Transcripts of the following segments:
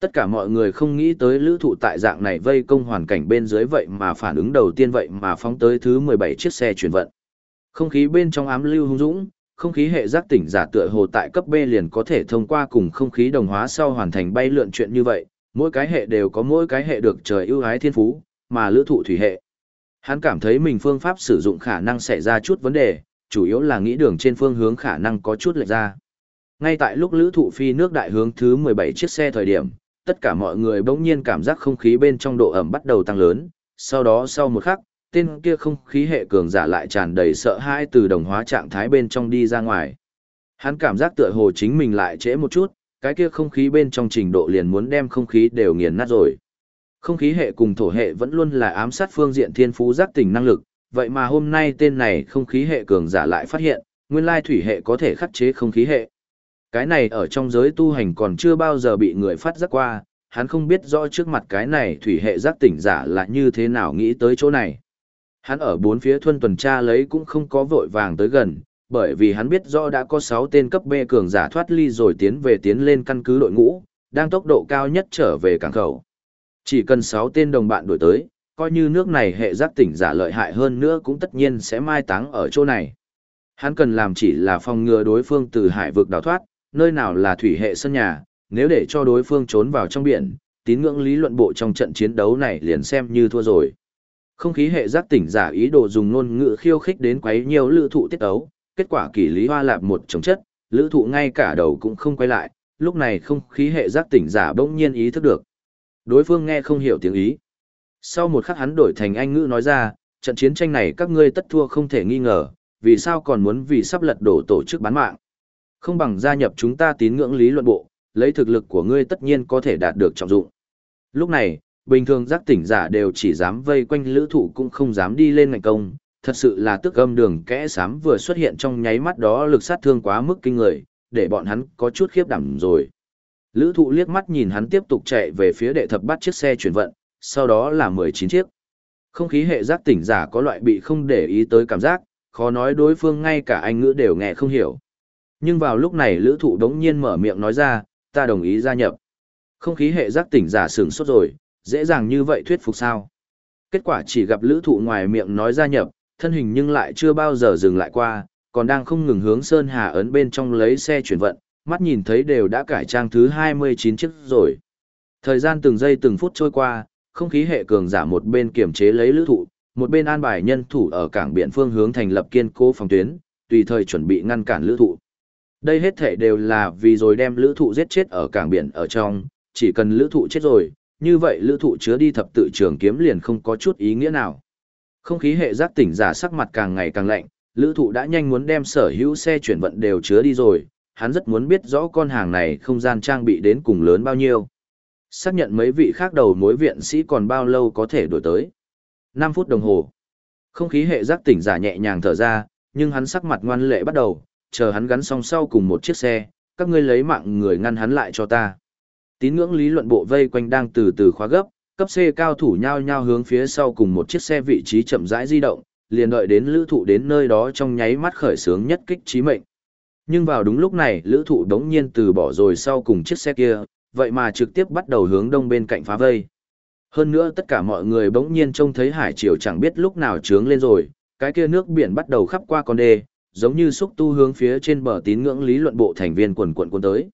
Tất cả mọi người không nghĩ tới lữ thụ tại dạng này vây công hoàn cảnh bên dưới vậy mà phản ứng đầu tiên vậy mà phóng tới thứ 17 chiếc xe chuyển vận. Không khí bên trong ám lưu hung dũng, không khí hệ giác tỉnh giả tựa hồ tại cấp B liền có thể thông qua cùng không khí đồng hóa sau hoàn thành bay lượn chuyện như vậy, mỗi cái hệ đều có mỗi cái hệ được trời ưu ái thiên phú, mà lữ thụ thủy hệ. Hắn cảm thấy mình phương pháp sử dụng khả năng xảy ra chút vấn đề, chủ yếu là nghĩ đường trên phương hướng khả năng có chút lệch ra. Ngay tại lúc lữ thụ phi nước đại hướng thứ 17 chiếc xe thời điểm, tất cả mọi người bỗng nhiên cảm giác không khí bên trong độ ẩm bắt đầu tăng lớn, sau đó sau một khắc, tên kia không khí hệ cường giả lại tràn đầy sợ hãi từ đồng hóa trạng thái bên trong đi ra ngoài. Hắn cảm giác tựa hồ chính mình lại trễ một chút, cái kia không khí bên trong trình độ liền muốn đem không khí đều nghiền nát rồi. Không khí hệ cùng thổ hệ vẫn luôn là ám sát phương diện thiên phú giác tỉnh năng lực, vậy mà hôm nay tên này không khí hệ cường giả lại phát hiện, nguyên lai thủy hệ có thể khắc chế không khí hệ. Cái này ở trong giới tu hành còn chưa bao giờ bị người phát giác qua, hắn không biết rõ trước mặt cái này thủy hệ giác tỉnh giả là như thế nào nghĩ tới chỗ này. Hắn ở bốn phía thuân tuần tra lấy cũng không có vội vàng tới gần, bởi vì hắn biết rõ đã có 6 tên cấp B cường giả thoát ly rồi tiến về tiến lên căn cứ đội ngũ, đang tốc độ cao nhất trở về cảng khẩu. Chỉ cần 6 tên đồng bạn đuổi tới, coi như nước này hệ giác tỉnh giả lợi hại hơn nữa cũng tất nhiên sẽ mai táng ở chỗ này. Hắn cần làm chỉ là phòng ngừa đối phương từ hải vực đào thoát, nơi nào là thủy hệ sân nhà, nếu để cho đối phương trốn vào trong biển, tín ngưỡng lý luận bộ trong trận chiến đấu này liền xem như thua rồi. Không khí hệ giác tỉnh giả ý đồ dùng ngôn ngữ khiêu khích đến quấy nhiều lữ thụ tiết ấu, kết quả kỳ lý hoa lạp một chống chất, lữ thụ ngay cả đầu cũng không quay lại, lúc này không khí hệ giác tỉnh giả bỗng nhiên ý thức được. Đối phương nghe không hiểu tiếng ý. Sau một khắc hắn đổi thành anh ngữ nói ra, trận chiến tranh này các ngươi tất thua không thể nghi ngờ, vì sao còn muốn vì sắp lật đổ tổ chức bán mạng. Không bằng gia nhập chúng ta tín ngưỡng lý luận bộ, lấy thực lực của ngươi tất nhiên có thể đạt được trọng dụng. Lúc này, bình thường giác tỉnh giả đều chỉ dám vây quanh lữ thụ cũng không dám đi lên ngành công, thật sự là tức âm đường kẽ xám vừa xuất hiện trong nháy mắt đó lực sát thương quá mức kinh người, để bọn hắn có chút khiếp đảm rồi. Lữ thụ liếc mắt nhìn hắn tiếp tục chạy về phía đệ thập bắt chiếc xe chuyển vận, sau đó là 19 chiếc. Không khí hệ giác tỉnh giả có loại bị không để ý tới cảm giác, khó nói đối phương ngay cả anh ngữ đều nghe không hiểu. Nhưng vào lúc này lữ thụ đống nhiên mở miệng nói ra, ta đồng ý gia nhập. Không khí hệ giác tỉnh giả sửng sốt rồi, dễ dàng như vậy thuyết phục sao. Kết quả chỉ gặp lữ thụ ngoài miệng nói gia nhập, thân hình nhưng lại chưa bao giờ dừng lại qua, còn đang không ngừng hướng Sơn Hà ấn bên trong lấy xe chuyển vận, mắt nhìn thấy đều đã cải trang thứ 29 chiếc rồi. Thời gian từng giây từng phút trôi qua, không khí hệ cường giả một bên kiểm chế lấy lữ thụ, một bên an bài nhân thủ ở cảng biển phương hướng thành lập kiên cố phòng tuyến, tùy thời chuẩn bị ngăn cản lữ thụ. Đây hết thể đều là vì rồi đem lữ thụ giết chết ở cảng biển ở trong, chỉ cần lữ thụ chết rồi, như vậy lữ thụ chứa đi thập tự trường kiếm liền không có chút ý nghĩa nào. Không khí hệ giác tỉnh giả sắc mặt càng ngày càng lạnh, lữ thụ đã nhanh muốn đem sở hữu xe chuyển vận đều chứa đi rồi, hắn rất muốn biết rõ con hàng này không gian trang bị đến cùng lớn bao nhiêu. Xác nhận mấy vị khác đầu mối viện sĩ còn bao lâu có thể đổi tới. 5 phút đồng hồ. Không khí hệ giác tỉnh giả nhẹ nhàng thở ra, nhưng hắn sắc mặt ngoan lệ bắt đầu, chờ hắn gắn song sau cùng một chiếc xe, các ngươi lấy mạng người ngăn hắn lại cho ta. Tín ngưỡng lý luận bộ vây quanh đang từ từ khóa gấp, cấp C cao thủ nhao nhao hướng phía sau cùng một chiếc xe vị trí chậm rãi di động, liền đợi đến lữ thụ đến nơi đó trong nháy mắt khởi sướng nhất kích trí mệnh. Nhưng vào đúng lúc này, lữ thụ đống nhiên từ bỏ rồi sau cùng chiếc xe kia, vậy mà trực tiếp bắt đầu hướng đông bên cạnh phá vây. Hơn nữa tất cả mọi người bỗng nhiên trông thấy hải triều chẳng biết lúc nào trướng lên rồi, cái kia nước biển bắt đầu khắp qua con đê, giống như xúc tu hướng phía trên bờ tín ngưỡng lý luận bộ thành viên quần quần quân tới.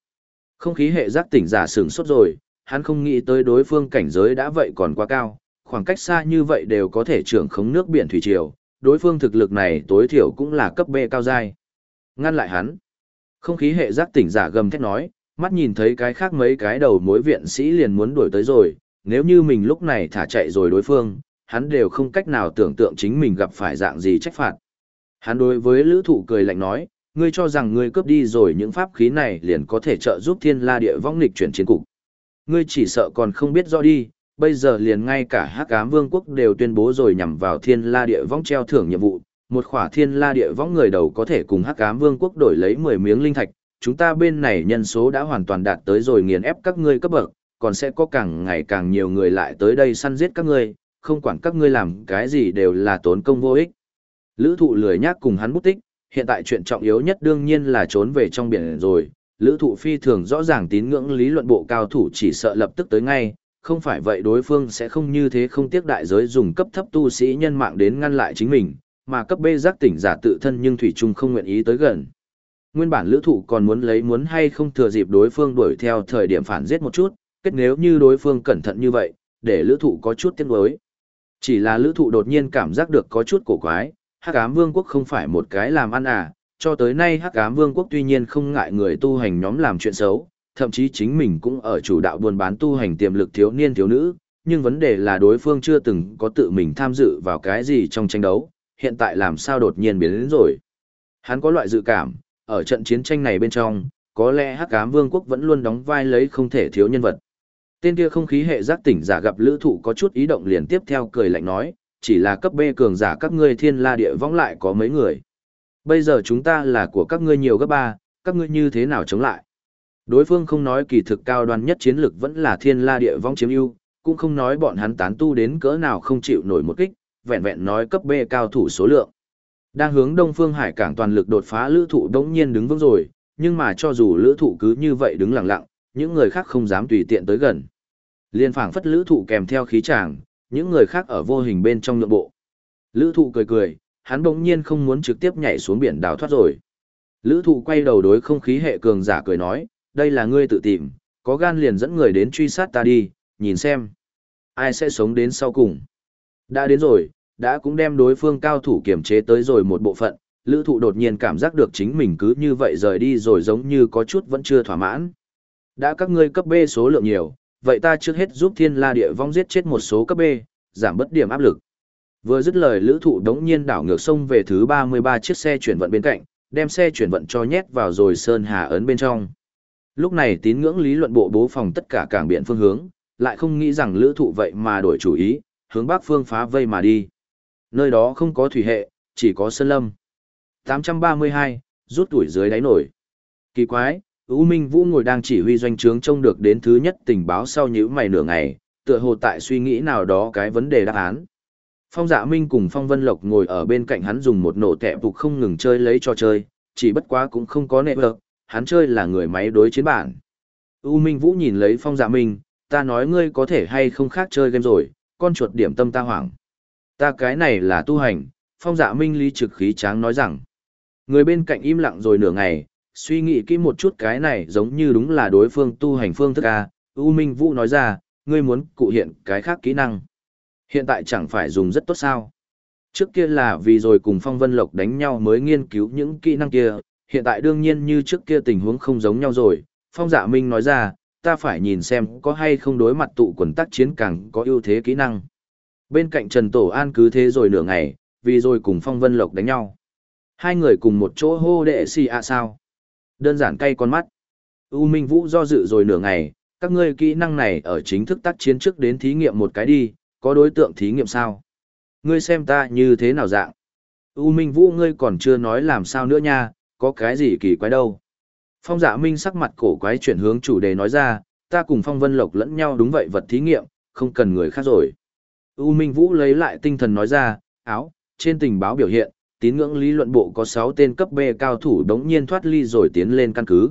Không khí hệ giác tỉnh giả sửng sốt rồi, hắn không nghĩ tới đối phương cảnh giới đã vậy còn quá cao, khoảng cách xa như vậy đều có thể trưởng khống nước biển thủy triều, đối phương thực lực này tối thiểu cũng là cấp B cao giai. Ngăn lại hắn. Không khí hệ giác tỉnh giả gầm thét nói, mắt nhìn thấy cái khác mấy cái đầu mối viện sĩ liền muốn đuổi tới rồi, nếu như mình lúc này thả chạy rồi đối phương, hắn đều không cách nào tưởng tượng chính mình gặp phải dạng gì trách phạt. Hắn đối với lữ thụ cười lạnh nói, ngươi cho rằng ngươi cướp đi rồi những pháp khí này liền có thể trợ giúp thiên la địa vong nghịch chuyển chiến cục. Ngươi chỉ sợ còn không biết rõ đi, bây giờ liền ngay cả hắc ám vương quốc đều tuyên bố rồi nhằm vào thiên la địa vong treo thưởng nhiệm vụ. Một khỏa thiên la địa vong người đầu có thể cùng hắc ám vương quốc đổi lấy 10 miếng linh thạch, chúng ta bên này nhân số đã hoàn toàn đạt tới rồi nghiền ép các ngươi cấp bậc, còn sẽ có càng ngày càng nhiều người lại tới đây săn giết các ngươi, không quản các ngươi làm cái gì đều là tốn công vô ích. Lữ thụ lười nhác cùng hắn bút tích, hiện tại chuyện trọng yếu nhất đương nhiên là trốn về trong biển rồi, lữ thụ phi thường rõ ràng tín ngưỡng lý luận bộ cao thủ chỉ sợ lập tức tới ngay, không phải vậy đối phương sẽ không như thế không tiếc đại giới dùng cấp thấp tu sĩ nhân mạng đến ngăn lại chính mình, mà cấp B giác tỉnh giả tự thân nhưng Thủy Trung không nguyện ý tới gần. Nguyên bản lữ thụ còn muốn lấy muốn hay không thừa dịp đối phương đuổi theo thời điểm phản giết một chút, kết nếu như đối phương cẩn thận như vậy, để lữ thụ có chút tiếc đối. Chỉ là lữ thụ đột nhiên cảm giác được có chút cổ quái, hắc ám vương quốc không phải một cái làm ăn à, cho tới nay hắc ám vương quốc tuy nhiên không ngại người tu hành nhóm làm chuyện xấu, thậm chí chính mình cũng ở chủ đạo buôn bán tu hành tiềm lực thiếu niên thiếu nữ, nhưng vấn đề là đối phương chưa từng có tự mình tham dự vào cái gì trong tranh đấu, hiện tại làm sao đột nhiên biến đến rồi. Hắn có loại dự cảm, ở trận chiến tranh này bên trong, có lẽ hắc ám vương quốc vẫn luôn đóng vai lấy không thể thiếu nhân vật. Tên kia không khí hệ giác tỉnh giả gặp lữ thụ có chút ý động liền tiếp theo cười lạnh nói, chỉ là cấp B cường giả các ngươi thiên la địa vong lại có mấy người. Bây giờ chúng ta là của các ngươi nhiều gấp ba, các ngươi như thế nào chống lại? Đối phương không nói kỳ thực cao đoan nhất chiến lực vẫn là thiên la địa vong chiếm ưu, cũng không nói bọn hắn tán tu đến cỡ nào không chịu nổi một kích, vẹn vẹn nói cấp B cao thủ số lượng. Đang hướng Đông Phương Hải cảng toàn lực đột phá lữ thụ đống nhiên đứng vững rồi, nhưng mà cho dù lữ thụ cứ như vậy đứng lặng lặng, những người khác không dám tùy tiện tới gần. Liên phảng phất lữ thụ kèm theo khí tràng, những người khác ở vô hình bên trong nhượng bộ. Lữ thụ cười cười, hắn đống nhiên không muốn trực tiếp nhảy xuống biển đào thoát rồi. Lữ thụ quay đầu đối không khí hệ cường giả cười nói, đây là ngươi tự tìm, có gan liền dẫn người đến truy sát ta đi, nhìn xem. Ai sẽ sống đến sau cùng. Đã đến rồi, đã cũng đem đối phương cao thủ kiểm chế tới rồi một bộ phận, lữ thụ đột nhiên cảm giác được chính mình cứ như vậy rời đi rồi giống như có chút vẫn chưa thỏa mãn. Đã các ngươi cấp B số lượng nhiều, vậy ta trước hết giúp thiên la địa vong giết chết một số cấp B, giảm bớt điểm áp lực. Vừa dứt lời lữ thụ đống nhiên đảo ngược sông về thứ 33 chiếc xe chuyển vận bên cạnh, đem xe chuyển vận cho nhét vào rồi sơn hà ấn bên trong. Lúc này tín ngưỡng lý luận bộ bố phòng tất cả cảng biển phương hướng, lại không nghĩ rằng lữ thụ vậy mà đổi chủ ý, hướng bắc phương phá vây mà đi. Nơi đó không có thủy hệ, chỉ có sơn lâm. 832, rút tuổi dưới đáy nổi. Kỳ quái, U Minh Vũ ngồi đang chỉ huy doanh trướng trông được đến thứ nhất tình báo sau nhữ mày nửa ngày, tựa hồ tại suy nghĩ nào đó cái vấn đề đáp án. Phong Dạ Minh cùng Phong Vân Lộc ngồi ở bên cạnh hắn dùng một nổ tẹp phục không ngừng chơi lấy cho chơi, chỉ bất quá cũng không có nệ lực, hắn chơi là người máy đối chiến bản. U Minh Vũ nhìn lấy Phong Dạ Minh, ta nói ngươi có thể hay không khác chơi game rồi, con chuột điểm tâm ta hoảng. Ta cái này là tu hành, Phong Dạ Minh lý trực khí tráng nói rằng. Người bên cạnh im lặng rồi nửa ngày, suy nghĩ kỹ một chút cái này giống như đúng là đối phương tu hành phương thức A, U Minh Vũ nói ra, ngươi muốn cụ hiện cái khác kỹ năng. Hiện tại chẳng phải dùng rất tốt sao. Trước kia là vì rồi cùng Phong Vân Lộc đánh nhau mới nghiên cứu những kỹ năng kia, hiện tại đương nhiên như trước kia tình huống không giống nhau rồi. Phong Dạ Minh nói ra, ta phải nhìn xem có hay không đối mặt tụ quần tác chiến càng có ưu thế kỹ năng. Bên cạnh Trần Tổ An cứ thế rồi nửa ngày, vì rồi cùng Phong Vân Lộc đánh nhau. Hai người cùng một chỗ hô đệ si à sao. Đơn giản cay con mắt. U Minh Vũ do dự rồi nửa ngày, các ngươi kỹ năng này ở chính thức tác chiến trước đến thí nghiệm một cái đi, có đối tượng thí nghiệm sao? Ngươi xem ta như thế nào dạng? U Minh Vũ ngươi còn chưa nói làm sao nữa nha, có cái gì kỳ quái đâu. Phong dạ minh sắc mặt cổ quái chuyển hướng chủ đề nói ra, ta cùng Phong Vân Lộc lẫn nhau đúng vậy vật thí nghiệm, không cần người khác rồi. U Minh Vũ lấy lại tinh thần nói ra, áo, trên tình báo biểu hiện, tín ngưỡng lý luận bộ có 6 tên cấp B cao thủ đống nhiên thoát ly rồi tiến lên căn cứ.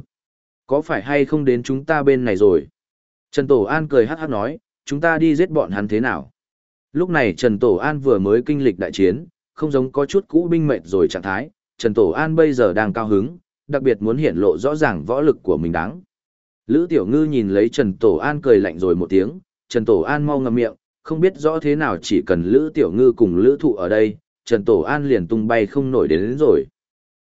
Có phải hay không đến chúng ta bên này rồi? Trần Tổ An cười hát hát nói, chúng ta đi giết bọn hắn thế nào? Lúc này Trần Tổ An vừa mới kinh lịch đại chiến, không giống có chút cũ binh mệt rồi trạng thái, Trần Tổ An bây giờ đang cao hứng, đặc biệt muốn hiển lộ rõ ràng võ lực của mình đáng. Lữ Tiểu Ngư nhìn lấy Trần Tổ An cười lạnh rồi một tiếng, Trần Tổ An mau ngậm miệng, không biết rõ thế nào chỉ cần Lữ Tiểu Ngư cùng Lữ Thụ ở đây, Trần Tổ An liền tung bay không nổi đến, đến rồi.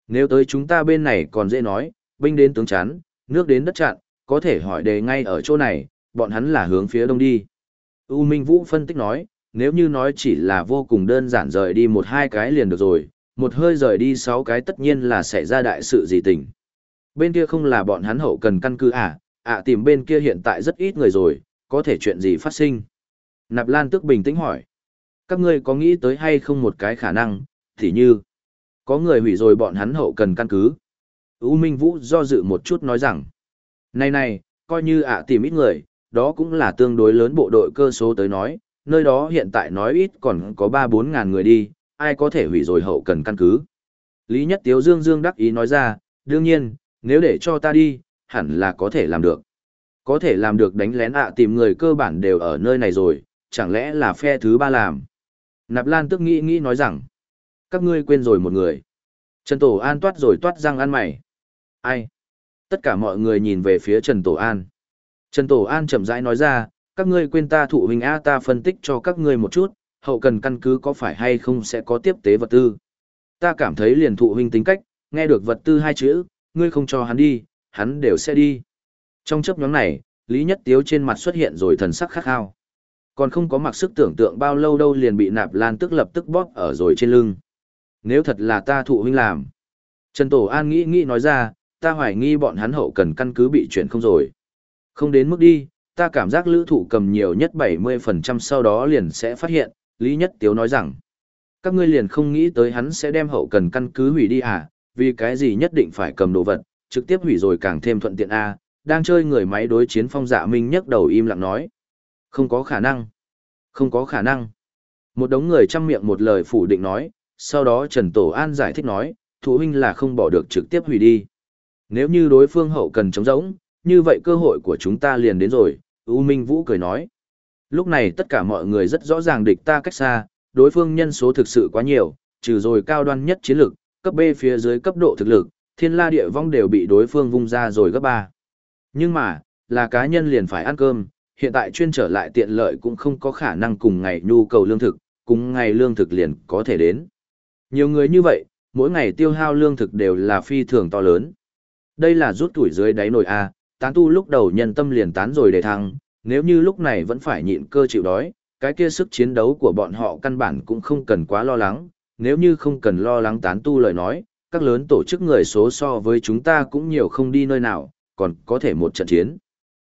Nếu tới chúng ta bên này còn dễ nói, binh đến tướng chắn, nước đến đất chặn, có thể hỏi đề ngay ở chỗ này, bọn hắn là hướng phía đông đi. U Minh Vũ phân tích nói, nếu như nói chỉ là vô cùng đơn giản rời đi một hai cái liền được rồi, một hơi rời đi sáu cái tất nhiên là xảy ra đại sự gì tình. Bên kia không là bọn hắn hậu cần căn cứ à, à tìm bên kia hiện tại rất ít người rồi, có thể chuyện gì phát sinh. Nạp Lan tức bình tĩnh hỏi, các ngươi có nghĩ tới hay không một cái khả năng, thì như, có người hủy rồi bọn hắn hậu cần căn cứ. U Minh Vũ do dự một chút nói rằng, này này, coi như ạ tìm ít người, đó cũng là tương đối lớn bộ đội cơ số tới nói, nơi đó hiện tại nói ít còn có 3-4 ngàn người đi, ai có thể hủy rồi hậu cần căn cứ. Lý Nhất Tiếu Dương Dương đắc ý nói ra, đương nhiên, nếu để cho ta đi, hẳn là có thể làm được. Có thể làm được đánh lén ạ tìm người cơ bản đều ở nơi này rồi, chẳng lẽ là phe thứ ba làm. Nạp Lan tức nghĩ nghĩ nói rằng, các ngươi quên rồi một người. Trần Tổ An toát rồi toát răng ăn mày. Ai? Tất cả mọi người nhìn về phía Trần Tổ An. Trần Tổ An chậm rãi nói ra, các ngươi quên ta thụ hình A ta phân tích cho các ngươi một chút, hậu cần căn cứ có phải hay không sẽ có tiếp tế vật tư. Ta cảm thấy liền thụ hình tính cách, nghe được vật tư hai chữ, ngươi không cho hắn đi, hắn đều sẽ đi. Trong chấp nhóm này, Lý Nhất Tiếu trên mặt xuất hiện rồi thần sắc khắc khao. Còn không có mặc sức tưởng tượng bao lâu đâu liền bị nạp lan tức lập tức bóp ở rồi trên lưng. Nếu thật là ta thụ huynh làm. Trần Tổ An nghĩ nghĩ nói ra, ta hoài nghi bọn hắn hậu cần căn cứ bị chuyển không rồi. Không đến mức đi, ta cảm giác lữ thụ cầm nhiều nhất 70% sau đó liền sẽ phát hiện, Lý Nhất Tiếu nói rằng, các ngươi liền không nghĩ tới hắn sẽ đem hậu cần căn cứ hủy đi à, vì cái gì nhất định phải cầm đồ vật, trực tiếp hủy rồi càng thêm thuận tiện a đang chơi người máy đối chiến phong dạ minh nhấc đầu im lặng nói. Không có khả năng. Không có khả năng. Một đống người chăm miệng một lời phủ định nói, sau đó Trần Tổ An giải thích nói, thủ huynh là không bỏ được trực tiếp hủy đi. Nếu như đối phương hậu cần chống rỗng, như vậy cơ hội của chúng ta liền đến rồi, U Minh Vũ cười nói. Lúc này tất cả mọi người rất rõ ràng địch ta cách xa, đối phương nhân số thực sự quá nhiều, trừ rồi cao đoan nhất chiến lực, cấp B phía dưới cấp độ thực lực, thiên la địa vong đều bị đối phương vung ra rồi gấp ba. Nhưng mà, là cá nhân liền phải ăn cơm, hiện tại chuyên trở lại tiện lợi cũng không có khả năng cùng ngày nhu cầu lương thực, cùng ngày lương thực liền có thể đến. Nhiều người như vậy, mỗi ngày tiêu hao lương thực đều là phi thường to lớn. Đây là rút tuổi dưới đáy nồi A, tán tu lúc đầu nhân tâm liền tán rồi để thăng, nếu như lúc này vẫn phải nhịn cơ chịu đói, cái kia sức chiến đấu của bọn họ căn bản cũng không cần quá lo lắng, nếu như không cần lo lắng tán tu lời nói, các lớn tổ chức người số so với chúng ta cũng nhiều không đi nơi nào, còn có thể một trận chiến.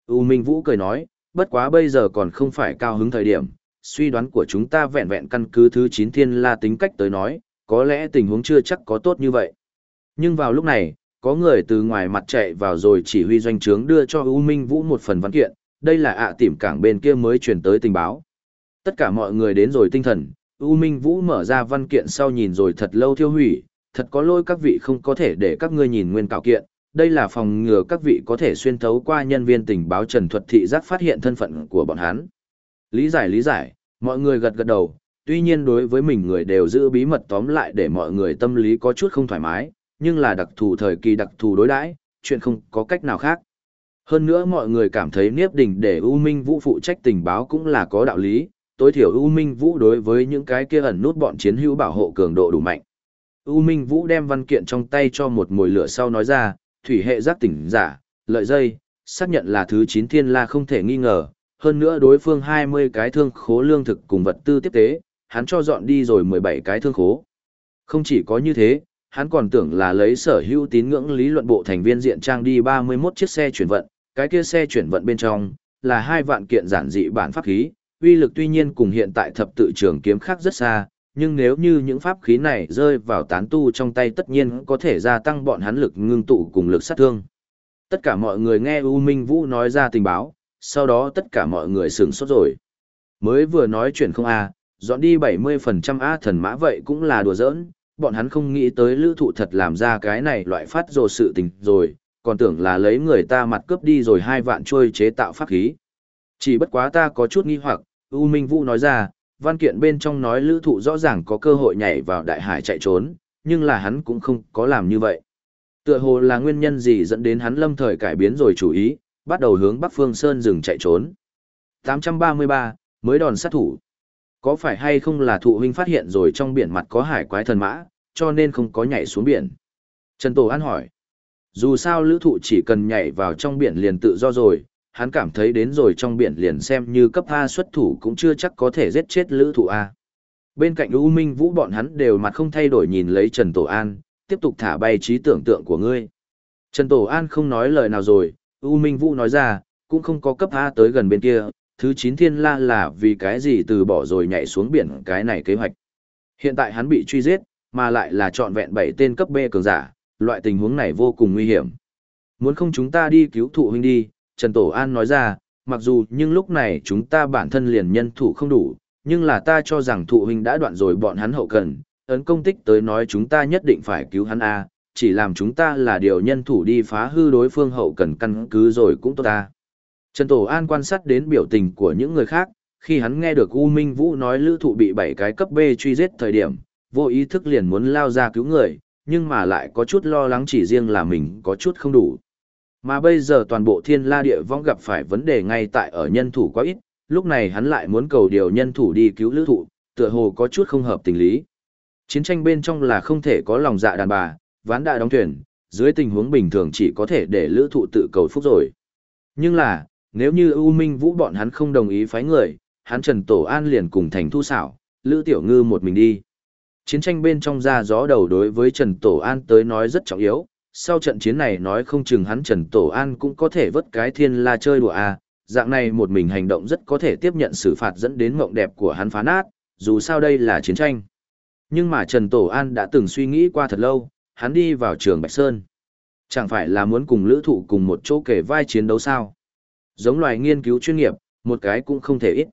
U Minh Vũ cười nói, bất quá bây giờ còn không phải cao hứng thời điểm, suy đoán của chúng ta vẹn vẹn căn cứ thứ 9 thiên la tính cách tới nói, có lẽ tình huống chưa chắc có tốt như vậy. Nhưng vào lúc này, có người từ ngoài mặt chạy vào rồi chỉ huy doanh trướng đưa cho U Minh Vũ một phần văn kiện, đây là ạ tìm cảng bên kia mới truyền tới tình báo. Tất cả mọi người đến rồi tinh thần, U Minh Vũ mở ra văn kiện sau nhìn rồi thật lâu thiêu hủy, thật có lỗi các vị không có thể để các ngươi nhìn nguyên cảo kiện, đây là phòng ngừa các vị có thể xuyên thấu qua nhân viên tình báo Trần Thuật Thị giác phát hiện thân phận của bọn hắn. Lý giải lý giải, mọi người gật gật đầu, tuy nhiên đối với mình người đều giữ bí mật tóm lại để mọi người tâm lý có chút không thoải mái, nhưng là đặc thù thời kỳ đặc thù đối đãi, chuyện không có cách nào khác. Hơn nữa mọi người cảm thấy Niếp Đình để U Minh Vũ phụ trách tình báo cũng là có đạo lý, tối thiểu U Minh Vũ đối với những cái kia ẩn nút bọn chiến hữu bảo hộ cường độ đủ mạnh. U Minh Vũ đem văn kiện trong tay cho một mồi lửa sau nói ra, thủy hệ giác tỉnh giả, lợi dây, xác nhận là thứ 9 thiên la không thể nghi ngờ, hơn nữa đối phương 20 cái thương khố lương thực cùng vật tư tiếp tế, hắn cho dọn đi rồi 17 cái thương khố. Không chỉ có như thế, hắn còn tưởng là lấy sở hữu tín ngưỡng lý luận bộ thành viên diện trang đi 31 chiếc xe chuyển vận, cái kia xe chuyển vận bên trong là hai vạn kiện giản dị bản pháp khí, uy lực tuy nhiên cùng hiện tại thập tự trường kiếm khác rất xa, nhưng nếu như những pháp khí này rơi vào tán tu trong tay tất nhiên có thể gia tăng bọn hắn lực ngưng tụ cùng lực sát thương. Tất cả mọi người nghe U Minh Vũ nói ra tình báo, sau đó tất cả mọi người sửng sốt rồi. Mới vừa nói chuyện không a, dọn đi 70% A thần mã vậy cũng là đùa giỡn, bọn hắn không nghĩ tới lữ thụ thật làm ra cái này loại phát rồ sự tình rồi, còn tưởng là lấy người ta mặt cướp đi rồi hai vạn trôi chế tạo pháp khí. Chỉ bất quá ta có chút nghi hoặc, U Minh Vũ nói ra, văn kiện bên trong nói lữ thụ rõ ràng có cơ hội nhảy vào đại hải chạy trốn, nhưng là hắn cũng không có làm như vậy. Tựa hồ là nguyên nhân gì dẫn đến hắn lâm thời cải biến rồi chủ ý, bắt đầu hướng Bắc Phương Sơn rừng chạy trốn. 833, mới đòn sát thủ. Có phải hay không là thụ huynh phát hiện rồi trong biển mặt có hải quái thần mã, cho nên không có nhảy xuống biển? Trần Tổ An hỏi. Dù sao lữ thụ chỉ cần nhảy vào trong biển liền tự do rồi, hắn cảm thấy đến rồi trong biển liền xem như cấp A xuất thủ cũng chưa chắc có thể giết chết lữ thụ A. Bên cạnh U Minh Vũ bọn hắn đều mặt không thay đổi nhìn lấy Trần Tổ An, tiếp tục thả bay trí tưởng tượng của ngươi. Trần Tổ An không nói lời nào rồi, U Minh Vũ nói ra, cũng không có cấp A tới gần bên kia, thứ 9 thiên la là vì cái gì từ bỏ rồi nhảy xuống biển cái này kế hoạch. Hiện tại hắn bị truy giết, mà lại là trọn vẹn 7 tên cấp B cường giả, loại tình huống này vô cùng nguy hiểm. Muốn không chúng ta đi cứu thụ huynh đi, Trần Tổ An nói ra, mặc dù nhưng lúc này chúng ta bản thân liền nhân thủ không đủ, nhưng là ta cho rằng thụ huynh đã đoạn rồi bọn hắn hậu cần, ấn công tích tới nói chúng ta nhất định phải cứu hắn A, chỉ làm chúng ta là điều nhân thủ đi phá hư đối phương hậu cần căn cứ rồi cũng tốt ta. Trần Tổ An quan sát đến biểu tình của những người khác, khi hắn nghe được U Minh Vũ nói lữ thụ bị 7 cái cấp B truy giết thời điểm, vô ý thức liền muốn lao ra cứu người, nhưng mà lại có chút lo lắng chỉ riêng là mình có chút không đủ. Mà bây giờ toàn bộ thiên la địa vong gặp phải vấn đề ngay tại ở nhân thủ quá ít, lúc này hắn lại muốn cầu điều nhân thủ đi cứu lữ thụ, tựa hồ có chút không hợp tình lý. Chiến tranh bên trong là không thể có lòng dạ đàn bà, ván đã đóng thuyền, dưới tình huống bình thường chỉ có thể để lữ thụ tự cầu phúc rồi. Nhưng là, nếu như U Minh Vũ bọn hắn không đồng ý phái người, hắn Trần Tổ An liền cùng thành thu xảo, lữ tiểu ngư một mình đi. Chiến tranh bên trong ra gió đầu đối với Trần Tổ An tới nói rất trọng yếu, sau trận chiến này nói không chừng hắn Trần Tổ An cũng có thể vớt cái thiên la chơi đùa à, dạng này một mình hành động rất có thể tiếp nhận xử phạt dẫn đến mộng đẹp của hắn phá nát, dù sao đây là chiến tranh. Nhưng mà Trần Tổ An đã từng suy nghĩ qua thật lâu, hắn đi vào trường Bạch Sơn. Chẳng phải là muốn cùng lữ thụ cùng một chỗ kể vai chiến đấu sao? Giống loài nghiên cứu chuyên nghiệp, một cái cũng không thể ít.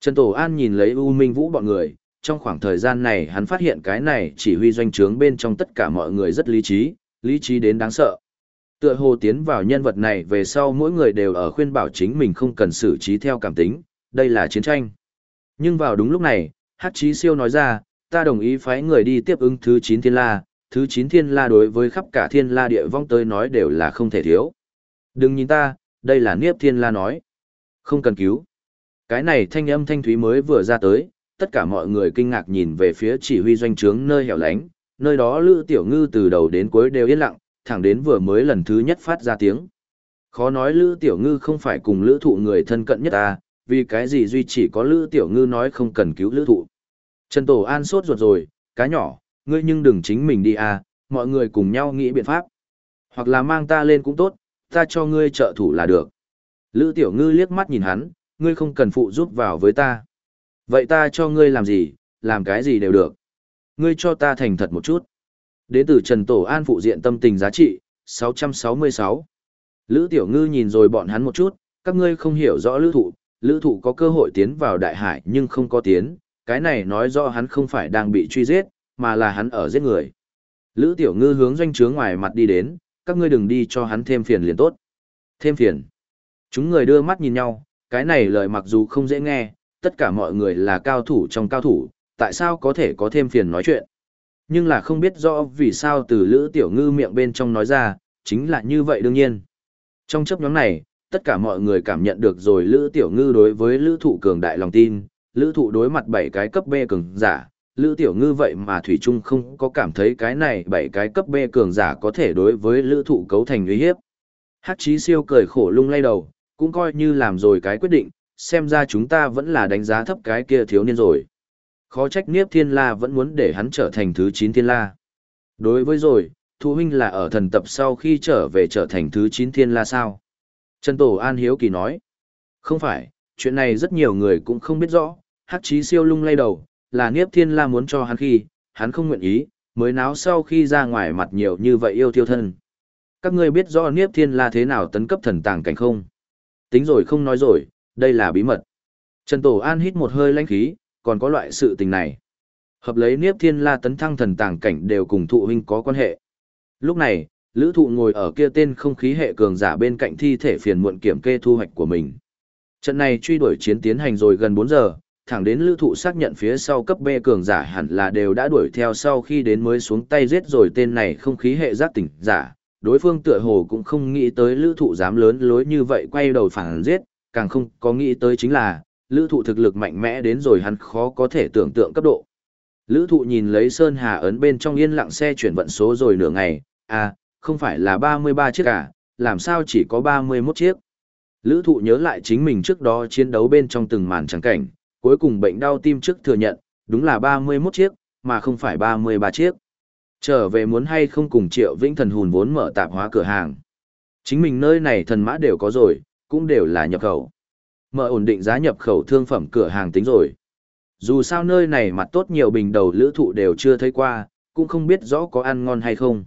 Trần Tổ An nhìn lấy U Minh Vũ bọn người, trong khoảng thời gian này hắn phát hiện cái này chỉ huy doanh trướng bên trong tất cả mọi người rất lý trí, lý trí đến đáng sợ. Tựa hồ tiến vào nhân vật này về sau mỗi người đều ở khuyên bảo chính mình không cần xử trí theo cảm tính, đây là chiến tranh. Nhưng vào đúng lúc này, Hát Chí Siêu nói ra, ta đồng ý phái người đi tiếp ứng thứ 9 thiên la, thứ 9 thiên la đối với khắp cả thiên la địa vong tới nói đều là không thể thiếu. Đừng nhìn ta, đây là Niếp thiên la nói. Không cần cứu. Cái này thanh âm thanh thúy mới vừa ra tới, tất cả mọi người kinh ngạc nhìn về phía chỉ huy doanh trướng nơi hẻo lánh, nơi đó Lữ Tiểu Ngư từ đầu đến cuối đều yên lặng, thẳng đến vừa mới lần thứ nhất phát ra tiếng. Khó nói Lữ Tiểu Ngư không phải cùng Lữ Thụ người thân cận nhất ta, vì cái gì duy chỉ có Lữ Tiểu Ngư nói không cần cứu Lữ Thụ. Trần Tổ An sốt ruột rồi, cá nhỏ, ngươi nhưng đừng chính mình đi à, mọi người cùng nhau nghĩ biện pháp. Hoặc là mang ta lên cũng tốt, ta cho ngươi trợ thủ là được. Lữ Tiểu Ngư liếc mắt nhìn hắn, ngươi không cần phụ giúp vào với ta. Vậy ta cho ngươi làm gì, làm cái gì đều được. Ngươi cho ta thành thật một chút. Đến từ Trần Tổ An phụ diện tâm tình giá trị, 666. Lữ Tiểu Ngư nhìn rồi bọn hắn một chút, các ngươi không hiểu rõ lữ thụ, lữ thụ có cơ hội tiến vào đại hải nhưng không có tiến, cái này nói rõ hắn không phải đang bị truy giết, mà là hắn ở giết người. Lữ Tiểu Ngư hướng doanh trướng ngoài mặt đi đến, các ngươi đừng đi cho hắn thêm phiền liền tốt. Thêm phiền. Chúng người đưa mắt nhìn nhau, cái này lời mặc dù không dễ nghe, tất cả mọi người là cao thủ trong cao thủ, tại sao có thể có thêm phiền nói chuyện. Nhưng là không biết rõ vì sao từ Lữ Tiểu Ngư miệng bên trong nói ra, chính là như vậy đương nhiên. Trong chấp nhóm này, tất cả mọi người cảm nhận được rồi Lữ Tiểu Ngư đối với Lữ Thụ cường đại lòng tin, Lữ Thụ đối mặt 7 cái cấp B cường giả, Lữ Tiểu Ngư vậy mà Thủy Trung không có cảm thấy cái này 7 cái cấp B cường giả có thể đối với Lữ Thụ cấu thành uy hiếp. Hắc Chí Siêu cười khổ lung lay đầu, cũng coi như làm rồi cái quyết định, xem ra chúng ta vẫn là đánh giá thấp cái kia thiếu niên rồi. Khó trách Niếp Thiên La vẫn muốn để hắn trở thành thứ 9 Thiên La. Đối với rồi, Thu Huynh là ở thần tập sau khi trở về trở thành thứ 9 Thiên La sao? Trần Tổ An Hiếu Kỳ nói. Không phải, chuyện này rất nhiều người cũng không biết rõ, Hắc Chí Siêu lung lay đầu, là Niếp Thiên La muốn cho hắn khi, hắn không nguyện ý, mới náo sau khi ra ngoài mặt nhiều như vậy yêu thiêu thân. Các ngươi biết rõ Niếp Thiên La thế nào tấn cấp thần tàng cảnh không? Tính rồi không nói rồi, đây là bí mật. Trần Tổ An hít một hơi lãnh khí, còn có loại sự tình này. Hợp lấy Niếp Thiên La tấn thăng thần tàng cảnh đều cùng thụ huynh có quan hệ. Lúc này, Lữ Thụ ngồi ở kia tên không khí hệ cường giả bên cạnh thi thể phiền muộn kiểm kê thu hoạch của mình. Trận này truy đuổi chiến tiến hành rồi gần 4 giờ, thẳng đến Lữ Thụ xác nhận phía sau cấp B cường giả hẳn là đều đã đuổi theo sau khi đến mới xuống tay giết rồi tên này không khí hệ giác tỉnh giả. Đối phương tựa hồ cũng không nghĩ tới Lữ Thụ dám lớn lối như vậy quay đầu phản giết, càng không có nghĩ tới chính là, lữ thụ thực lực mạnh mẽ đến rồi hắn khó có thể tưởng tượng cấp độ. Lữ thụ nhìn lấy Sơn Hà ấn bên trong yên lặng xe chuyển vận số rồi nửa ngày, à, không phải là 33 chiếc à, làm sao chỉ có 31 chiếc. Lữ thụ nhớ lại chính mình trước đó chiến đấu bên trong từng màn trắng cảnh, cuối cùng bệnh đau tim trước thừa nhận, đúng là 31 chiếc, mà không phải 33 chiếc. Trở về muốn hay không cùng triệu vĩnh thần hùn vốn mở tạp hóa cửa hàng. Chính mình nơi này thần mã đều có rồi, cũng đều là nhập khẩu. Mở ổn định giá nhập khẩu thương phẩm cửa hàng tính rồi. Dù sao nơi này mặt tốt nhiều bình đầu lữ thụ đều chưa thấy qua, cũng không biết rõ có ăn ngon hay không.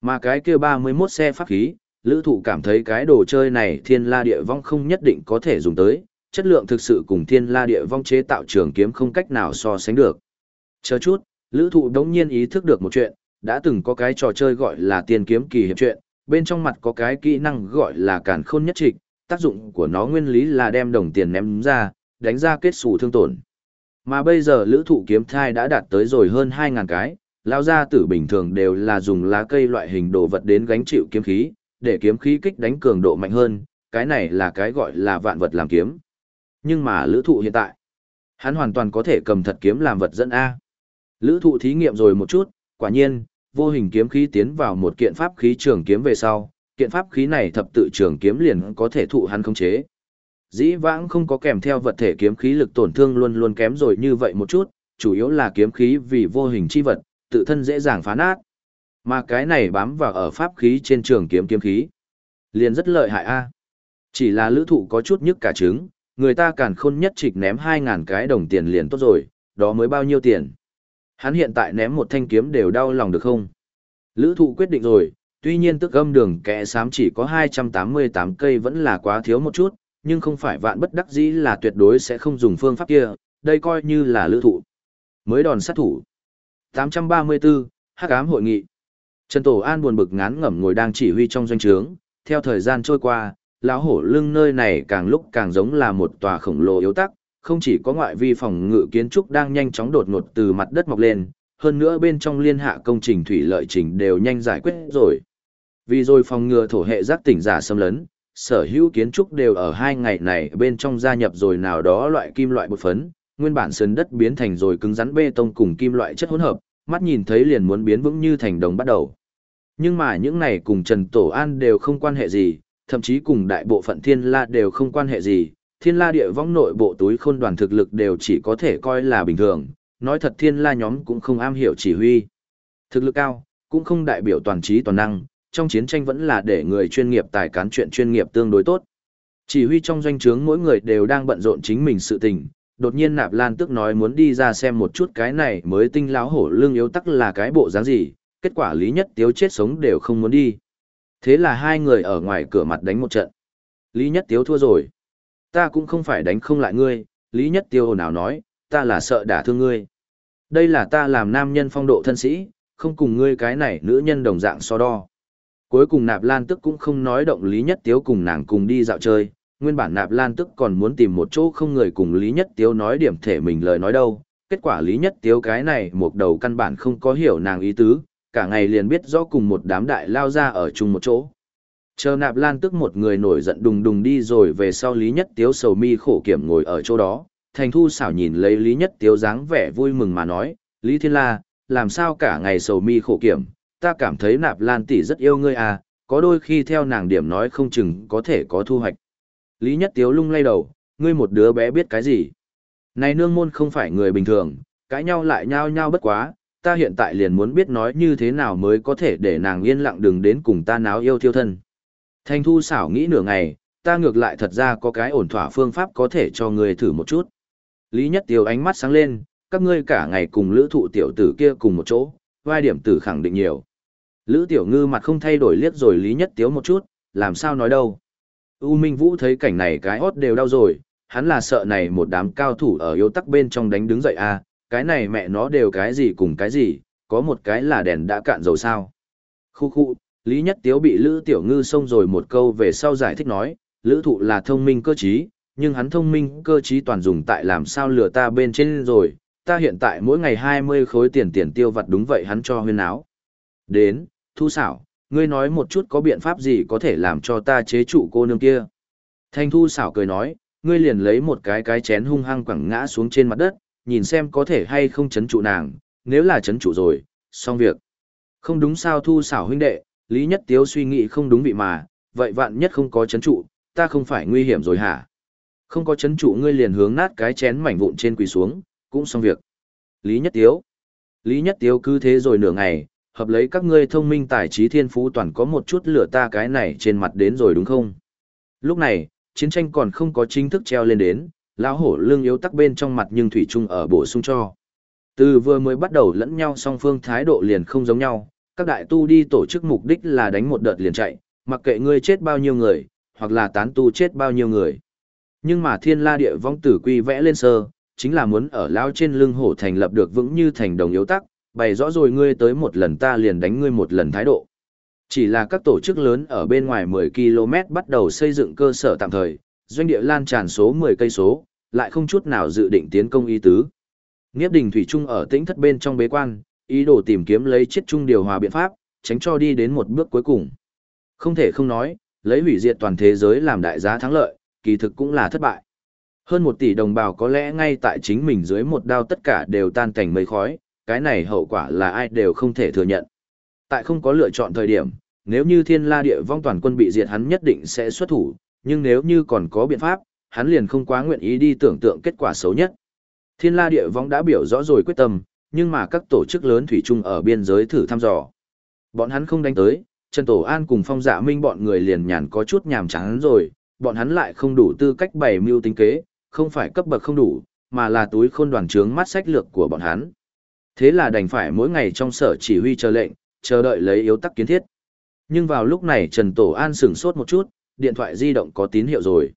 Mà cái kia 31 xe pháp khí, lữ thụ cảm thấy cái đồ chơi này thiên la địa vong không nhất định có thể dùng tới, chất lượng thực sự cùng thiên la địa vong chế tạo trường kiếm không cách nào so sánh được. Chờ chút, lữ thụ đống nhiên ý thức được một chuyện, đã từng có cái trò chơi gọi là tiền kiếm kỳ hiệp truyện, bên trong mặt có cái kỹ năng gọi là cản khôn nhất trịch, tác dụng của nó nguyên lý là đem đồng tiền ném ra, đánh ra kết xù thương tổn. Mà bây giờ lữ thụ kiếm thai đã đạt tới rồi hơn 2.000 cái, lao ra tử bình thường đều là dùng lá cây loại hình đồ vật đến gánh chịu kiếm khí, để kiếm khí kích đánh cường độ mạnh hơn, cái này là cái gọi là vạn vật làm kiếm. Nhưng mà lữ thụ hiện tại, hắn hoàn toàn có thể cầm thật kiếm làm vật dẫn A. Lữ thụ thí nghiệm rồi một chút, quả nhiên, vô hình kiếm khí tiến vào một kiện pháp khí trường kiếm về sau, kiện pháp khí này thập tự trường kiếm liền có thể thụ hắn khống chế. Dĩ vãng không có kèm theo vật thể kiếm khí lực tổn thương luôn luôn kém rồi như vậy một chút, chủ yếu là kiếm khí vì vô hình chi vật, tự thân dễ dàng phá nát. Mà cái này bám vào ở pháp khí trên trường kiếm kiếm khí. Liền rất lợi hại a. Chỉ là lữ thụ có chút nhức cả trứng, người ta càn khôn nhất trịch ném 2000 cái đồng tiền liền tốt rồi, đó mới bao nhiêu tiền. Hắn hiện tại ném một thanh kiếm đều đau lòng được không? Lữ thụ quyết định rồi, tuy nhiên tức âm đường kẽ sám chỉ có 288 cây vẫn là quá thiếu một chút, nhưng không phải vạn bất đắc dĩ là tuyệt đối sẽ không dùng phương pháp kia, đây coi như là lữ thụ. Mới đòn sát thủ. 834, Hắc ám hội nghị. Trần Tổ An buồn bực ngán ngẩm ngồi đang chỉ huy trong doanh trướng, theo thời gian trôi qua, lão hổ lưng nơi này càng lúc càng giống là một tòa khổng lồ yếu tắc, không chỉ có ngoại vi phòng ngự kiến trúc đang nhanh chóng đột ngột từ mặt đất mọc lên, hơn nữa bên trong liên hạ công trình thủy lợi trình đều nhanh giải quyết rồi. Vì rồi phòng ngừa thổ hệ giác tỉnh giả xâm lấn, sở hữu kiến trúc đều ở hai ngày này bên trong gia nhập rồi nào đó loại kim loại bột phấn, nguyên bản sân đất biến thành rồi cứng rắn bê tông cùng kim loại chất hỗn hợp, mắt nhìn thấy liền muốn biến vững như thành đồng bắt đầu. Nhưng mà những này cùng Trần Tổ An đều không quan hệ gì, thậm chí cùng đại bộ phận thiên la đều không quan hệ gì, thiên la địa vong nội bộ túi khôn đoàn thực lực đều chỉ có thể coi là bình thường, nói thật thiên la nhóm cũng không am hiểu chỉ huy. Thực lực cao, cũng không đại biểu toàn trí toàn năng, trong chiến tranh vẫn là để người chuyên nghiệp tài cán chuyện chuyên nghiệp tương đối tốt. Chỉ huy trong doanh trướng mỗi người đều đang bận rộn chính mình sự tình, đột nhiên nạp lan tức nói muốn đi ra xem một chút cái này mới tinh láo hổ lương yếu tắc là cái bộ dáng gì, kết quả lý nhất tiếu chết sống đều không muốn đi. Thế là hai người ở ngoài cửa mặt đánh một trận. Lý nhất tiếu thua rồi. Ta cũng không phải đánh không lại ngươi, lý nhất tiêu nào nói, ta là sợ đả thương ngươi. Đây là ta làm nam nhân phong độ thân sĩ, không cùng ngươi cái này nữ nhân đồng dạng so đo. Cuối cùng nạp lan tức cũng không nói động lý nhất tiếu cùng nàng cùng đi dạo chơi, nguyên bản nạp lan tức còn muốn tìm một chỗ không người cùng lý nhất tiếu nói điểm thể mình lời nói đâu. Kết quả lý nhất tiếu cái này một đầu căn bản không có hiểu nàng ý tứ, cả ngày liền biết rõ cùng một đám đại lao ra ở chung một chỗ. Chờ nạp lan tức một người nổi giận đùng đùng đi rồi về sau lý nhất tiếu sầu mi khổ kiểm ngồi ở chỗ đó, thành thu xảo nhìn lấy lý nhất tiếu dáng vẻ vui mừng mà nói, Lý Thiên La, làm sao cả ngày sầu mi khổ kiểm, ta cảm thấy nạp lan tỷ rất yêu ngươi à, có đôi khi theo nàng điểm nói không chừng có thể có thu hoạch. Lý Nhất Tiếu lung lay đầu, ngươi một đứa bé biết cái gì. Này nương môn không phải người bình thường, cãi nhau lại nhao nhao bất quá, ta hiện tại liền muốn biết nói như thế nào mới có thể để nàng yên lặng đừng đến cùng ta náo yêu thiêu thân. Thanh thu xảo nghĩ nửa ngày, ta ngược lại thật ra có cái ổn thỏa phương pháp có thể cho ngươi thử một chút. Lý Nhất Tiếu ánh mắt sáng lên, các ngươi cả ngày cùng lữ thụ tiểu tử kia cùng một chỗ, vai điểm tử khẳng định nhiều. Lữ tiểu ngư mặt không thay đổi liếc rồi Lý Nhất Tiếu một chút, làm sao nói đâu. U Minh Vũ thấy cảnh này cái hót đều đau rồi, hắn là sợ này một đám cao thủ ở yếu tắc bên trong đánh đứng dậy à, cái này mẹ nó đều cái gì cùng cái gì, có một cái là đèn đã cạn dầu sao. Khu khu, Lý Nhất Tiếu bị Lữ Tiểu Ngư xông rồi một câu về sau giải thích nói, Lữ Thụ là thông minh cơ trí, nhưng hắn thông minh cơ trí toàn dùng tại làm sao lừa ta bên trên rồi, ta hiện tại mỗi ngày 20 khối tiền tiền tiêu vặt đúng vậy hắn cho huyên áo. Đến, thu xảo, ngươi nói một chút có biện pháp gì có thể làm cho ta chế trụ cô nương kia. Thanh thu xảo cười nói, ngươi liền lấy một cái cái chén hung hăng quẳng ngã xuống trên mặt đất, nhìn xem có thể hay không chấn trụ nàng, nếu là chấn trụ rồi, xong việc. Không đúng sao thu xảo huynh đệ, Lý Nhất Tiếu suy nghĩ không đúng vị mà, vậy vạn nhất không có chấn trụ, ta không phải nguy hiểm rồi hả? Không có chấn trụ ngươi liền hướng nát cái chén mảnh vụn trên quỳ xuống, cũng xong việc. Lý Nhất Tiếu. Lý Nhất Tiếu cứ thế rồi nửa ngày, hợp lấy các ngươi thông minh tài trí thiên phú toàn có một chút lửa ta cái này trên mặt đến rồi đúng không? Lúc này, chiến tranh còn không có chính thức treo lên đến, lão hổ lương yếu tắc bên trong mặt nhưng thủy chung ở bổ sung cho. Từ vừa mới bắt đầu lẫn nhau song phương thái độ liền không giống nhau, các đại tu đi tổ chức mục đích là đánh một đợt liền chạy, mặc kệ ngươi chết bao nhiêu người, hoặc là tán tu chết bao nhiêu người. Nhưng mà thiên la địa vong tử quy vẽ lên sơ, chính là muốn ở lao trên lưng hổ thành lập được vững như thành đồng yếu tắc, bày rõ rồi ngươi tới một lần ta liền đánh ngươi một lần thái độ. Chỉ là các tổ chức lớn ở bên ngoài 10 km bắt đầu xây dựng cơ sở tạm thời, doanh địa lan tràn số 10 cây số, lại không chút nào dự định tiến công y tứ. Nghiếp đình thủy trung ở tĩnh thất bên trong bế quan, ý đồ tìm kiếm lấy chiết trung điều hòa biện pháp, tránh cho đi đến một bước cuối cùng. Không thể không nói, lấy hủy diệt toàn thế giới làm đại giá thắng lợi, kỳ thực cũng là thất bại. Hơn một tỷ đồng bào có lẽ ngay tại chính mình dưới một đao tất cả đều tan cảnh mây khói, cái này hậu quả là ai đều không thể thừa nhận. Tại không có lựa chọn thời điểm, nếu như thiên la địa vong toàn quân bị diệt hắn nhất định sẽ xuất thủ, nhưng nếu như còn có biện pháp, hắn liền không quá nguyện ý đi tưởng tượng kết quả xấu nhất. Thiên la địa vong đã biểu rõ rồi quyết tâm, nhưng mà các tổ chức lớn thủy chung ở biên giới thử thăm dò. Bọn hắn không đánh tới, Trần Tổ An cùng Phong Dạ Minh bọn người liền nhàn có chút nhàm chán rồi, bọn hắn lại không đủ tư cách bày mưu tính kế, không phải cấp bậc không đủ, mà là túi khôn đoàn trướng mắt sách lược của bọn hắn. Thế là đành phải mỗi ngày trong sở chỉ huy chờ lệnh, chờ đợi lấy yếu tắc kiến thiết. Nhưng vào lúc này Trần Tổ An sửng sốt một chút, điện thoại di động có tín hiệu rồi.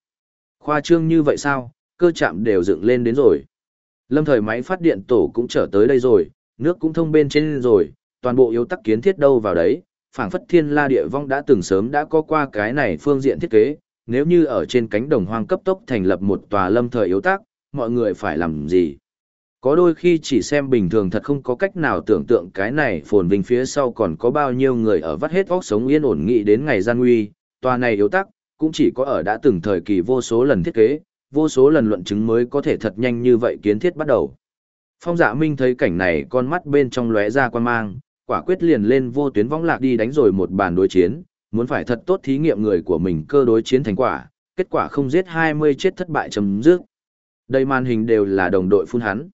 Khoa trương như vậy sao, cơ chạm đều dựng lên đến rồi. Lâm thời máy phát điện tổ cũng trở tới đây rồi, nước cũng thông bên trên rồi, toàn bộ yếu tắc kiến thiết đâu vào đấy, phảng phất thiên la địa vong đã từng sớm đã có qua cái này phương diện thiết kế, nếu như ở trên cánh đồng hoang cấp tốc thành lập một tòa lâm thời yếu tắc, mọi người phải làm gì? Có đôi khi chỉ xem bình thường thật không có cách nào tưởng tượng cái này phồn vinh phía sau còn có bao nhiêu người ở vắt hết óc sống yên ổn nghị đến ngày gian nguy, tòa này yếu tắc, cũng chỉ có ở đã từng thời kỳ vô số lần thiết kế, vô số lần luận chứng mới có thể thật nhanh như vậy kiến thiết bắt đầu. Phong dạ minh thấy cảnh này con mắt bên trong lóe ra quan mang, quả quyết liền lên vô tuyến võng lạc đi đánh rồi một bàn đối chiến, muốn phải thật tốt thí nghiệm người của mình cơ đối chiến thành quả, kết quả không giết 20 chết thất bại chấm dứt. Đây màn hình đều là đồng đội phun hắn.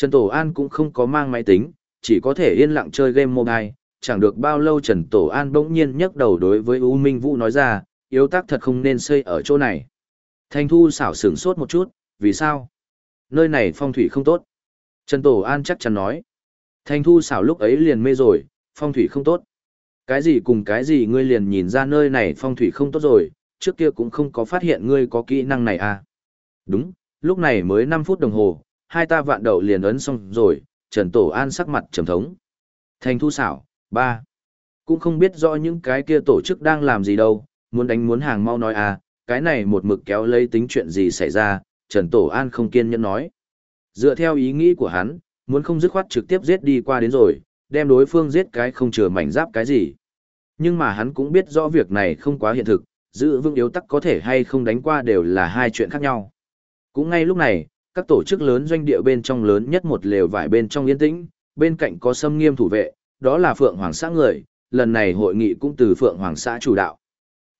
Trần Tổ An cũng không có mang máy tính, chỉ có thể yên lặng chơi game mobile, chẳng được bao lâu Trần Tổ An bỗng nhiên nhấc đầu đối với U Minh Vũ nói ra, yếu tác thật không nên xây ở chỗ này. Thanh Thu xảo sửng sốt một chút, vì sao? Nơi này phong thủy không tốt. Trần Tổ An chắc chắn nói. Thanh Thu xảo lúc ấy liền mê rồi, phong thủy không tốt. Cái gì cùng cái gì ngươi liền nhìn ra nơi này phong thủy không tốt rồi, trước kia cũng không có phát hiện ngươi có kỹ năng này à. Đúng, lúc này mới 5 phút đồng hồ, hai ta vạn đậu liền ấn xong rồi, Trần Tổ An sắc mặt trầm thống. thành Thu xảo, ba Cũng không biết rõ những cái kia tổ chức đang làm gì đâu, muốn đánh muốn hàng mau nói à, cái này một mực kéo lấy tính chuyện gì xảy ra, Trần Tổ An không kiên nhẫn nói. Dựa theo ý nghĩ của hắn, muốn không dứt khoát trực tiếp giết đi qua đến rồi, đem đối phương giết cái không chừa mảnh giáp cái gì. Nhưng mà hắn cũng biết rõ việc này không quá hiện thực, giữ vững yếu tắc có thể hay không đánh qua đều là hai chuyện khác nhau. Cũng ngay lúc này, các tổ chức lớn doanh địa bên trong lớn nhất một lều vải bên trong yên tĩnh, bên cạnh có xâm nghiêm thủ vệ, đó là Phượng Hoàng xã người, lần này hội nghị cũng từ Phượng Hoàng xã chủ đạo.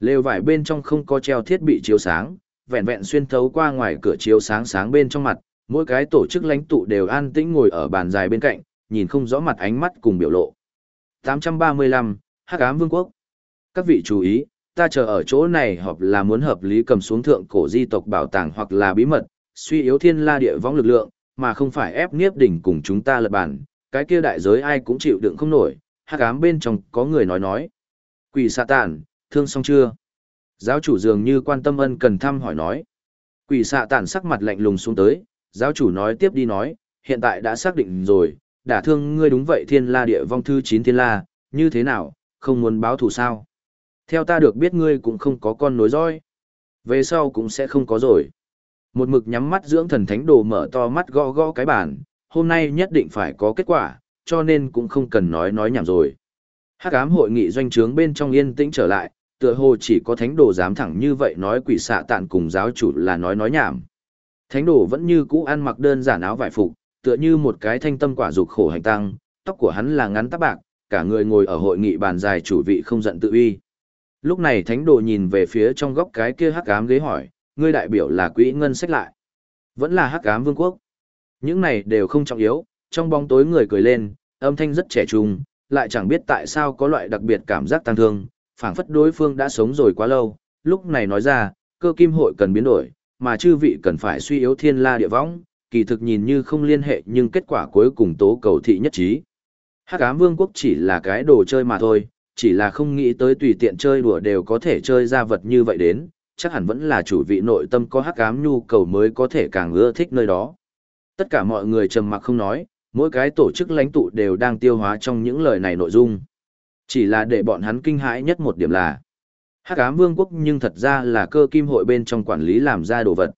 Lều vải bên trong không có treo thiết bị chiếu sáng, vẹn vẹn xuyên thấu qua ngoài cửa chiếu sáng sáng bên trong mặt, mỗi cái tổ chức lãnh tụ đều an tĩnh ngồi ở bàn dài bên cạnh, nhìn không rõ mặt ánh mắt cùng biểu lộ. 835, Hắc ám vương quốc. Các vị chú ý, ta chờ ở chỗ này họp là muốn hợp lý cầm xuống thượng cổ di tộc bảo tàng hoặc là bí mật, suy yếu thiên la địa võng lực lượng, mà không phải ép nghiếp đỉnh cùng chúng ta lật bản, cái kia đại giới ai cũng chịu đựng không nổi, hắc ám bên trong có người nói nói. Quỷ xạ tản, thương xong chưa? Giáo chủ dường như quan tâm ân cần thăm hỏi nói. Quỷ xạ tản sắc mặt lạnh lùng xuống tới, giáo chủ nói tiếp đi nói, hiện tại đã xác định rồi, đả thương ngươi đúng vậy thiên la địa vong thư chín thiên la, như thế nào, không muốn báo thù sao? Theo ta được biết ngươi cũng không có con nối dõi. Về sau cũng sẽ không có rồi. Một mực nhắm mắt dưỡng thần thánh đồ mở to mắt gõ gõ cái bàn, hôm nay nhất định phải có kết quả, cho nên cũng không cần nói nói nhảm rồi. Hắc ám hội nghị doanh trướng bên trong yên tĩnh trở lại, tựa hồ chỉ có thánh đồ dám thẳng như vậy nói quỷ xạ tạn cùng giáo chủ là nói nói nhảm. Thánh đồ vẫn như cũ ăn mặc đơn giản áo vải phục, tựa như một cái thanh tâm quả dục khổ hành tăng, tóc của hắn là ngắn tóc bạc, cả người ngồi ở hội nghị bàn dài chủ vị không giận tự uy. Lúc này thánh đồ nhìn về phía trong góc cái kia hắc ám ghế hỏi, ngươi đại biểu là quỹ ngân sách lại. Vẫn là hắc ám vương quốc. Những này đều không trọng yếu, trong bóng tối người cười lên, âm thanh rất trẻ trung, lại chẳng biết tại sao có loại đặc biệt cảm giác tăng thương, phảng phất đối phương đã sống rồi quá lâu, lúc này nói ra, cơ kim hội cần biến đổi, mà chư vị cần phải suy yếu thiên la địa võng, kỳ thực nhìn như không liên hệ nhưng kết quả cuối cùng tố cầu thị nhất trí. Hắc ám vương quốc chỉ là cái đồ chơi mà thôi, chỉ là không nghĩ tới tùy tiện chơi đùa đều có thể chơi ra vật như vậy đến, chắc hẳn vẫn là chủ vị nội tâm có hắc ám nhu cầu mới có thể càng ưa thích nơi đó. Tất cả mọi người trầm mặc không nói, mỗi cái tổ chức lãnh tụ đều đang tiêu hóa trong những lời này nội dung. Chỉ là để bọn hắn kinh hãi nhất một điểm là Hắc Ám Vương quốc nhưng thật ra là cơ kim hội bên trong quản lý làm ra đồ vật.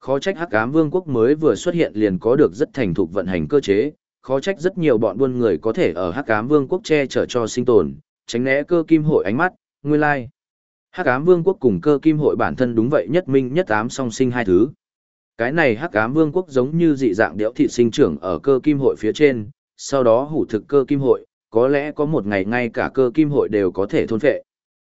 Khó trách Hắc Ám Vương quốc mới vừa xuất hiện liền có được rất thành thục vận hành cơ chế, khó trách rất nhiều bọn buôn người có thể ở Hắc Ám Vương quốc che chở cho sinh tồn, tránh né cơ kim hội ánh mắt, nguyên lai. Like. Hắc Ám Vương quốc cùng cơ kim hội bản thân đúng vậy nhất minh nhất ám song sinh hai thứ. Cái này Hắc Ám Vương quốc giống như dị dạng đẽo thị sinh trưởng ở cơ kim hội phía trên, sau đó hủ thực cơ kim hội, có lẽ có một ngày ngay cả cơ kim hội đều có thể thôn phệ.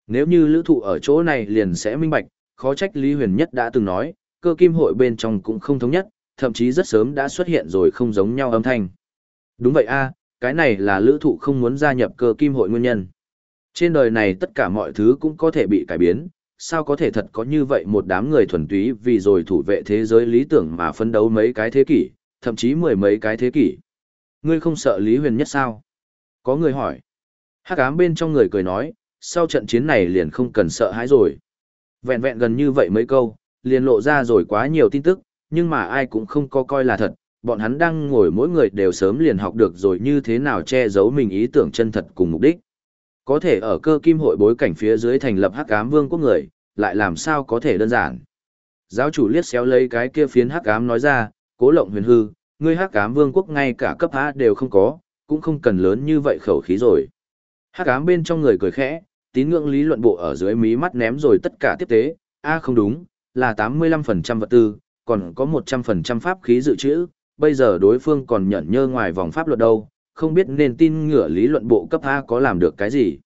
Nếu như lữ thụ ở chỗ này liền sẽ minh bạch, khó trách Lý Huyền Nhất đã từng nói, cơ kim hội bên trong cũng không thống nhất, thậm chí rất sớm đã xuất hiện rồi không giống nhau âm thanh. Đúng vậy a cái này là lữ thụ không muốn gia nhập cơ kim hội nguyên nhân. Trên đời này tất cả mọi thứ cũng có thể bị cải biến, sao có thể thật có như vậy một đám người thuần túy vì rồi thủ vệ thế giới lý tưởng mà phấn đấu mấy cái thế kỷ, thậm chí mười mấy cái thế kỷ. Ngươi không sợ Lý Huyền Nhất sao? Có người hỏi. Hắc ám bên trong người cười nói, sau trận chiến này liền không cần sợ hãi rồi. Vẹn vẹn gần như vậy mấy câu, liền lộ ra rồi quá nhiều tin tức, nhưng mà ai cũng không có coi là thật, bọn hắn đang ngồi mỗi người đều sớm liền học được rồi như thế nào che giấu mình ý tưởng chân thật cùng mục đích. Có thể ở cơ kim hội bối cảnh phía dưới thành lập hắc ám vương quốc người, lại làm sao có thể đơn giản. Giáo chủ liếc xéo lấy cái kia phiến hắc ám nói ra, cố lộng huyền hư, ngươi hắc ám vương quốc ngay cả cấp A đều không có, cũng không cần lớn như vậy khẩu khí rồi. Hắc ám bên trong người cười khẽ, tín ngưỡng lý luận bộ ở dưới mí mắt ném rồi tất cả tiếp tế, a không đúng, là 85% vật tư, còn có 100% pháp khí dự trữ, bây giờ đối phương còn nhận nhơ ngoài vòng pháp luật đâu, không biết nên tin ngửa lý luận bộ cấp A có làm được cái gì.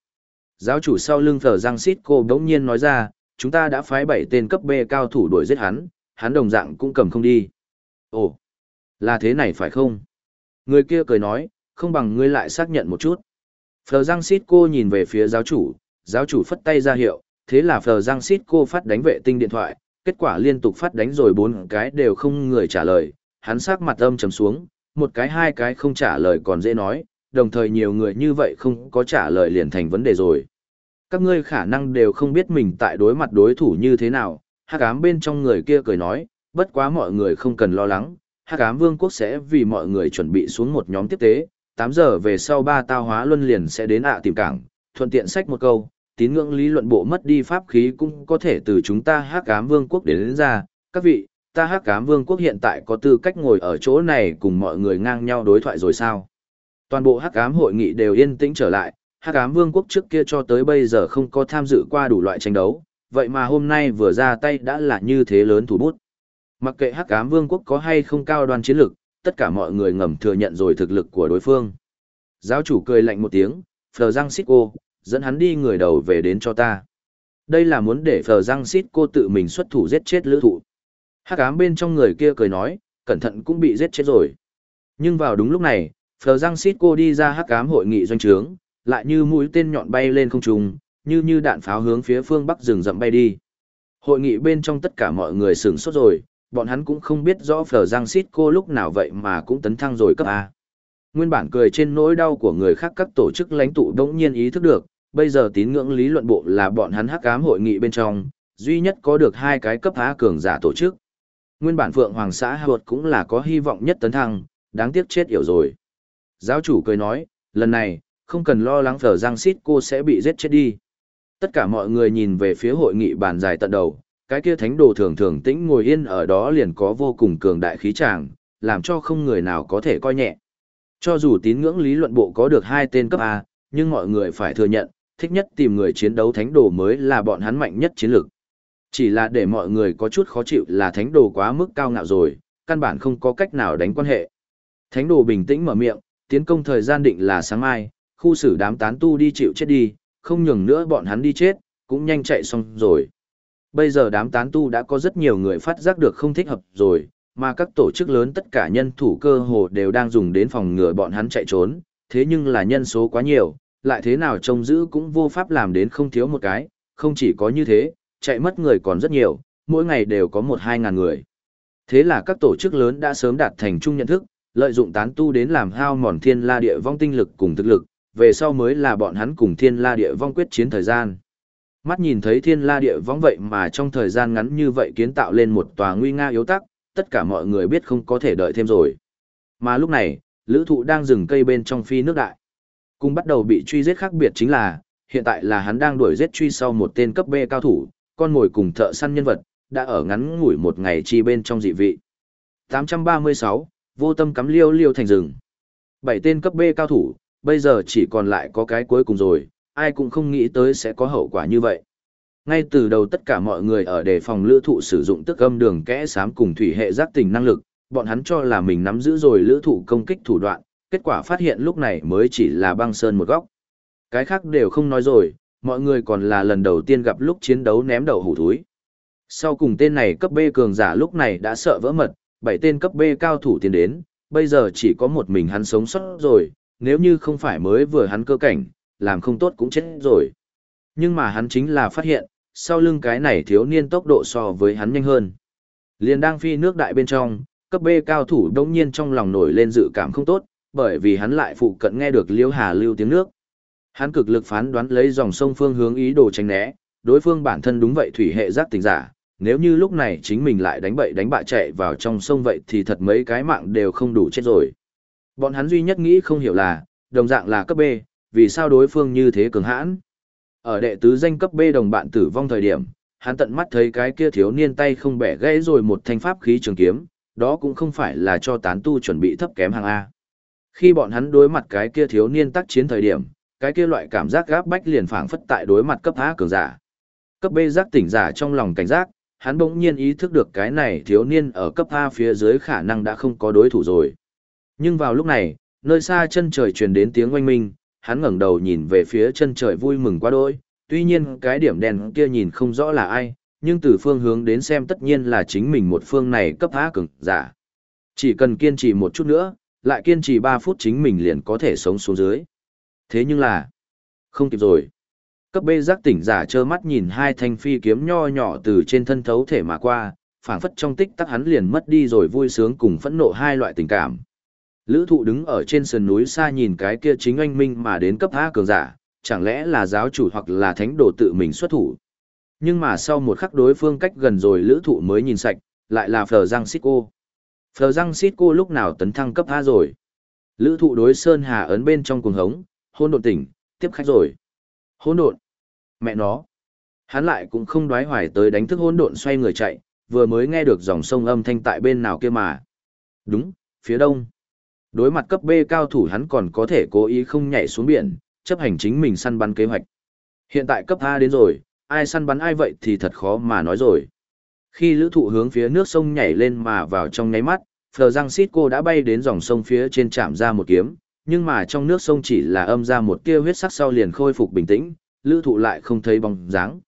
Giáo chủ sau lưng thờ răng xít cô đống nhiên nói ra, chúng ta đã phái 7 tên cấp B cao thủ đuổi giết hắn, hắn đồng dạng cũng cầm không đi. Ồ, là thế này phải không? Người kia cười nói, không bằng ngươi lại xác nhận một chút. Phờ Giang Sít cô nhìn về phía giáo chủ, giáo chủ phất tay ra hiệu, thế là Phờ Giang Sít cô phát đánh vệ tinh điện thoại, kết quả liên tục phát đánh rồi bốn cái đều không người trả lời, hắn sắc mặt âm trầm xuống, một cái hai cái không trả lời còn dễ nói, đồng thời nhiều người như vậy không có trả lời liền thành vấn đề rồi. Các ngươi khả năng đều không biết mình tại đối mặt đối thủ như thế nào, hắc ám bên trong người kia cười nói, bất quá mọi người không cần lo lắng, hắc ám vương quốc sẽ vì mọi người chuẩn bị xuống một nhóm tiếp tế, 8 giờ về sau ba tao hóa luân liền sẽ đến ạ tìm cảng, thuận tiện sách một câu, tín ngưỡng lý luận bộ mất đi pháp khí cũng có thể từ chúng ta hắc ám vương quốc đến, đến ra, các vị, ta hắc cám vương quốc hiện tại có tư cách ngồi ở chỗ này cùng mọi người ngang nhau đối thoại rồi sao? Toàn bộ hắc cám hội nghị đều yên tĩnh trở lại, hắc cám vương quốc trước kia cho tới bây giờ không có tham dự qua đủ loại tranh đấu, vậy mà hôm nay vừa ra tay đã là như thế lớn thủ bút. Mặc kệ hắc cám vương quốc có hay không cao đoan chiến lực, tất cả mọi người ngầm thừa nhận rồi thực lực của đối phương. Giáo chủ cười lạnh một tiếng, Phờ Giang Xích cô, dẫn hắn đi người đầu về đến cho ta. Đây là muốn để Phờ Giang Xích cô tự mình xuất thủ giết chết lữ thụ. Hắc ám bên trong người kia cười nói, cẩn thận cũng bị giết chết rồi. Nhưng vào đúng lúc này, Phờ răng Xít cô đi ra hắc ám hội nghị doanh trướng, lại như mũi tên nhọn bay lên không trung, như như đạn pháo hướng phía phương bắc rừng rậm bay đi. Hội nghị bên trong tất cả mọi người sửng sốt rồi, bọn hắn cũng không biết rõ Phờ răng Xít cô lúc nào vậy mà cũng tấn thăng rồi cấp A. Nguyên bản cười trên nỗi đau của người khác các tổ chức lãnh tụ đống nhiên ý thức được, bây giờ tín ngưỡng lý luận bộ là bọn hắn hắc ám hội nghị bên trong, duy nhất có được hai cái cấp A cường giả tổ chức. Nguyên bản Phượng Hoàng xã Hột cũng là có hy vọng nhất tấn thăng, đáng tiếc chết yểu rồi. Giáo chủ cười nói, lần này, không cần lo lắng phở giang xít cô sẽ bị giết chết đi. Tất cả mọi người nhìn về phía hội nghị bàn dài tận đầu, cái kia thánh đồ thường thường tĩnh ngồi yên ở đó liền có vô cùng cường đại khí tràng, làm cho không người nào có thể coi nhẹ. Cho dù tín ngưỡng lý luận bộ có được hai tên cấp A, nhưng mọi người phải thừa nhận, thích nhất tìm người chiến đấu thánh đồ mới là bọn hắn mạnh nhất chiến lược. Chỉ là để mọi người có chút khó chịu là thánh đồ quá mức cao ngạo rồi, căn bản không có cách nào đánh quan hệ. Thánh đồ bình tĩnh mở miệng, tiến công thời gian định là sáng mai, khu xử đám tán tu đi chịu chết đi, không nhường nữa bọn hắn đi chết, cũng nhanh chạy xong rồi. Bây giờ đám tán tu đã có rất nhiều người phát giác được không thích hợp rồi, mà các tổ chức lớn tất cả nhân thủ cơ hồ đều đang dùng đến phòng ngừa bọn hắn chạy trốn, thế nhưng là nhân số quá nhiều, lại thế nào trông giữ cũng vô pháp làm đến không thiếu một cái, không chỉ có như thế, chạy mất người còn rất nhiều, mỗi ngày đều có một hai ngàn người. Thế là các tổ chức lớn đã sớm đạt thành chung nhận thức, lợi dụng tán tu đến làm hao mòn thiên la địa vong tinh lực cùng thực lực, về sau mới là bọn hắn cùng thiên la địa vong quyết chiến thời gian. Mắt nhìn thấy thiên la địa vong vậy mà trong thời gian ngắn như vậy kiến tạo lên một tòa nguy nga yếu tắc, tất cả mọi người biết không có thể đợi thêm rồi. Mà lúc này, lữ thụ đang dừng cây bên trong phi nước đại. Cùng bắt đầu bị truy giết khác biệt chính là, hiện tại là hắn đang đuổi giết truy sau một tên cấp B cao thủ, con mồi cùng thợ săn nhân vật, đã ở ngắn ngủi một ngày chi bên trong dị vị. 836, vô tâm cắm liêu liêu thành rừng. Bảy tên cấp B cao thủ, bây giờ chỉ còn lại có cái cuối cùng rồi, ai cũng không nghĩ tới sẽ có hậu quả như vậy. Ngay từ đầu tất cả mọi người ở đề phòng lữ thụ sử dụng tức âm đường kẽ sám cùng thủy hệ giác tình năng lực, bọn hắn cho là mình nắm giữ rồi lữ thụ công kích thủ đoạn, kết quả phát hiện lúc này mới chỉ là băng sơn một góc. Cái khác đều không nói rồi, mọi người còn là lần đầu tiên gặp lúc chiến đấu ném đầu hủ thúi. Sau cùng tên này cấp B cường giả lúc này đã sợ vỡ mật, bảy tên cấp B cao thủ tiến đến, bây giờ chỉ có một mình hắn sống sót rồi, nếu như không phải mới vừa hắn cơ cảnh, làm không tốt cũng chết rồi. Nhưng mà hắn chính là phát hiện, sau lưng cái này thiếu niên tốc độ so với hắn nhanh hơn. Liền đang phi nước đại bên trong, cấp B cao thủ đống nhiên trong lòng nổi lên dự cảm không tốt, bởi vì hắn lại phụ cận nghe được liêu hà lưu tiếng nước. Hắn cực lực phán đoán lấy dòng sông phương hướng ý đồ tránh né, đối phương bản thân đúng vậy thủy hệ giác tình giả, nếu như lúc này chính mình lại đánh bậy đánh bạ chạy vào trong sông vậy thì thật mấy cái mạng đều không đủ chết rồi. Bọn hắn duy nhất nghĩ không hiểu là, đồng dạng là cấp B, vì sao đối phương như thế cường hãn. Ở đệ tứ danh cấp B đồng bạn tử vong thời điểm, hắn tận mắt thấy cái kia thiếu niên tay không bẻ gãy rồi một thanh pháp khí trường kiếm, đó cũng không phải là cho tán tu chuẩn bị thấp kém hàng A. Khi bọn hắn đối mặt cái kia thiếu niên tác chiến thời điểm, cái kia loại cảm giác gáp bách liền phảng phất tại đối mặt cấp A cường giả. Cấp B giác tỉnh giả trong lòng cảnh giác, hắn bỗng nhiên ý thức được cái này thiếu niên ở cấp A phía dưới khả năng đã không có đối thủ rồi. Nhưng vào lúc này, nơi xa chân trời truyền đến tiếng oanh minh, hắn ngẩng đầu nhìn về phía chân trời vui mừng quá đỗi tuy nhiên cái điểm đèn kia nhìn không rõ là ai, nhưng từ phương hướng đến xem tất nhiên là chính mình một phương này cấp A cường giả. Chỉ cần kiên trì một chút nữa, lại kiên trì 3 phút chính mình liền có thể sống xuống dưới. Thế nhưng là, không kịp rồi. Cấp bê giác tỉnh giả trơ mắt nhìn hai thanh phi kiếm nho nhỏ từ trên thân thấu thể mà qua, phảng phất trong tích tắc hắn liền mất đi rồi vui sướng cùng phẫn nộ hai loại tình cảm. Lữ thụ đứng ở trên sườn núi xa nhìn cái kia chính anh minh mà đến cấp A cường giả, chẳng lẽ là giáo chủ hoặc là thánh đồ tự mình xuất thủ. Nhưng mà sau một khắc đối phương cách gần rồi lữ thụ mới nhìn sạch, lại là Phờ Giang Xích Cô. Phờ Giang Xích Cô lúc nào tấn thăng cấp A rồi. Lữ thụ đối Sơn Hà ấn bên trong cuồng hống, hôn độn tỉnh, tiếp khách rồi. Hôn độn. Mẹ nó. Hắn lại cũng không đoái hoài tới đánh thức hôn độn xoay người chạy, vừa mới nghe được dòng sông âm thanh tại bên nào kia mà. Đúng, phía đông. Đối mặt cấp B cao thủ hắn còn có thể cố ý không nhảy xuống biển, chấp hành chính mình săn bắn kế hoạch. Hiện tại cấp A đến rồi, ai săn bắn ai vậy thì thật khó mà nói rồi. Khi lữ thụ hướng phía nước sông nhảy lên mà vào trong nháy mắt, Phờ Giang Xít cô đã bay đến dòng sông phía trên chạm ra một kiếm, nhưng mà trong nước sông chỉ là âm ra một tia huyết sắc sau liền khôi phục bình tĩnh, lữ thụ lại không thấy bóng dáng.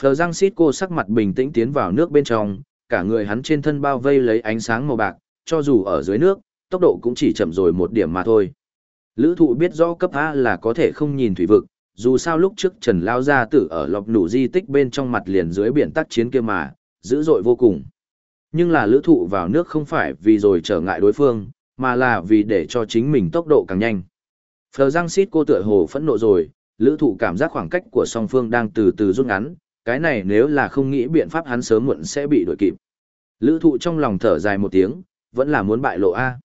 Phờ răng Xít cô sắc mặt bình tĩnh tiến vào nước bên trong, cả người hắn trên thân bao vây lấy ánh sáng màu bạc, cho dù ở dưới nước, tốc độ cũng chỉ chậm rồi một điểm mà thôi. Lữ thụ biết rõ cấp A là có thể không nhìn thủy vực, dù sao lúc trước Trần Lao Gia tử ở lọc nụ di tích bên trong mặt liền dưới biển tác chiến kia mà, dữ dội vô cùng. Nhưng là lữ thụ vào nước không phải vì rồi trở ngại đối phương, mà là vì để cho chính mình tốc độ càng nhanh. Phờ răng Xít cô tựa hồ phẫn nộ rồi, lữ thụ cảm giác khoảng cách của song phương đang từ từ rút ngắn, cái này nếu là không nghĩ biện pháp hắn sớm muộn sẽ bị đuổi kịp. Lữ thụ trong lòng thở dài một tiếng, vẫn là muốn bại lộ A.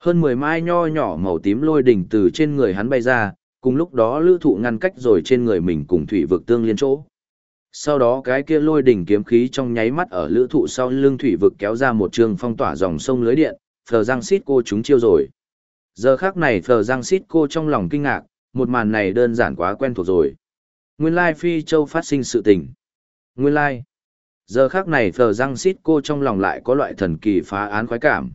Hơn 10 mai nho nhỏ màu tím lôi đỉnh từ trên người hắn bay ra, cùng lúc đó lữ thụ ngăn cách rồi trên người mình cùng thủy vực tương liên chỗ. Sau đó cái kia lôi đỉnh kiếm khí trong nháy mắt ở lữ thụ sau lưng thủy vực kéo ra một trường phong tỏa dòng sông lưới điện, phờ Giang Sít cô chúng chiêu rồi. Giờ khác này phờ Giang Sít cô trong lòng kinh ngạc, một màn này đơn giản quá quen thuộc rồi. Nguyên lai phi châu phát sinh sự tình. Nguyên lai. Giờ khác này phờ Giang Sít cô trong lòng lại có loại thần kỳ phá án khoái cảm.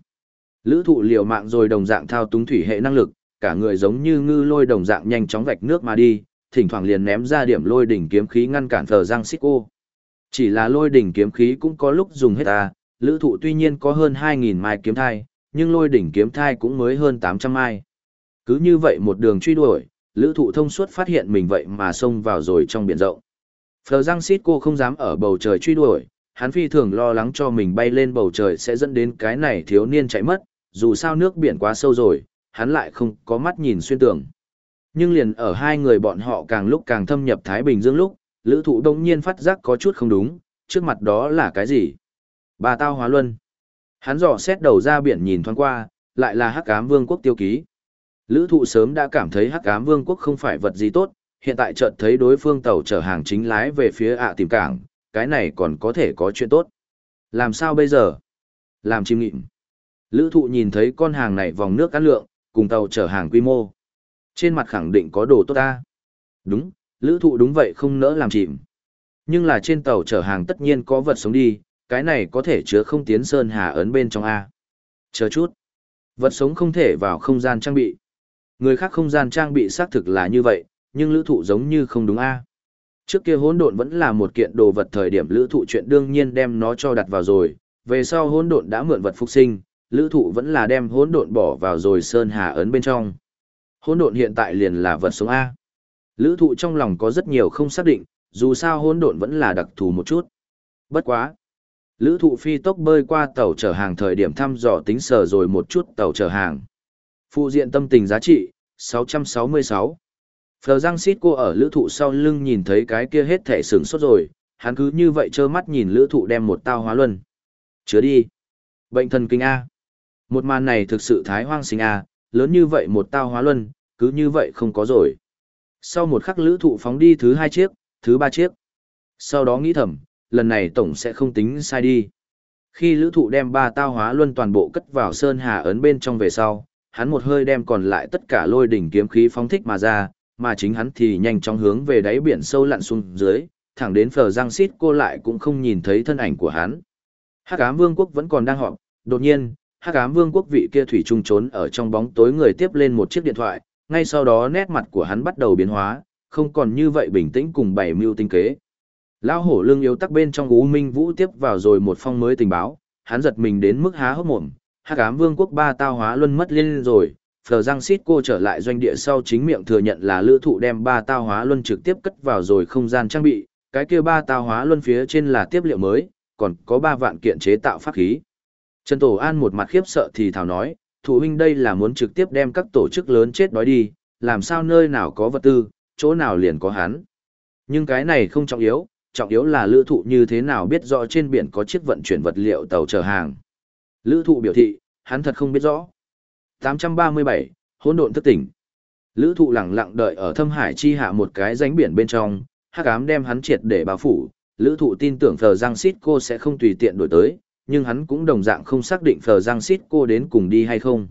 Lữ thụ liều mạng rồi đồng dạng thao túng thủy hệ năng lực, cả người giống như ngư lôi đồng dạng nhanh chóng vạch nước mà đi, thỉnh thoảng liền ném ra điểm lôi đỉnh kiếm khí ngăn cản phờ Giang Sít cô. Chỉ là lôi đỉnh kiếm khí cũng có lúc dùng hết ta, lữ thụ tuy nhiên có hơn 2.000 mai kiếm thai, nhưng lôi đỉnh kiếm thai cũng mới hơn 800 mai. Cứ như vậy một đường truy đuổi, lữ thụ thông suốt phát hiện mình vậy mà xông vào rồi trong biển rộng. Phờ răng xít cô không dám ở bầu trời truy đuổi, hắn phi thường lo lắng cho mình bay lên bầu trời sẽ dẫn đến cái này thiếu niên chạy mất, dù sao nước biển quá sâu rồi, hắn lại không có mắt nhìn xuyên tường. Nhưng liền ở hai người bọn họ càng lúc càng thâm nhập Thái Bình Dương lúc, lữ thụ đông nhiên phát giác có chút không đúng, trước mặt đó là cái gì? Bà tao hóa luân. Hắn dò xét đầu ra biển nhìn thoáng qua, lại là hắc ám vương quốc tiêu ký. Lữ thụ sớm đã cảm thấy hắc ám vương quốc không phải vật gì tốt, hiện tại chợt thấy đối phương tàu chở hàng chính lái về phía ạ tìm cảng, cái này còn có thể có chuyện tốt. Làm sao bây giờ? Làm chim nghịm. Lữ thụ nhìn thấy con hàng này vòng nước cát lượng, cùng tàu chở hàng quy mô. Trên mặt khẳng định có đồ tốt ta. Đúng, lữ thụ đúng vậy không nỡ làm chìm. Nhưng là trên tàu chở hàng tất nhiên có vật sống đi, cái này có thể chứa không tiến sơn hà ấn bên trong A. Chờ chút. Vật sống không thể vào không gian trang bị. Người khác không gian trang bị xác thực là như vậy, nhưng lữ thụ giống như không đúng A. Trước kia hỗn độn vẫn là một kiện đồ vật thời điểm lữ thụ chuyện đương nhiên đem nó cho đặt vào rồi, về sau hỗn độn đã mượn vật phục sinh, lữ thụ vẫn là đem hỗn độn bỏ vào rồi sơn hà ấn bên trong. Hỗn độn hiện tại liền là vật sống A. Lữ thụ trong lòng có rất nhiều không xác định, dù sao hỗn độn vẫn là đặc thù một chút. Bất quá. Lữ thụ phi tốc bơi qua tàu chở hàng thời điểm thăm dò tính sở rồi một chút tàu chở hàng. Phụ diện tâm tình giá trị, 666. Phờ Giang Sít cô ở lữ thụ sau lưng nhìn thấy cái kia hết thể sừng sốt rồi, hắn cứ như vậy trơ mắt nhìn lữ thụ đem một tao hóa luân. Chứa đi. Bệnh thần kinh A. Một màn này thực sự thái hoang sinh A, lớn như vậy một tao hóa luân, cứ như vậy không có rồi. Sau một khắc lữ thụ phóng đi thứ hai chiếc, thứ ba chiếc. Sau đó nghĩ thầm, lần này tổng sẽ không tính sai đi. Khi lữ thụ đem ba tao hóa luân toàn bộ cất vào sơn hà ấn bên trong về sau, hắn một hơi đem còn lại tất cả lôi đỉnh kiếm khí phóng thích mà ra, mà chính hắn thì nhanh chóng hướng về đáy biển sâu lặn xuống dưới, thẳng đến phờ giang xít cô lại cũng không nhìn thấy thân ảnh của hắn. Hắc ám vương quốc vẫn còn đang họp, đột nhiên, Hắc ám vương quốc vị kia thủy trung trốn ở trong bóng tối người tiếp lên một chiếc điện thoại, ngay sau đó nét mặt của hắn bắt đầu biến hóa, không còn như vậy bình tĩnh cùng bảy mưu tinh kế. Lão hổ lưng yếu tắc bên trong U Minh Vũ tiếp vào rồi một phong mới tình báo, hắn giật mình đến mức há hốc mồm, Hắc ám vương quốc ba tao hóa luân mất liên rồi, Phờ Giang Sít cô trở lại doanh địa sau chính miệng thừa nhận là lữ thụ đem ba tao hóa luân trực tiếp cất vào rồi không gian trang bị, cái kia ba tao hóa luân phía trên là tiếp liệu mới, còn có ba vạn kiện chế tạo pháp khí. Trần Tổ An một mặt khiếp sợ thì thảo nói, thủ huynh đây là muốn trực tiếp đem các tổ chức lớn chết đói đi, làm sao nơi nào có vật tư, chỗ nào liền có hắn. Nhưng cái này không trọng yếu, trọng yếu là lữ thụ như thế nào biết rõ trên biển có chiếc vận chuyển vật liệu tàu chở hàng. Lữ thụ biểu thị, hắn thật không biết rõ. 837, hỗn độn thức tỉnh. Lữ thụ lặng lặng đợi ở thâm hải chi hạ một cái ránh biển bên trong, hắc ám đem hắn triệt để bao phủ. Lữ thụ tin tưởng Phờ Giang Sít cô sẽ không tùy tiện đổi tới, nhưng hắn cũng đồng dạng không xác định Phờ Giang Sít cô đến cùng đi hay không.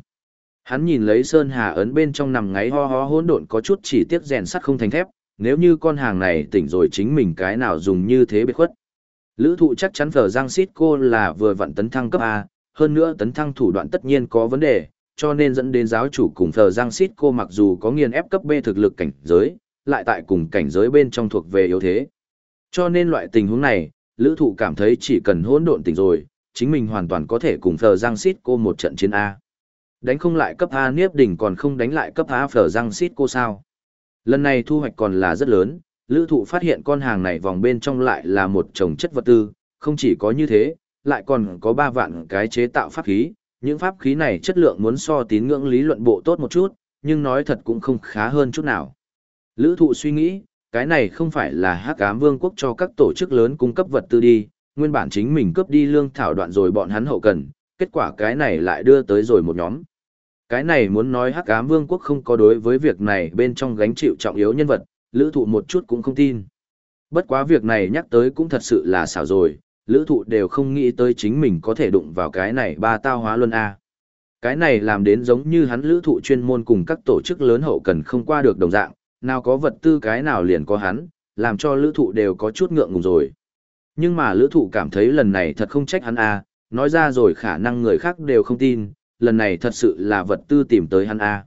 Hắn nhìn lấy Sơn Hà ấn bên trong nằm ngáy ho ho hỗn độn có chút chỉ tiếc rèn sắt không thành thép, nếu như con hàng này tỉnh rồi chính mình cái nào dùng như thế biệt khuất. Lữ thụ chắc chắn phở Giang xít cô là vừa vặn tấn thăng cấp A, hơn nữa tấn thăng thủ đoạn tất nhiên có vấn đề, cho nên dẫn đến giáo chủ cùng phở Giang xít cô mặc dù có nghiền ép cấp B thực lực cảnh giới, lại tại cùng cảnh giới bên trong thuộc về yếu thế. Cho nên loại tình huống này, lữ thụ cảm thấy chỉ cần hỗn độn tỉnh rồi, chính mình hoàn toàn có thể cùng phở Giang xít cô một trận chiến A. Đánh không lại cấp A Niếp Đỉnh còn không đánh lại cấp A phở Giang xít cô sao. Lần này thu hoạch còn là rất lớn, lữ thụ phát hiện con hàng này vòng bên trong lại là một chồng chất vật tư, không chỉ có như thế, lại còn có 3 vạn cái chế tạo pháp khí, những pháp khí này chất lượng muốn so tín ngưỡng lý luận bộ tốt một chút, nhưng nói thật cũng không khá hơn chút nào. Lữ thụ suy nghĩ, cái này không phải là hắc ám vương quốc cho các tổ chức lớn cung cấp vật tư đi, nguyên bản chính mình cướp đi lương thảo đoạn rồi bọn hắn hậu cần, kết quả cái này lại đưa tới rồi một nhóm. Cái này muốn nói hắc ám vương quốc không có đối với việc này bên trong gánh chịu trọng yếu nhân vật, lữ thụ một chút cũng không tin. Bất quá việc này nhắc tới cũng thật sự là xảo rồi, lữ thụ đều không nghĩ tới chính mình có thể đụng vào cái này ba tao hóa luân A. Cái này làm đến giống như hắn lữ thụ chuyên môn cùng các tổ chức lớn hậu cần không qua được đồng dạng, nào có vật tư cái nào liền có hắn, làm cho lữ thụ đều có chút ngượng ngùng rồi. Nhưng mà lữ thụ cảm thấy lần này thật không trách hắn A, nói ra rồi khả năng người khác đều không tin, lần này thật sự là vật tư tìm tới hắn A.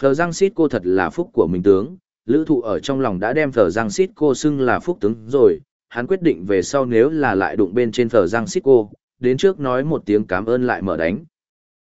Phờ Giang Sít cô thật là phúc của mình tướng, lữ thụ ở trong lòng đã đem Phờ Giang Sít cô xưng là phúc tướng rồi, hắn quyết định về sau nếu là lại đụng bên trên Phờ răng xít cô, đến trước nói một tiếng cảm ơn lại mở đánh.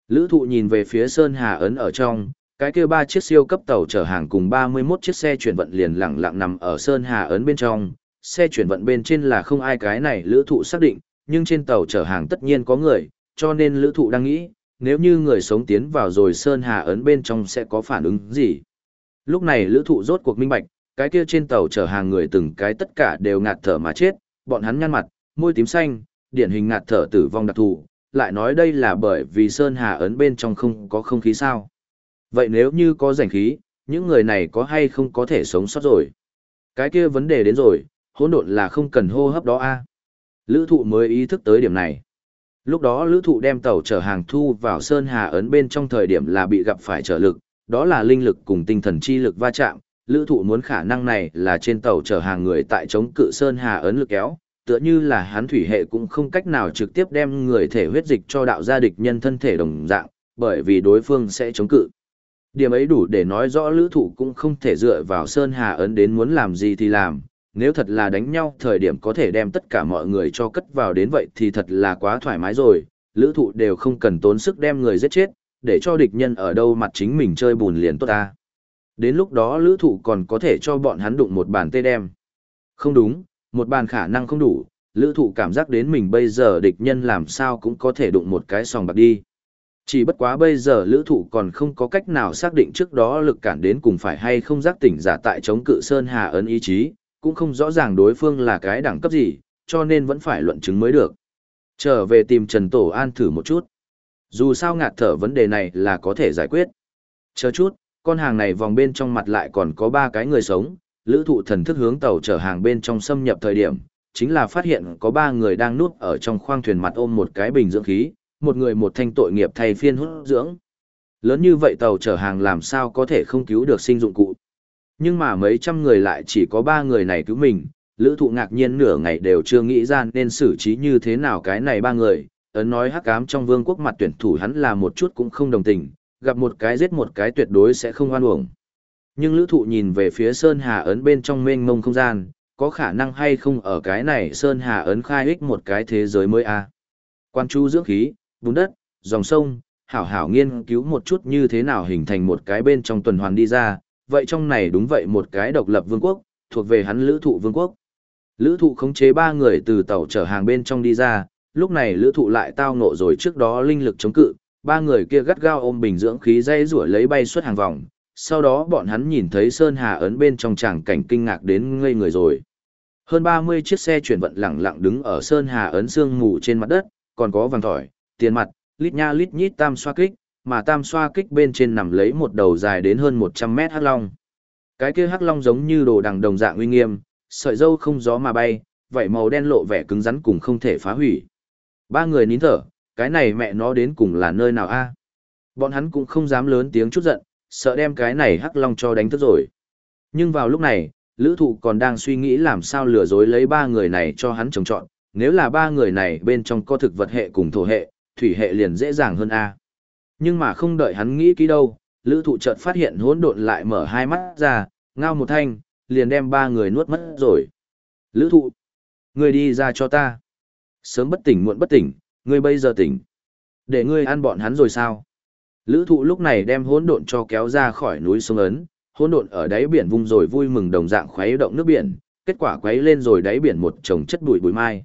Lữ thụ nhìn về phía Sơn Hà Ấn ở trong, cái kia ba chiếc siêu cấp tàu chở hàng cùng 31 chiếc xe chuyển vận liền lặng lặng nằm ở Sơn Hà Ấn bên trong, xe chuyển vận bên trên là không ai cái này lữ thụ xác định, nhưng trên tàu chở hàng tất nhiên có người, cho nên lữ thụ đang nghĩ, nếu như người sống tiến vào rồi Sơn Hà Ấn bên trong sẽ có phản ứng gì. Lúc này lữ thụ rốt cuộc minh bạch, cái kia trên tàu chở hàng người từng cái tất cả đều ngạt thở mà chết, bọn hắn nhăn mặt, môi tím xanh, điển hình ngạt thở tử vong đặc thù, lại nói đây là bởi vì Sơn Hà ấn bên trong không có không khí sao. Vậy nếu như có rảnh khí, những người này có hay không có thể sống sót rồi? Cái kia vấn đề đến rồi, hỗn độn là không cần hô hấp đó a. Lữ thụ mới ý thức tới điểm này. Lúc đó lữ thụ đem tàu chở hàng thu vào Sơn Hà ấn bên trong thời điểm là bị gặp phải trở lực, đó là linh lực cùng tinh thần chi lực va chạm. Lữ thụ muốn khả năng này là trên tàu chở hàng người tại chống cự Sơn Hà ấn lực kéo, tựa như là hắn thủy hệ cũng không cách nào trực tiếp đem người thể huyết dịch cho đạo gia địch nhân thân thể đồng dạng, bởi vì đối phương sẽ chống cự. Điểm ấy đủ để nói rõ lữ thụ cũng không thể dựa vào Sơn Hà ấn đến muốn làm gì thì làm, nếu thật là đánh nhau thời điểm có thể đem tất cả mọi người cho cất vào đến vậy thì thật là quá thoải mái rồi, lữ thụ đều không cần tốn sức đem người giết chết, để cho địch nhân ở đâu mặt chính mình chơi bùn liền tốt ta. Đến lúc đó lữ thụ còn có thể cho bọn hắn đụng một bàn tê đem. Không đúng, một bàn khả năng không đủ, lữ thụ cảm giác đến mình bây giờ địch nhân làm sao cũng có thể đụng một cái sòng bạc đi. Chỉ bất quá bây giờ lữ thụ còn không có cách nào xác định trước đó lực cản đến cùng phải hay không giác tỉnh giả tại chống cự Sơn Hà ấn ý chí, cũng không rõ ràng đối phương là cái đẳng cấp gì, cho nên vẫn phải luận chứng mới được. Trở về tìm Trần Tổ An thử một chút. Dù sao ngạt thở vấn đề này là có thể giải quyết. Chờ chút, con hàng này vòng bên trong mặt lại còn có ba cái người sống, lữ thụ thần thức hướng tàu chở hàng bên trong xâm nhập thời điểm, chính là phát hiện có ba người đang núp ở trong khoang thuyền mặt ôm một cái bình dưỡng khí, một người một thanh tội nghiệp thay phiên hút dưỡng. Lớn như vậy tàu chở hàng làm sao có thể không cứu được sinh dụng cụ. Nhưng mà mấy trăm người lại chỉ có ba người này cứu mình, lữ thụ ngạc nhiên nửa ngày đều chưa nghĩ ra nên xử trí như thế nào cái này ba người, ấn nói hắc ám trong vương quốc mặt tuyển thủ hắn là một chút cũng không đồng tình, gặp một cái giết một cái tuyệt đối sẽ không oan uổng. Nhưng lữ thụ nhìn về phía Sơn Hà ấn bên trong mênh mông không gian, có khả năng hay không ở cái này Sơn Hà ấn khai ích một cái thế giới mới a à? Quan chú dưỡng khí, bùn đất, dòng sông, hảo hảo nghiên cứu một chút như thế nào hình thành một cái bên trong tuần hoàn đi ra, vậy trong này đúng vậy một cái độc lập vương quốc, thuộc về hắn lữ thụ vương quốc. Lữ thụ khống chế ba người từ tàu chở hàng bên trong đi ra, lúc này lữ thụ lại tao ngộ rồi trước đó linh lực chống cự, ba người kia gắt gao ôm bình dưỡng khí dây rủa lấy bay suốt hàng vòng, sau đó bọn hắn nhìn thấy Sơn Hà ấn bên trong tràng cảnh kinh ngạc đến ngây người rồi. Hơn 30 chiếc xe chuyển vận lặng lặng đứng ở Sơn Hà ấn sương mù trên mặt đất, còn có vàng thỏi, tiền mặt, lít nha lít nhít tam xoa kích, mà tam xoa kích bên trên nằm lấy một đầu dài đến hơn 100 mét hắc long. Cái kia hắc long giống như đồ đằng đồng dạng uy nghiêm, sợi dâu không gió mà bay, vậy màu đen lộ vẻ cứng rắn cùng không thể phá hủy. Ba người nín thở, cái này mẹ nó đến cùng là nơi nào a? Bọn hắn cũng không dám lớn tiếng chút giận, sợ đem cái này hắc long cho đánh thức rồi. Nhưng vào lúc này, lữ thụ còn đang suy nghĩ làm sao lừa dối lấy ba người này cho hắn trồng trọn, nếu là ba người này bên trong có thực vật hệ cùng thổ hệ, thủy hệ liền dễ dàng hơn A. Nhưng mà không đợi hắn nghĩ kỹ đâu, lữ thụ chợt phát hiện hỗn độn lại mở hai mắt ra, ngao một thanh, liền đem ba người nuốt mất rồi. Lữ thụ, người đi ra cho ta. Sớm bất tỉnh muộn bất tỉnh, ngươi bây giờ tỉnh. Để ngươi ăn bọn hắn rồi sao? Lữ thụ lúc này đem hỗn độn cho kéo ra khỏi núi sông ấn, hỗn độn ở đáy biển vung rồi vui mừng đồng dạng khuấy động nước biển, kết quả quấy lên rồi đáy biển một chồng chất bụi bụi mai.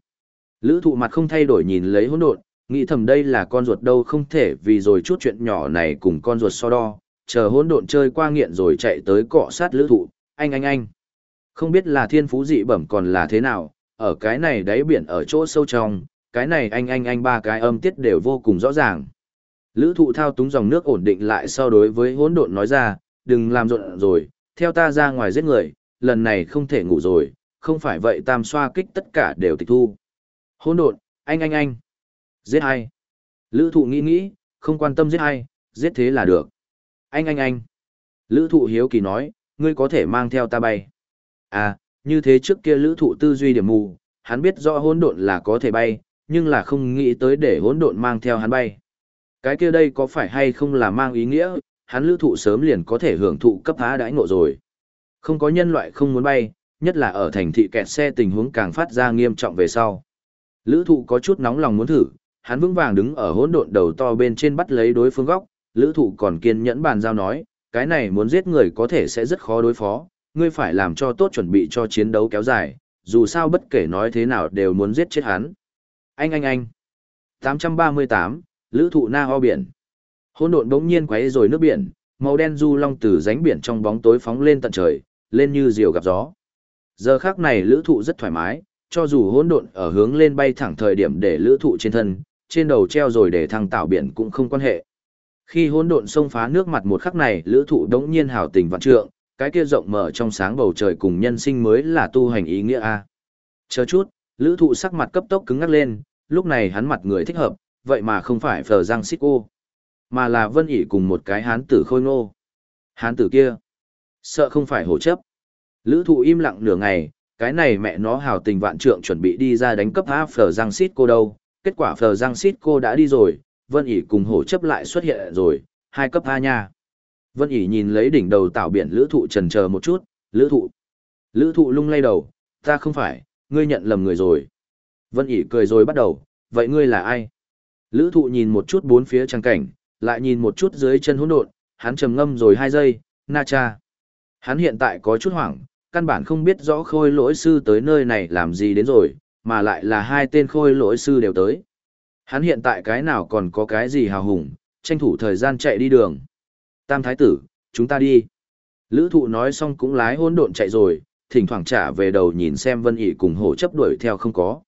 Lữ thụ mặt không thay đổi nhìn lấy hỗn độn, nghĩ thầm đây là con ruột đâu không thể vì rồi chút chuyện nhỏ này cùng con ruột so đo, chờ hỗn độn chơi qua nghiện rồi chạy tới cọ sát lữ thụ, anh anh anh. Không biết là thiên phú dị bẩm còn là thế nào, ở cái này đáy biển ở chỗ sâu trong, cái này anh anh anh ba cái âm tiết đều vô cùng rõ ràng. Lữ thụ thao túng dòng nước ổn định lại so đối với hỗn độn nói ra, đừng làm rộn rồi, theo ta ra ngoài giết người, lần này không thể ngủ rồi, không phải vậy tam xoa kích tất cả đều tịch thu. Hỗn độn, anh anh anh. Giết hay, Lữ thụ nghĩ nghĩ, không quan tâm giết hay, giết thế là được. Anh anh anh. Lữ thụ hiếu kỳ nói, ngươi có thể mang theo ta bay. À, như thế trước kia lữ thụ tư duy điểm mù, hắn biết rõ hỗn độn là có thể bay, nhưng là không nghĩ tới để hỗn độn mang theo hắn bay. Cái kia đây có phải hay không là mang ý nghĩa, hắn lữ thụ sớm liền có thể hưởng thụ cấp há đãi ngộ rồi. Không có nhân loại không muốn bay, nhất là ở thành thị kẹt xe tình huống càng phát ra nghiêm trọng về sau. Lữ thụ có chút nóng lòng muốn thử, hắn vững vàng đứng ở hỗn độn đầu to bên trên bắt lấy đối phương góc, lữ thụ còn kiên nhẫn bàn giao nói, cái này muốn giết người có thể sẽ rất khó đối phó, ngươi phải làm cho tốt chuẩn bị cho chiến đấu kéo dài, dù sao bất kể nói thế nào đều muốn giết chết hắn. Anh anh anh. 838, lữ thụ na ho biển. Hỗn độn bỗng nhiên quấy rồi nước biển, màu đen du long từ ránh biển trong bóng tối phóng lên tận trời, lên như diều gặp gió. Giờ khắc này lữ thụ rất thoải mái, cho dù hỗn độn ở hướng lên bay thẳng thời điểm để lữ thụ trên thân, trên đầu treo rồi để thăng tạo biển cũng không quan hệ. Khi hỗn độn sông phá nước mặt một khắc này, lữ thụ đống nhiên hào tình vạn trượng, cái kia rộng mở trong sáng bầu trời cùng nhân sinh mới là tu hành ý nghĩa a. Chờ chút, lữ thụ sắc mặt cấp tốc cứng ngắc lên, lúc này hắn mặt người thích hợp, vậy mà không phải phở răng xích cô, mà là vân ỉ cùng một cái hán tử khôi ngô. Hán tử kia, sợ không phải hổ chấp. Lữ thụ im lặng nửa ngày, cái này mẹ nó hào tình vạn trượng chuẩn bị đi ra đánh cấp áp phở răng xích cô đâu, kết quả phờ giang xít cô đã đi rồi, vân ỉ cùng hổ chấp lại xuất hiện rồi, hai cấp A nha. Vân ỉ nhìn lấy đỉnh đầu tạo biển lữ thụ trần chờ một chút, lữ thụ. Lữ thụ lung lay đầu, ta không phải, ngươi nhận lầm người rồi. Vân ỉ cười rồi bắt đầu, vậy ngươi là ai? Lữ thụ nhìn một chút bốn phía trang cảnh, lại nhìn một chút dưới chân hỗn độn, hắn trầm ngâm rồi hai giây, na cha. Hắn hiện tại có chút hoảng, căn bản không biết rõ khôi lỗi sư tới nơi này làm gì đến rồi, mà lại là hai tên khôi lỗi sư đều tới. Hắn hiện tại cái nào còn có cái gì hào hùng, tranh thủ thời gian chạy đi đường. Tam thái tử, chúng ta đi. Lữ thụ nói xong cũng lái hỗn độn chạy rồi, thỉnh thoảng trả về đầu nhìn xem vân ỉ cùng hổ chấp đuổi theo không có.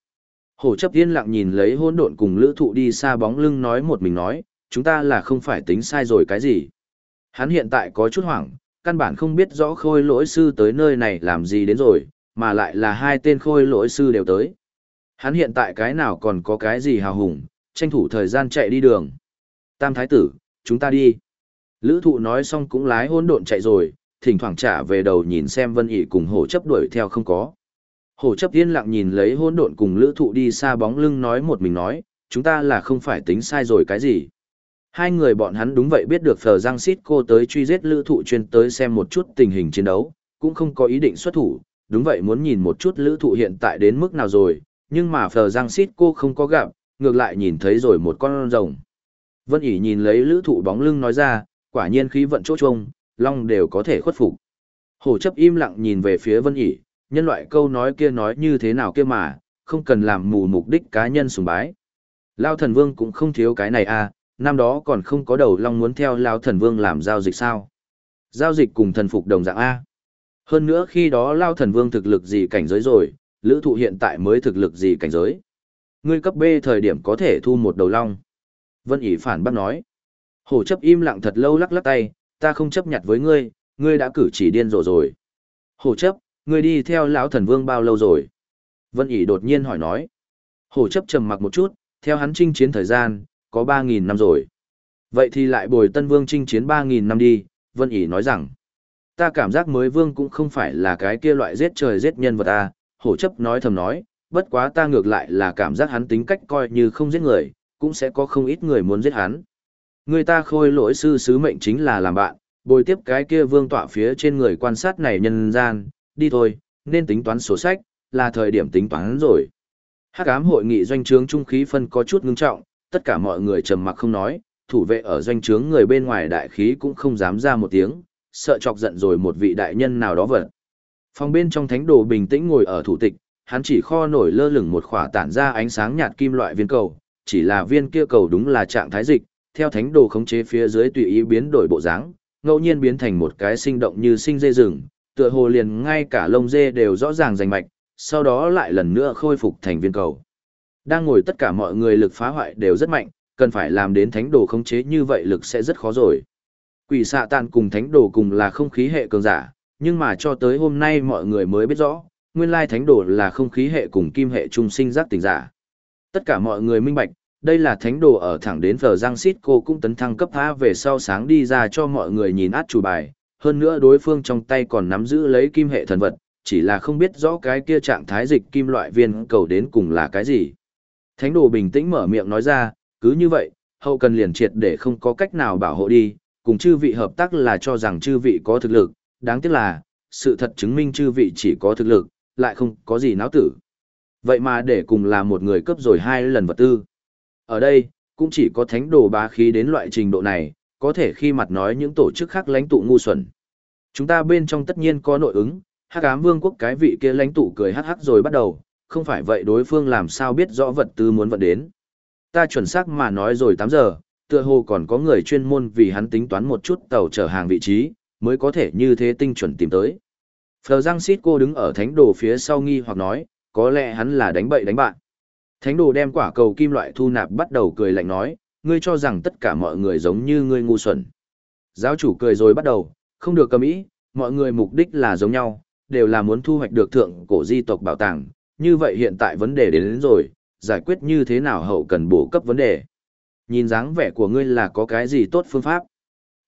Hổ chấp yên lặng nhìn lấy hỗn độn cùng lữ thụ đi xa bóng lưng nói một mình nói, chúng ta là không phải tính sai rồi cái gì. Hắn hiện tại có chút hoảng, căn bản không biết rõ khôi lỗi sư tới nơi này làm gì đến rồi, mà lại là hai tên khôi lỗi sư đều tới. Hắn hiện tại cái nào còn có cái gì hào hùng, tranh thủ thời gian chạy đi đường. Tam thái tử, chúng ta đi. Lữ thụ nói xong cũng lái hôn độn chạy rồi, thỉnh thoảng trả về đầu nhìn xem vân ỉ cùng hổ chấp đuổi theo không có. Hổ chấp yên lặng nhìn lấy hôn độn cùng lữ thụ đi xa bóng lưng nói một mình nói, chúng ta là không phải tính sai rồi cái gì. Hai người bọn hắn đúng vậy biết được Phờ Giang Sít cô tới truy giết lữ thụ chuyên tới xem một chút tình hình chiến đấu, cũng không có ý định xuất thủ, đúng vậy muốn nhìn một chút lữ thụ hiện tại đến mức nào rồi, nhưng mà Phờ Giang xít cô không có gặp, ngược lại nhìn thấy rồi một con rồng. Vân ỉ nhìn lấy lữ thụ bóng lưng nói ra, quả nhiên khí vận chỗ trông, long đều có thể khuất phục. Hổ chấp im lặng nhìn về phía Vân ỉ, nhân loại câu nói kia nói như thế nào kia mà, không cần làm mù mục đích cá nhân sùng bái. Lao thần vương cũng không thiếu cái này à, năm đó còn không có đầu long muốn theo Lao thần vương làm giao dịch sao. Giao dịch cùng thần phục đồng dạng A. Hơn nữa khi đó Lao thần vương thực lực gì cảnh giới rồi, lữ thụ hiện tại mới thực lực gì cảnh giới. Ngươi cấp B thời điểm có thể thu một đầu long. Vân ỉ phản bác nói. Hổ chấp im lặng thật lâu lắc lắc tay, ta không chấp nhận với ngươi, ngươi đã cử chỉ điên rồ rồi. Hổ chấp, ngươi đi theo lão thần vương bao lâu rồi? Vân ỉ đột nhiên hỏi nói. Hổ chấp trầm mặc một chút, theo hắn chinh chiến thời gian, có 3.000 năm rồi. Vậy thì lại bồi tân vương chinh chiến 3.000 năm đi, Vân ỉ nói rằng. Ta cảm giác mới vương cũng không phải là cái kia loại giết trời giết nhân vật ta, hổ chấp nói thầm nói, bất quá ta ngược lại là cảm giác hắn tính cách coi như không giết người, cũng sẽ có không ít người muốn giết hắn. Người ta khôi lỗi sư sứ mệnh chính là làm bạn, bồi tiếp cái kia vương tọa phía trên người quan sát này nhân gian, đi thôi, nên tính toán sổ sách, là thời điểm tính toán rồi. Hắc ám hội nghị doanh trướng trung khí phân có chút ngưng trọng, tất cả mọi người trầm mặc không nói, thủ vệ ở doanh trướng người bên ngoài đại khí cũng không dám ra một tiếng, sợ chọc giận rồi một vị đại nhân nào đó vật. Phòng bên trong thánh đồ bình tĩnh ngồi ở thủ tịch, hắn chỉ kho nổi lơ lửng một khỏa tản ra ánh sáng nhạt kim loại viên cầu, chỉ là viên kia cầu đúng là trạng thái dịch, theo thánh đồ khống chế phía dưới tùy ý biến đổi bộ dáng, ngẫu nhiên biến thành một cái sinh động như sinh dê rừng, tựa hồ liền ngay cả lông dê đều rõ ràng rành mạch, sau đó lại lần nữa khôi phục thành viên cầu. Đang ngồi tất cả mọi người lực phá hoại đều rất mạnh, cần phải làm đến thánh đồ khống chế như vậy lực sẽ rất khó rồi. Quỷ xạ tàn cùng thánh đồ cùng là không khí hệ cường giả, nhưng mà cho tới hôm nay mọi người mới biết rõ, nguyên lai thánh đồ là không khí hệ cùng kim hệ trung sinh giác tỉnh giả. Tất cả mọi người minh bạch, đây là thánh đồ ở thẳng đến Phở Giang xít cô cũng tấn thăng cấp A về sau sáng đi ra cho mọi người nhìn át chủ bài, hơn nữa đối phương trong tay còn nắm giữ lấy kim hệ thần vật, chỉ là không biết rõ cái kia trạng thái dịch kim loại viên cầu đến cùng là cái gì. Thánh đồ bình tĩnh mở miệng nói ra, cứ như vậy, hậu cần liền triệt để không có cách nào bảo hộ đi, cùng chư vị hợp tác là cho rằng chư vị có thực lực, đáng tiếc là, sự thật chứng minh chư vị chỉ có thực lực, lại không có gì náo tử. Vậy mà để cùng là một người cấp rồi hai lần vật tư. Ở đây, cũng chỉ có thánh đồ bá khí đến loại trình độ này, có thể khi mặt nói những tổ chức khác lãnh tụ ngu xuẩn. Chúng ta bên trong tất nhiên có nội ứng, hắc ám vương quốc cái vị kia lãnh tụ cười hắc hắc rồi bắt đầu, không phải vậy đối phương làm sao biết rõ vật tư muốn vận đến. Ta chuẩn xác mà nói rồi 8 giờ, tựa hồ còn có người chuyên môn vì hắn tính toán một chút tàu chở hàng vị trí, mới có thể như thế tinh chuẩn tìm tới. Phờ Giang Sít cô đứng ở thánh đồ phía sau nghi hoặc nói, có lẽ hắn là đánh bậy đánh bạn. Thánh đồ đem quả cầu kim loại thu nạp bắt đầu cười lạnh nói, ngươi cho rằng tất cả mọi người giống như ngươi ngu xuẩn. Giáo chủ cười rồi bắt đầu, không được cầm ý, mọi người mục đích là giống nhau, đều là muốn thu hoạch được thượng cổ di tộc bảo tàng, như vậy hiện tại vấn đề đến, đến rồi, giải quyết như thế nào hậu cần bổ cấp vấn đề. Nhìn dáng vẻ của ngươi là có cái gì tốt phương pháp.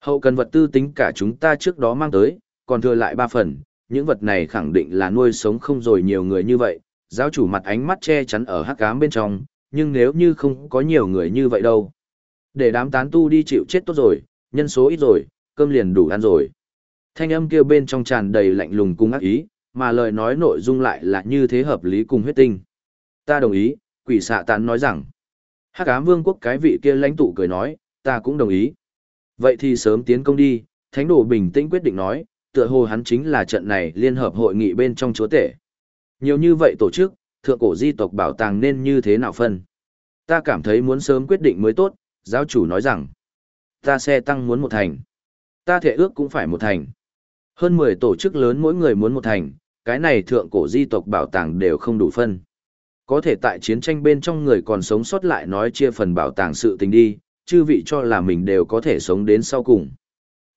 Hậu cần vật tư tính cả chúng ta trước đó mang tới, còn thừa lại ba phần, những vật này khẳng định là nuôi sống không rồi nhiều người như vậy, giáo chủ mặt ánh mắt che chắn ở hắc ám bên trong, nhưng nếu như không có nhiều người như vậy đâu. Để đám tán tu đi chịu chết tốt rồi, nhân số ít rồi, cơm liền đủ ăn rồi. Thanh âm kia bên trong tràn đầy lạnh lùng cung ác ý, mà lời nói nội dung lại là như thế hợp lý cùng huyết tinh. Ta đồng ý, quỷ xạ tán nói rằng. Hắc ám vương quốc cái vị kia lãnh tụ cười nói, ta cũng đồng ý. Vậy thì sớm tiến công đi, thánh đồ bình tĩnh quyết định nói, tựa hồ hắn chính là trận này liên hợp hội nghị bên trong chúa tể. Nhiều như vậy tổ chức, thượng cổ di tộc bảo tàng nên như thế nào phân? Ta cảm thấy muốn sớm quyết định mới tốt, giáo chủ nói rằng. Ta sẽ tăng muốn một thành. Ta thể ước cũng phải một thành. Hơn 10 tổ chức lớn mỗi người muốn một thành, cái này thượng cổ di tộc bảo tàng đều không đủ phân. Có thể tại chiến tranh bên trong người còn sống sót lại nói chia phần bảo tàng sự tình đi, chư vị cho là mình đều có thể sống đến sau cùng.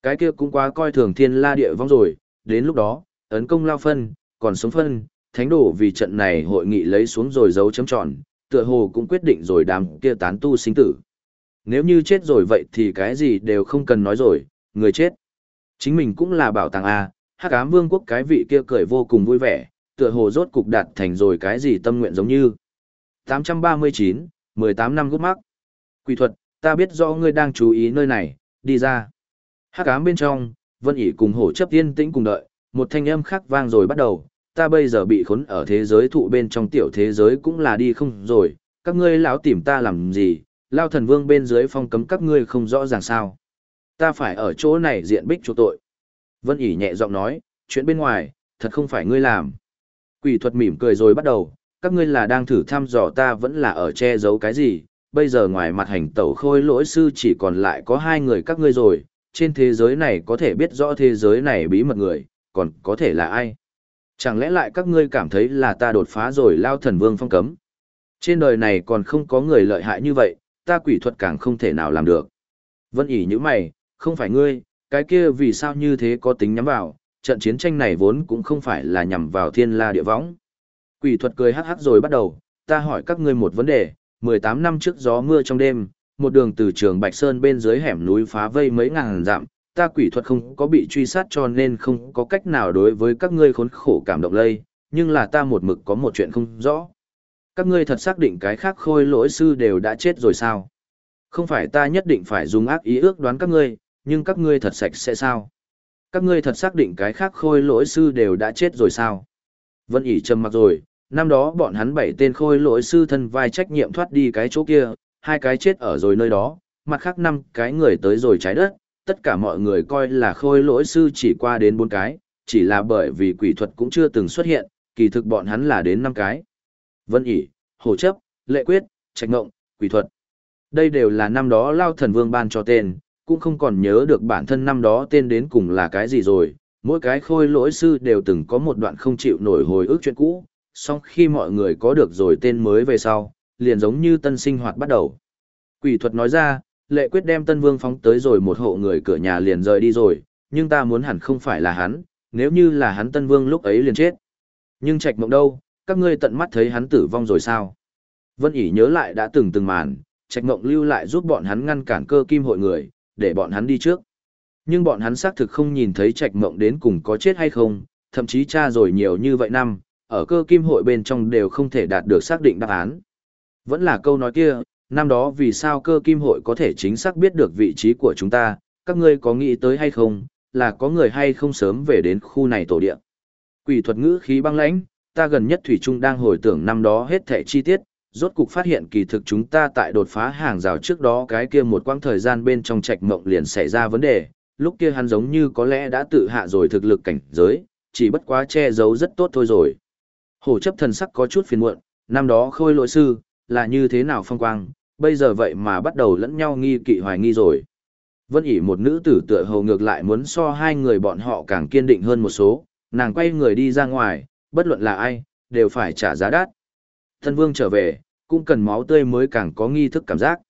Cái kia cũng quá coi thường thiên la địa vong rồi, đến lúc đó, ấn công lao phân, còn sống phân, thánh đổ vì trận này hội nghị lấy xuống rồi dấu chấm tròn, tựa hồ cũng quyết định rồi đám kia tán tu sinh tử. Nếu như chết rồi vậy thì cái gì đều không cần nói rồi, người chết. Chính mình cũng là bảo tàng A, hắc ám vương quốc cái vị kia cười vô cùng vui vẻ, tựa hồ rốt cục đạt thành rồi cái gì tâm nguyện giống như. 839, 18 năm gút mắc. Quỷ thuật, ta biết rõ ngươi đang chú ý nơi này, đi ra. Hắc ám bên trong, Vân ỉ cùng hổ chấp yên tĩnh cùng đợi, một thanh âm khác vang rồi bắt đầu, ta bây giờ bị khốn ở thế giới thụ bên trong tiểu thế giới cũng là đi không rồi, các ngươi lão tìm ta làm gì, lao thần vương bên dưới phong cấm các ngươi không rõ ràng sao. Ta phải ở chỗ này diện bích chỗ tội. Vân ỉ nhẹ giọng nói, chuyện bên ngoài, thật không phải ngươi làm. Quỷ thuật mỉm cười rồi bắt đầu, các ngươi là đang thử thăm dò ta vẫn là ở che giấu cái gì, bây giờ ngoài mặt hành tẩu khôi lỗi sư chỉ còn lại có hai người các ngươi rồi, trên thế giới này có thể biết rõ thế giới này bí mật người, còn có thể là ai. Chẳng lẽ lại các ngươi cảm thấy là ta đột phá rồi lao thần vương phong cấm? Trên đời này còn không có người lợi hại như vậy, ta quỷ thuật càng không thể nào làm được. Vân ỉ như mày, không phải ngươi, cái kia vì sao như thế có tính nhắm vào, trận chiến tranh này vốn cũng không phải là nhằm vào thiên la địa võng. Quỷ thuật cười hắc hắc rồi bắt đầu, ta hỏi các ngươi một vấn đề, 18 năm trước gió mưa trong đêm, một đường từ trường Bạch Sơn bên dưới hẻm núi phá vây mấy ngàn dặm, ta quỷ thuật không có bị truy sát cho nên không có cách nào đối với các ngươi khốn khổ cảm động lây, nhưng là ta một mực có một chuyện không rõ. Các ngươi thật xác định cái khác khôi lỗi sư đều đã chết rồi sao? Không phải ta nhất định phải dùng ác ý ước đoán các ngươi, nhưng các ngươi thật sạch sẽ sao? Các ngươi thật xác định cái khác khôi lỗi sư đều đã chết rồi sao? Vân ỉ trầm mặc rồi, năm đó bọn hắn bảy tên khôi lỗi sư thân vai trách nhiệm thoát đi cái chỗ kia, hai cái chết ở rồi nơi đó, mặt khác năm cái người tới rồi trái đất, tất cả mọi người coi là khôi lỗi sư chỉ qua đến bốn cái, chỉ là bởi vì quỷ thuật cũng chưa từng xuất hiện, kỳ thực bọn hắn là đến năm cái. Vân ỉ, hồ chấp, lệ quyết, trạch ngộng, quỷ thuật. Đây đều là năm đó lao thần vương ban cho tên, cũng không còn nhớ được bản thân năm đó tên đến cùng là cái gì rồi. Mỗi cái khôi lỗi sư đều từng có một đoạn không chịu nổi hồi ức chuyện cũ, song khi mọi người có được rồi tên mới về sau, liền giống như tân sinh hoạt bắt đầu. Quỷ thuật nói ra, lệ quyết đem tân vương phóng tới rồi một hộ người cửa nhà liền rời đi rồi, nhưng ta muốn hẳn không phải là hắn, nếu như là hắn tân vương lúc ấy liền chết. Nhưng trạch mộng đâu, các ngươi tận mắt thấy hắn tử vong rồi sao? Vân ỉ nhớ lại đã từng từng màn, trạch mộng lưu lại giúp bọn hắn ngăn cản cơ kim hội người, để bọn hắn đi trước. Nhưng bọn hắn xác thực không nhìn thấy trạch mộng đến cùng có chết hay không, thậm chí tra rồi nhiều như vậy năm, ở cơ kim hội bên trong đều không thể đạt được xác định đáp án. Vẫn là câu nói kia, năm đó vì sao cơ kim hội có thể chính xác biết được vị trí của chúng ta, các ngươi có nghĩ tới hay không, là có người hay không sớm về đến khu này tổ địa. Quỷ thuật ngữ khí băng lãnh, ta gần nhất Thủy Trung đang hồi tưởng năm đó hết thẻ chi tiết, rốt cục phát hiện kỳ thực chúng ta tại đột phá hàng rào trước đó cái kia một quãng thời gian bên trong trạch mộng liền xảy ra vấn đề, lúc kia hắn giống như có lẽ đã tự hạ rồi thực lực cảnh giới, chỉ bất quá che giấu rất tốt thôi rồi. Hổ chấp thần sắc có chút phiền muộn, năm đó khôi lỗi sư, là như thế nào phong quang, bây giờ vậy mà bắt đầu lẫn nhau nghi kỵ hoài nghi rồi. Vân ỉ một nữ tử tựa hầu ngược lại muốn so hai người bọn họ càng kiên định hơn một số, nàng quay người đi ra ngoài, bất luận là ai, đều phải trả giá đắt. Thân vương trở về, cũng cần máu tươi mới càng có nghi thức cảm giác.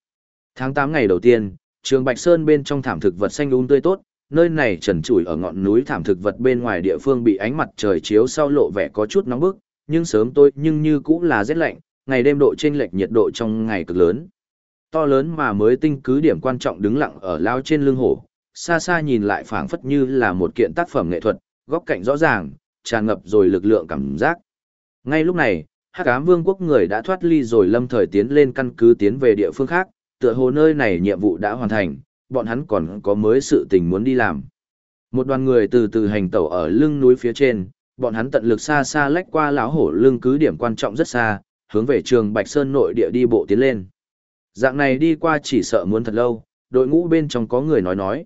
Tháng 8 ngày đầu tiên, trường Bạch Sơn bên trong thảm thực vật xanh um tươi tốt, nơi này trần trụi ở ngọn núi thảm thực vật bên ngoài địa phương bị ánh mặt trời chiếu sau lộ vẻ có chút nóng bức, nhưng sớm tôi nhưng như cũng là rét lạnh, ngày đêm độ chênh lệch nhiệt độ trong ngày cực lớn. To lớn mà mới tinh cứ điểm quan trọng đứng lặng ở lao trên lưng hổ, xa xa nhìn lại phảng phất như là một kiện tác phẩm nghệ thuật, góc cạnh rõ ràng, tràn ngập rồi lực lượng cảm giác. Ngay lúc này, Hắc Ám Vương quốc người đã thoát ly rồi lâm thời tiến lên căn cứ tiến về địa phương khác, tựa hồ nơi này nhiệm vụ đã hoàn thành, bọn hắn còn có mới sự tình muốn đi làm. Một đoàn người từ từ hành tẩu ở lưng núi phía trên, bọn hắn tận lực xa xa lách qua lão hổ lưng cứ điểm quan trọng rất xa, hướng về trường Bạch Sơn nội địa đi bộ tiến lên. Dạng này đi qua chỉ sợ muốn thật lâu, đội ngũ bên trong có người nói nói.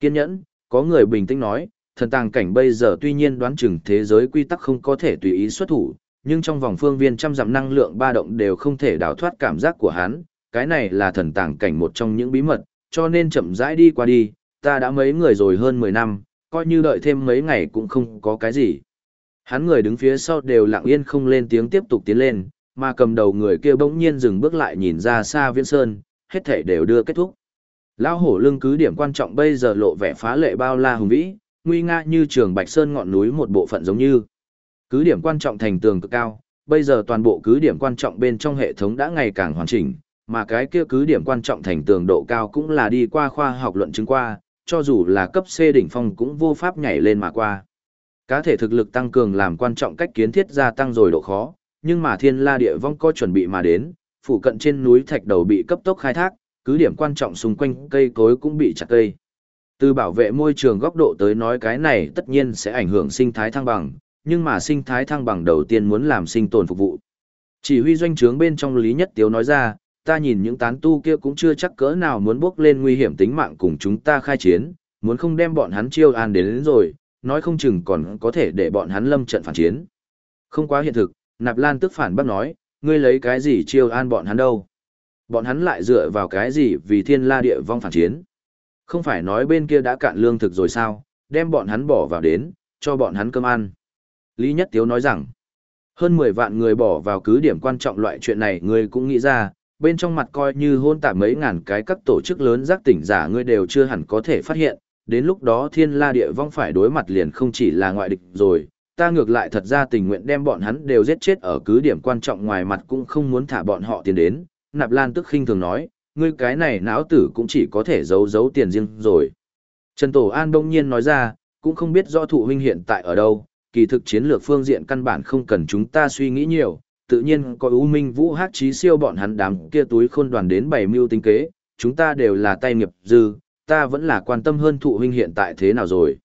Kiên nhẫn, có người bình tĩnh nói, thần tàng cảnh bây giờ tuy nhiên đoán chừng thế giới quy tắc không có thể tùy ý xuất thủ, nhưng trong vòng phương viên trăm dặm năng lượng ba động đều không thể đào thoát cảm giác của hắn, cái này là thần tàng cảnh một trong những bí mật, cho nên chậm rãi đi qua đi, ta đã mấy người rồi hơn 10 năm, coi như đợi thêm mấy ngày cũng không có cái gì. Hắn người đứng phía sau đều lặng yên không lên tiếng tiếp tục tiến lên, mà cầm đầu người kia bỗng nhiên dừng bước lại nhìn ra xa viễn sơn, hết thể đều đưa kết thúc. Lão hổ lưng cứ điểm quan trọng bây giờ lộ vẻ phá lệ bao la hùng vĩ, nguy nga như trường Bạch Sơn ngọn núi một bộ phận giống như. Cứ điểm quan trọng thành tường cực cao, bây giờ toàn bộ cứ điểm quan trọng bên trong hệ thống đã ngày càng hoàn chỉnh, mà cái kia cứ điểm quan trọng thành tường độ cao cũng là đi qua khoa học luận chứng qua, cho dù là cấp C đỉnh phong cũng vô pháp nhảy lên mà qua. Cá thể thực lực tăng cường làm quan trọng cách kiến thiết gia tăng rồi độ khó, nhưng mà thiên la địa vong có chuẩn bị mà đến, phụ cận trên núi thạch đầu bị cấp tốc khai thác, cứ điểm quan trọng xung quanh cây cối cũng bị chặt cây. Từ bảo vệ môi trường góc độ tới nói cái này tất nhiên sẽ ảnh hưởng sinh thái thăng bằng, nhưng mà sinh thái thăng bằng đầu tiên muốn làm sinh tồn phục vụ. Chỉ huy doanh trướng bên trong Lý Nhất Tiếu nói ra, ta nhìn những tán tu kia cũng chưa chắc cỡ nào muốn bước lên nguy hiểm tính mạng cùng chúng ta khai chiến, muốn không đem bọn hắn chiêu an đến, đến rồi, nói không chừng còn có thể để bọn hắn lâm trận phản chiến. Không quá hiện thực, Nạp Lan tức phản bác nói, ngươi lấy cái gì chiêu an bọn hắn đâu? Bọn hắn lại dựa vào cái gì vì thiên la địa vong phản chiến? Không phải nói bên kia đã cạn lương thực rồi sao, đem bọn hắn bỏ vào đến, cho bọn hắn cơm ăn. Lý Nhất Tiếu nói rằng, hơn 10 vạn người bỏ vào cứ điểm quan trọng loại chuyện này ngươi cũng nghĩ ra, bên trong mặt coi như hôn tạp mấy ngàn cái các tổ chức lớn giác tỉnh giả ngươi đều chưa hẳn có thể phát hiện, đến lúc đó thiên la địa vong phải đối mặt liền không chỉ là ngoại địch rồi, ta ngược lại thật ra tình nguyện đem bọn hắn đều giết chết ở cứ điểm quan trọng ngoài mặt cũng không muốn thả bọn họ tiền đến, nạp lan tức khinh thường nói, ngươi cái này não tử cũng chỉ có thể giấu giấu tiền riêng rồi. Trần Tổ An đông nhiên nói ra, cũng không biết do thụ huynh hiện tại ở đâu, kỳ thực chiến lược phương diện căn bản không cần chúng ta suy nghĩ nhiều, tự nhiên có ưu minh vũ hát trí siêu bọn hắn đám kia túi khôn đoàn đến bảy mưu tinh kế, chúng ta đều là tay nghiệp dư, ta vẫn là quan tâm hơn thụ huynh hiện tại thế nào rồi.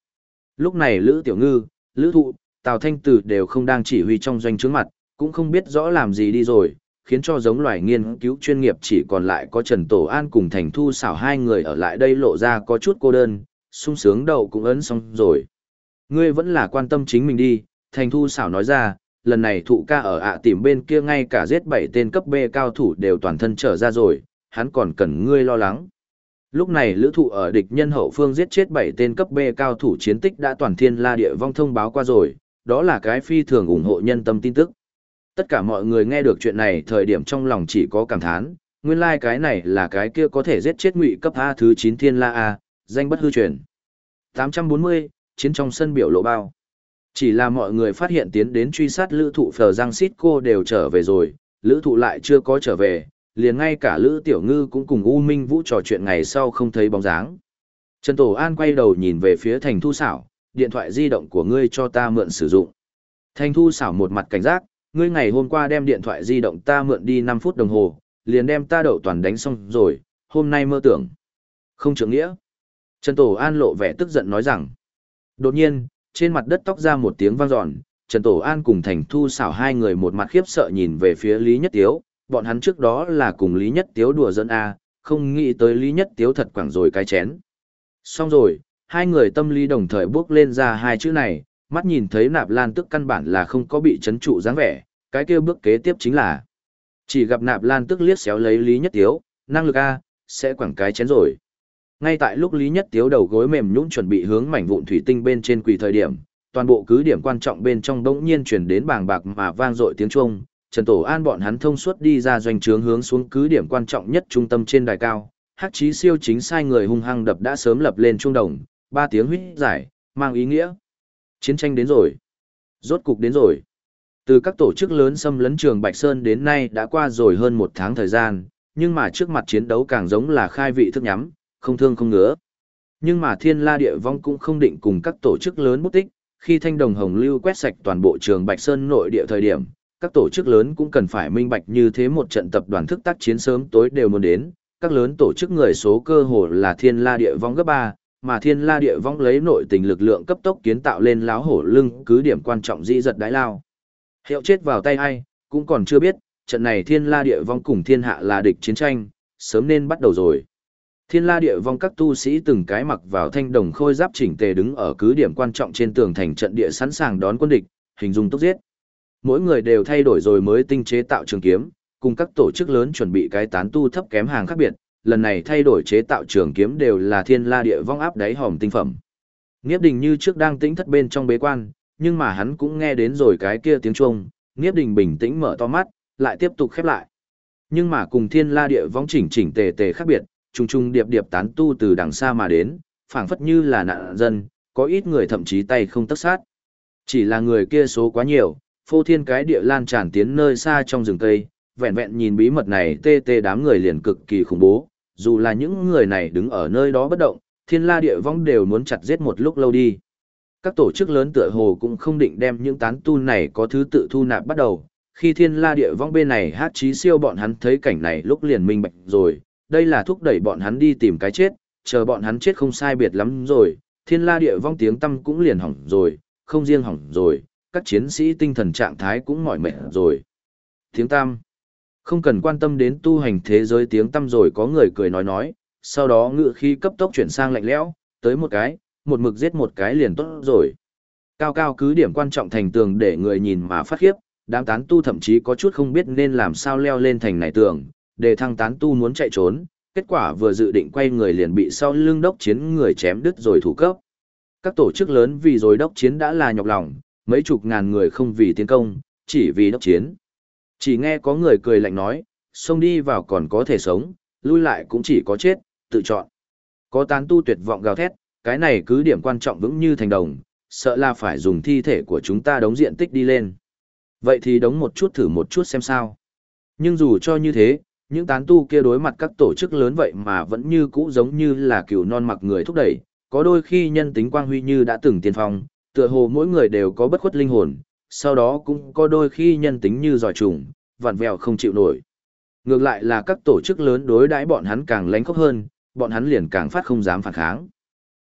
Lúc này Lữ Tiểu Ngư, Lữ Thụ, Tào Thanh Tử đều không đang chỉ huy trong doanh trướng mặt, cũng không biết rõ làm gì đi rồi, khiến cho giống loài nghiên cứu chuyên nghiệp chỉ còn lại có Trần Tổ An cùng Thành Thu xảo hai người ở lại đây lộ ra có chút cô đơn, sung sướng đầu cũng ấn xong rồi. Ngươi vẫn là quan tâm chính mình đi, Thành Thu xảo nói ra, lần này thụ ca ở ạ tìm bên kia ngay cả giết bảy tên cấp B cao thủ đều toàn thân trở ra rồi, hắn còn cần ngươi lo lắng. Lúc này lữ thụ ở địch nhân hậu phương giết chết bảy tên cấp B cao thủ chiến tích đã toàn thiên la địa vong thông báo qua rồi, đó là cái phi thường ủng hộ nhân tâm tin tức. Tất cả mọi người nghe được chuyện này thời điểm trong lòng chỉ có cảm thán, nguyên lai like cái này là cái kia có thể giết chết ngụy cấp A thứ 9 thiên la A, danh bất hư truyền. 840, chiến trong sân biểu lộ bao. Chỉ là mọi người phát hiện tiến đến truy sát lữ thụ phờ giang xít cô đều trở về rồi, lữ thụ lại chưa có trở về, liền ngay cả lữ tiểu ngư cũng cùng U Minh Vũ trò chuyện ngày sau không thấy bóng dáng. Trần Tổ An quay đầu nhìn về phía thành thu xảo, điện thoại di động của ngươi cho ta mượn sử dụng. Thành thu xảo một mặt cảnh giác, ngươi ngày hôm qua đem điện thoại di động ta mượn đi 5 phút đồng hồ, liền đem ta đậu toàn đánh xong rồi, hôm nay mơ tưởng. Không trưởng nghĩa. Trần Tổ An lộ vẻ tức giận nói rằng. Đột nhiên, trên mặt đất tóc ra một tiếng vang dọn, Trần Tổ An cùng Thành Thu xảo hai người một mặt khiếp sợ nhìn về phía Lý Nhất Tiếu, bọn hắn trước đó là cùng Lý Nhất Tiếu đùa dẫn A, không nghĩ tới Lý Nhất Tiếu thật quảng rồi cái chén. Xong rồi, hai người tâm lý đồng thời bước lên ra hai chữ này, mắt nhìn thấy nạp lan tức căn bản là không có bị chấn trụ dáng vẻ, cái kêu bước kế tiếp chính là chỉ gặp nạp lan tức liếc xéo lấy Lý Nhất Tiếu, năng lực A, sẽ quảng cái chén rồi. Ngay tại lúc Lý Nhất Tiếu đầu gối mềm nhũn chuẩn bị hướng mảnh vụn thủy tinh bên trên quỳ thời điểm, toàn bộ cứ điểm quan trọng bên trong đống nhiên chuyển đến bàng bạc mà vang dội tiếng chuông, Trần Tổ An bọn hắn thông suốt đi ra doanh trướng hướng xuống cứ điểm quan trọng nhất trung tâm trên đài cao. Hắc chí siêu chính sai người hung hăng đập đã sớm lập lên trung đồng, ba tiếng huýt giải, mang ý nghĩa. Chiến tranh đến rồi. Rốt cục đến rồi. Từ các tổ chức lớn xâm lấn trường Bạch Sơn đến nay đã qua rồi hơn một tháng thời gian, nhưng mà trước mặt chiến đấu càng giống là khai vị thức nhắm, không thương không ngứa. Nhưng mà thiên la địa vong cũng không định cùng các tổ chức lớn bút tích, khi thanh đồng hồng lưu quét sạch toàn bộ trường Bạch Sơn nội địa thời điểm, các tổ chức lớn cũng cần phải minh bạch như thế một trận tập đoàn thức tác chiến sớm tối đều muốn đến, các lớn tổ chức người số cơ hồ là thiên la địa vong gấp 3, mà thiên la địa vong lấy nội tình lực lượng cấp tốc kiến tạo lên láo hổ lưng cứ điểm quan trọng di giật đái lao. Hiệu chết vào tay ai, cũng còn chưa biết, trận này thiên la địa vong cùng thiên hạ là địch chiến tranh, sớm nên bắt đầu rồi. Thiên la địa vong các tu sĩ từng cái mặc vào thanh đồng khôi giáp chỉnh tề đứng ở cứ điểm quan trọng trên tường thành trận địa sẵn sàng đón quân địch, hình dung tốc giết. Mỗi người đều thay đổi rồi mới tinh chế tạo trường kiếm, cùng các tổ chức lớn chuẩn bị cái tán tu thấp kém hàng khác biệt, lần này thay đổi chế tạo trường kiếm đều là thiên la địa vong áp đáy hòm tinh phẩm. Niếp đình như trước đang tĩnh thất bên trong bế quan, nhưng mà hắn cũng nghe đến rồi cái kia tiếng chuông, Niếp đình bình tĩnh mở to mắt, lại tiếp tục khép lại. Nhưng mà cùng thiên la địa vong chỉnh chỉnh tề tề khác biệt, trùng trùng điệp điệp tán tu từ đằng xa mà đến, phảng phất như là nạn dân, có ít người thậm chí tay không tất sát. Chỉ là người kia số quá nhiều, phô thiên cái địa lan tràn tiến nơi xa trong rừng cây, vẹn vẹn nhìn bí mật này tê tê đám người liền cực kỳ khủng bố, dù là những người này đứng ở nơi đó bất động, thiên la địa vong đều muốn chặt giết một lúc lâu đi. Các tổ chức lớn tựa hồ cũng không định đem những tán tu này có thứ tự thu nạp bắt đầu, khi thiên la địa vong bên này hát trí siêu bọn hắn thấy cảnh này lúc liền minh bạch rồi, đây là thúc đẩy bọn hắn đi tìm cái chết, chờ bọn hắn chết không sai biệt lắm rồi, thiên la địa vong tiếng tâm cũng liền hỏng rồi, không riêng hỏng rồi, các chiến sĩ tinh thần trạng thái cũng mỏi mệt rồi. Tiếng tam không cần quan tâm đến tu hành thế giới tiếng tam rồi có người cười nói nói, sau đó ngựa khi cấp tốc chuyển sang lạnh lẽo, tới một cái, một mực giết một cái liền tốt rồi. Cao cao cứ điểm quan trọng thành tường để người nhìn mà phát khiếp, đám tán tu thậm chí có chút không biết nên làm sao leo lên thành này tường, để thăng tán tu muốn chạy trốn, kết quả vừa dự định quay người liền bị sau lưng đốc chiến người chém đứt rồi thủ cấp. Các tổ chức lớn vì rồi đốc chiến đã là nhọc lòng, mấy chục ngàn người không vì tiến công, chỉ vì đốc chiến. Chỉ nghe có người cười lạnh nói, xông đi vào còn có thể sống, lui lại cũng chỉ có chết, tự chọn. Có tán tu tuyệt vọng gào thét, cái này cứ điểm quan trọng vững như thành đồng, sợ là phải dùng thi thể của chúng ta đóng diện tích đi lên. Vậy thì đóng một chút thử một chút xem sao. Nhưng dù cho như thế, những tán tu kia đối mặt các tổ chức lớn vậy mà vẫn như cũ giống như là cừu non mặc người thúc đẩy, có đôi khi nhân tính quang huy như đã từng tiên phong, tựa hồ mỗi người đều có bất khuất linh hồn, sau đó cũng có đôi khi nhân tính như giỏi trùng, vặn vẹo không chịu nổi. Ngược lại là các tổ chức lớn đối đãi bọn hắn càng lánh khóc hơn, bọn hắn liền càng phát không dám phản kháng.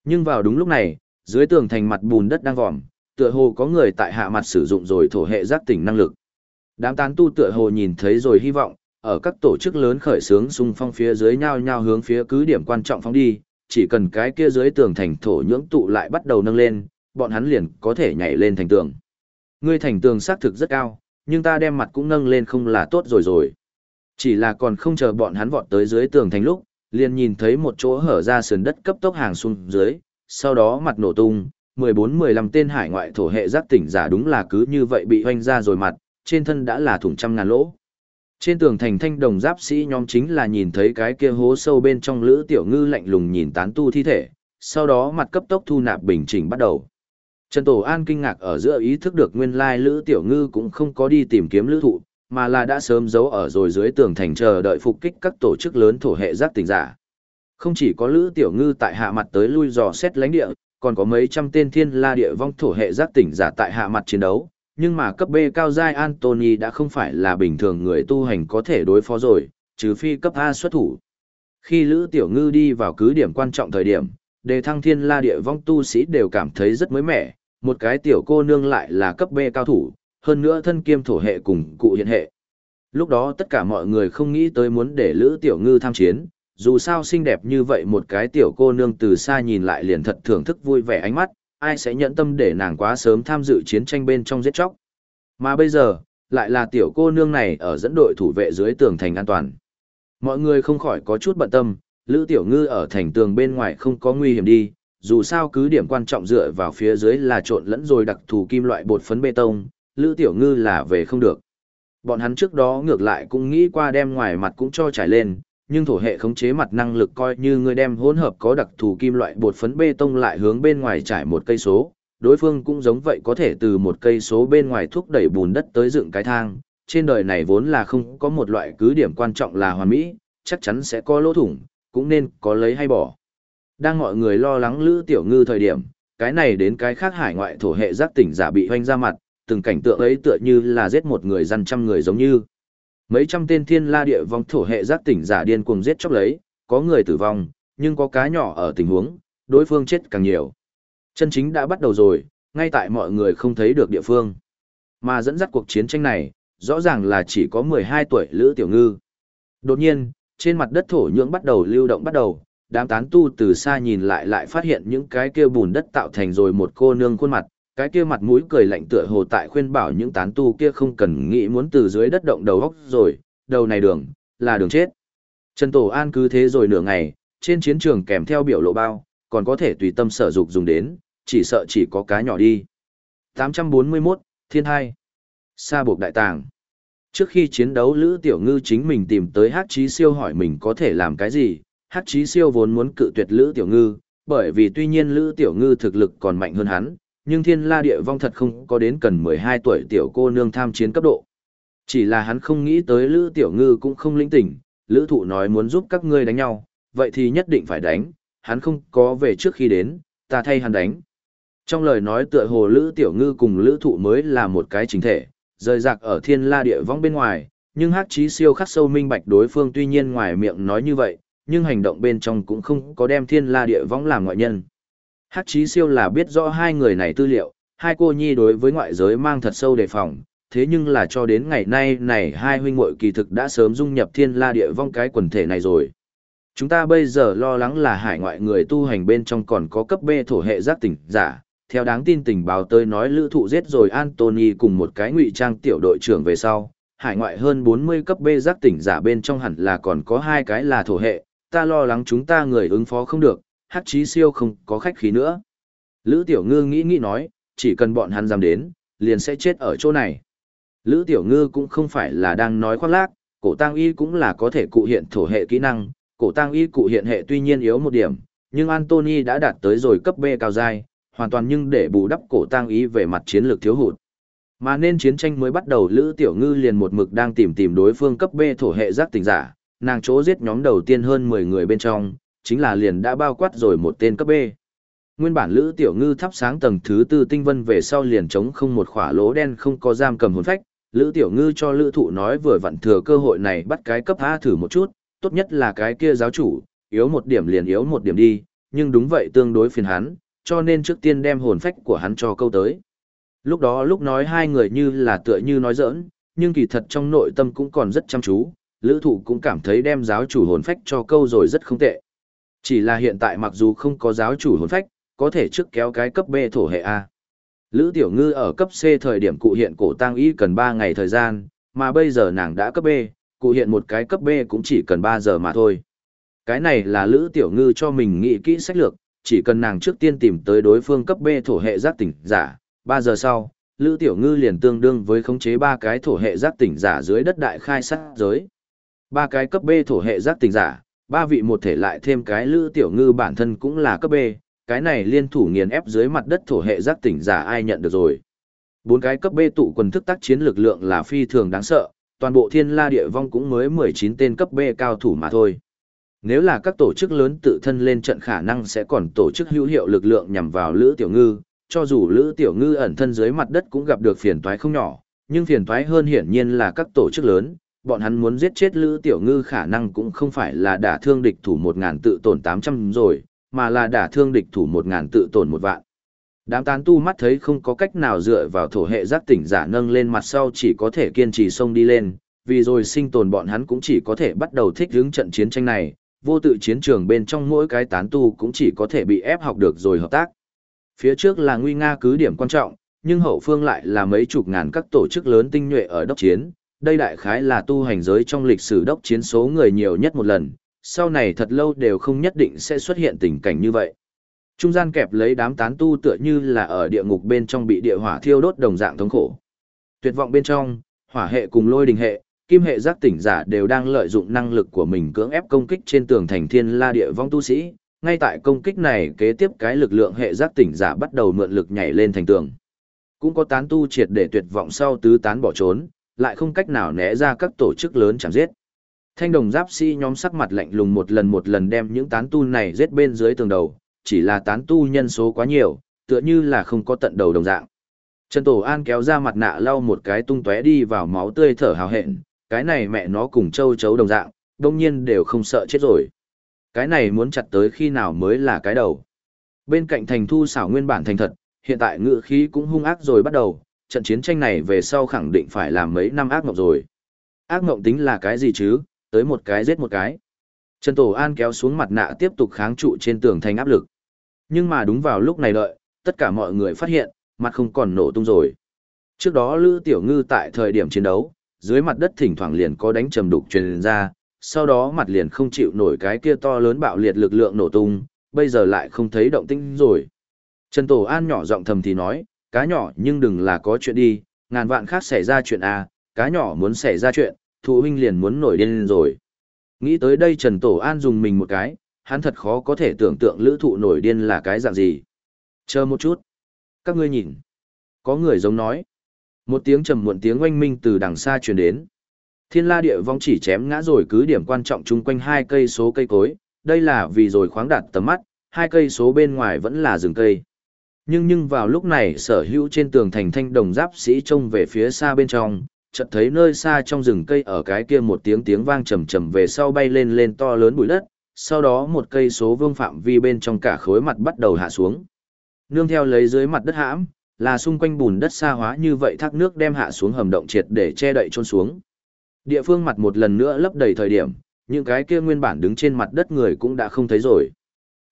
Nhưng vào đúng lúc này, dưới tường thành mặt bùn đất đang vòm, tựa hồ có người tại hạ mặt sử dụng rồi thổ hệ giác tỉnh năng lực. Đám tán tu tựa hồ nhìn thấy rồi hy vọng, ở các tổ chức lớn khởi xướng xung phong phía dưới nhau nhau hướng phía cứ điểm quan trọng phóng đi, chỉ cần cái kia dưới tường thành thổ nhưỡng tụ lại bắt đầu nâng lên, bọn hắn liền có thể nhảy lên thành tường. Ngươi thành tường xác thực rất cao, nhưng ta đem mặt cũng nâng lên không là tốt rồi rồi. Chỉ là còn không chờ bọn hắn vọt tới dưới tường thành lúc, liền nhìn thấy một chỗ hở ra sườn đất cấp tốc hàng xuống dưới, sau đó mặt nổ tung, 14-15 tên hải ngoại thổ hệ giác tỉnh giả đúng là cứ như vậy bị hoanh ra rồi mặt, trên thân đã là thủng trăm ngàn lỗ. Trên tường thành thanh đồng giáp sĩ nhóm chính là nhìn thấy cái kia hố sâu bên trong lữ tiểu ngư lạnh lùng nhìn tán tu thi thể, sau đó mặt cấp tốc thu nạp bình chỉnh bắt đầu. Trần Tổ An kinh ngạc ở giữa ý thức được nguyên lai lữ tiểu ngư cũng không có đi tìm kiếm lữ thụ, mà là đã sớm giấu ở rồi dưới tường thành chờ đợi phục kích các tổ chức lớn thổ hệ giác tỉnh giả. Không chỉ có lữ tiểu ngư tại hạ mặt tới lui dò xét lãnh địa, còn có mấy trăm tên thiên la địa vong thổ hệ giác tỉnh giả tại hạ mặt chiến đấu, nhưng mà cấp B cao giai Anthony đã không phải là bình thường người tu hành có thể đối phó rồi, trừ phi cấp A xuất thủ. Khi Lữ Tiểu Ngư đi vào cứ điểm quan trọng thời điểm, đề thăng thiên la địa vong tu sĩ đều cảm thấy rất mới mẻ, một cái tiểu cô nương lại là cấp B cao thủ, hơn nữa thân kiêm thổ hệ cùng cụ hiện hệ. Lúc đó tất cả mọi người không nghĩ tới muốn để Lữ Tiểu Ngư tham chiến, dù sao xinh đẹp như vậy một cái tiểu cô nương từ xa nhìn lại liền thật thưởng thức vui vẻ ánh mắt, ai sẽ nhẫn tâm để nàng quá sớm tham dự chiến tranh bên trong giết chóc. Mà bây giờ, lại là tiểu cô nương này ở dẫn đội thủ vệ dưới tường thành an toàn. Mọi người không khỏi có chút bận tâm, Lữ Tiểu Ngư ở thành tường bên ngoài không có nguy hiểm đi, dù sao cứ điểm quan trọng dựa vào phía dưới là trộn lẫn rồi đặc thù kim loại bột phấn bê tông, Lữ Tiểu Ngư là về không được. Bọn hắn trước đó ngược lại cũng nghĩ qua đem ngoài mặt cũng cho trải lên, nhưng thổ hệ khống chế mặt năng lực coi như người đem hỗn hợp có đặc thù kim loại bột phấn bê tông lại hướng bên ngoài trải một cây số, đối phương cũng giống vậy có thể từ một cây số bên ngoài thúc đẩy bùn đất tới dựng cái thang. Trên đời này vốn là không có một loại cứ điểm quan trọng là hoàn mỹ, chắc chắn sẽ có lỗ thủng, cũng nên có lấy hay bỏ. Đang mọi người lo lắng Lữ Tiểu Ngư thời điểm, cái này đến cái khác hải ngoại thổ hệ giác tỉnh giả bị hoanh ra mặt, từng cảnh tượng ấy tựa như là giết một người dân trăm người giống như. Mấy trăm tên thiên la địa vong thổ hệ giác tỉnh giả điên cuồng giết chóc lấy, có người tử vong, nhưng có cá nhỏ ở tình huống, đối phương chết càng nhiều. Chân chính đã bắt đầu rồi, ngay tại mọi người không thấy được địa phương. Mà dẫn dắt cuộc chiến tranh này, rõ ràng là chỉ có 12 tuổi Lữ Tiểu Ngư. Đột nhiên, trên mặt đất thổ nhưỡng bắt đầu lưu động bắt đầu, đám tán tu từ xa nhìn lại lại phát hiện những cái kia bùn đất tạo thành rồi một cô nương khuôn mặt, cái kia mặt mũi cười lạnh tựa hồ tại khuyên bảo những tán tu kia không cần nghĩ muốn từ dưới đất động đầu góc rồi, đầu này đường, là đường chết. Trần Tổ An cứ thế rồi nửa ngày, trên chiến trường kèm theo biểu lộ bao, còn có thể tùy tâm sở dục dùng đến, chỉ sợ chỉ có cá nhỏ đi. 841, Thiên Hai Sa buộc đại tàng Trước khi chiến đấu Lữ Tiểu Ngư chính mình tìm tới Hát Chí Siêu hỏi mình có thể làm cái gì, Hát Chí Siêu vốn muốn cự tuyệt Lữ Tiểu Ngư, bởi vì tuy nhiên Lữ Tiểu Ngư thực lực còn mạnh hơn hắn, nhưng thiên la địa vong thật không có đến cần 12 tuổi tiểu cô nương tham chiến cấp độ. Chỉ là hắn không nghĩ tới Lữ Tiểu Ngư cũng không lĩnh tỉnh, Lữ Thụ nói muốn giúp các ngươi đánh nhau, vậy thì nhất định phải đánh, hắn không có về trước khi đến, ta thay hắn đánh. Trong lời nói tựa hồ Lữ Tiểu Ngư cùng Lữ Thụ mới là một cái chính thể, rời rạc ở thiên la địa vong bên ngoài, nhưng hát chí siêu khắc sâu minh bạch đối phương tuy nhiên ngoài miệng nói như vậy, nhưng hành động bên trong cũng không có đem thiên la địa vong làm ngoại nhân. Hát chí siêu là biết rõ hai người này tư liệu, hai cô nhi đối với ngoại giới mang thật sâu đề phòng, thế nhưng là cho đến ngày nay này hai huynh muội kỳ thực đã sớm dung nhập thiên la địa vong cái quần thể này rồi. Chúng ta bây giờ lo lắng là hải ngoại người tu hành bên trong còn có cấp B thổ hệ giác tỉnh giả. Theo đáng tin tình báo tới nói lữ thụ giết rồi Anthony cùng một cái ngụy trang tiểu đội trưởng về sau, hải ngoại hơn 40 cấp B giác tỉnh giả bên trong hẳn là còn có hai cái là thổ hệ, ta lo lắng chúng ta người ứng phó không được, hát chí siêu không có khách khí nữa. Lữ Tiểu Ngư nghĩ nghĩ nói, chỉ cần bọn hắn dám đến, liền sẽ chết ở chỗ này. Lữ Tiểu Ngư cũng không phải là đang nói khoác lác, cổ tăng y cũng là có thể cụ hiện thổ hệ kỹ năng, cổ tăng y cụ hiện hệ tuy nhiên yếu một điểm, nhưng Anthony đã đạt tới rồi cấp B cao giai, hoàn toàn nhưng để bù đắp cổ tang ý về mặt chiến lược thiếu hụt. Mà nên chiến tranh mới bắt đầu Lữ Tiểu Ngư liền một mực đang tìm tìm đối phương cấp B thổ hệ giác tình giả, nàng chỗ giết nhóm đầu tiên hơn 10 người bên trong, chính là liền đã bao quát rồi một tên cấp B. Nguyên bản Lữ Tiểu Ngư thắp sáng tầng thứ tư tinh vân về sau liền chống không một khỏa lỗ đen không có giam cầm hồn phách, Lữ Tiểu Ngư cho Lữ Thụ nói vừa vặn thừa cơ hội này bắt cái cấp A thử một chút, tốt nhất là cái kia giáo chủ, yếu một điểm liền yếu một điểm đi, nhưng đúng vậy tương đối phiền hắn, cho nên trước tiên đem hồn phách của hắn cho câu tới. Lúc đó lúc nói hai người như là tựa như nói giỡn, nhưng kỳ thật trong nội tâm cũng còn rất chăm chú, Lữ Thụ cũng cảm thấy đem giáo chủ hồn phách cho câu rồi rất không tệ. Chỉ là hiện tại mặc dù không có giáo chủ hồn phách, có thể trước kéo cái cấp B thổ hệ A. Lữ Tiểu Ngư ở cấp C thời điểm cụ hiện cổ tăng y cần 3 ngày thời gian, mà bây giờ nàng đã cấp B, cụ hiện một cái cấp B cũng chỉ cần 3 giờ mà thôi. Cái này là Lữ Tiểu Ngư cho mình nghĩ kỹ sách lược, chỉ cần nàng trước tiên tìm tới đối phương cấp B thổ hệ giác tỉnh giả, 3 giờ sau, Lữ Tiểu Ngư liền tương đương với khống chế ba cái thổ hệ giác tỉnh giả dưới đất đại khai sát giới. Ba cái cấp B thổ hệ giác tỉnh giả, ba vị một thể lại thêm cái Lữ Tiểu Ngư bản thân cũng là cấp B, cái này liên thủ nghiền ép dưới mặt đất thổ hệ giác tỉnh giả ai nhận được rồi. Bốn cái cấp B tụ quần thức tác chiến lực lượng là phi thường đáng sợ, toàn bộ thiên la địa vong cũng mới 19 tên cấp B cao thủ mà thôi. Nếu là các tổ chức lớn tự thân lên trận khả năng sẽ còn tổ chức hữu hiệu lực lượng nhằm vào Lữ Tiểu Ngư, cho dù Lữ Tiểu Ngư ẩn thân dưới mặt đất cũng gặp được phiền toái không nhỏ, nhưng phiền toái hơn hiển nhiên là các tổ chức lớn, bọn hắn muốn giết chết Lữ Tiểu Ngư khả năng cũng không phải là đả thương địch thủ một ngàn tự tổn 800 rồi, mà là đả thương địch thủ một ngàn tự tổn một vạn. Đám tán tu mắt thấy không có cách nào dựa vào thổ hệ giác tỉnh giả nâng lên mặt sau chỉ có thể kiên trì xông đi lên, vì rồi sinh tồn bọn hắn cũng chỉ có thể bắt đầu thích hướng trận chiến tranh này, vô tự chiến trường bên trong mỗi cái tán tu cũng chỉ có thể bị ép học được rồi hợp tác. Phía trước là nguy nga cứ điểm quan trọng, nhưng hậu phương lại là mấy chục ngàn các tổ chức lớn tinh nhuệ ở đốc chiến, đây đại khái là tu hành giới trong lịch sử đốc chiến số người nhiều nhất một lần, sau này thật lâu đều không nhất định sẽ xuất hiện tình cảnh như vậy. Trung gian kẹp lấy đám tán tu tựa như là ở địa ngục bên trong bị địa hỏa thiêu đốt đồng dạng thống khổ. Tuyệt vọng bên trong, hỏa hệ cùng lôi đình hệ, kim hệ giác tỉnh giả đều đang lợi dụng năng lực của mình cưỡng ép công kích trên tường thành thiên la địa vong tu sĩ. Ngay tại công kích này kế tiếp cái lực lượng hệ giác tỉnh giả bắt đầu mượn lực nhảy lên thành tường. Cũng có tán tu triệt để tuyệt vọng sau tứ tán bỏ trốn, lại không cách nào né ra các tổ chức lớn chẳng giết. Thanh đồng giáp sĩ nhóm sắc mặt lạnh lùng một lần một lần đem những tán tu này giết bên dưới tường đầu, chỉ là tán tu nhân số quá nhiều, tựa như là không có tận đầu đồng dạng. Trần Tổ An kéo ra mặt nạ lau một cái tung tóe đi vào máu tươi thở hào hẹn, cái này mẹ nó cùng châu chấu đồng dạng, đông nhiên đều không sợ chết rồi. Cái này muốn chặt tới khi nào mới là cái đầu. Bên cạnh thành thu xảo nguyên bản thành thật, hiện tại ngự khí cũng hung ác rồi bắt đầu, trận chiến tranh này về sau khẳng định phải làm mấy năm ác mộng rồi. Ác mộng tính là cái gì chứ, tới một cái giết một cái. Trần Tổ An kéo xuống mặt nạ tiếp tục kháng trụ trên tường thành áp lực. Nhưng mà đúng vào lúc này đợi, tất cả mọi người phát hiện, mặt không còn nổ tung rồi. Trước đó Lữ Tiểu Ngư tại thời điểm chiến đấu, dưới mặt đất thỉnh thoảng liền có đánh trầm đục truyền ra, sau đó mặt liền không chịu nổi cái kia to lớn bạo liệt lực lượng nổ tung, bây giờ lại không thấy động tĩnh rồi. Trần Tổ An nhỏ giọng thầm thì nói, cá nhỏ nhưng đừng là có chuyện đi, ngàn vạn khác xảy ra chuyện à, cá nhỏ muốn xảy ra chuyện, thụ huynh liền muốn nổi điên rồi. Nghĩ tới đây Trần Tổ An dùng mình một cái, hắn thật khó có thể tưởng tượng lữ thụ nổi điên là cái dạng gì. Chờ một chút. Các ngươi nhìn. Có người giống nói. Một tiếng trầm muộn tiếng oanh minh từ đằng xa truyền đến. Thiên la địa vong chỉ chém ngã rồi cứ điểm quan trọng chung quanh hai cây số cây cối, đây là vì rồi khoáng đạt tầm mắt, hai cây số bên ngoài vẫn là rừng cây. Nhưng nhưng vào lúc này sở hữu trên tường thành thanh đồng giáp sĩ trông về phía xa bên trong, chợt thấy nơi xa trong rừng cây ở cái kia một tiếng tiếng vang trầm trầm về sau bay lên lên to lớn bụi đất, sau đó một cây số vương phạm vi bên trong cả khối mặt bắt đầu hạ xuống. Nương theo lấy dưới mặt đất hãm, là xung quanh bùn đất xa hóa như vậy thác nước đem hạ xuống hầm động triệt để che đậy trôn xuống. Địa phương mặt một lần nữa lấp đầy thời điểm, những cái kia nguyên bản đứng trên mặt đất người cũng đã không thấy rồi.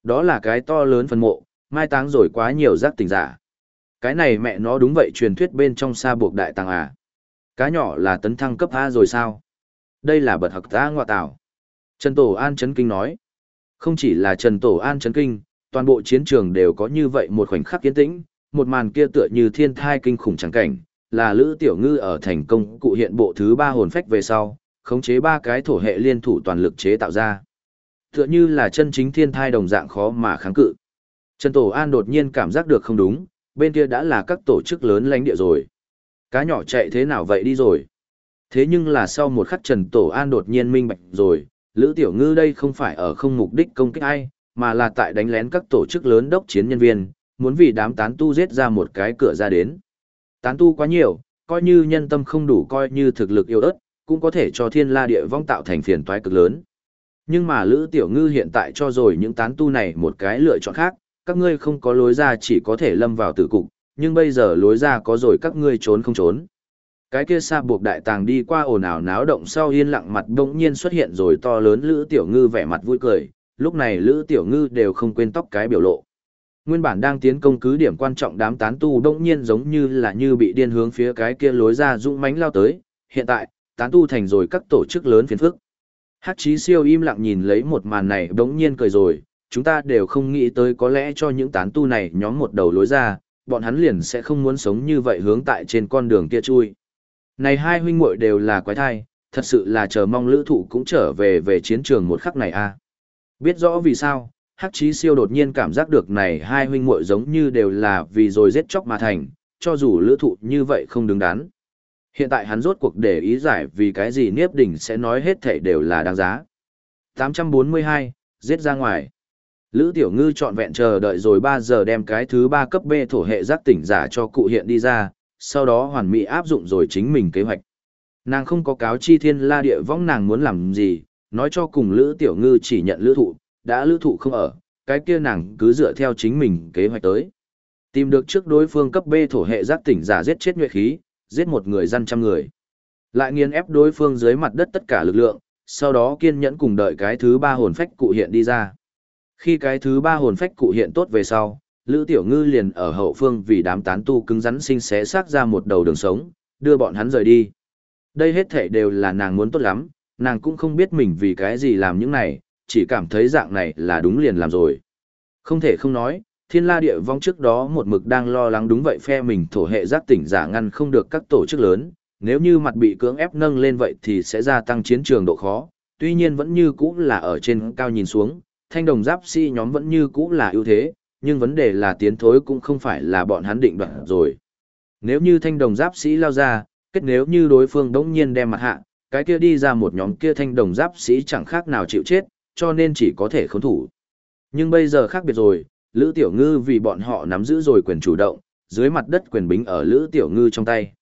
Đó là cái to lớn phần mộ, mai táng rồi quá nhiều giác tình giả. Cái này mẹ nó đúng vậy truyền thuyết bên trong xa buộc đại tàng à. Cá nhỏ là tấn thăng cấp A rồi sao? Đây là bật học ta ngọa tạo. Trần Tổ An Trấn kinh nói. Không chỉ là Trần Tổ An Trấn kinh, toàn bộ chiến trường đều có như vậy một khoảnh khắc kiến tĩnh, một màn kia tựa như thiên thai kinh khủng trắng cảnh, là Lữ Tiểu Ngư ở thành công cụ hiện bộ thứ ba hồn phách về sau, khống chế ba cái thổ hệ liên thủ toàn lực chế tạo ra. Tựa như là chân chính thiên thai đồng dạng khó mà kháng cự. Trần Tổ An đột nhiên cảm giác được không đúng, bên kia đã là các tổ chức lớn lãnh địa rồi. Cá nhỏ chạy thế nào vậy đi rồi? Thế nhưng là sau một khắc Trần Tổ An đột nhiên minh bạch rồi, Lữ Tiểu Ngư đây không phải ở không mục đích công kích ai, mà là tại đánh lén các tổ chức lớn đốc chiến nhân viên, muốn vì đám tán tu giết ra một cái cửa ra đến. Tán tu quá nhiều, coi như nhân tâm không đủ coi như thực lực yếu ớt, cũng có thể cho thiên la địa vong tạo thành phiền toái cực lớn. Nhưng mà Lữ Tiểu Ngư hiện tại cho rồi những tán tu này một cái lựa chọn khác, các ngươi không có lối ra chỉ có thể lâm vào tử cục, nhưng bây giờ lối ra có rồi các ngươi trốn không trốn. Cái kia xa buộc đại tàng đi qua ồn ào náo động sau yên lặng mặt bỗng nhiên xuất hiện rồi to lớn Lữ Tiểu Ngư vẻ mặt vui cười, lúc này Lữ Tiểu Ngư đều không quên tóc cái biểu lộ. Nguyên bản đang tiến công cứ điểm quan trọng đám tán tu đông nhiên giống như là như bị điên hướng phía cái kia lối ra dũng mãnh lao tới, hiện tại, tán tu thành rồi các tổ chức lớn phiền phức. Hát chí siêu im lặng nhìn lấy một màn này bỗng nhiên cười rồi, chúng ta đều không nghĩ tới có lẽ cho những tán tu này nhóm một đầu lối ra, bọn hắn liền sẽ không muốn sống như vậy hướng tại trên con đường kia chui. Này hai huynh muội đều là quái thai, thật sự là chờ mong lữ thụ cũng trở về về chiến trường một khắc này a Biết rõ vì sao, Hắc Chí Siêu đột nhiên cảm giác được này hai huynh muội giống như đều là vì rồi giết chóc mà thành, cho dù lữ thụ như vậy không đứng đắn. Hiện tại hắn rốt cuộc để ý giải vì cái gì Niếp Đỉnh sẽ nói hết thể đều là đáng giá. 842, giết ra ngoài. Lữ Tiểu Ngư trọn vẹn chờ đợi rồi 3 giờ đem cái thứ 3 cấp B thổ hệ giác tỉnh giả cho cụ hiện đi ra, sau đó hoàn mỹ áp dụng rồi chính mình kế hoạch. Nàng không có cáo chi thiên la địa vong nàng muốn làm gì, nói cho cùng Lữ Tiểu Ngư chỉ nhận lữ thụ, đã lữ thụ không ở, cái kia nàng cứ dựa theo chính mình kế hoạch tới. Tìm được trước đối phương cấp B thổ hệ giác tỉnh giả giết chết nhuệ khí, giết một người dân trăm người. Lại nghiền ép đối phương dưới mặt đất tất cả lực lượng, sau đó kiên nhẫn cùng đợi cái thứ ba hồn phách cụ hiện đi ra. Khi cái thứ ba hồn phách cụ hiện tốt về sau, Lữ Tiểu Ngư liền ở hậu phương vì đám tán tu cứng rắn sinh xé xác ra một đầu đường sống, đưa bọn hắn rời đi. Đây hết thể đều là nàng muốn tốt lắm, nàng cũng không biết mình vì cái gì làm những này, chỉ cảm thấy dạng này là đúng liền làm rồi. Không thể không nói, thiên la địa vong trước đó một mực đang lo lắng đúng vậy phe mình thổ hệ giác tỉnh giả ngăn không được các tổ chức lớn, nếu như mặt bị cưỡng ép nâng lên vậy thì sẽ gia tăng chiến trường độ khó, tuy nhiên vẫn như cũ là ở trên cao nhìn xuống, thanh đồng giáp sĩ si nhóm vẫn như cũ là ưu thế, nhưng vấn đề là tiến thối cũng không phải là bọn hắn định đoạt rồi. Nếu như thanh đồng giáp sĩ lao ra, kết nếu như đối phương đống nhiên đem mặt hạ, cái kia đi ra một nhóm kia thanh đồng giáp sĩ chẳng khác nào chịu chết, cho nên chỉ có thể khốn thủ. Nhưng bây giờ khác biệt rồi, Lữ Tiểu Ngư vì bọn họ nắm giữ rồi quyền chủ động, dưới mặt đất quyền bính ở Lữ Tiểu Ngư trong tay.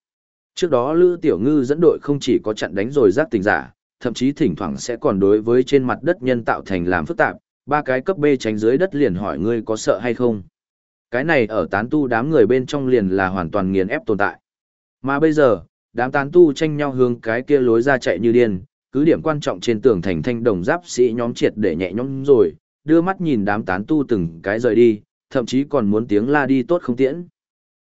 Trước đó Lữ Tiểu Ngư dẫn đội không chỉ có chặn đánh rồi giác tình giả, thậm chí thỉnh thoảng sẽ còn đối với trên mặt đất nhân tạo thành làm phức tạp, ba cái cấp B tránh dưới đất liền hỏi ngươi có sợ hay không. Cái này ở tán tu đám người bên trong liền là hoàn toàn nghiền ép tồn tại. Mà bây giờ, đám tán tu tranh nhau hướng cái kia lối ra chạy như điên, cứ điểm quan trọng trên tường thành thanh đồng giáp sĩ nhóm triệt để nhẹ nhõm rồi, đưa mắt nhìn đám tán tu từng cái rời đi, thậm chí còn muốn tiếng la đi tốt không tiễn.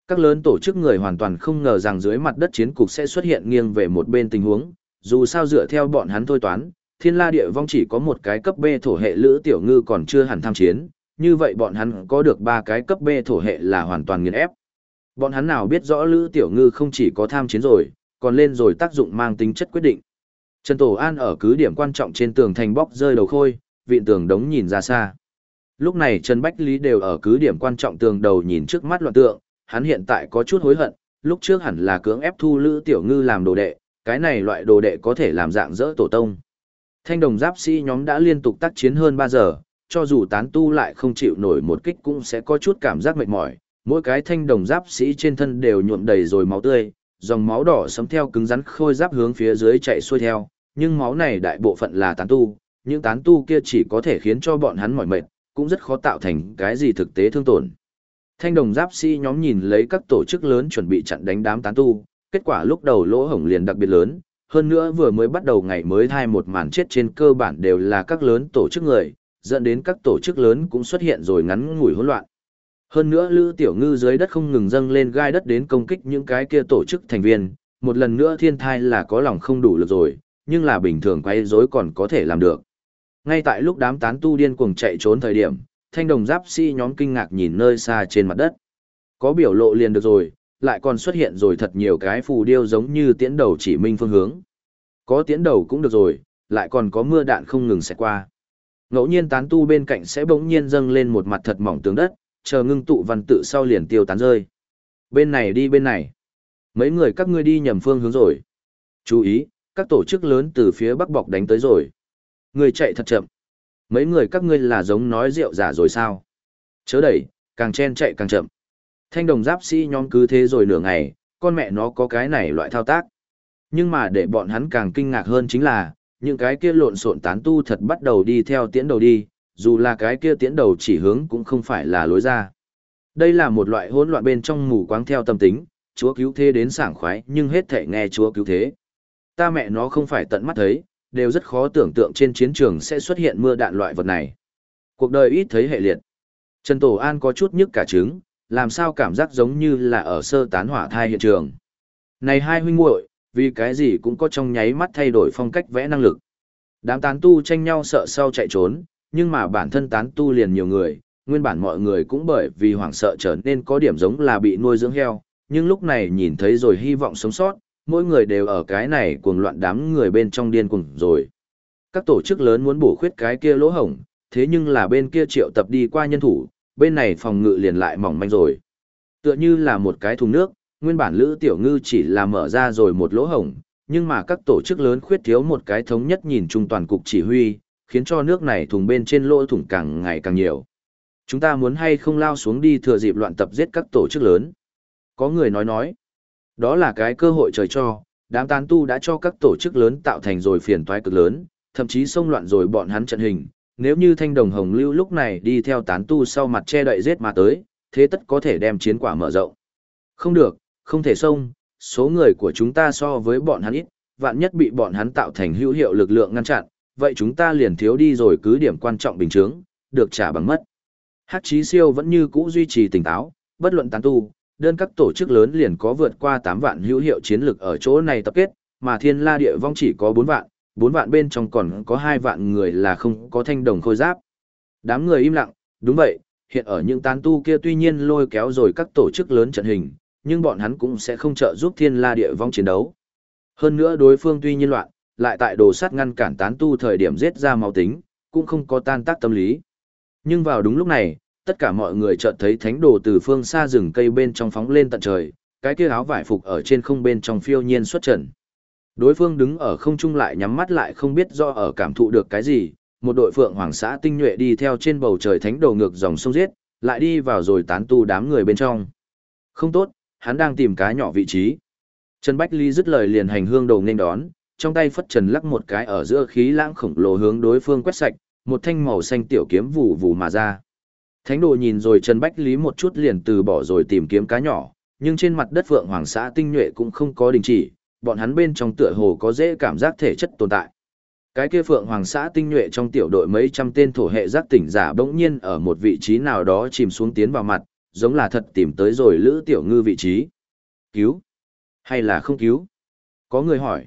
Các lớn tổ chức người hoàn toàn không ngờ rằng dưới mặt đất chiến cục sẽ xuất hiện nghiêng về một bên tình huống, dù sao dựa theo bọn hắn thôi toán, thiên la địa vong chỉ có một cái cấp B thổ hệ lữ tiểu ngư còn chưa hẳn tham chiến, như vậy bọn hắn có được ba cái cấp B thổ hệ là hoàn toàn nghiền ép. Bọn hắn nào biết rõ lữ tiểu ngư không chỉ có tham chiến rồi, còn lên rồi tác dụng mang tính chất quyết định. Trần Tổ An ở cứ điểm quan trọng trên tường thành bóc rơi đầu khôi, vịn tường đống nhìn ra xa. Lúc này Trần Bách Lý đều ở cứ điểm quan trọng tường đầu nhìn trước mắt loạn tượng, hắn hiện tại có chút hối hận, lúc trước hẳn là cưỡng ép thu Lữ Tiểu Ngư làm đồ đệ, cái này loại đồ đệ có thể làm dạng dỡ tổ tông. Thanh đồng giáp sĩ nhóm đã liên tục tác chiến hơn 3 giờ, cho dù tán tu lại không chịu nổi một kích cũng sẽ có chút cảm giác mệt mỏi, mỗi cái thanh đồng giáp sĩ trên thân đều nhuộm đầy rồi máu tươi, dòng máu đỏ sấm theo cứng rắn khôi giáp hướng phía dưới chạy xuôi theo, nhưng máu này đại bộ phận là tán tu, những tán tu kia chỉ có thể khiến cho bọn hắn mỏi mệt, cũng rất khó tạo thành cái gì thực tế thương tổn. Thanh đồng giáp sĩ nhóm nhìn lấy các tổ chức lớn chuẩn bị chặn đánh đám tán tu, kết quả lúc đầu lỗ hổng liền đặc biệt lớn, hơn nữa vừa mới bắt đầu ngày mới thai một màn chết trên cơ bản đều là các lớn tổ chức người, dẫn đến các tổ chức lớn cũng xuất hiện rồi ngắn ngủi hỗn loạn. Hơn nữa Lữ Tiểu Ngư dưới đất không ngừng dâng lên gai đất đến công kích những cái kia tổ chức thành viên, một lần nữa thiên thai là có lòng không đủ lực rồi, nhưng là bình thường quay rối còn có thể làm được. Ngay tại lúc đám tán tu điên cuồng chạy trốn thời điểm, thanh đồng giáp si nhóm kinh ngạc nhìn nơi xa trên mặt đất. Có biểu lộ liền được rồi, lại còn xuất hiện rồi thật nhiều cái phù điêu giống như tiễn đầu chỉ minh phương hướng. Có tiễn đầu cũng được rồi, lại còn có mưa đạn không ngừng sẽ qua. Ngẫu nhiên tán tu bên cạnh sẽ bỗng nhiên dâng lên một mặt thật mỏng tường đất, chờ ngưng tụ văn tự sau liền tiêu tán rơi. Bên này đi bên này. Mấy người các ngươi đi nhầm phương hướng rồi. Chú ý, các tổ chức lớn từ phía bắc bọc đánh tới rồi. Người chạy thật chậm. Mấy người các ngươi là giống nói rượu giả rồi sao? Chớ đẩy, càng chen chạy càng chậm. Thanh đồng giáp sĩ nhóm cứ thế rồi nửa ngày, con mẹ nó có cái này loại thao tác. Nhưng mà để bọn hắn càng kinh ngạc hơn chính là, những cái kia lộn xộn tán tu thật bắt đầu đi theo tiễn đầu đi, dù là cái kia tiễn đầu chỉ hướng cũng không phải là lối ra. Đây là một loại hỗn loạn bên trong mù quáng theo tâm tính, chúa cứu thế đến sảng khoái nhưng hết thể nghe chúa cứu thế. Ta mẹ nó không phải tận mắt thấy, đều rất khó tưởng tượng trên chiến trường sẽ xuất hiện mưa đạn loại vật này. Cuộc đời ít thấy hệ liệt. Trần Tổ An có chút nhức cả trứng, làm sao cảm giác giống như là ở sơ tán hỏa thai hiện trường. Này hai huynh muội, vì cái gì cũng có trong nháy mắt thay đổi phong cách vẽ năng lực. Đám tán tu tranh nhau sợ sau chạy trốn, nhưng mà bản thân tán tu liền nhiều người, nguyên bản mọi người cũng bởi vì hoảng sợ trở nên có điểm giống là bị nuôi dưỡng heo, nhưng lúc này nhìn thấy rồi hy vọng sống sót, mỗi người đều ở cái này cuồng loạn đám người bên trong điên cuồng rồi. Các tổ chức lớn muốn bổ khuyết cái kia lỗ hổng, thế nhưng là bên kia triệu tập đi qua nhân thủ, bên này phòng ngự liền lại mỏng manh rồi. Tựa như là một cái thùng nước, nguyên bản Lữ Tiểu Ngư chỉ là mở ra rồi một lỗ hổng, nhưng mà các tổ chức lớn khuyết thiếu một cái thống nhất nhìn chung toàn cục chỉ huy, khiến cho nước này thùng bên trên lỗ thủng càng ngày càng nhiều. Chúng ta muốn hay không lao xuống đi thừa dịp loạn tập giết các tổ chức lớn. Có người nói nói, đó là cái cơ hội trời cho, đám tán tu đã cho các tổ chức lớn tạo thành rồi phiền toái cực lớn, thậm chí xông loạn rồi bọn hắn trận hình. Nếu như thanh đồng hồng lưu lúc này đi theo tán tu sau mặt che đậy giết mà tới, thế tất có thể đem chiến quả mở rộng. Không được, không thể xông, số người của chúng ta so với bọn hắn ít, vạn nhất bị bọn hắn tạo thành hữu hiệu lực lượng ngăn chặn, vậy chúng ta liền thiếu đi rồi cứ điểm quan trọng bình chướng, được trả bằng mất. Hát chí siêu vẫn như cũ duy trì tỉnh táo, bất luận tán tu, đơn các tổ chức lớn liền có vượt qua 8 vạn hữu hiệu chiến lực ở chỗ này tập kết, mà thiên la địa vong chỉ có 4 vạn, 4 vạn bên trong còn có 2 vạn người là không có thanh đồng khôi giáp. Đám người im lặng, đúng vậy, hiện ở những tán tu kia tuy nhiên lôi kéo rồi các tổ chức lớn trận hình, nhưng bọn hắn cũng sẽ không trợ giúp thiên la địa vong chiến đấu. Hơn nữa đối phương tuy nhiên loạn, lại tại đồ sát ngăn cản tán tu thời điểm giết ra máu tính, cũng không có tan tác tâm lý. Nhưng vào đúng lúc này, tất cả mọi người chợt thấy thánh đồ từ phương xa rừng cây bên trong phóng lên tận trời, cái kia áo vải phục ở trên không bên trong phiêu nhiên xuất trận Đối phương đứng ở không trung lại nhắm mắt lại không biết do ở cảm thụ được cái gì, một đội phượng hoàng xã tinh nhuệ đi theo trên bầu trời thánh đồ ngược dòng sông giết, lại đi vào rồi tán tu đám người bên trong. Không tốt, hắn đang tìm cá nhỏ vị trí. Trần Bách Ly dứt lời liền hành hương đầu nên đón, trong tay phất trần lắc một cái ở giữa khí lãng khổng lồ hướng đối phương quét sạch, một thanh màu xanh tiểu kiếm vụ vụ mà ra. Thánh đồ nhìn rồi Trần Bách Lý một chút liền từ bỏ rồi tìm kiếm cá nhỏ, nhưng trên mặt đất vượng hoàng xã tinh nhuệ cũng không có đình chỉ, bọn hắn bên trong tựa hồ có dễ cảm giác thể chất tồn tại. Cái kia phượng hoàng xã tinh nhuệ trong tiểu đội mấy trăm tên thổ hệ giác tỉnh giả bỗng nhiên ở một vị trí nào đó chìm xuống tiến vào mặt, giống là thật tìm tới rồi lữ tiểu ngư vị trí. Cứu? Hay là không cứu? Có người hỏi.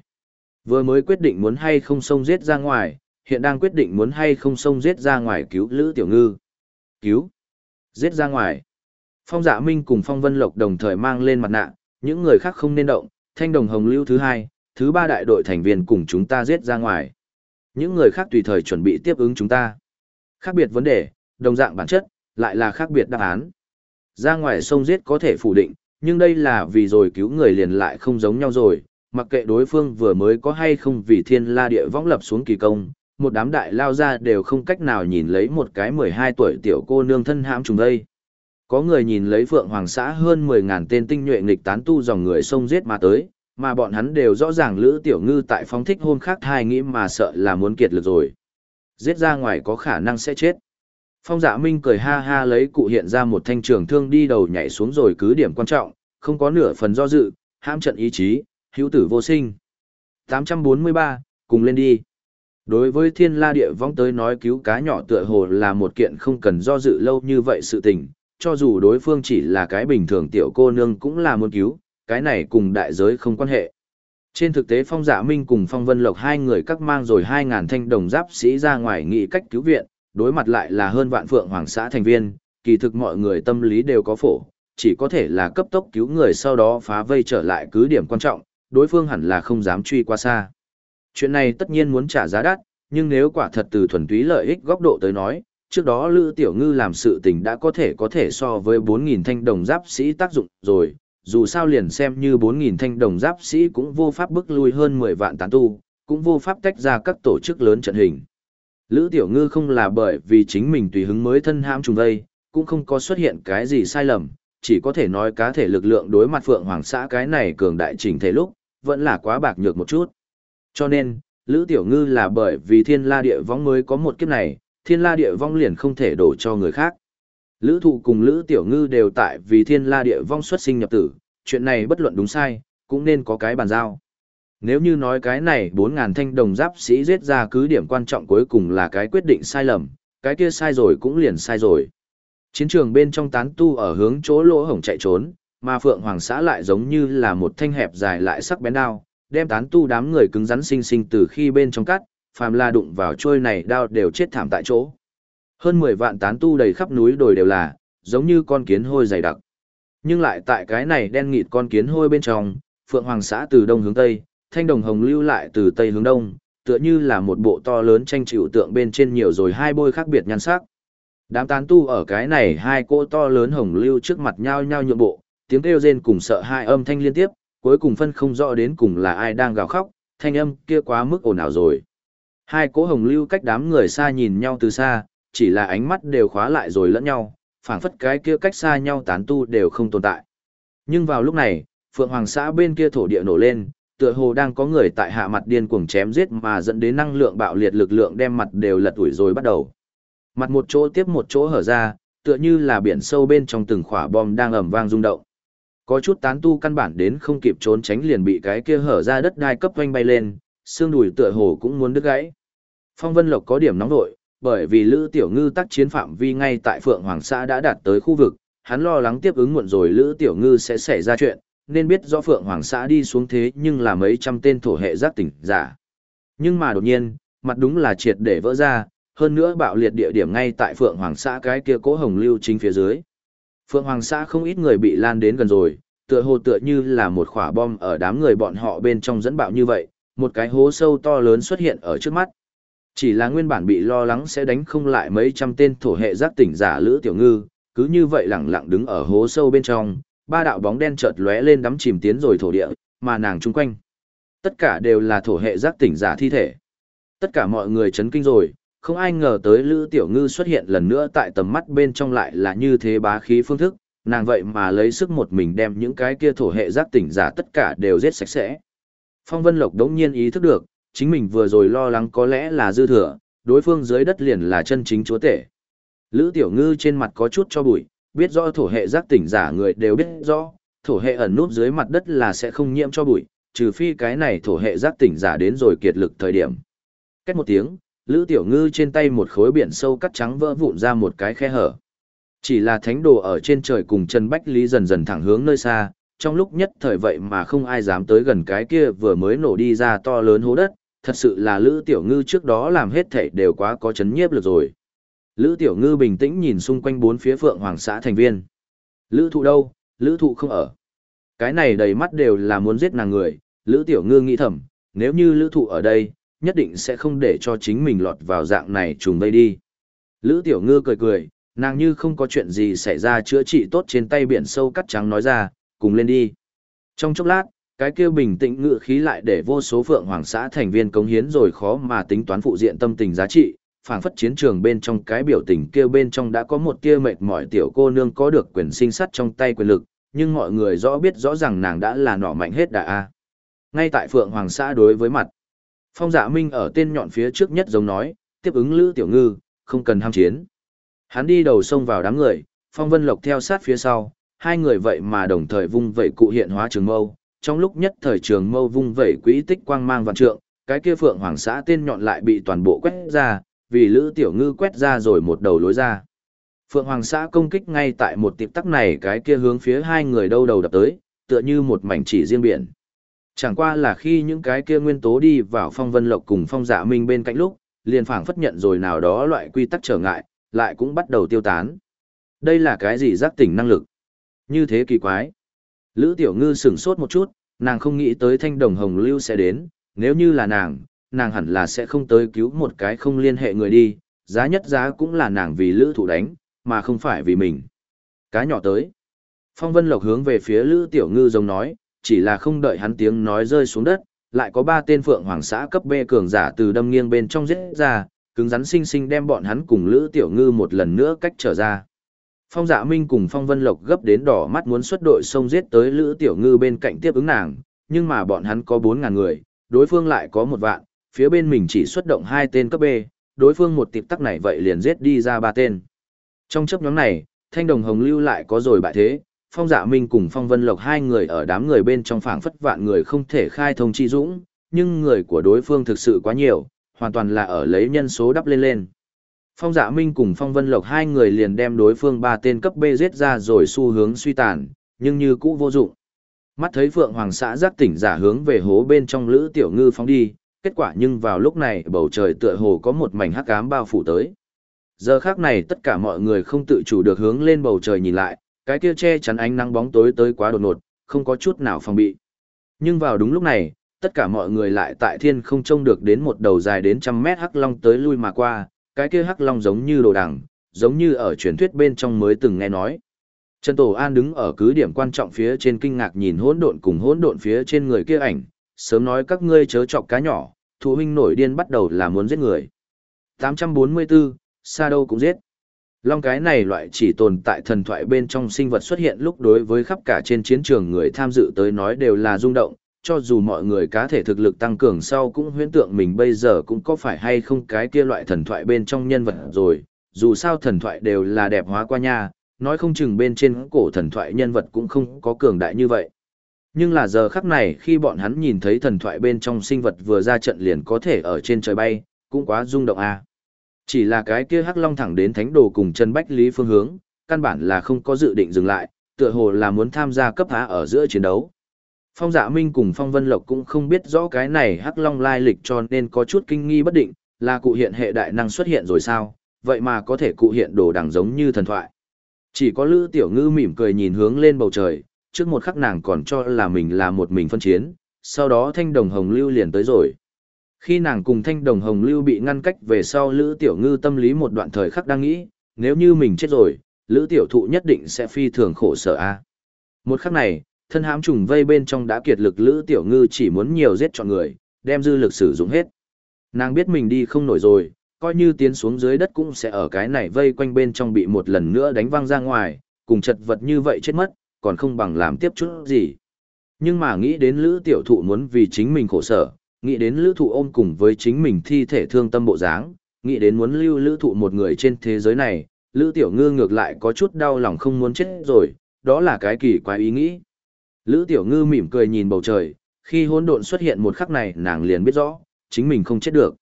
Vừa mới quyết định muốn hay không xông giết ra ngoài, hiện đang quyết định muốn hay không xông giết ra ngoài cứu lữ tiểu ngư. Cứu? Giết ra ngoài. Phong dạ minh cùng phong vân lộc đồng thời mang lên mặt nạ, những người khác không nên động, thanh đồng hồng lưu thứ hai, thứ ba đại đội thành viên cùng chúng ta giết ra ngoài. Những người khác tùy thời chuẩn bị tiếp ứng chúng ta. Khác biệt vấn đề, đồng dạng bản chất, lại là khác biệt đáp án. Ra ngoài sông giết có thể phủ định, nhưng đây là vì rồi cứu người liền lại không giống nhau rồi, mặc kệ đối phương vừa mới có hay không vì thiên la địa võng lập xuống kỳ công, một đám đại lao ra đều không cách nào nhìn lấy một cái 12 tuổi tiểu cô nương thân hãm trùng đây. Có người nhìn lấy Phượng Hoàng xã hơn 10.000 tên tinh nhuệ nghịch tán tu dòng người sông giết mà tới, mà bọn hắn đều rõ ràng Lữ Tiểu Ngư tại phóng thích hôn khác thai nghĩ mà sợ là muốn kiệt lực rồi. Giết ra ngoài có khả năng sẽ chết. Phong dạ minh cười ha ha lấy cụ hiện ra một thanh trường thương đi đầu nhảy xuống rồi cứ điểm quan trọng, không có nửa phần do dự, hãm trận ý chí, hữu tử vô sinh. 843, cùng lên đi. Đối với thiên la địa vong tới nói cứu cá nhỏ tựa hồ là một kiện không cần do dự lâu như vậy sự tình, cho dù đối phương chỉ là cái bình thường tiểu cô nương cũng là muốn cứu, cái này cùng đại giới không quan hệ. Trên thực tế Phong Dạ Minh cùng Phong Vân Lộc hai người cắt mang rồi 2.000 thanh đồng giáp sĩ ra ngoài nghị cách cứu viện, đối mặt lại là hơn vạn phượng hoàng xã thành viên, kỳ thực mọi người tâm lý đều có phổ, chỉ có thể là cấp tốc cứu người sau đó phá vây trở lại cứ điểm quan trọng, đối phương hẳn là không dám truy qua xa. Chuyện này tất nhiên muốn trả giá đắt, nhưng nếu quả thật từ thuần túy lợi ích góc độ tới nói, trước đó Lữ Tiểu Ngư làm sự tình đã có thể có thể so với 4.000 thanh đồng giáp sĩ tác dụng rồi, dù sao liền xem như 4.000 thanh đồng giáp sĩ cũng vô pháp bức lui hơn 10 vạn tán tu, cũng vô pháp tách ra các tổ chức lớn trận hình. Lữ Tiểu Ngư không là bởi vì chính mình tùy hứng mới thân hãm trùng đây, cũng không có xuất hiện cái gì sai lầm, chỉ có thể nói cá thể lực lượng đối mặt Phượng Hoàng xã cái này cường đại chỉnh thể lúc, vẫn là quá bạc nhược một chút. Cho nên, Lữ Tiểu Ngư là bởi vì thiên la địa vong mới có một kiếp này, thiên la địa vong liền không thể đổ cho người khác. Lữ thụ cùng Lữ Tiểu Ngư đều tại vì thiên la địa vong xuất sinh nhập tử, chuyện này bất luận đúng sai, cũng nên có cái bàn giao. Nếu như nói cái này 4.000 thanh đồng giáp sĩ giết ra cứ điểm quan trọng cuối cùng là cái quyết định sai lầm, cái kia sai rồi cũng liền sai rồi. Chiến trường bên trong tán tu ở hướng chỗ lỗ hổng chạy trốn, mà Phượng Hoàng xã lại giống như là một thanh hẹp dài lại sắc bén đao, đem tán tu đám người cứng rắn sinh sinh từ khi bên trong cắt, phàm la đụng vào trôi này đao đều chết thảm tại chỗ. Hơn 10 vạn tán tu đầy khắp núi đồi đều là, giống như con kiến hôi dày đặc. Nhưng lại tại cái này đen nghịt con kiến hôi bên trong, Phượng Hoàng xã từ đông hướng tây, thanh đồng hồng lưu lại từ tây hướng đông, tựa như là một bộ to lớn tranh chịu tượng bên trên nhiều rồi hai bôi khác biệt nhan sắc. Đám tán tu ở cái này hai cỗ to lớn hồng lưu trước mặt nhau nhau nhượng bộ, tiếng kêu rên cùng sợ hai âm thanh liên tiếp, cuối cùng phân không rõ đến cùng là ai đang gào khóc, thanh âm kia quá mức ồn ào rồi. Hai cỗ hồng lưu cách đám người xa nhìn nhau từ xa, chỉ là ánh mắt đều khóa lại rồi lẫn nhau, phảng phất cái kia cách xa nhau tán tu đều không tồn tại. Nhưng vào lúc này, Phượng Hoàng xã bên kia thổ địa nổ lên, tựa hồ đang có người tại hạ mặt điên cuồng chém giết mà dẫn đến năng lượng bạo liệt lực lượng đem mặt đều lật ủi rồi bắt đầu. Mặt một chỗ tiếp một chỗ hở ra, tựa như là biển sâu bên trong từng khỏa bom đang ầm vang rung động. Có chút tán tu căn bản đến không kịp trốn tránh liền bị cái kia hở ra đất đai cấp quanh bay lên, xương đùi tựa hồ cũng muốn đứt gãy. Phong Vân Lộc có điểm nóng nội, bởi vì Lữ Tiểu Ngư tác chiến phạm vi ngay tại Phượng Hoàng xã đã đạt tới khu vực, hắn lo lắng tiếp ứng muộn rồi Lữ Tiểu Ngư sẽ xảy ra chuyện, nên biết rõ Phượng Hoàng xã đi xuống thế nhưng là mấy trăm tên thổ hệ giác tỉnh giả. Nhưng mà đột nhiên, mặt đúng là triệt để vỡ ra, hơn nữa bạo liệt địa điểm ngay tại Phượng Hoàng xã cái kia cố hồng lưu chính phía dưới. Phượng Hoàng xã không ít người bị lan đến gần rồi, tựa hồ tựa như là một quả bom ở đám người bọn họ bên trong dẫn bạo như vậy, một cái hố sâu to lớn xuất hiện ở trước mắt. Chỉ là nguyên bản bị lo lắng sẽ đánh không lại mấy trăm tên thổ hệ giác tỉnh giả Lữ Tiểu Ngư, cứ như vậy lẳng lặng đứng ở hố sâu bên trong, ba đạo bóng đen chợt lóe lên đắm chìm tiến rồi thổ địa, mà nàng chung quanh. Tất cả đều là thổ hệ giác tỉnh giả thi thể. Tất cả mọi người chấn kinh rồi, không ai ngờ tới Lữ Tiểu Ngư xuất hiện lần nữa tại tầm mắt bên trong lại là như thế bá khí phương thức, nàng vậy mà lấy sức một mình đem những cái kia thổ hệ giác tỉnh giả tất cả đều giết sạch sẽ. Phong Vân Lộc đống nhiên ý thức được, chính mình vừa rồi lo lắng có lẽ là dư thừa, đối phương dưới đất liền là chân chính chúa tể. Lữ Tiểu Ngư trên mặt có chút cho bụi, biết rõ thổ hệ giác tỉnh giả người đều biết rõ, thổ hệ ẩn núp dưới mặt đất là sẽ không nhiễm cho bụi, trừ phi cái này thổ hệ giác tỉnh giả đến rồi kiệt lực thời điểm. Cách một tiếng, Lữ Tiểu Ngư trên tay một khối biển sâu cắt trắng vỡ vụn ra một cái khe hở. Chỉ là thánh đồ ở trên trời cùng chân Bách Lý dần dần thẳng hướng nơi xa, trong lúc nhất thời vậy mà không ai dám tới gần cái kia vừa mới nổ đi ra to lớn hố đất, thật sự là Lữ Tiểu Ngư trước đó làm hết thảy đều quá có chấn nhiếp lực rồi. Lữ Tiểu Ngư bình tĩnh nhìn xung quanh bốn phía phượng hoàng xã thành viên. Lữ thụ đâu, Lữ thụ không ở. Cái này đầy mắt đều là muốn giết nàng người, Lữ Tiểu Ngư nghĩ thầm, nếu như Lữ thụ ở đây, nhất định sẽ không để cho chính mình lọt vào dạng này trùng vây đi. Lữ Tiểu Ngư cười cười, nàng như không có chuyện gì xảy ra chữa trị tốt trên tay biển sâu cắt trắng nói ra, cùng lên đi. Trong chốc lát, cái kia bình tĩnh ngự khí lại để vô số phượng hoàng xã thành viên cống hiến rồi khó mà tính toán phụ diện tâm tình giá trị, phảng phất chiến trường bên trong cái biểu tình kia bên trong đã có một kia mệt mỏi tiểu cô nương có được quyền sinh sắt trong tay quyền lực, nhưng mọi người rõ biết rõ ràng nàng đã là nỏ mạnh hết đại a. Ngay tại phượng hoàng xã đối với mặt, phong dạ minh ở tên nhọn phía trước nhất giống nói, tiếp ứng lữ tiểu ngư, không cần ham chiến. Hắn đi đầu sông vào đám người, phong vân lộc theo sát phía sau, hai người vậy mà đồng thời vung vẩy cụ hiện hóa trường mâu, trong lúc nhất thời trường mâu vung vẩy quỹ tích quang mang vạn trượng, cái kia phượng hoàng xã tên nhọn lại bị toàn bộ quét ra, vì Lữ Tiểu Ngư quét ra rồi một đầu lối ra. Phượng Hoàng xã công kích ngay tại một tiệp tắc này cái kia hướng phía hai người đâu đầu đập tới, tựa như một mảnh chỉ riêng biển. Chẳng qua là khi những cái kia nguyên tố đi vào phong vân lộc cùng phong dạ minh bên cạnh lúc, liền phảng phất nhận rồi nào đó loại quy tắc trở ngại, lại cũng bắt đầu tiêu tán. Đây là cái gì giác tỉnh năng lực? Như thế kỳ quái. Lữ Tiểu Ngư sửng sốt một chút, nàng không nghĩ tới thanh đồng hồng lưu sẽ đến, nếu như là nàng, nàng hẳn là sẽ không tới cứu một cái không liên hệ người đi, giá nhất giá cũng là nàng vì lữ thủ đánh, mà không phải vì mình. Cá nhỏ tới. Phong Vân Lộc hướng về phía Lữ Tiểu Ngư giống nói, chỉ là không đợi hắn tiếng nói rơi xuống đất, lại có ba tên phượng hoàng xã cấp B cường giả từ đâm nghiêng bên trong giết ra, cứng rắn sinh sinh đem bọn hắn cùng Lữ Tiểu Ngư một lần nữa cách trở ra. Phong Dạ Minh cùng Phong Vân Lộc gấp đến đỏ mắt muốn xuất đội xông giết tới Lữ Tiểu Ngư bên cạnh tiếp ứng nàng, nhưng mà bọn hắn có 4000 người, đối phương lại có một vạn, phía bên mình chỉ xuất động hai tên cấp B, đối phương một tịp tắc này vậy liền giết đi ra ba tên. Trong chấp nhóm này, Thanh Đồng Hồng Lưu lại có rồi bại thế, Phong Dạ Minh cùng Phong Vân Lộc hai người ở đám người bên trong phảng phất vạn người không thể khai thông chi dũng, nhưng người của đối phương thực sự quá nhiều, hoàn toàn là ở lấy nhân số đắp lên lên. Phong Dạ Minh cùng Phong Vân Lộc hai người liền đem đối phương ba tên cấp B giết ra rồi xu hướng suy tàn, nhưng như cũ vô dụng. Mắt thấy Phượng Hoàng xã giác tỉnh giả hướng về hố bên trong Lữ Tiểu Ngư phóng đi, kết quả nhưng vào lúc này bầu trời tựa hồ có một mảnh hắc ám bao phủ tới. Giờ khác này tất cả mọi người không tự chủ được hướng lên bầu trời nhìn lại, cái kia che chắn ánh nắng bóng tối tới quá đột ngột, không có chút nào phòng bị. Nhưng vào đúng lúc này, tất cả mọi người lại tại thiên không trông được đến một đầu dài đến trăm mét hắc long tới lui mà qua, cái kia hắc long giống như đồ đằng, giống như ở truyền thuyết bên trong mới từng nghe nói. Trần Tổ An đứng ở cứ điểm quan trọng phía trên kinh ngạc nhìn hỗn độn cùng hỗn độn phía trên người kia ảnh, sớm nói các ngươi chớ chọc cá nhỏ, thụ huynh nổi điên bắt đầu là muốn giết người. 844, xa đâu cũng giết. Long cái này loại chỉ tồn tại thần thoại bên trong sinh vật xuất hiện lúc đối với khắp cả trên chiến trường người tham dự tới nói đều là rung động, cho dù mọi người cá thể thực lực tăng cường sau cũng huyễn tượng mình bây giờ cũng có phải hay không cái kia loại thần thoại bên trong nhân vật rồi, dù sao thần thoại đều là đẹp hóa qua nha, nói không chừng bên trên cổ thần thoại nhân vật cũng không có cường đại như vậy. Nhưng là giờ khắc này khi bọn hắn nhìn thấy thần thoại bên trong sinh vật vừa ra trận liền có thể ở trên trời bay, cũng quá rung động à. Chỉ là cái kia hắc long thẳng đến thánh đồ cùng chân bách lý phương hướng, căn bản là không có dự định dừng lại, tựa hồ là muốn tham gia cấp há ở giữa chiến đấu. Phong dạ minh cùng phong vân lộc cũng không biết rõ cái này hắc long lai lịch cho nên có chút kinh nghi bất định, là cụ hiện hệ đại năng xuất hiện rồi sao, vậy mà có thể cụ hiện đồ đằng giống như thần thoại. Chỉ có Lữ Tiểu Ngư mỉm cười nhìn hướng lên bầu trời, trước một khắc nàng còn cho là mình là một mình phân chiến, sau đó thanh đồng hồng lưu liền tới rồi. Khi nàng cùng thanh đồng hồng lưu bị ngăn cách về sau Lữ Tiểu Ngư tâm lý một đoạn thời khắc đang nghĩ, nếu như mình chết rồi, Lữ Tiểu Thụ nhất định sẽ phi thường khổ sở a. Một khắc này, thân hãm trùng vây bên trong đã kiệt lực Lữ Tiểu Ngư chỉ muốn nhiều giết chọn người, đem dư lực sử dụng hết. Nàng biết mình đi không nổi rồi, coi như tiến xuống dưới đất cũng sẽ ở cái này vây quanh bên trong bị một lần nữa đánh văng ra ngoài, cùng chật vật như vậy chết mất, còn không bằng làm tiếp chút gì. Nhưng mà nghĩ đến Lữ Tiểu Thụ muốn vì chính mình khổ sở, nghĩ đến Lữ Thụ ôm cùng với chính mình thi thể thương tâm bộ dáng, nghĩ đến muốn lưu Lữ Thụ một người trên thế giới này, Lữ Tiểu Ngư ngược lại có chút đau lòng không muốn chết rồi, đó là cái kỳ quái ý nghĩ. Lữ Tiểu Ngư mỉm cười nhìn bầu trời, khi hỗn độn xuất hiện một khắc này nàng liền biết rõ, chính mình không chết được.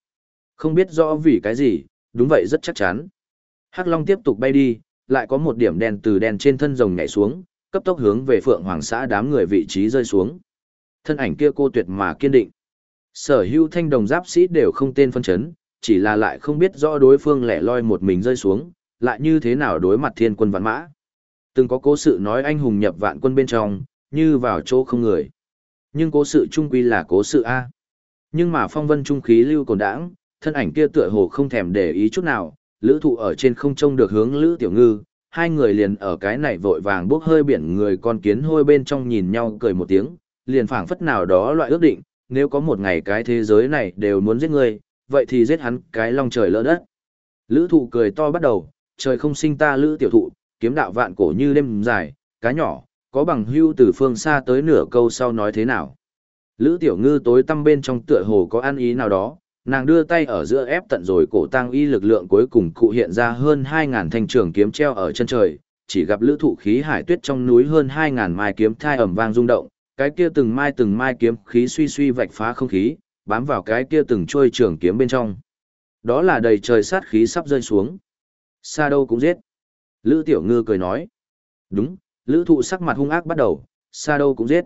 Không biết rõ vì cái gì, đúng vậy rất chắc chắn. Hắc Long tiếp tục bay đi, lại có một điểm đen từ đen trên thân rồng nhảy xuống, cấp tốc hướng về Phượng Hoàng xã đám người vị trí rơi xuống. Thân ảnh kia cô tuyệt mà kiên định. Sở hữu thanh đồng giáp sĩ đều không tên phân chấn, chỉ là lại không biết rõ đối phương lẻ loi một mình rơi xuống, lại như thế nào đối mặt thiên quân vạn mã. Từng có cố sự nói anh hùng nhập vạn quân bên trong, như vào chỗ không người. Nhưng cố sự trung quy là cố sự A. Nhưng mà phong vân trung khí lưu cồn đãng, thân ảnh kia tựa hồ không thèm để ý chút nào, lữ thụ ở trên không trông được hướng lữ tiểu ngư, hai người liền ở cái này vội vàng bốc hơi biển người con kiến hôi bên trong nhìn nhau cười một tiếng, liền phảng phất nào đó loại ước định, nếu có một ngày cái thế giới này đều muốn giết người, vậy thì giết hắn cái long trời lỡ đất. Lữ thụ cười to bắt đầu, trời không sinh ta lữ tiểu thụ, kiếm đạo vạn cổ như đêm dài, cá nhỏ, có bằng hưu từ phương xa tới nửa câu sau nói thế nào. Lữ tiểu ngư tối tăm bên trong tựa hồ có ăn ý nào đó, nàng đưa tay ở giữa ép tận rồi cổ tăng y lực lượng cuối cùng cụ hiện ra hơn 2.000 thanh trường kiếm treo ở chân trời, chỉ gặp lữ thụ khí hải tuyết trong núi hơn 2.000 mai kiếm thai ẩm vang rung động, cái kia từng mai từng mai kiếm khí suy suy vạch phá không khí, bám vào cái kia từng trôi trường kiếm bên trong. Đó là đầy trời sát khí sắp rơi xuống. Sa đâu cũng giết. Lữ tiểu ngư cười nói. Đúng, lữ thụ sắc mặt hung ác bắt đầu, sa đâu cũng giết.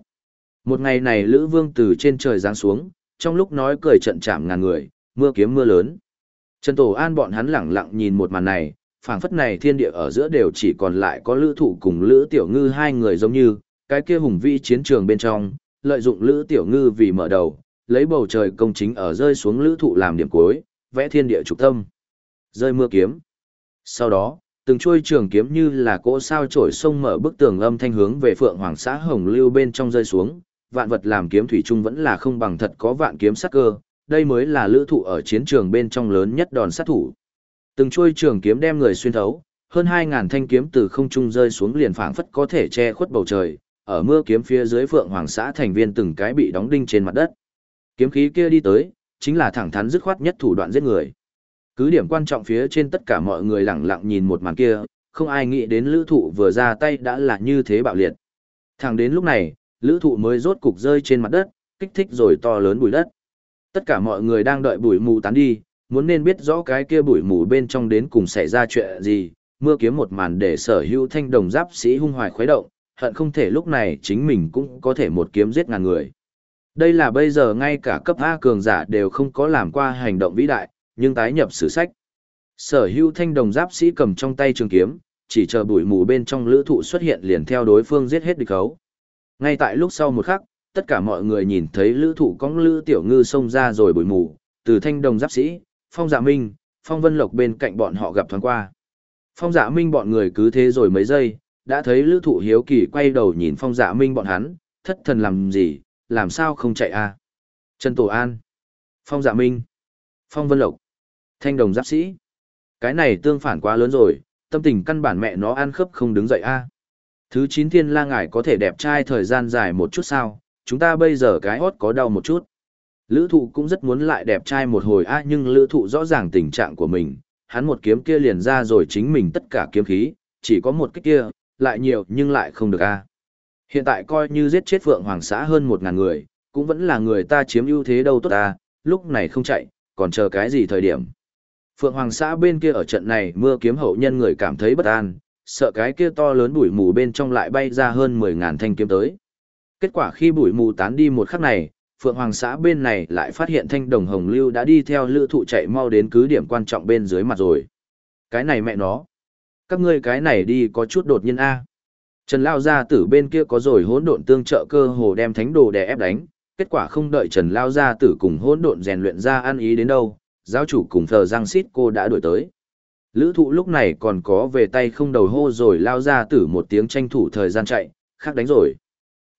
Một ngày này lữ vương từ trên trời giáng xuống, trong lúc nói cười trận chạm ngàn người, mưa kiếm mưa lớn. Trần Tổ An bọn hắn lẳng lặng nhìn một màn này, phảng phất này thiên địa ở giữa đều chỉ còn lại có Lữ Thụ cùng Lữ Tiểu Ngư hai người giống như, cái kia hùng vĩ chiến trường bên trong, lợi dụng Lữ Tiểu Ngư vì mở đầu, lấy bầu trời công chính ở rơi xuống Lữ Thụ làm điểm cuối, vẽ thiên địa trục tâm. Rơi mưa kiếm. Sau đó, từng chuôi trường kiếm như là cỗ sao trổi sông mở bức tường âm thanh hướng về Phượng Hoàng xã Hồng Lưu bên trong rơi xuống, vạn vật làm kiếm thủy chung vẫn là không bằng thật có vạn kiếm sát cơ, đây mới là lữ thụ ở chiến trường bên trong lớn nhất đòn sát thủ. Từng chuôi trường kiếm đem người xuyên thấu, hơn 2000 thanh kiếm từ không trung rơi xuống liền phảng phất có thể che khuất bầu trời, ở mưa kiếm phía dưới Phượng Hoàng xã thành viên từng cái bị đóng đinh trên mặt đất. Kiếm khí kia đi tới, chính là thẳng thắn dứt khoát nhất thủ đoạn giết người. Cứ điểm quan trọng phía trên tất cả mọi người lặng lặng nhìn một màn kia, không ai nghĩ đến lữ thụ vừa ra tay đã là như thế bạo liệt. Thẳng đến lúc này, lữ thụ mới rốt cục rơi trên mặt đất, kích thích rồi to lớn bụi đất. Tất cả mọi người đang đợi bụi mù tán đi, muốn nên biết rõ cái kia bụi mù bên trong đến cùng xảy ra chuyện gì, mưa kiếm một màn để sở hữu thanh đồng giáp sĩ hung hoài khuấy động, hận không thể lúc này chính mình cũng có thể một kiếm giết ngàn người. Đây là bây giờ ngay cả cấp A cường giả đều không có làm qua hành động vĩ đại, nhưng tái nhập sử sách. Sở hữu thanh đồng giáp sĩ cầm trong tay trường kiếm, chỉ chờ bụi mù bên trong lữ thụ xuất hiện liền theo đối phương giết hết địch khấu. Ngay tại lúc sau một khắc, tất cả mọi người nhìn thấy lữ thụ cong lữ tiểu ngư xông ra rồi bụi mù, từ thanh đồng giáp sĩ, phong dạ minh, phong vân lộc bên cạnh bọn họ gặp thoáng qua. Phong dạ minh bọn người cứ thế rồi mấy giây, đã thấy lữ thụ hiếu kỳ quay đầu nhìn phong dạ minh bọn hắn, thất thần làm gì, làm sao không chạy à? Trần Tổ An, phong dạ minh, phong vân lộc, thanh đồng giáp sĩ. Cái này tương phản quá lớn rồi, tâm tình căn bản mẹ nó ăn khớp không đứng dậy a Thứ chín thiên la ngải có thể đẹp trai thời gian dài một chút sao, chúng ta bây giờ cái hót có đau một chút. Lữ thụ cũng rất muốn lại đẹp trai một hồi a nhưng lữ thụ rõ ràng tình trạng của mình, hắn một kiếm kia liền ra rồi chính mình tất cả kiếm khí, chỉ có một cái kia, lại nhiều nhưng lại không được a Hiện tại coi như giết chết vượng hoàng xã hơn một ngàn người, cũng vẫn là người ta chiếm ưu thế đâu tốt ta, lúc này không chạy, còn chờ cái gì thời điểm. Phượng Hoàng xã bên kia ở trận này mưa kiếm hậu nhân người cảm thấy bất an, sợ cái kia to lớn bụi mù bên trong lại bay ra hơn 10.000 thanh kiếm tới. Kết quả khi bụi mù tán đi một khắc này, Phượng Hoàng xã bên này lại phát hiện thanh đồng hồng lưu đã đi theo lữ thụ chạy mau đến cứ điểm quan trọng bên dưới mặt rồi. Cái này mẹ nó. Các ngươi cái này đi có chút đột nhiên A. Trần Lao Gia Tử bên kia có rồi hỗn độn tương trợ cơ hồ đem thánh đồ đè ép đánh, kết quả không đợi Trần Lao Gia Tử cùng hỗn độn rèn luyện ra ăn ý đến đâu, giáo chủ cùng thờ giang xít cô đã đuổi tới. Lữ thụ lúc này còn có về tay không đầu hô rồi Lao Gia Tử một tiếng tranh thủ thời gian chạy, khác đánh rồi.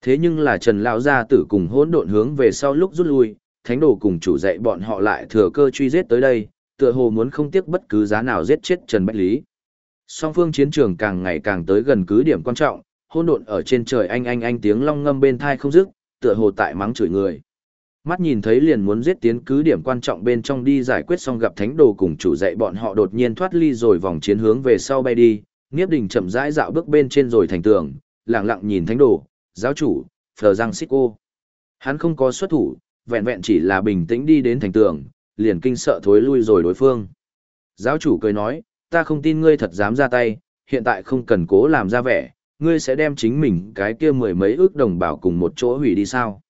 Thế nhưng là Trần Lao Gia Tử cùng hỗn độn hướng về sau lúc rút lui, thánh đồ cùng chủ dạy bọn họ lại thừa cơ truy giết tới đây, tựa hồ muốn không tiếc bất cứ giá nào giết chết Trần Bách Lý. Song phương chiến trường càng ngày càng tới gần cứ điểm quan trọng, hỗn độn ở trên trời anh anh anh tiếng long ngâm bên thai không dứt, tựa hồ tại mắng chửi người. Mắt nhìn thấy liền muốn giết tiến cứ điểm quan trọng bên trong đi giải quyết xong gặp thánh đồ cùng chủ dạy bọn họ đột nhiên thoát ly rồi vòng chiến hướng về sau bay đi, Niếp Đình chậm rãi dạo bước bên trên rồi thành tường, lặng lặng nhìn thánh đồ, giáo chủ, Phờ Giang Xích Cô. Hắn không có xuất thủ, vẹn vẹn chỉ là bình tĩnh đi đến thành tường, liền kinh sợ thối lui rồi đối phương. Giáo chủ cười nói, ta không tin ngươi thật dám ra tay, hiện tại không cần cố làm ra vẻ, ngươi sẽ đem chính mình cái kia mười mấy ước đồng bảo cùng một chỗ hủy đi sao?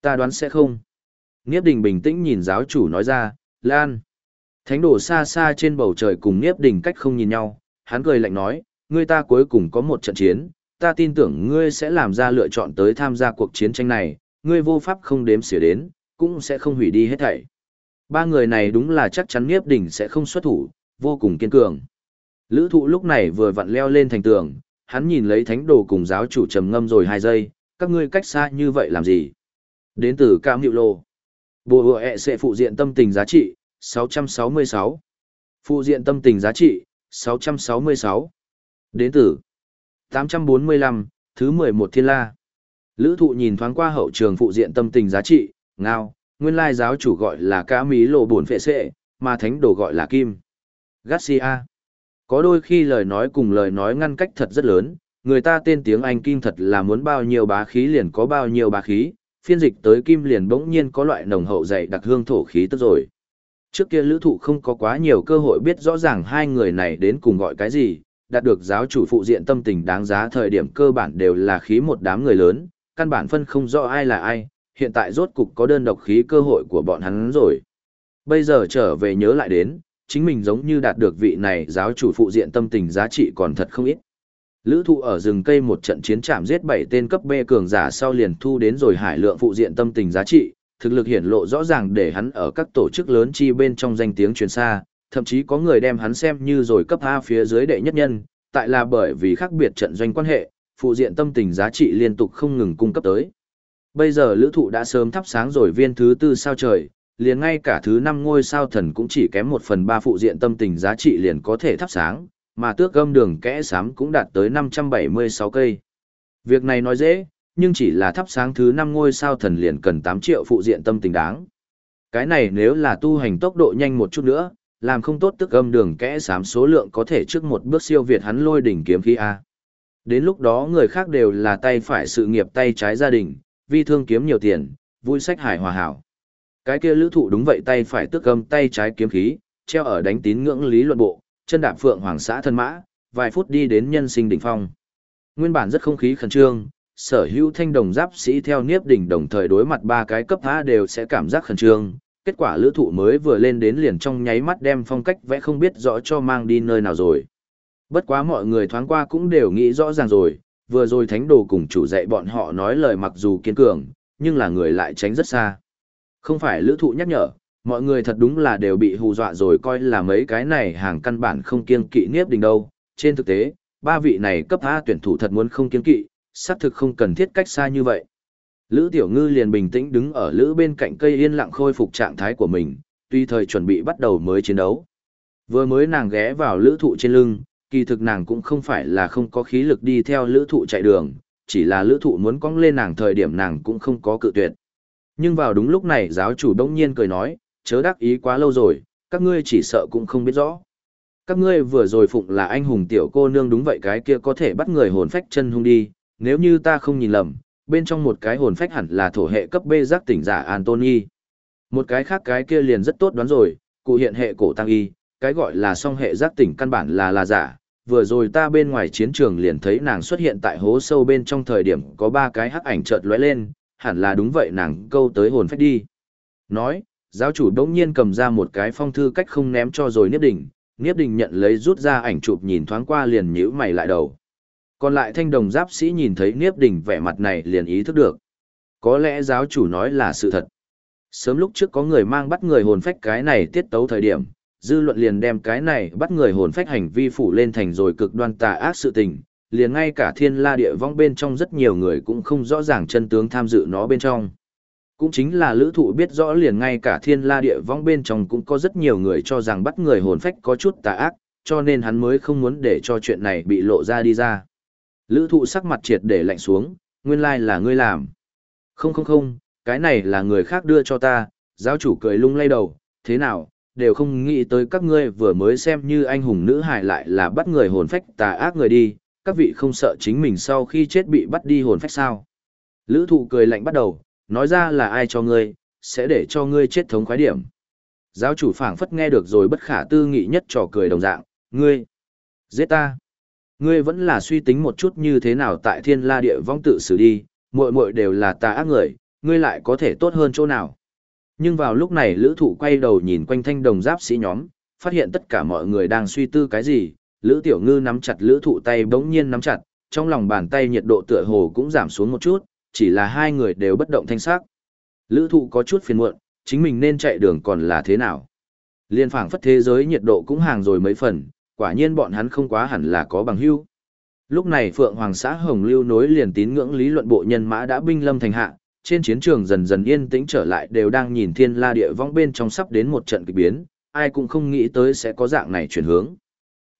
Ta đoán sẽ không. Niếp đình bình tĩnh nhìn giáo chủ nói ra, Lan. Thánh đồ xa xa trên bầu trời cùng Niếp đình cách không nhìn nhau, hắn cười lạnh nói, ngươi ta cuối cùng có một trận chiến, ta tin tưởng ngươi sẽ làm ra lựa chọn tới tham gia cuộc chiến tranh này, ngươi vô pháp không đếm xỉa đến, cũng sẽ không hủy đi hết thảy. Ba người này đúng là chắc chắn Niếp Đình sẽ không xuất thủ, vô cùng kiên cường. Lữ thụ lúc này vừa vặn leo lên thành tường, hắn nhìn lấy thánh đồ cùng giáo chủ trầm ngâm rồi hai giây, các ngươi cách xa như vậy làm gì? Đến từ Cam Hiệu Lô. Bùa hộ ẹ sẽ phụ diện tâm tình giá trị, 666. Phụ diện tâm tình giá trị, 666. Đến từ 845, thứ 11 thiên la. Lữ thụ nhìn thoáng qua hậu trường phụ diện tâm tình giá trị, ngao, nguyên lai giáo chủ gọi là cá mí lộ bổn phệ sệ, mà thánh đồ gọi là kim. Garcia. Có đôi khi lời nói cùng lời nói ngăn cách thật rất lớn, người ta tên tiếng Anh kim thật là muốn bao nhiêu bá khí liền có bao nhiêu bá khí, phiên dịch tới kim liền bỗng nhiên có loại nồng hậu dày đặc hương thổ khí tức rồi. Trước kia lữ thụ không có quá nhiều cơ hội biết rõ ràng hai người này đến cùng gọi cái gì, đạt được giáo chủ phụ diện tâm tình đáng giá thời điểm cơ bản đều là khí một đám người lớn, căn bản phân không rõ ai là ai, hiện tại rốt cục có đơn độc khí cơ hội của bọn hắn rồi. Bây giờ trở về nhớ lại đến, chính mình giống như đạt được vị này giáo chủ phụ diện tâm tình giá trị còn thật không ít. Lữ thụ ở rừng cây một trận chiến chạm giết 7 tên cấp B cường giả sau liền thu đến rồi hải lượng phụ diện tâm tình giá trị, thực lực hiển lộ rõ ràng để hắn ở các tổ chức lớn chi bên trong danh tiếng truyền xa, thậm chí có người đem hắn xem như rồi cấp A phía dưới đệ nhất nhân, tại là bởi vì khác biệt trận doanh quan hệ, phụ diện tâm tình giá trị liên tục không ngừng cung cấp tới. Bây giờ lữ thụ đã sớm thắp sáng rồi viên thứ tư sao trời, liền ngay cả thứ năm ngôi sao thần cũng chỉ kém một phần ba phụ diện tâm tình giá trị liền có thể thắp sáng, mà tước gâm đường kẽ sám cũng đạt tới 576 cây. Việc này nói dễ, nhưng chỉ là thắp sáng thứ năm ngôi sao thần liền cần 8 triệu phụ diện tâm tình đáng. Cái này nếu là tu hành tốc độ nhanh một chút nữa, làm không tốt tức âm đường kẽ sám số lượng có thể trước một bước siêu việt hắn lôi đỉnh kiếm khí A. Đến lúc đó người khác đều là tay phải sự nghiệp tay trái gia đình, vi thương kiếm nhiều tiền, vui sách hải hòa hảo. Cái kia lữ thụ đúng vậy tay phải tức âm tay trái kiếm khí, treo ở đánh tín ngưỡng lý luận bộ, chân đạp phượng hoàng xã thân mã, vài phút đi đến nhân sinh đỉnh phong. Nguyên bản rất không khí khẩn trương, sở hữu thanh đồng giáp sĩ theo niếp đỉnh đồng thời đối mặt ba cái cấp A đều sẽ cảm giác khẩn trương. Kết quả lữ thụ mới vừa lên đến liền trong nháy mắt đem phong cách vẽ không biết rõ cho mang đi nơi nào rồi. Bất quá mọi người thoáng qua cũng đều nghĩ rõ ràng rồi, vừa rồi thánh đồ cùng chủ dạy bọn họ nói lời mặc dù kiên cường, nhưng là người lại tránh rất xa. Không phải lữ thụ nhắc nhở, mọi người thật đúng là đều bị hù dọa rồi coi là mấy cái này hàng căn bản không kiên kỵ niếp đình đâu. Trên thực tế, ba vị này cấp A tuyển thủ thật muốn không kiên kỵ, xác thực không cần thiết cách xa như vậy. Lữ Tiểu Ngư liền bình tĩnh đứng ở lữ bên cạnh cây yên lặng khôi phục trạng thái của mình, tuy thời chuẩn bị bắt đầu mới chiến đấu. Vừa mới nàng ghé vào lữ thụ trên lưng, kỳ thực nàng cũng không phải là không có khí lực đi theo lữ thụ chạy đường, chỉ là lữ thụ muốn cong lên nàng thời điểm nàng cũng không có cự tuyệt. Nhưng vào đúng lúc này giáo chủ đông nhiên cười nói, chớ đắc ý quá lâu rồi, các ngươi chỉ sợ cũng không biết rõ. Các ngươi vừa rồi phụng là anh hùng tiểu cô nương đúng vậy cái kia có thể bắt người hồn phách chân hung đi, nếu như ta không nhìn lầm, bên trong một cái hồn phách hẳn là thổ hệ cấp B giác tỉnh giả Anthony. Một cái khác cái kia liền rất tốt đoán rồi, cụ hiện hệ cổ tăng y, cái gọi là song hệ giác tỉnh căn bản là là giả. Vừa rồi ta bên ngoài chiến trường liền thấy nàng xuất hiện tại hố sâu bên trong thời điểm có ba cái hắc ảnh chợt lóe lên, hẳn là đúng vậy nàng câu tới hồn phách đi. Nói, giáo chủ đỗng nhiên cầm ra một cái phong thư cách không ném cho rồi Niếp Đình, Niếp Đình nhận lấy rút ra ảnh chụp nhìn thoáng qua liền nhíu mày lại đầu. Còn lại thanh đồng giáp sĩ nhìn thấy Niếp Đình vẻ mặt này liền ý thức được. Có lẽ giáo chủ nói là sự thật. Sớm lúc trước có người mang bắt người hồn phách cái này tiết tấu thời điểm, dư luận liền đem cái này bắt người hồn phách hành vi phủ lên thành rồi cực đoan tà ác sự tình, liền ngay cả thiên la địa vong bên trong rất nhiều người cũng không rõ ràng chân tướng tham dự nó bên trong. Cũng chính là lữ thụ biết rõ liền ngay cả thiên la địa vong bên trong cũng có rất nhiều người cho rằng bắt người hồn phách có chút tà ác, cho nên hắn mới không muốn để cho chuyện này bị lộ ra đi ra. Lữ thụ sắc mặt triệt để lạnh xuống, nguyên lai là ngươi làm. Không không không, cái này là người khác đưa cho ta, giáo chủ cười lung lay đầu, thế nào, đều không nghĩ tới các ngươi vừa mới xem như anh hùng nữ hài lại là bắt người hồn phách tà ác người đi, các vị không sợ chính mình sau khi chết bị bắt đi hồn phách sao. Lữ thụ cười lạnh bắt đầu, nói ra là ai cho ngươi, sẽ để cho ngươi chết thống khoái điểm. Giáo chủ phảng phất nghe được rồi bất khả tư nghị nhất trò cười đồng dạng, ngươi, giết ta. Ngươi vẫn là suy tính một chút như thế nào tại thiên la địa vong tự xử đi, muội muội đều là tà ác người, ngươi lại có thể tốt hơn chỗ nào. Nhưng vào lúc này lữ thụ quay đầu nhìn quanh thanh đồng giáp sĩ nhóm, phát hiện tất cả mọi người đang suy tư cái gì, lữ tiểu ngư nắm chặt lữ thụ tay bỗng nhiên nắm chặt, trong lòng bàn tay nhiệt độ tựa hồ cũng giảm xuống một chút, chỉ là hai người đều bất động thanh sắc. Lữ thụ có chút phiền muộn, chính mình nên chạy đường còn là thế nào. Liên phảng phất thế giới nhiệt độ cũng hàng rồi mấy phần, quả nhiên bọn hắn không quá hẳn là có bằng hữu. Lúc này Phượng Hoàng xã Hồng Lưu nối liền tín ngưỡng lý luận bộ nhân mã đã binh lâm thành hạ, trên chiến trường dần dần yên tĩnh trở lại đều đang nhìn thiên la địa vong bên trong sắp đến một trận kịch biến, ai cũng không nghĩ tới sẽ có dạng này chuyển hướng.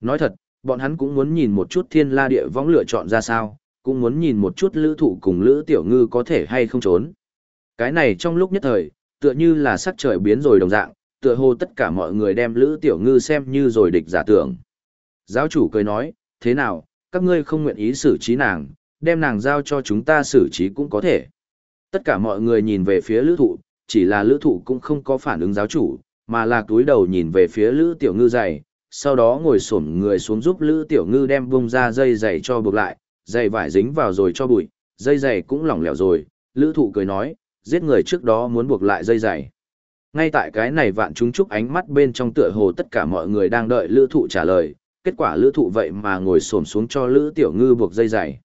Nói thật, bọn hắn cũng muốn nhìn một chút thiên la địa vong lựa chọn ra sao, cũng muốn nhìn một chút lữ thủ cùng lữ tiểu ngư có thể hay không trốn. Cái này trong lúc nhất thời, tựa như là sắc trời biến rồi đồng dạng, tựa hồ tất cả mọi người đem lữ tiểu ngư xem như rồi địch giả tưởng. Giáo chủ cười nói, thế nào, các ngươi không nguyện ý xử trí nàng, đem nàng giao cho chúng ta xử trí cũng có thể. Tất cả mọi người nhìn về phía lữ thụ, chỉ là lữ thụ cũng không có phản ứng giáo chủ, mà là túi đầu nhìn về phía lữ tiểu ngư dày, sau đó ngồi xổm người xuống giúp lữ tiểu ngư đem bông ra dây dày cho buộc lại, dây vải dính vào rồi cho bụi, dây dày cũng lỏng lẻo rồi, lữ thụ cười nói, giết người trước đó muốn buộc lại dây dày. Ngay tại cái này vạn chúng chúc ánh mắt bên trong tựa hồ tất cả mọi người đang đợi lữ thụ trả lời, kết quả lữ thụ vậy mà ngồi xổm xuống cho lữ tiểu ngư buộc dây dày.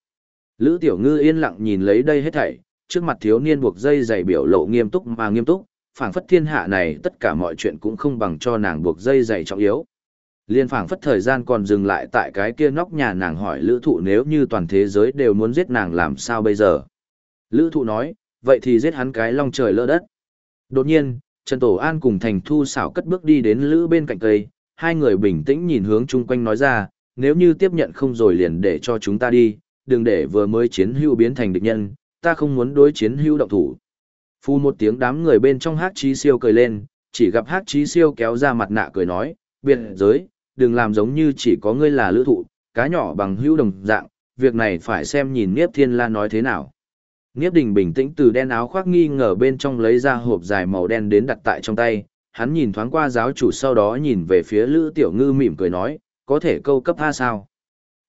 Lữ tiểu ngư yên lặng nhìn lấy đây hết thảy, trước mặt thiếu niên buộc dây dày biểu lộ nghiêm túc mà nghiêm túc, phảng phất thiên hạ này tất cả mọi chuyện cũng không bằng cho nàng buộc dây dày trọng yếu. Liên phảng phất thời gian còn dừng lại tại cái kia nóc nhà nàng hỏi lữ thụ nếu như toàn thế giới đều muốn giết nàng làm sao bây giờ. Lữ thụ nói, vậy thì giết hắn cái long trời lỡ đất. Đột nhiên, Trần Tổ An cùng Thành Thu xảo cất bước đi đến lữ bên cạnh cây, hai người bình tĩnh nhìn hướng chung quanh nói ra, nếu như tiếp nhận không rồi liền để cho chúng ta đi, đừng để vừa mới chiến hữu biến thành địch nhân, ta không muốn đối chiến hữu động thủ. Phu một tiếng đám người bên trong hát chí siêu cười lên, chỉ gặp hát chí siêu kéo ra mặt nạ cười nói, biệt giới, đừng làm giống như chỉ có ngươi là lữ thụ, cá nhỏ bằng hữu đồng dạng, việc này phải xem nhìn Niếp Thiên La nói thế nào. Niếp Đình bình tĩnh từ đen áo khoác nghi ngờ bên trong lấy ra hộp dài màu đen đến đặt tại trong tay, hắn nhìn thoáng qua giáo chủ sau đó nhìn về phía Lữ Tiểu Ngư mỉm cười nói, có thể câu cấp A sao.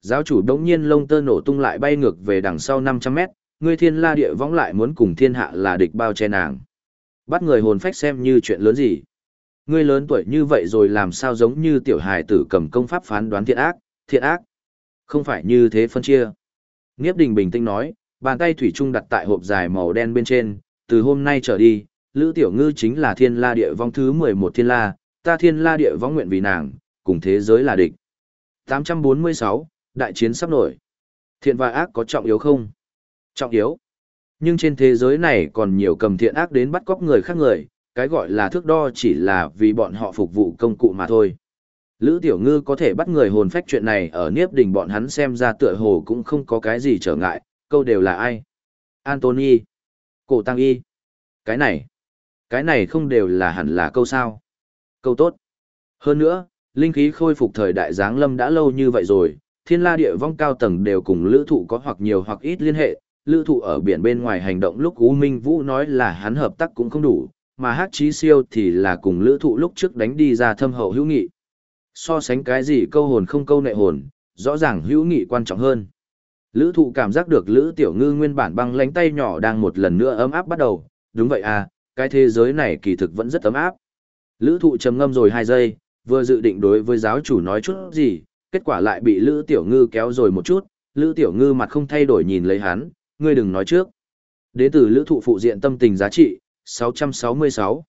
Giáo chủ đống nhiên lông tơ nổ tung lại bay ngược về đằng sau 500 mét, ngươi thiên la địa võng lại muốn cùng thiên hạ là địch bao che nàng. Bắt người hồn phách xem như chuyện lớn gì. Ngươi lớn tuổi như vậy rồi làm sao giống như tiểu hài tử cầm công pháp phán đoán thiện ác, thiện ác. Không phải như thế phân chia. Nghiếp đình bình tĩnh nói, bàn tay thủy trung đặt tại hộp dài màu đen bên trên, từ hôm nay trở đi, Lữ Tiểu Ngư chính là thiên la địa vong thứ 11 thiên la, ta thiên la địa vong nguyện vì nàng, cùng thế giới là địch. 846, đại chiến sắp nổi. Thiện và ác có trọng yếu không? Trọng yếu. Nhưng trên thế giới này còn nhiều cầm thiện ác đến bắt cóc người khác người, cái gọi là thước đo chỉ là vì bọn họ phục vụ công cụ mà thôi. Lữ Tiểu Ngư có thể bắt người hồn phách chuyện này ở Niếp Đình bọn hắn xem ra tựa hồ cũng không có cái gì trở ngại, câu đều là ai? Anthony. Cổ Tăng Y. Cái này. Cái này không đều là hẳn là câu sao. Câu tốt. Hơn nữa, linh khí khôi phục thời đại giáng lâm đã lâu như vậy rồi, thiên la địa vong cao tầng đều cùng lữ thụ có hoặc nhiều hoặc ít liên hệ, lữ thụ ở biển bên ngoài hành động lúc U Minh Vũ nói là hắn hợp tác cũng không đủ, mà hát chí siêu thì là cùng lữ thụ lúc trước đánh đi ra thâm hậu hữu nghị. So sánh cái gì câu hồn không câu nệ hồn, rõ ràng hữu nghị quan trọng hơn. Lữ thụ cảm giác được lữ tiểu ngư nguyên bản băng lánh tay nhỏ đang một lần nữa ấm áp bắt đầu, đúng vậy à, cái thế giới này kỳ thực vẫn rất ấm áp. Lữ thụ trầm ngâm rồi 2 giây, vừa dự định đối với giáo chủ nói chút gì, kết quả lại bị lữ tiểu ngư kéo rồi một chút, Lữ Tiểu Ngư mặt không thay đổi nhìn lấy hắn, ngươi đừng nói trước. Đế tử Lữ thụ phụ diện tâm tình giá trị, 666.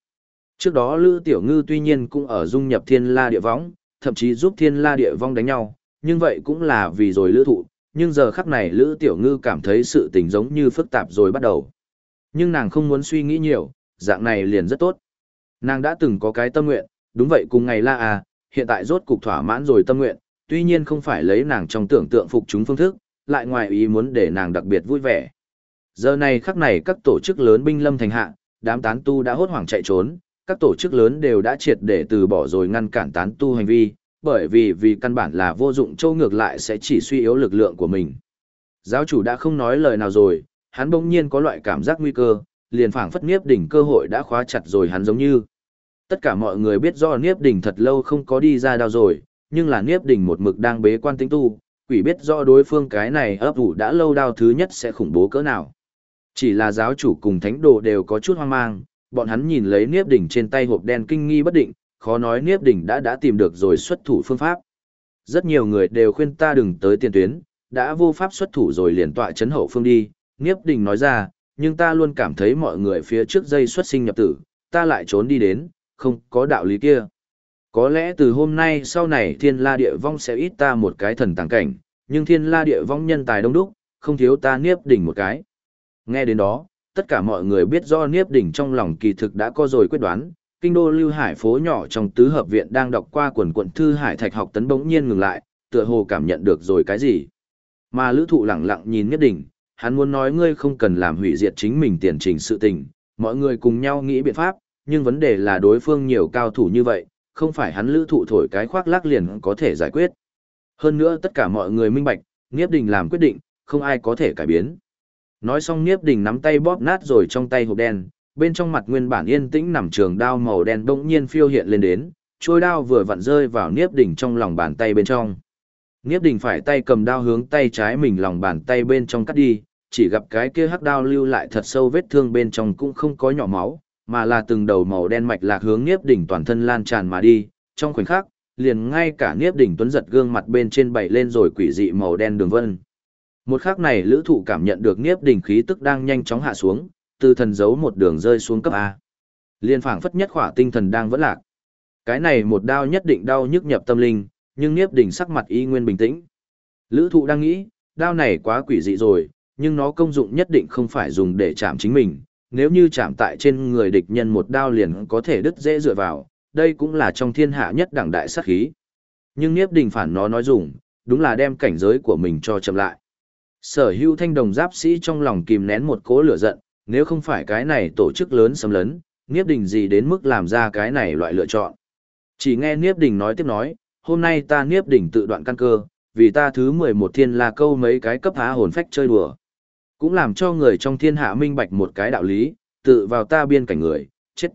Trước đó Lữ Tiểu Ngư tuy nhiên cũng ở dung nhập thiên la địa võng, thậm chí giúp thiên la địa vong đánh nhau, nhưng vậy cũng là vì rồi Lữ thụ, nhưng giờ khắc này Lữ Tiểu Ngư cảm thấy sự tình giống như phức tạp rồi bắt đầu. Nhưng nàng không muốn suy nghĩ nhiều, dạng này liền rất tốt. Nàng đã từng có cái tâm nguyện, đúng vậy cùng ngày la à, hiện tại rốt cục thỏa mãn rồi tâm nguyện, tuy nhiên không phải lấy nàng trong tưởng tượng phục chúng phương thức, lại ngoài ý muốn để nàng đặc biệt vui vẻ. Giờ này khắc này các tổ chức lớn binh lâm thành hạ, đám tán tu đã hốt hoảng chạy trốn, các tổ chức lớn đều đã triệt để từ bỏ rồi ngăn cản tán tu hành vi, bởi vì vì căn bản là vô dụng châu ngược lại sẽ chỉ suy yếu lực lượng của mình. Giáo chủ đã không nói lời nào rồi, hắn bỗng nhiên có loại cảm giác nguy cơ, liền phảng phất Niếp Đỉnh cơ hội đã khóa chặt rồi hắn giống như. Tất cả mọi người biết do Niếp Đỉnh thật lâu không có đi ra đâu rồi, nhưng là Niếp Đỉnh một mực đang bế quan tính tu, quỷ biết do đối phương cái này ấp ủ đã lâu đao thứ nhất sẽ khủng bố cỡ nào. Chỉ là giáo chủ cùng thánh đồ đều có chút hoang mang, bọn hắn nhìn lấy Niếp Đỉnh trên tay hộp đen kinh nghi bất định, khó nói Niếp Đỉnh đã đã tìm được rồi xuất thủ phương pháp. Rất nhiều người đều khuyên ta đừng tới tiền tuyến, đã vô pháp xuất thủ rồi liền tọa chấn hậu phương đi, Niếp đỉnh nói ra, nhưng ta luôn cảm thấy mọi người phía trước dây xuất sinh nhập tử, ta lại trốn đi đến, không có đạo lý kia. Có lẽ từ hôm nay sau này thiên la địa vong sẽ ít ta một cái thần tàng cảnh, nhưng thiên la địa vong nhân tài đông đúc, không thiếu ta Niếp đỉnh một cái. Nghe đến đó, tất cả mọi người biết do Niếp Đình trong lòng kỳ thực đã có rồi quyết đoán, kinh đô lưu hải phố nhỏ trong tứ hợp viện đang đọc qua quần quận thư hải thạch học tấn bỗng nhiên ngừng lại, tựa hồ cảm nhận được rồi cái gì. Mà lữ thụ lặng lặng nhìn Niếp Đình, hắn muốn nói ngươi không cần làm hủy diệt chính mình tiền trình sự tình, mọi người cùng nhau nghĩ biện pháp, nhưng vấn đề là đối phương nhiều cao thủ như vậy, không phải hắn lữ thụ thổi cái khoác lác liền có thể giải quyết. Hơn nữa tất cả mọi người minh bạch, Niếp Đình làm quyết định, không ai có thể cải biến. Nói xong Niếp Đình nắm tay bóp nát rồi trong tay hộp đen, bên trong mặt nguyên bản yên tĩnh nằm trường đao màu đen bỗng nhiên phiêu hiện lên đến, trôi đao vừa vặn rơi vào Niếp Đình trong lòng bàn tay bên trong. Niếp Đình phải tay cầm đao hướng tay trái mình lòng bàn tay bên trong cắt đi, chỉ gặp cái kia hắc đao lưu lại thật sâu vết thương bên trong cũng không có nhỏ máu, mà là từng đầu màu đen mạch lạc hướng Niếp Đỉnh toàn thân lan tràn mà đi, trong khoảnh khắc, liền ngay cả Niếp Đỉnh tuấn giật gương mặt bên trên bảy lên rồi quỷ dị màu đen đường vân. Một khắc này lữ thụ cảm nhận được Niếp Đỉnh khí tức đang nhanh chóng hạ xuống, từ thần giấu một đường rơi xuống cấp A. Liên phảng phất nhất khỏa tinh thần đang vẫn lạc. Cái này một đao nhất định đau nhức nhập tâm linh, nhưng Niếp Đỉnh sắc mặt y nguyên bình tĩnh. Lữ thụ đang nghĩ, đao này quá quỷ dị rồi, nhưng nó công dụng nhất định không phải dùng để chạm chính mình, nếu như chạm tại trên người địch nhân một đao liền có thể đứt dễ dựa vào, đây cũng là trong thiên hạ nhất đẳng đại sát khí. Nhưng Niếp Đình phản nó nói dùng, đúng là đem cảnh giới của mình cho chậm lại. Sở hữu thanh đồng giáp sĩ trong lòng kìm nén một cỗ lửa giận, nếu không phải cái này tổ chức lớn xâm lấn, Niếp Đình gì đến mức làm ra cái này loại lựa chọn. Chỉ nghe Niếp Đình nói tiếp nói, hôm nay ta Niếp Đình tự đoạn căn cơ, vì ta thứ 11 thiên là câu mấy cái cấp há hồn phách chơi đùa cũng làm cho người trong thiên hạ minh bạch một cái đạo lý, tự vào ta biên cảnh người, chết.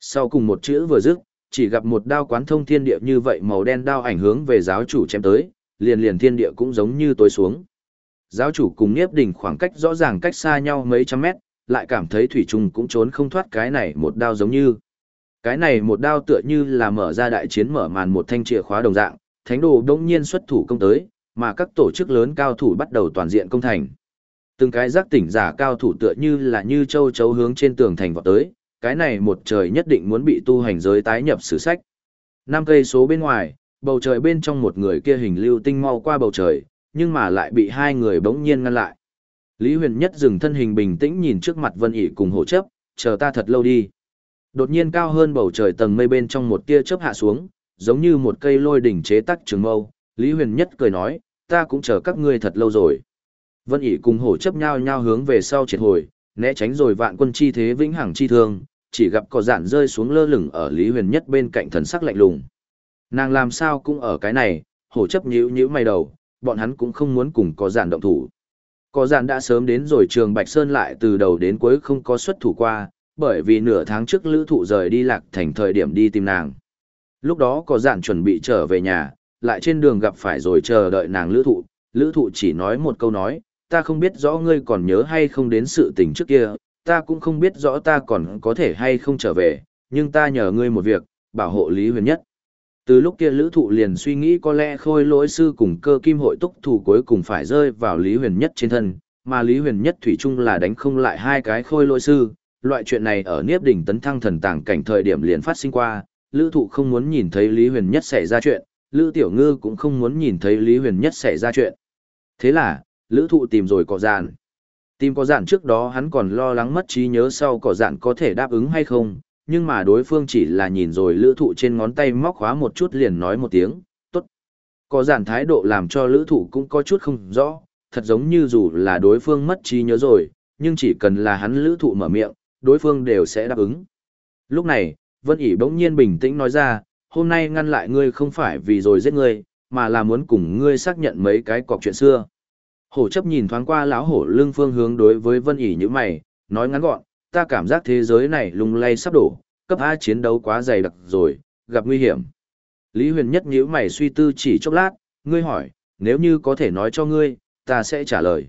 Sau cùng một chữ vừa dứt, chỉ gặp một đao quán thông thiên địa như vậy màu đen đao ảnh hướng về giáo chủ chém tới, liền liền thiên địa cũng giống như tối xuống. Giáo chủ cùng Niếp Đình khoảng cách rõ ràng cách xa nhau mấy trăm mét, lại cảm thấy thủy trùng cũng trốn không thoát cái này một đao giống như. Cái này một đao tựa như là mở ra đại chiến mở màn một thanh chìa khóa đồng dạng, thánh đồ đông nhiên xuất thủ công tới, mà các tổ chức lớn cao thủ bắt đầu toàn diện công thành. Từng cái giác tỉnh giả cao thủ tựa như là như châu chấu hướng trên tường thành vọt tới, cái này một trời nhất định muốn bị tu hành giới tái nhập sử sách. Năm cây số bên ngoài, bầu trời bên trong một người kia hình lưu tinh mau qua bầu trời, nhưng mà lại bị hai người bỗng nhiên ngăn lại. Lý Huyền Nhất dừng thân hình bình tĩnh nhìn trước mặt Vân ỉ cùng Hổ chấp, chờ ta thật lâu đi. Đột nhiên cao hơn bầu trời tầng mây bên trong một tia chớp hạ xuống, giống như một cây lôi đỉnh chế tắc trường mâu, Lý Huyền Nhất cười nói, ta cũng chờ các ngươi thật lâu rồi. Vân ỉ cùng hổ chấp nhau nhau hướng về sau triệt hồi, né tránh rồi vạn quân chi thế vĩnh hằng chi thương, chỉ gặp cỏ dạn rơi xuống lơ lửng ở Lý Huyền nhất bên cạnh thần sắc lạnh lùng. Nàng làm sao cũng ở cái này, hổ chấp nhíu nhíu mày đầu, bọn hắn cũng không muốn cùng có giản động thủ. Có giản đã sớm đến rồi trường Bạch Sơn lại từ đầu đến cuối không có xuất thủ qua, bởi vì nửa tháng trước lữ thụ rời đi lạc thành thời điểm đi tìm nàng. Lúc đó có giản chuẩn bị trở về nhà, lại trên đường gặp phải rồi chờ đợi nàng lữ thụ, lữ thụ chỉ nói một câu nói, ta không biết rõ ngươi còn nhớ hay không đến sự tình trước kia, ta cũng không biết rõ ta còn có thể hay không trở về, nhưng ta nhờ ngươi một việc, bảo hộ Lý Huyền Nhất. Từ lúc kia lữ thụ liền suy nghĩ có lẽ khôi lỗi sư cùng cơ kim hội túc thủ cuối cùng phải rơi vào Lý Huyền Nhất trên thân, mà Lý Huyền Nhất thủy chung là đánh không lại hai cái khôi lỗi sư. Loại chuyện này ở Niếp đỉnh tấn thăng thần tàng cảnh thời điểm liền phát sinh qua, lữ thụ không muốn nhìn thấy Lý Huyền Nhất xảy ra chuyện, lữ tiểu ngư cũng không muốn nhìn thấy Lý Huyền Nhất xảy ra chuyện. Thế là, lữ thụ tìm rồi cỏ dạn. Tìm có dạn trước đó hắn còn lo lắng mất trí nhớ sau cỏ dạn có thể đáp ứng hay không, nhưng mà đối phương chỉ là nhìn rồi lữ thụ trên ngón tay móc khóa một chút liền nói một tiếng, tốt. Có giản thái độ làm cho lữ thụ cũng có chút không rõ, thật giống như dù là đối phương mất trí nhớ rồi, nhưng chỉ cần là hắn lữ thụ mở miệng, đối phương đều sẽ đáp ứng. Lúc này, Vân ỉ bỗng nhiên bình tĩnh nói ra, hôm nay ngăn lại ngươi không phải vì rồi giết ngươi, mà là muốn cùng ngươi xác nhận mấy cái cọc chuyện xưa. Hổ chấp nhìn thoáng qua lão hổ lưng phương hướng đối với Vân ỉ như mày, nói ngắn gọn, ta cảm giác thế giới này lung lay sắp đổ, cấp A chiến đấu quá dày đặc rồi, gặp nguy hiểm. Lý huyền nhất nhíu mày suy tư chỉ chốc lát, ngươi hỏi, nếu như có thể nói cho ngươi, ta sẽ trả lời.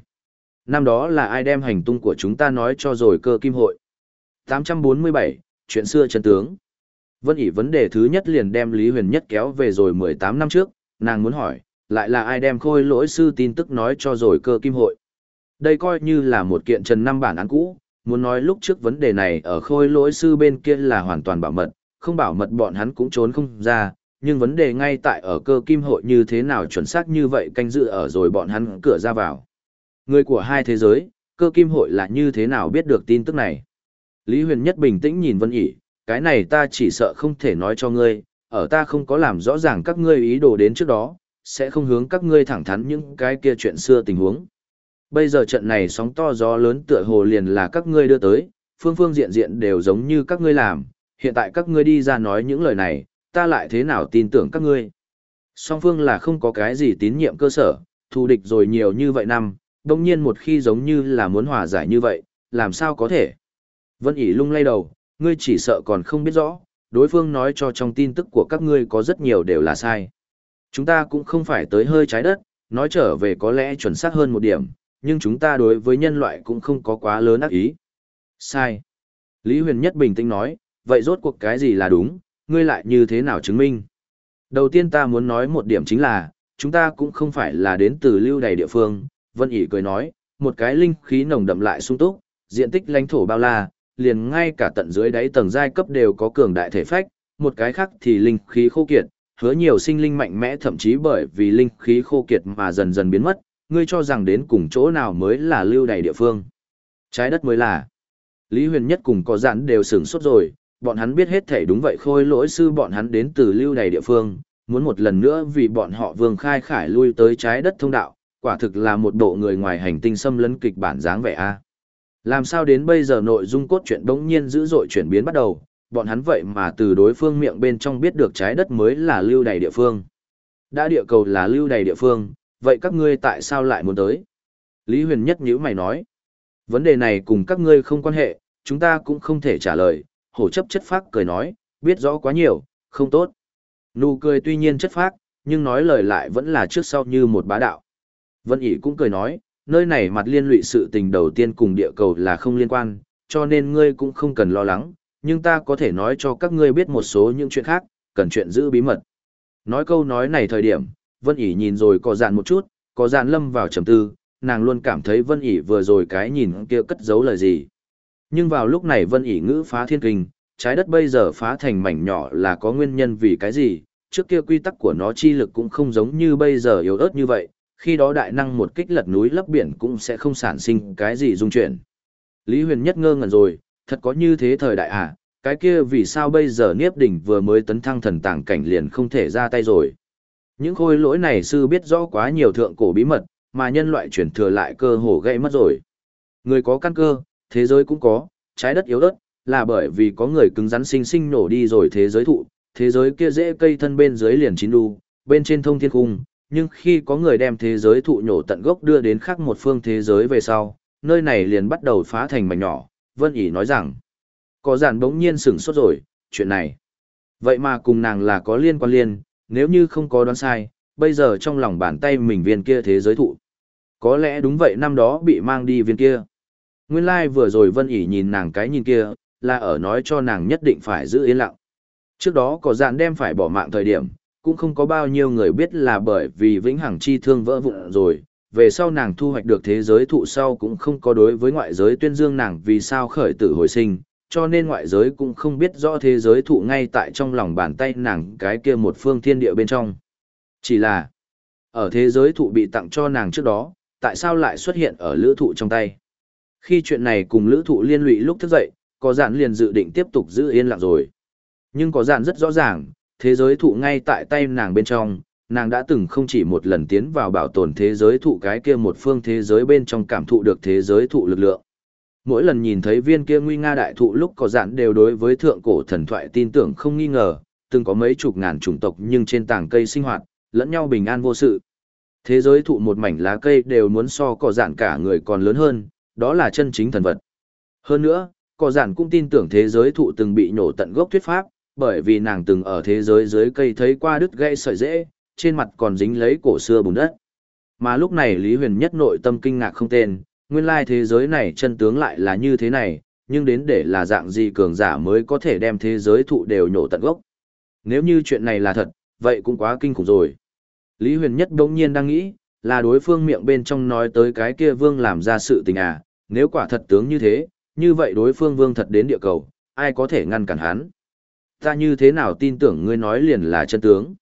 Năm đó là ai đem hành tung của chúng ta nói cho rồi cơ kim hội. 847, chuyện xưa chân tướng. Vân ỉ vấn đề thứ nhất liền đem Lý huyền nhất kéo về rồi 18 năm trước, nàng muốn hỏi, lại là ai đem khôi lỗi sư tin tức nói cho rồi cơ kim hội. Đây coi như là một kiện trần năm bản án cũ, muốn nói lúc trước vấn đề này ở khôi lỗi sư bên kia là hoàn toàn bảo mật, không bảo mật bọn hắn cũng trốn không ra, nhưng vấn đề ngay tại ở cơ kim hội như thế nào chuẩn xác như vậy canh dự ở rồi bọn hắn cửa ra vào. Người của hai thế giới, cơ kim hội là như thế nào biết được tin tức này. Lý Huyền Nhất bình tĩnh nhìn Vân ỉ, cái này ta chỉ sợ không thể nói cho ngươi, ở ta không có làm rõ ràng các ngươi ý đồ đến trước đó, sẽ không hướng các ngươi thẳng thắn những cái kia chuyện xưa tình huống. Bây giờ trận này sóng to gió lớn tựa hồ liền là các ngươi đưa tới, phương phương diện diện đều giống như các ngươi làm, hiện tại các ngươi đi ra nói những lời này, ta lại thế nào tin tưởng các ngươi. Song phương là không có cái gì tín nhiệm cơ sở, thù địch rồi nhiều như vậy năm, đồng nhiên một khi giống như là muốn hòa giải như vậy, làm sao có thể. Vân ỉ lung lay đầu, ngươi chỉ sợ còn không biết rõ, đối phương nói cho trong tin tức của các ngươi có rất nhiều đều là sai. Chúng ta cũng không phải tới hơi trái đất, nói trở về có lẽ chuẩn xác hơn một điểm, nhưng chúng ta đối với nhân loại cũng không có quá lớn ác ý. Sai. Lý Huyền Nhất bình tĩnh nói, vậy rốt cuộc cái gì là đúng, ngươi lại như thế nào chứng minh? Đầu tiên ta muốn nói một điểm chính là, chúng ta cũng không phải là đến từ lưu đầy địa phương, Vân ỉ cười nói, một cái linh khí nồng đậm lại sung túc, diện tích lãnh thổ bao la, liền ngay cả tận dưới đáy tầng giai cấp đều có cường đại thể phách, một cái khác thì linh khí khô kiệt, hứa nhiều sinh linh mạnh mẽ thậm chí bởi vì linh khí khô kiệt mà dần dần biến mất, ngươi cho rằng đến cùng chỗ nào mới là lưu đầy địa phương. Trái đất mới là. Lý huyền nhất cùng có giãn đều sửng sốt rồi, bọn hắn biết hết thể đúng vậy khôi lỗi sư bọn hắn đến từ lưu đầy địa phương, muốn một lần nữa vì bọn họ vương khai khải lui tới trái đất thông đạo, quả thực là một bộ người ngoài hành tinh xâm lấn kịch bản dáng vẻ a. Làm sao đến bây giờ nội dung cốt truyện bỗng nhiên dữ dội chuyển biến bắt đầu, bọn hắn vậy mà từ đối phương miệng bên trong biết được trái đất mới là lưu đầy địa phương. Đã địa cầu là lưu đầy địa phương, vậy các ngươi tại sao lại muốn tới? Lý Huyền Nhất nhữ mày nói. Vấn đề này cùng các ngươi không quan hệ, chúng ta cũng không thể trả lời. Hổ chấp chất phác cười nói, biết rõ quá nhiều, không tốt. Nụ cười tuy nhiên chất phác, nhưng nói lời lại vẫn là trước sau như một bá đạo. Vân ỉ cũng cười nói, nơi này mặt liên lụy sự tình đầu tiên cùng địa cầu là không liên quan, cho nên ngươi cũng không cần lo lắng, nhưng ta có thể nói cho các ngươi biết một số những chuyện khác, cần chuyện giữ bí mật. Nói câu nói này thời điểm, Vân ỉ nhìn rồi có dạn một chút, có dạn lâm vào trầm tư, nàng luôn cảm thấy Vân ỉ vừa rồi cái nhìn kia cất giấu lời gì. Nhưng vào lúc này Vân ỉ ngữ phá thiên kinh, trái đất bây giờ phá thành mảnh nhỏ là có nguyên nhân vì cái gì, trước kia quy tắc của nó chi lực cũng không giống như bây giờ yếu ớt như vậy, khi đó đại năng một kích lật núi lấp biển cũng sẽ không sản sinh cái gì dung chuyển. Lý Huyền nhất ngơ ngẩn rồi, thật có như thế thời đại à, cái kia vì sao bây giờ Niếp Đỉnh vừa mới tấn thăng thần tàng cảnh liền không thể ra tay rồi. Những khôi lỗi này sư biết rõ quá nhiều thượng cổ bí mật, mà nhân loại chuyển thừa lại cơ hồ gây mất rồi. Người có căn cơ, thế giới cũng có, trái đất yếu đất, là bởi vì có người cứng rắn sinh sinh nổ đi rồi thế giới thụ, thế giới kia dễ cây thân bên dưới liền chín đu, bên trên thông thiên cung, nhưng khi có người đem thế giới thụ nhổ tận gốc đưa đến khác một phương thế giới về sau, nơi này liền bắt đầu phá thành mảnh nhỏ, Vân ỉ nói rằng, có giản bỗng nhiên sửng sốt rồi, chuyện này. Vậy mà cùng nàng là có liên quan liên, nếu như không có đoán sai, bây giờ trong lòng bàn tay mình viên kia thế giới thụ. Có lẽ đúng vậy năm đó bị mang đi viên kia. Nguyên lai like vừa rồi Vân ỉ nhìn nàng cái nhìn kia, là ở nói cho nàng nhất định phải giữ yên lặng. Trước đó có dạn đem phải bỏ mạng thời điểm, cũng không có bao nhiêu người biết là bởi vì vĩnh hằng chi thương vỡ vụn rồi, về sau nàng thu hoạch được thế giới thụ sau cũng không có đối với ngoại giới tuyên dương nàng vì sao khởi tử hồi sinh, cho nên ngoại giới cũng không biết rõ thế giới thụ ngay tại trong lòng bàn tay nàng cái kia một phương thiên địa bên trong. Chỉ là, ở thế giới thụ bị tặng cho nàng trước đó, tại sao lại xuất hiện ở lữ thụ trong tay? Khi chuyện này cùng lữ thụ liên lụy lúc thức dậy, có giản liền dự định tiếp tục giữ yên lặng rồi. Nhưng có giản rất rõ ràng, thế giới thụ ngay tại tay nàng bên trong, nàng đã từng không chỉ một lần tiến vào bảo tồn thế giới thụ cái kia một phương thế giới bên trong cảm thụ được thế giới thụ lực lượng. Mỗi lần nhìn thấy viên kia nguy nga đại thụ lúc có dạn đều đối với thượng cổ thần thoại tin tưởng không nghi ngờ, từng có mấy chục ngàn chủng tộc nhưng trên tảng cây sinh hoạt, lẫn nhau bình an vô sự. Thế giới thụ một mảnh lá cây đều muốn so cỏ dạn cả người còn lớn hơn, đó là chân chính thần vật. Hơn nữa, cỏ dạn cũng tin tưởng thế giới thụ từng bị nhổ tận gốc thuyết pháp, bởi vì nàng từng ở thế giới dưới cây thấy qua đứt gãy sợi rễ, trên mặt còn dính lấy cổ xưa bùn đất. Mà lúc này Lý Huyền nhất nội tâm kinh ngạc không tên, nguyên lai thế giới này chân tướng lại là như thế này, nhưng đến để là dạng gì cường giả mới có thể đem thế giới thụ đều nhổ tận gốc. Nếu như chuyện này là thật, vậy cũng quá kinh khủng rồi. Lý Huyền Nhất đống nhiên đang nghĩ, là đối phương miệng bên trong nói tới cái kia vương làm ra sự tình à, nếu quả thật tướng như thế, như vậy đối phương vương thật đến địa cầu, ai có thể ngăn cản hắn. Ta như thế nào tin tưởng ngươi nói liền là chân tướng.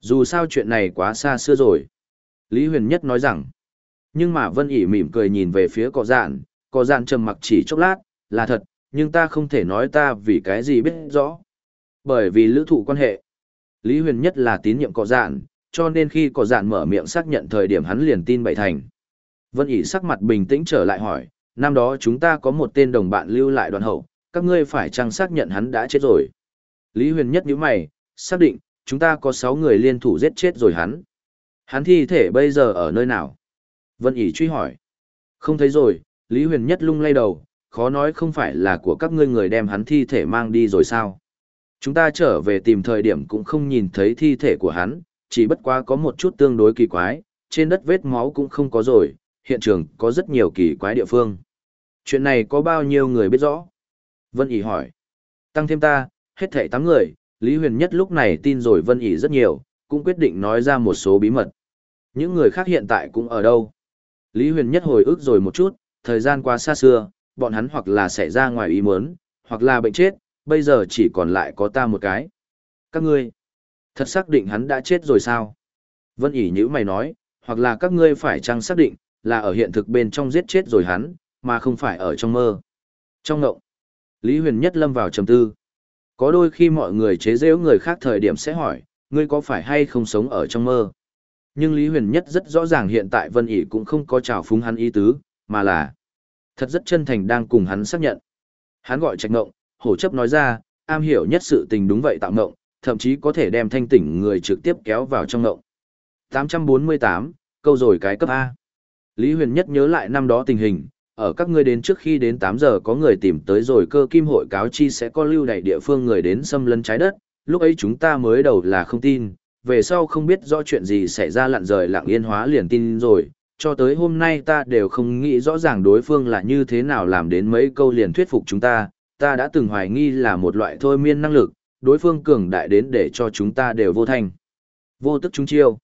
Dù sao chuyện này quá xa xưa rồi. Lý Huyền Nhất nói rằng, nhưng mà Vân ỉ mỉm cười nhìn về phía cọ dạn, cọ dạn trầm mặc chỉ chốc lát, là thật, nhưng ta không thể nói ta vì cái gì biết rõ. Bởi vì lữ thụ quan hệ. Lý Huyền Nhất là tín nhiệm cọ dạn, cho nên khi cọ dạn mở miệng xác nhận thời điểm hắn liền tin bảy thành. Vân ỉ sắc mặt bình tĩnh trở lại hỏi, năm đó chúng ta có một tên đồng bạn lưu lại đoàn hậu, các ngươi phải chăng xác nhận hắn đã chết rồi. Lý Huyền Nhất nhíu mày, xác định, chúng ta có 6 người liên thủ giết chết rồi hắn. Hắn thi thể bây giờ ở nơi nào? Vân ỉ truy hỏi. Không thấy rồi, Lý Huyền Nhất lung lay đầu, khó nói không phải là của các ngươi người đem hắn thi thể mang đi rồi sao? Chúng ta trở về tìm thời điểm cũng không nhìn thấy thi thể của hắn, chỉ bất quá có một chút tương đối kỳ quái, trên đất vết máu cũng không có rồi, hiện trường có rất nhiều kỳ quái địa phương. Chuyện này có bao nhiêu người biết rõ? Vân ỉ hỏi. Tăng thêm ta, hết thảy 8 người, Lý Huyền Nhất lúc này tin rồi Vân ỉ rất nhiều, cũng quyết định nói ra một số bí mật. Những người khác hiện tại cũng ở đâu? Lý Huyền Nhất hồi ức rồi một chút, thời gian quá xa xưa, bọn hắn hoặc là xảy ra ngoài ý muốn, hoặc là bệnh chết, bây giờ chỉ còn lại có ta một cái. Các ngươi, thật xác định hắn đã chết rồi sao? Vân ỉ như mày nói, hoặc là các ngươi phải chăng xác định, là ở hiện thực bên trong giết chết rồi hắn, mà không phải ở trong mơ. Trong ngộng, Lý Huyền Nhất lâm vào trầm tư. Có đôi khi mọi người chế giễu người khác thời điểm sẽ hỏi, ngươi có phải hay không sống ở trong mơ? Nhưng Lý Huyền Nhất rất rõ ràng hiện tại Vân ỉ cũng không có trào phúng hắn ý tứ, mà là thật rất chân thành đang cùng hắn xác nhận. Hắn gọi trạch ngộng, hổ chấp nói ra, am hiểu nhất sự tình đúng vậy tạo ngộng, thậm chí có thể đem thanh tỉnh người trực tiếp kéo vào trong ngộng. 848, câu rồi cái cấp A. Lý Huyền Nhất nhớ lại năm đó tình hình, ở các ngươi đến trước khi đến 8 giờ có người tìm tới rồi cơ kim hội cáo chi sẽ có lưu đẩy địa phương người đến xâm lấn trái đất, lúc ấy chúng ta mới đầu là không tin, về sau không biết rõ chuyện gì xảy ra lặn rời lặng yên hóa liền tin rồi, cho tới hôm nay ta đều không nghĩ rõ ràng đối phương là như thế nào làm đến mấy câu liền thuyết phục chúng ta, ta đã từng hoài nghi là một loại thôi miên năng lực, đối phương cường đại đến để cho chúng ta đều vô thanh. Vô tức chúng chiêu.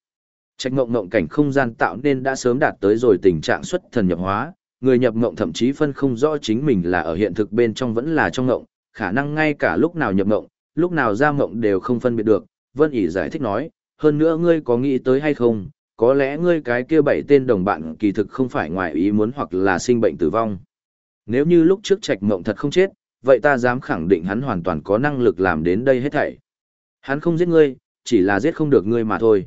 Trạch ngộng ngộng cảnh không gian tạo nên đã sớm đạt tới rồi tình trạng xuất thần nhập hóa, người nhập ngộng thậm chí phân không rõ chính mình là ở hiện thực bên trong vẫn là trong ngộng, khả năng ngay cả lúc nào nhập ngộng, lúc nào ra ngộng đều không phân biệt được. Vân ỉ giải thích nói, hơn nữa ngươi có nghĩ tới hay không, có lẽ ngươi cái kia bảy tên đồng bạn kỳ thực không phải ngoài ý muốn hoặc là sinh bệnh tử vong. Nếu như lúc trước trạch mộng thật không chết, vậy ta dám khẳng định hắn hoàn toàn có năng lực làm đến đây hết thảy. Hắn không giết ngươi, chỉ là giết không được ngươi mà thôi.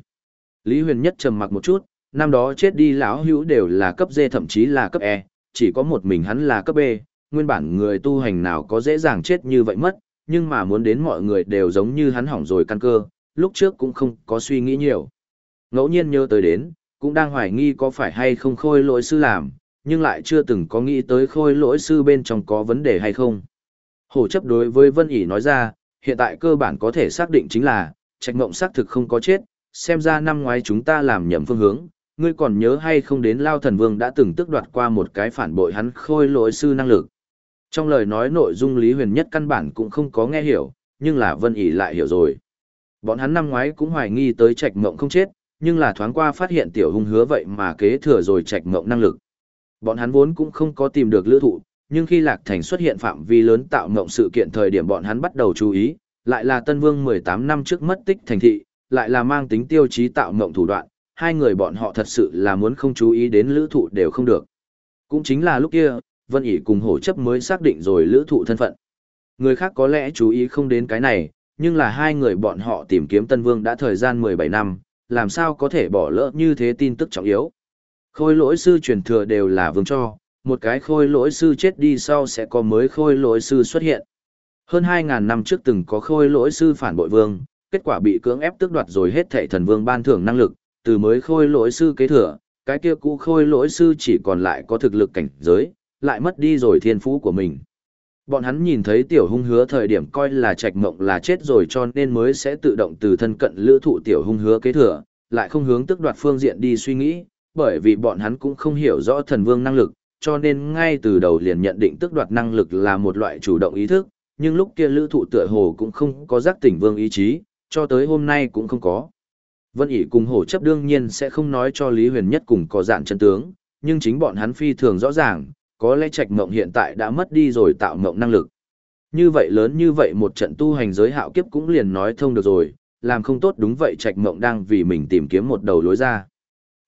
Lý Huyền Nhất trầm mặc một chút, năm đó chết đi lão hữu đều là cấp D thậm chí là cấp E, chỉ có một mình hắn là cấp B, nguyên bản người tu hành nào có dễ dàng chết như vậy mất, nhưng mà muốn đến mọi người đều giống như hắn hỏng rồi căn cơ, lúc trước cũng không có suy nghĩ nhiều. Ngẫu nhiên nhớ tới đến, cũng đang hoài nghi có phải hay không khôi lỗi sư làm, nhưng lại chưa từng có nghĩ tới khôi lỗi sư bên trong có vấn đề hay không. Hổ chấp đối với Vân ỉ nói ra, hiện tại cơ bản có thể xác định chính là, trạch mộng xác thực không có chết, xem ra năm ngoái chúng ta làm nhầm phương hướng, ngươi còn nhớ hay không đến Lao Thần Vương đã từng tức đoạt qua một cái phản bội hắn khôi lỗi sư năng lực. Trong lời nói nội dung Lý Huyền Nhất căn bản cũng không có nghe hiểu, nhưng là Vân ỉ lại hiểu rồi. Bọn hắn năm ngoái cũng hoài nghi tới trạch mộng không chết, nhưng là thoáng qua phát hiện tiểu hung hứa vậy mà kế thừa rồi trạch mộng năng lực. Bọn hắn vốn cũng không có tìm được lữ thụ, nhưng khi Lạc Thành xuất hiện phạm vi lớn tạo mộng sự kiện thời điểm bọn hắn bắt đầu chú ý, lại là Tân Vương 18 năm trước mất tích thành thị, lại là mang tính tiêu chí tạo mộng thủ đoạn, hai người bọn họ thật sự là muốn không chú ý đến lữ thụ đều không được. Cũng chính là lúc kia, Vân ỉ cùng hổ chấp mới xác định rồi lữ thụ thân phận. Người khác có lẽ chú ý không đến cái này, nhưng là hai người bọn họ tìm kiếm Tân Vương đã thời gian 17 năm, làm sao có thể bỏ lỡ như thế tin tức trọng yếu. Khôi lỗi sư truyền thừa đều là vương cho, một cái khôi lỗi sư chết đi sau sẽ có mới khôi lỗi sư xuất hiện. Hơn 2.000 năm trước từng có khôi lỗi sư phản bội vương, kết quả bị cưỡng ép tước đoạt rồi hết thệ thần vương ban thưởng năng lực, từ mới khôi lỗi sư kế thừa, cái kia cũ khôi lỗi sư chỉ còn lại có thực lực cảnh giới, lại mất đi rồi thiên phú của mình. Bọn hắn nhìn thấy tiểu hung hứa thời điểm coi là trạch mộng là chết rồi cho nên mới sẽ tự động từ thân cận lữ thụ tiểu hung hứa kế thừa, lại không hướng tức đoạt phương diện đi suy nghĩ, bởi vì bọn hắn cũng không hiểu rõ thần vương năng lực, cho nên ngay từ đầu liền nhận định tức đoạt năng lực là một loại chủ động ý thức, nhưng lúc kia lữ thụ tựa hồ cũng không có giác tỉnh vương ý chí, cho tới hôm nay cũng không có. Vân ỉ cùng hổ chấp đương nhiên sẽ không nói cho Lý Huyền Nhất cùng có dạng chân tướng, nhưng chính bọn hắn phi thường rõ ràng, có lẽ trạch mộng hiện tại đã mất đi rồi tạo mộng năng lực. Như vậy lớn như vậy một trận tu hành giới hạo kiếp cũng liền nói thông được rồi, làm không tốt đúng vậy trạch mộng đang vì mình tìm kiếm một đầu lối ra.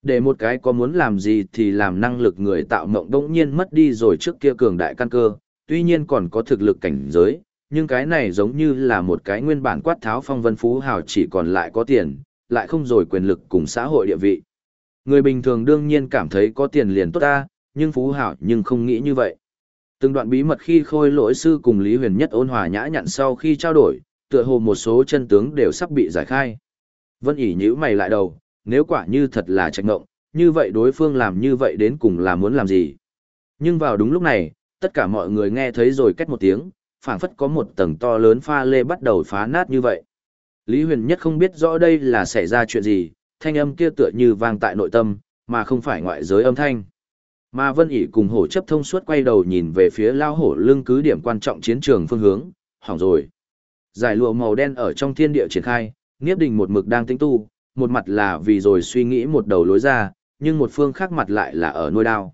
Để một cái có muốn làm gì thì làm năng lực người tạo mộng đỗng nhiên mất đi rồi trước kia cường đại căn cơ, tuy nhiên còn có thực lực cảnh giới, nhưng cái này giống như là một cái nguyên bản quát tháo phong vân phú hào chỉ còn lại có tiền, lại không rồi quyền lực cùng xã hội địa vị. Người bình thường đương nhiên cảm thấy có tiền liền tốt ta, nhưng phú hảo nhưng không nghĩ như vậy. Từng đoạn bí mật khi khôi lỗi sư cùng Lý Huyền Nhất ôn hòa nhã nhặn sau khi trao đổi, tựa hồ một số chân tướng đều sắp bị giải khai. Vân ỉ nhữ mày lại đầu, nếu quả như thật là trạch ngộng, như vậy đối phương làm như vậy đến cùng là muốn làm gì. Nhưng vào đúng lúc này, tất cả mọi người nghe thấy rồi cách một tiếng, phảng phất có một tầng to lớn pha lê bắt đầu phá nát như vậy. Lý Huyền Nhất không biết rõ đây là xảy ra chuyện gì, thanh âm kia tựa như vang tại nội tâm, mà không phải ngoại giới âm thanh. Mà Vân ỉ cùng hổ chấp thông suốt quay đầu nhìn về phía lao hổ lưng cứ điểm quan trọng chiến trường phương hướng, hỏng rồi. Giải lụa màu đen ở trong thiên địa triển khai, Niếp Đình một mực đang tính tu, một mặt là vì rồi suy nghĩ một đầu lối ra, nhưng một phương khác mặt lại là ở nuôi đao.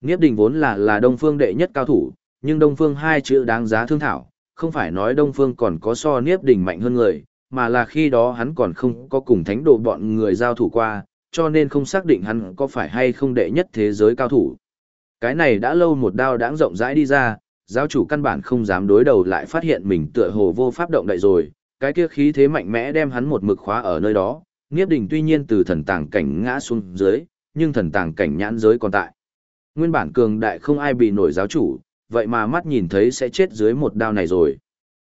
Niếp Đình vốn là là Đông Phương đệ nhất cao thủ, nhưng Đông Phương hai chữ đáng giá thương thảo, không phải nói Đông Phương còn có so Niếp Đình mạnh hơn người, mà là khi đó hắn còn không có cùng thánh đồ bọn người giao thủ qua, cho nên không xác định hắn có phải hay không đệ nhất thế giới cao thủ. Cái này đã lâu một đao đãng rộng rãi đi ra, giáo chủ căn bản không dám đối đầu lại phát hiện mình tựa hồ vô pháp động đậy rồi, cái kia khí thế mạnh mẽ đem hắn một mực khóa ở nơi đó, Niếp Đình tuy nhiên từ thần tàng cảnh ngã xuống dưới, nhưng thần tàng cảnh nhãn giới còn tại. Nguyên bản cường đại không ai bị nổi giáo chủ, vậy mà mắt nhìn thấy sẽ chết dưới một đao này rồi.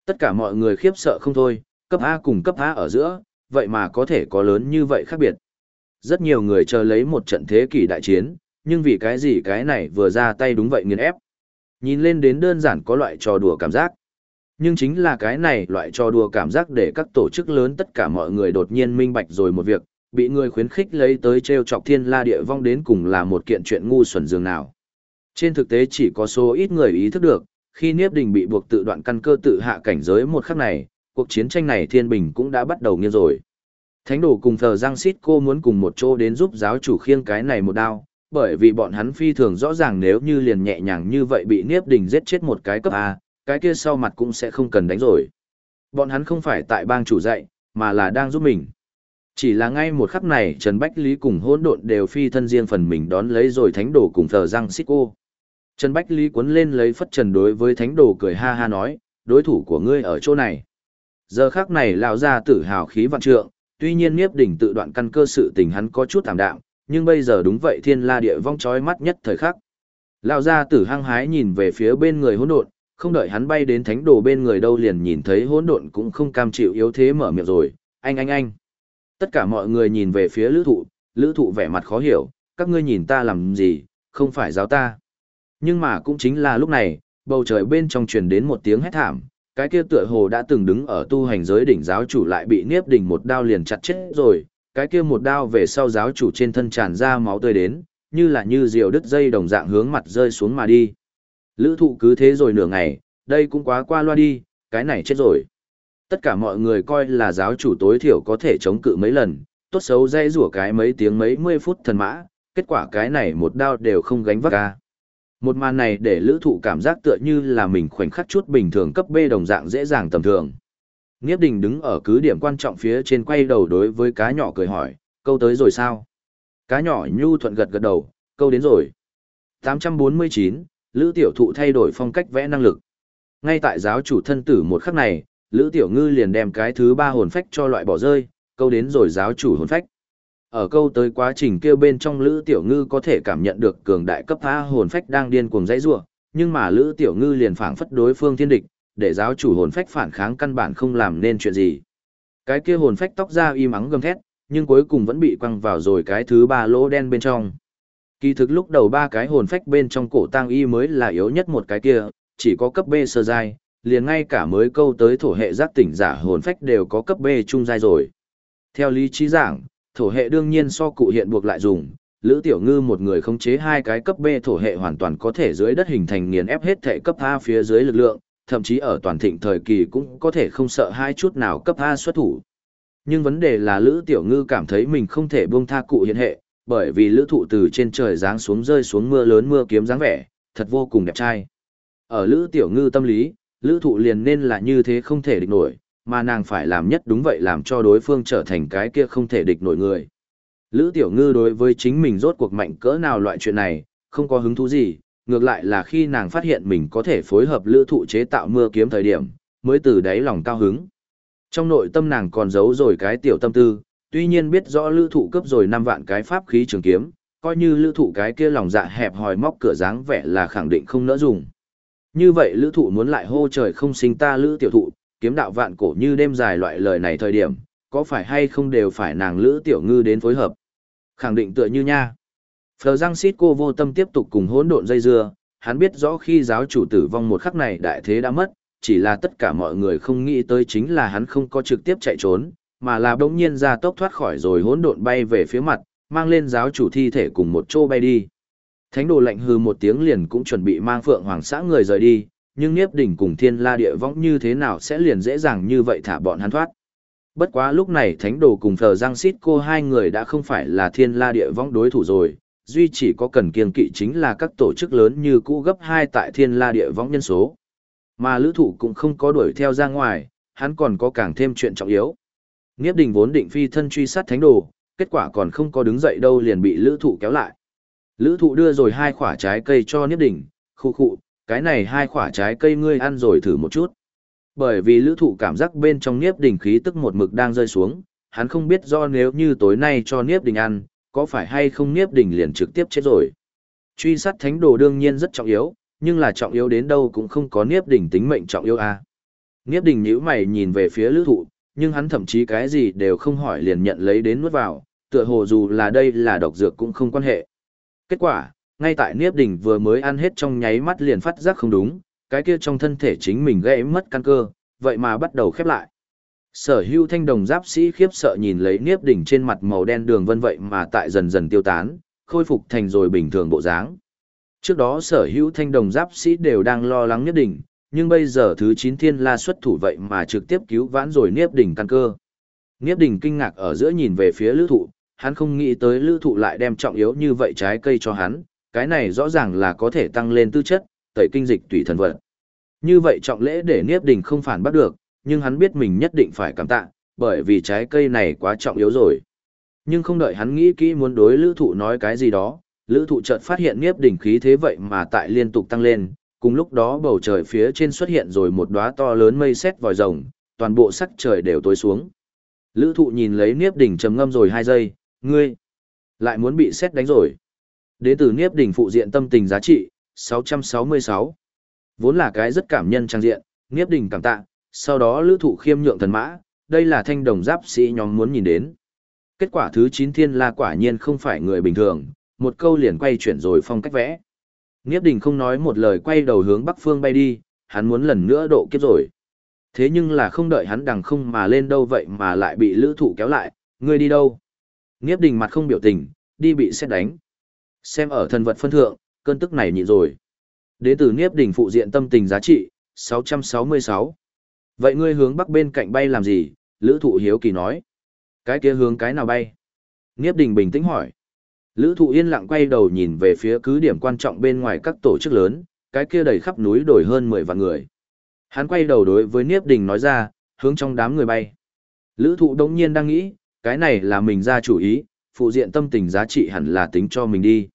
Tất cả mọi người khiếp sợ không thôi, cấp A cùng cấp A ở giữa, vậy mà có thể có lớn như vậy khác biệt. Rất nhiều người chờ lấy một trận thế kỷ đại chiến, nhưng vì cái gì cái này vừa ra tay đúng vậy nghiền ép. Nhìn lên đến đơn giản có loại trò đùa cảm giác. Nhưng chính là cái này loại trò đùa cảm giác để các tổ chức lớn tất cả mọi người đột nhiên minh bạch rồi một việc, bị người khuyến khích lấy tới treo chọc thiên la địa vong đến cùng là một kiện chuyện ngu xuẩn dường nào. Trên thực tế chỉ có số ít người ý thức được, khi Niếp Đình bị buộc tự đoạn căn cơ tự hạ cảnh giới một khắc này, cuộc chiến tranh này thiên bình cũng đã bắt đầu nghiêng rồi. Thánh đồ cùng thờ Giang Sít cô muốn cùng một chỗ đến giúp giáo chủ khiêng cái này một đao, bởi vì bọn hắn phi thường rõ ràng nếu như liền nhẹ nhàng như vậy bị Niếp Đình giết chết một cái cấp A, cái kia sau mặt cũng sẽ không cần đánh rồi. Bọn hắn không phải tại bang chủ dạy, mà là đang giúp mình. Chỉ là ngay một khắc này Trần Bách Lý cùng hỗn độn đều phi thân riêng phần mình đón lấy rồi thánh đồ cùng thờ Giang Sít cô. Trần Bách Lý cuốn lên lấy phất trần đối với thánh đồ cười ha ha nói, đối thủ của ngươi ở chỗ này. Giờ khắc này lão ra tử hào khí vạn trượng, tuy nhiên Niếp Đỉnh tự đoạn căn cơ sự tình hắn có chút tạm đạm, nhưng bây giờ đúng vậy thiên la địa vong chói mắt nhất thời khắc. Lão gia tử hăng hái nhìn về phía bên người hỗn độn, không đợi hắn bay đến thánh đồ bên người đâu liền nhìn thấy hỗn độn cũng không cam chịu yếu thế mở miệng rồi, anh anh anh. Tất cả mọi người nhìn về phía lữ thụ, lữ thụ vẻ mặt khó hiểu, các ngươi nhìn ta làm gì, không phải giáo ta. Nhưng mà cũng chính là lúc này, bầu trời bên trong truyền đến một tiếng hét thảm, cái kia tựa hồ đã từng đứng ở tu hành giới đỉnh giáo chủ lại bị niếp đỉnh một đao liền chặt chết rồi, cái kia một đao về sau giáo chủ trên thân tràn ra máu tươi đến, như là như diều đứt dây đồng dạng hướng mặt rơi xuống mà đi. Lữ thụ cứ thế rồi nửa ngày, đây cũng quá qua loa đi, cái này chết rồi. Tất cả mọi người coi là giáo chủ tối thiểu có thể chống cự mấy lần, tốt xấu dây rủa cái mấy tiếng mấy mươi phút thần mã, kết quả cái này một đao đều không gánh vác ca. Một màn này để lữ thụ cảm giác tựa như là mình khoảnh khắc chút bình thường cấp B đồng dạng dễ dàng tầm thường. Nghiếp đình đứng ở cứ điểm quan trọng phía trên quay đầu đối với cá nhỏ cười hỏi, câu tới rồi sao? Cá nhỏ nhu thuận gật gật đầu, câu đến rồi. 849, Lữ Tiểu Thụ thay đổi phong cách vẽ năng lực. Ngay tại giáo chủ thân tử một khắc này, Lữ Tiểu Ngư liền đem cái thứ ba hồn phách cho loại bỏ rơi, câu đến rồi giáo chủ hồn phách. Ở câu tới quá trình kêu bên trong Lữ Tiểu Ngư có thể cảm nhận được cường đại cấp phá hồn phách đang điên cuồng dãy rủa, nhưng mà Lữ Tiểu Ngư liền phản phất đối phương thiên địch, để giáo chủ hồn phách phản kháng căn bản không làm nên chuyện gì. Cái kia hồn phách tóc ra y mắng gầm thét, nhưng cuối cùng vẫn bị quăng vào rồi cái thứ ba lỗ đen bên trong. Kỳ thực lúc đầu ba cái hồn phách bên trong cổ tang y mới là yếu nhất một cái kia, chỉ có cấp B sơ giai, liền ngay cả mới câu tới thổ hệ giác tỉnh giả hồn phách đều có cấp B trung giai rồi. Theo lý trí giảng, thổ hệ đương nhiên so cụ hiện buộc lại dùng, Lữ Tiểu Ngư một người khống chế hai cái cấp B thổ hệ hoàn toàn có thể dưới đất hình thành nghiền ép hết thể cấp A phía dưới lực lượng, thậm chí ở toàn thịnh thời kỳ cũng có thể không sợ hai chút nào cấp A xuất thủ. Nhưng vấn đề là Lữ Tiểu Ngư cảm thấy mình không thể buông tha cụ hiện hệ, bởi vì lữ thụ từ trên trời giáng xuống rơi xuống mưa lớn mưa kiếm dáng vẻ, thật vô cùng đẹp trai. Ở Lữ Tiểu Ngư tâm lý, Lữ thụ liền nên là như thế không thể địch nổi, mà nàng phải làm nhất đúng vậy làm cho đối phương trở thành cái kia không thể địch nổi người. Lữ Tiểu Ngư đối với chính mình rốt cuộc mạnh cỡ nào loại chuyện này, không có hứng thú gì, ngược lại là khi nàng phát hiện mình có thể phối hợp lữ thụ chế tạo mưa kiếm thời điểm, mới từ đáy lòng cao hứng. Trong nội tâm nàng còn giấu rồi cái tiểu tâm tư, tuy nhiên biết rõ lữ thụ cấp rồi 5 vạn cái pháp khí trường kiếm, coi như lữ thụ cái kia lòng dạ hẹp hòi móc cửa dáng vẻ là khẳng định không nỡ dùng. Như vậy lữ thụ muốn lại hô trời không sinh ta lữ tiểu thụ, kiếm đạo vạn cổ như đêm dài loại lời này thời điểm, có phải hay không đều phải nàng lữ tiểu ngư đến phối hợp. Khẳng định tựa như nha. Phờ Giang Sít cô vô tâm tiếp tục cùng hỗn độn dây dưa, hắn biết rõ khi giáo chủ tử vong một khắc này đại thế đã mất, chỉ là tất cả mọi người không nghĩ tới chính là hắn không có trực tiếp chạy trốn, mà là bỗng nhiên ra tốc thoát khỏi rồi hỗn độn bay về phía mặt, mang lên giáo chủ thi thể cùng một chỗ bay đi. Thánh đồ lạnh hư một tiếng liền cũng chuẩn bị mang phượng hoàng xã người rời đi, nhưng Niếp Đỉnh cùng Thiên La Địa Võng như thế nào sẽ liền dễ dàng như vậy thả bọn hắn thoát. Bất quá lúc này Thánh đồ cùng Phờ Giang Sít cô hai người đã không phải là Thiên La Địa Võng đối thủ rồi, duy chỉ có cần kiên kỵ chính là các tổ chức lớn như cũ gấp hai tại Thiên La Địa Võng nhân số. Mà lữ thủ cũng không có đuổi theo ra ngoài, hắn còn có càng thêm chuyện trọng yếu. Niếp đình vốn định phi thân truy sát thánh đồ, kết quả còn không có đứng dậy đâu liền bị lữ thụ kéo lại. Lữ thụ đưa rồi hai quả trái cây cho Niếp đình, khu khu, cái này hai quả trái cây ngươi ăn rồi thử một chút. Bởi vì lữ thụ cảm giác bên trong Niếp đỉnh khí tức một mực đang rơi xuống, hắn không biết do nếu như tối nay cho Niếp đỉnh ăn, có phải hay không Niếp đỉnh liền trực tiếp chết rồi. Truy sát thánh đồ đương nhiên rất trọng yếu, nhưng là trọng yếu đến đâu cũng không có Niếp đỉnh tính mệnh trọng yếu a à. Niếp đỉnh nhíu mày nhìn về phía lữ thụ, nhưng hắn thậm chí cái gì đều không hỏi liền nhận lấy đến nuốt vào, tựa hồ dù là đây là độc dược cũng không quan hệ. Kết quả, ngay tại Niếp Đình vừa mới ăn hết trong nháy mắt liền phát giác không đúng, cái kia trong thân thể chính mình gãy mất căn cơ, vậy mà bắt đầu khép lại. Sở hưu thanh đồng giáp sĩ khiếp sợ nhìn lấy Niếp Đình trên mặt màu đen đường vân vậy mà tại dần dần tiêu tán, khôi phục thành rồi bình thường bộ dáng. Trước đó sở hữu thanh đồng giáp sĩ đều đang lo lắng Niếp Đình, nhưng bây giờ thứ 9 thiên la xuất thủ vậy mà trực tiếp cứu vãn rồi Niếp Đình căn cơ. Niếp Đình kinh ngạc ở giữa nhìn về phía lữ thụ, hắn không nghĩ tới lữ thụ lại đem trọng yếu như vậy trái cây cho hắn, cái này rõ ràng là có thể tăng lên tư chất, tẩy kinh dịch tùy thần vật. Như vậy trọng lễ để Niếp Đình không phản bắt được, nhưng hắn biết mình nhất định phải cảm tạ, bởi vì trái cây này quá trọng yếu rồi. Nhưng không đợi hắn nghĩ kỹ muốn đối lữ thụ nói cái gì đó, lữ thụ chợt phát hiện Niếp Đình khí thế vậy mà tại liên tục tăng lên, cùng lúc đó bầu trời phía trên xuất hiện rồi một đóa to lớn mây sét vòi rồng, toàn bộ sắc trời đều tối xuống. Lữ thụ nhìn lấy Niếp Đỉnh trầm ngâm rồi hai giây, ngươi, lại muốn bị xét đánh rồi. Đến từ Niếp Đỉnh phụ diện tâm tình giá trị, 666. Vốn là cái rất cảm nhân trang diện, Niếp Đỉnh cảm tạ, sau đó lữ thụ khiêm nhượng thần mã, đây là thanh đồng giáp sĩ nhóm muốn nhìn đến. Kết quả thứ 9 thiên la quả nhiên không phải người bình thường, một câu liền quay chuyển rồi phong cách vẽ. niếp đình không nói một lời quay đầu hướng bắc phương bay đi, hắn muốn lần nữa độ kiếp rồi. Thế nhưng là không đợi hắn đằng không mà lên đâu vậy mà lại bị lữ thụ kéo lại, ngươi đi đâu? niếp đình mặt không biểu tình, đi bị xét đánh. Xem ở thần vật phân thượng, cơn tức này nhịn rồi. Đến từ Niếp đỉnh phụ diện tâm tình giá trị, 666. Vậy ngươi hướng bắc bên cạnh bay làm gì? Lữ thụ hiếu kỳ nói. Cái kia hướng cái nào bay? Niếp đỉnh bình tĩnh hỏi. Lữ thụ yên lặng quay đầu nhìn về phía cứ điểm quan trọng bên ngoài các tổ chức lớn, cái kia đầy khắp núi đổi hơn 10 vạn người. Hắn quay đầu đối với Niếp đình nói ra, hướng trong đám người bay. Lữ thụ đống nhiên đang nghĩ, cái này là mình ra chủ ý, phụ diện tâm tình giá trị hẳn là tính cho mình đi.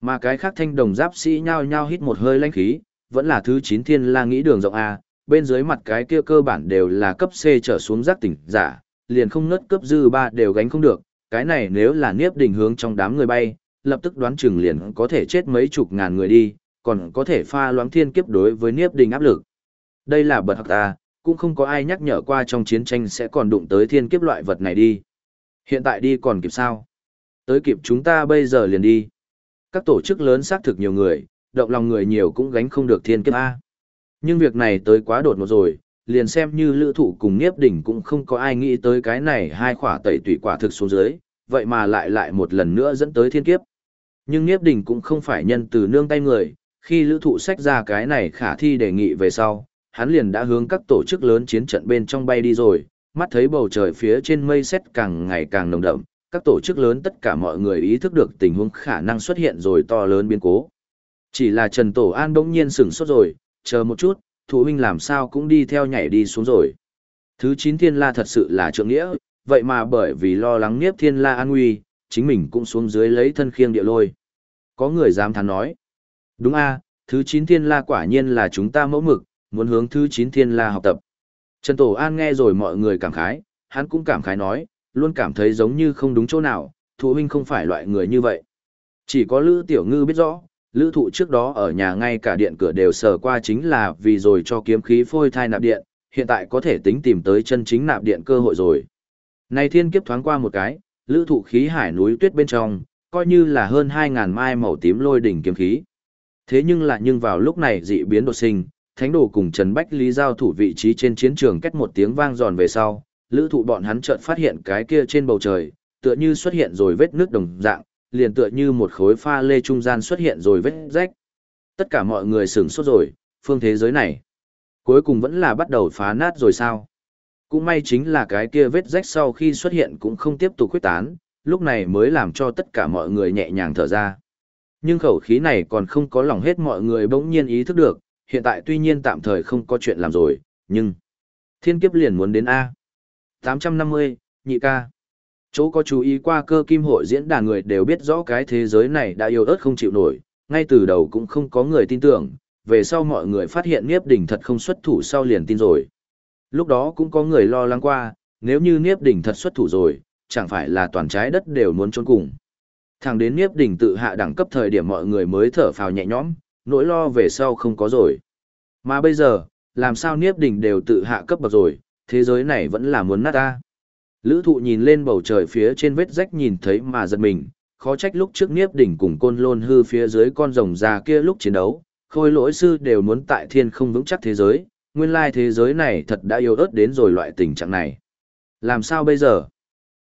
Mà cái khác thanh đồng giáp sĩ nhao nhao hít một hơi lãnh khí, vẫn là thứ 9 thiên la nghĩ đường rộng A, bên dưới mặt cái kia cơ bản đều là cấp C trở xuống giác tỉnh giả, liền không nớt cấp dư ba đều gánh không được, cái này nếu là niếp đình hướng trong đám người bay, lập tức đoán chừng liền có thể chết mấy chục ngàn người đi, còn có thể pha loãng thiên kiếp đối với niếp đình áp lực. Đây là bật học ta, cũng không có ai nhắc nhở qua trong chiến tranh sẽ còn đụng tới thiên kiếp loại vật này đi. Hiện tại đi còn kịp sao? Tới kịp chúng ta bây giờ liền đi. Các tổ chức lớn xác thực nhiều người, động lòng người nhiều cũng gánh không được thiên kiếp A. Nhưng việc này tới quá đột ngột rồi, liền xem như lữ thụ cùng nghiếp Đỉnh cũng không có ai nghĩ tới cái này hai khỏa tẩy tủy quả thực xuống dưới, vậy mà lại lại một lần nữa dẫn tới thiên kiếp. Nhưng nghiếp Đỉnh cũng không phải nhân từ nương tay người, khi lữ thụ sách ra cái này khả thi đề nghị về sau, hắn liền đã hướng các tổ chức lớn chiến trận bên trong bay đi rồi, mắt thấy bầu trời phía trên mây xét càng ngày càng nồng đậm, các tổ chức lớn tất cả mọi người ý thức được tình huống khả năng xuất hiện rồi to lớn biến cố. Chỉ là Trần Tổ An bỗng nhiên sửng sốt rồi, chờ một chút, thủ huynh làm sao cũng đi theo nhảy đi xuống rồi. Thứ 9 thiên la thật sự là trượng nghĩa, vậy mà bởi vì lo lắng Niếp thiên la an nguy, chính mình cũng xuống dưới lấy thân khiêng địa lôi. Có người dám thắn nói. Đúng a thứ 9 thiên la quả nhiên là chúng ta mẫu mực, muốn hướng thứ 9 thiên la học tập. Trần Tổ An nghe rồi mọi người cảm khái, hắn cũng cảm khái nói, luôn cảm thấy giống như không đúng chỗ nào, thụ huynh không phải loại người như vậy. Chỉ có Lữ Tiểu Ngư biết rõ, lữ thụ trước đó ở nhà ngay cả điện cửa đều sờ qua chính là vì rồi cho kiếm khí phôi thai nạp điện, hiện tại có thể tính tìm tới chân chính nạp điện cơ hội rồi. Này thiên kiếp thoáng qua một cái, lữ thụ khí hải núi tuyết bên trong, coi như là hơn 2.000 mai màu tím lôi đỉnh kiếm khí. Thế nhưng là nhưng vào lúc này dị biến đột sinh, thánh đồ cùng Trần Bách Lý giao thủ vị trí trên chiến trường cách một tiếng vang giòn về sau, lữ thụ bọn hắn chợt phát hiện cái kia trên bầu trời, tựa như xuất hiện rồi vết nước đồng dạng, liền tựa như một khối pha lê trung gian xuất hiện rồi vết rách. Tất cả mọi người sửng sốt rồi, phương thế giới này. Cuối cùng vẫn là bắt đầu phá nát rồi sao? Cũng may chính là cái kia vết rách sau khi xuất hiện cũng không tiếp tục khuyết tán, lúc này mới làm cho tất cả mọi người nhẹ nhàng thở ra. Nhưng khẩu khí này còn không có lòng hết mọi người bỗng nhiên ý thức được, hiện tại tuy nhiên tạm thời không có chuyện làm rồi, nhưng thiên kiếp liền muốn đến A. 850, nhị ca. Chỗ có chú ý qua cơ kim hội diễn đàn người đều biết rõ cái thế giới này đã yêu ớt không chịu nổi, ngay từ đầu cũng không có người tin tưởng, về sau mọi người phát hiện Niếp Đỉnh thật không xuất thủ sau liền tin rồi. Lúc đó cũng có người lo lắng qua, nếu như Niếp Đỉnh thật xuất thủ rồi, chẳng phải là toàn trái đất đều muốn trốn cùng. Thẳng đến Niếp Đỉnh tự hạ đẳng cấp thời điểm mọi người mới thở phào nhẹ nhõm, nỗi lo về sau không có rồi. Mà bây giờ, làm sao Niếp Đỉnh đều tự hạ cấp bậc rồi, thế giới này vẫn là muốn nát ta. Lữ thụ nhìn lên bầu trời phía trên vết rách nhìn thấy mà giật mình, khó trách lúc trước Niếp Đỉnh cùng côn lôn hư phía dưới con rồng già kia lúc chiến đấu, khôi lỗi sư đều muốn tại thiên không vững chắc thế giới, nguyên lai thế giới này thật đã yếu ớt đến rồi loại tình trạng này. Làm sao bây giờ?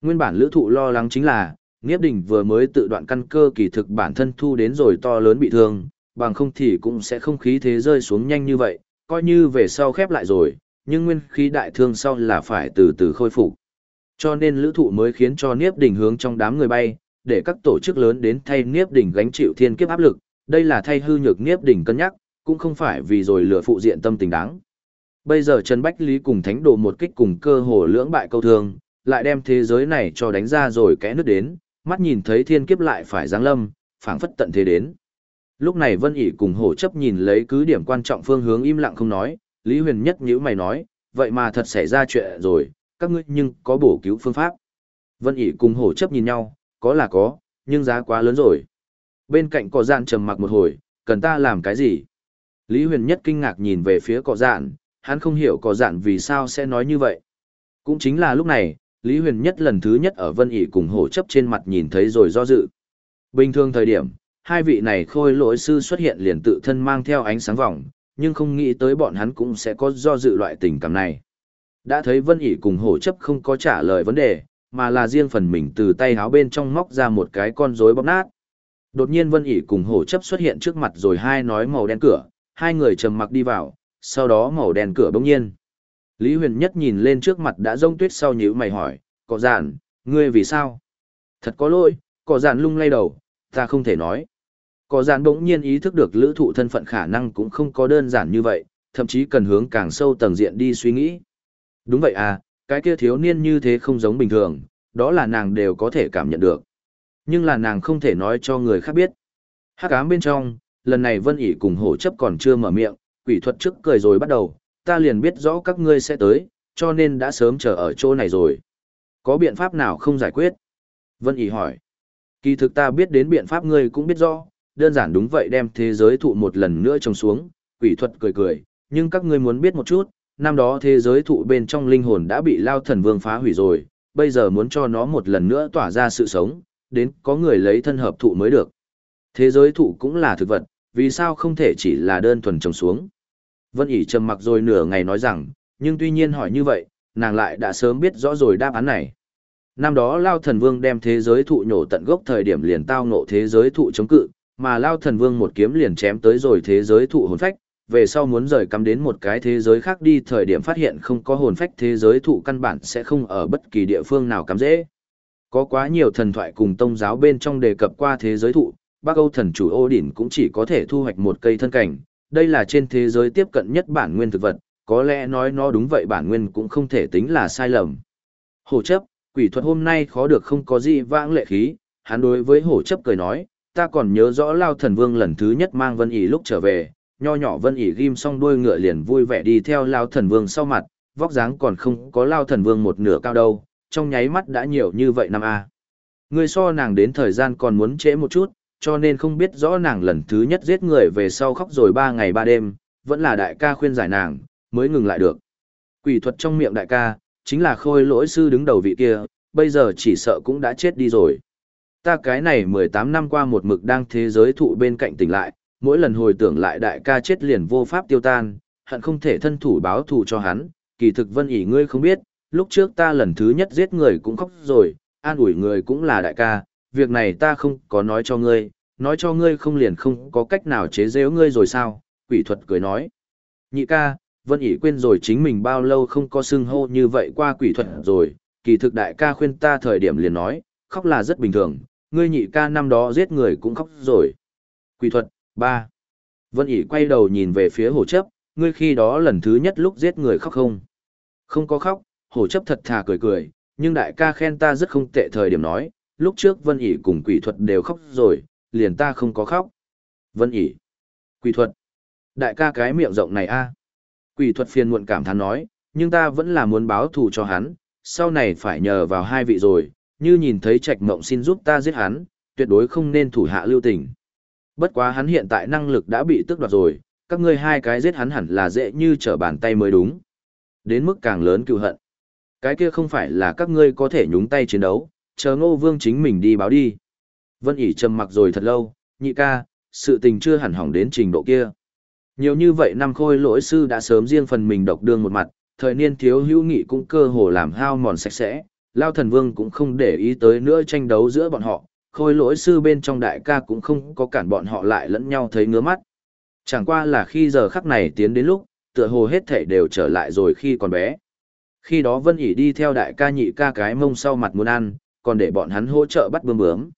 Nguyên bản lữ thụ lo lắng chính là, Niếp Đỉnh vừa mới tự đoạn căn cơ kỳ thực bản thân thu đến rồi to lớn bị thương, bằng không thì cũng sẽ không khí thế rơi xuống nhanh như vậy, coi như về sau khép lại rồi, nhưng nguyên khí đại thương sau là phải từ từ khôi phục. Cho nên lữ thụ mới khiến cho Niếp Đỉnh hướng trong đám người bay, để các tổ chức lớn đến thay Niếp Đỉnh gánh chịu thiên kiếp áp lực, đây là thay hư nhược Niếp Đỉnh cân nhắc, cũng không phải vì rồi lừa phụ diện tâm tình đáng. Bây giờ Trần Bách Lý cùng Thánh Đồ một kích cùng cơ hồ lưỡng bại câu thương, lại đem thế giới này cho đánh ra rồi kẽ nước đến, mắt nhìn thấy thiên kiếp lại phải giáng lâm, phảng phất tận thế đến. Lúc này Vân ỉ cùng hổ chấp nhìn lấy cứ điểm quan trọng phương hướng im lặng không nói, Lý Huyền nhất nhữ mày nói, vậy mà thật xảy ra chuyện rồi, các ngươi nhưng có bổ cứu phương pháp. Vân ỉ cùng hổ chấp nhìn nhau, có là có, nhưng giá quá lớn rồi. Bên cạnh cỏ dạn trầm mặc một hồi, cần ta làm cái gì? Lý huyền nhất kinh ngạc nhìn về phía cỏ dạn, hắn không hiểu cỏ dạn vì sao sẽ nói như vậy. Cũng chính là lúc này, Lý huyền nhất lần thứ nhất ở Vân ỉ cùng hổ chấp trên mặt nhìn thấy rồi do dự. Bình thường thời điểm, hai vị này khôi lỗi sư xuất hiện liền tự thân mang theo ánh sáng vòng, nhưng không nghĩ tới bọn hắn cũng sẽ có do dự loại tình cảm này. Đã thấy Vân ỉ cùng hổ chấp không có trả lời vấn đề, mà là riêng phần mình từ tay háo bên trong móc ra một cái con rối bóp nát. Đột nhiên Vân ỉ cùng hổ chấp xuất hiện trước mặt rồi hai nói màu đen cửa, hai người trầm mặc đi vào, sau đó màu đen cửa bỗng nhiên. Lý Huyền Nhất nhìn lên trước mặt đã rông tuyết sau nhíu mày hỏi, có giản, ngươi vì sao? Thật có lỗi, có giản lung lay đầu, ta không thể nói. Có giản bỗng nhiên ý thức được lữ thụ thân phận khả năng cũng không có đơn giản như vậy, thậm chí cần hướng càng sâu tầng diện đi suy nghĩ. Đúng vậy à, cái kia thiếu niên như thế không giống bình thường, đó là nàng đều có thể cảm nhận được. Nhưng là nàng không thể nói cho người khác biết. Hắc ám bên trong, lần này Vân ỉ cùng hổ chấp còn chưa mở miệng, quỷ thuật trước cười rồi bắt đầu, ta liền biết rõ các ngươi sẽ tới, cho nên đã sớm chờ ở chỗ này rồi. Có biện pháp nào không giải quyết? Vân ỉ hỏi. Kỳ thực ta biết đến biện pháp ngươi cũng biết rõ, đơn giản đúng vậy đem thế giới thụ một lần nữa trồng xuống, quỷ thuật cười cười, nhưng các ngươi muốn biết một chút, năm đó thế giới thụ bên trong linh hồn đã bị lao thần vương phá hủy rồi, bây giờ muốn cho nó một lần nữa tỏa ra sự sống, đến có người lấy thân hợp thụ mới được. Thế giới thụ cũng là thực vật, vì sao không thể chỉ là đơn thuần trồng xuống. Vân ỉ trầm mặc rồi nửa ngày nói rằng, nhưng tuy nhiên hỏi như vậy, nàng lại đã sớm biết rõ rồi đáp án này. Năm đó Lao Thần Vương đem thế giới thụ nhổ tận gốc thời điểm liền tao ngộ thế giới thụ chống cự, mà Lao Thần Vương một kiếm liền chém tới rồi thế giới thụ hồn phách, về sau muốn rời cắm đến một cái thế giới khác đi thời điểm phát hiện không có hồn phách thế giới thụ căn bản sẽ không ở bất kỳ địa phương nào cắm dễ. Có quá nhiều thần thoại cùng tông giáo bên trong đề cập qua thế giới thụ, Bắc Âu thần chủ Ô Đỉnh cũng chỉ có thể thu hoạch một cây thân cảnh, đây là trên thế giới tiếp cận nhất bản nguyên thực vật, có lẽ nói nó đúng vậy bản nguyên cũng không thể tính là sai lầm. Hổ chấp, quỷ thuật hôm nay khó được không có gì vãng lệ khí, hắn đối với hổ chấp cười nói, ta còn nhớ rõ Lao Thần Vương lần thứ nhất mang Vân ỉ lúc trở về, nho nhỏ Vân ỉ ghim xong đuôi ngựa liền vui vẻ đi theo Lao Thần Vương sau mặt, vóc dáng còn không có Lao Thần Vương một nửa cao đâu, trong nháy mắt đã nhiều như vậy năm a. Người so nàng đến thời gian còn muốn trễ một chút, cho nên không biết rõ nàng lần thứ nhất giết người về sau khóc rồi ba ngày ba đêm, vẫn là đại ca khuyên giải nàng, mới ngừng lại được. Quỷ thuật trong miệng đại ca, chính là khôi lỗi sư đứng đầu vị kia, bây giờ chỉ sợ cũng đã chết đi rồi. Ta cái này 18 năm qua một mực đang thế giới thụ bên cạnh tỉnh lại, mỗi lần hồi tưởng lại đại ca chết liền vô pháp tiêu tan, hận không thể thân thủ báo thù cho hắn, kỳ thực vân ỉ ngươi không biết, lúc trước ta lần thứ nhất giết người cũng khóc rồi, an ủi người cũng là đại ca, việc này ta không có nói cho ngươi, nói cho ngươi không liền không có cách nào chế giễu ngươi rồi sao, quỷ thuật cười nói. Nhị ca, Vân ỉ quên rồi chính mình bao lâu không có xưng hô như vậy qua quỷ thuật rồi, kỳ thực đại ca khuyên ta thời điểm liền nói, khóc là rất bình thường, ngươi nhị ca năm đó giết người cũng khóc rồi. Quỷ thuật, ba. Vân ỉ quay đầu nhìn về phía hồ chấp, ngươi khi đó lần thứ nhất lúc giết người khóc không? Không có khóc, hồ chấp thật thà cười cười, nhưng đại ca khen ta rất không tệ thời điểm nói, lúc trước Vân ỉ cùng quỷ thuật đều khóc rồi, liền ta không có khóc. Vân ỉ, quỷ thuật, đại ca cái miệng rộng này a Quỷ thuật phiền muộn cảm thán nói, nhưng ta vẫn là muốn báo thù cho hắn, sau này phải nhờ vào hai vị rồi, như nhìn thấy trạch mộng xin giúp ta giết hắn, tuyệt đối không nên thủ hạ lưu tình. Bất quá hắn hiện tại năng lực đã bị tước đoạt rồi, các ngươi hai cái giết hắn hẳn là dễ như trở bàn tay mới đúng. Đến mức càng lớn cựu hận. Cái kia không phải là các ngươi có thể nhúng tay chiến đấu, chờ ngô vương chính mình đi báo đi. Vân ỉ trầm mặc rồi thật lâu, nhị ca, sự tình chưa hẳn hỏng đến trình độ kia. Nhiều như vậy năm khôi lỗi sư đã sớm riêng phần mình độc đương một mặt, thời niên thiếu hữu nghị cũng cơ hồ làm hao mòn sạch sẽ, Lao Thần Vương cũng không để ý tới nữa tranh đấu giữa bọn họ, khôi lỗi sư bên trong đại ca cũng không có cản bọn họ lại lẫn nhau thấy ngứa mắt. Chẳng qua là khi giờ khắc này tiến đến lúc, tựa hồ hết thể đều trở lại rồi khi còn bé. Khi đó Vân ỉ đi theo đại ca nhị ca cái mông sau mặt muốn ăn, còn để bọn hắn hỗ trợ bắt bươm bướm.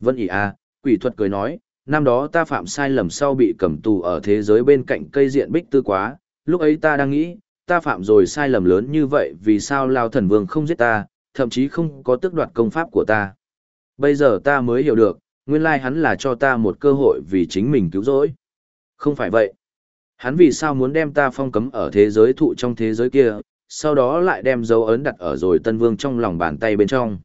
Vân ỉ à, quỷ thuật cười nói, năm đó ta phạm sai lầm sau bị cầm tù ở thế giới bên cạnh cây diện bích tư quá, lúc ấy ta đang nghĩ, ta phạm rồi sai lầm lớn như vậy vì sao Lao Thần Vương không giết ta, thậm chí không có tước đoạt công pháp của ta. Bây giờ ta mới hiểu được, nguyên lai hắn là cho ta một cơ hội vì chính mình cứu rỗi. Không phải vậy. Hắn vì sao muốn đem ta phong cấm ở thế giới thụ trong thế giới kia, sau đó lại đem dấu ấn đặt ở rồi Tân Vương trong lòng bàn tay bên trong.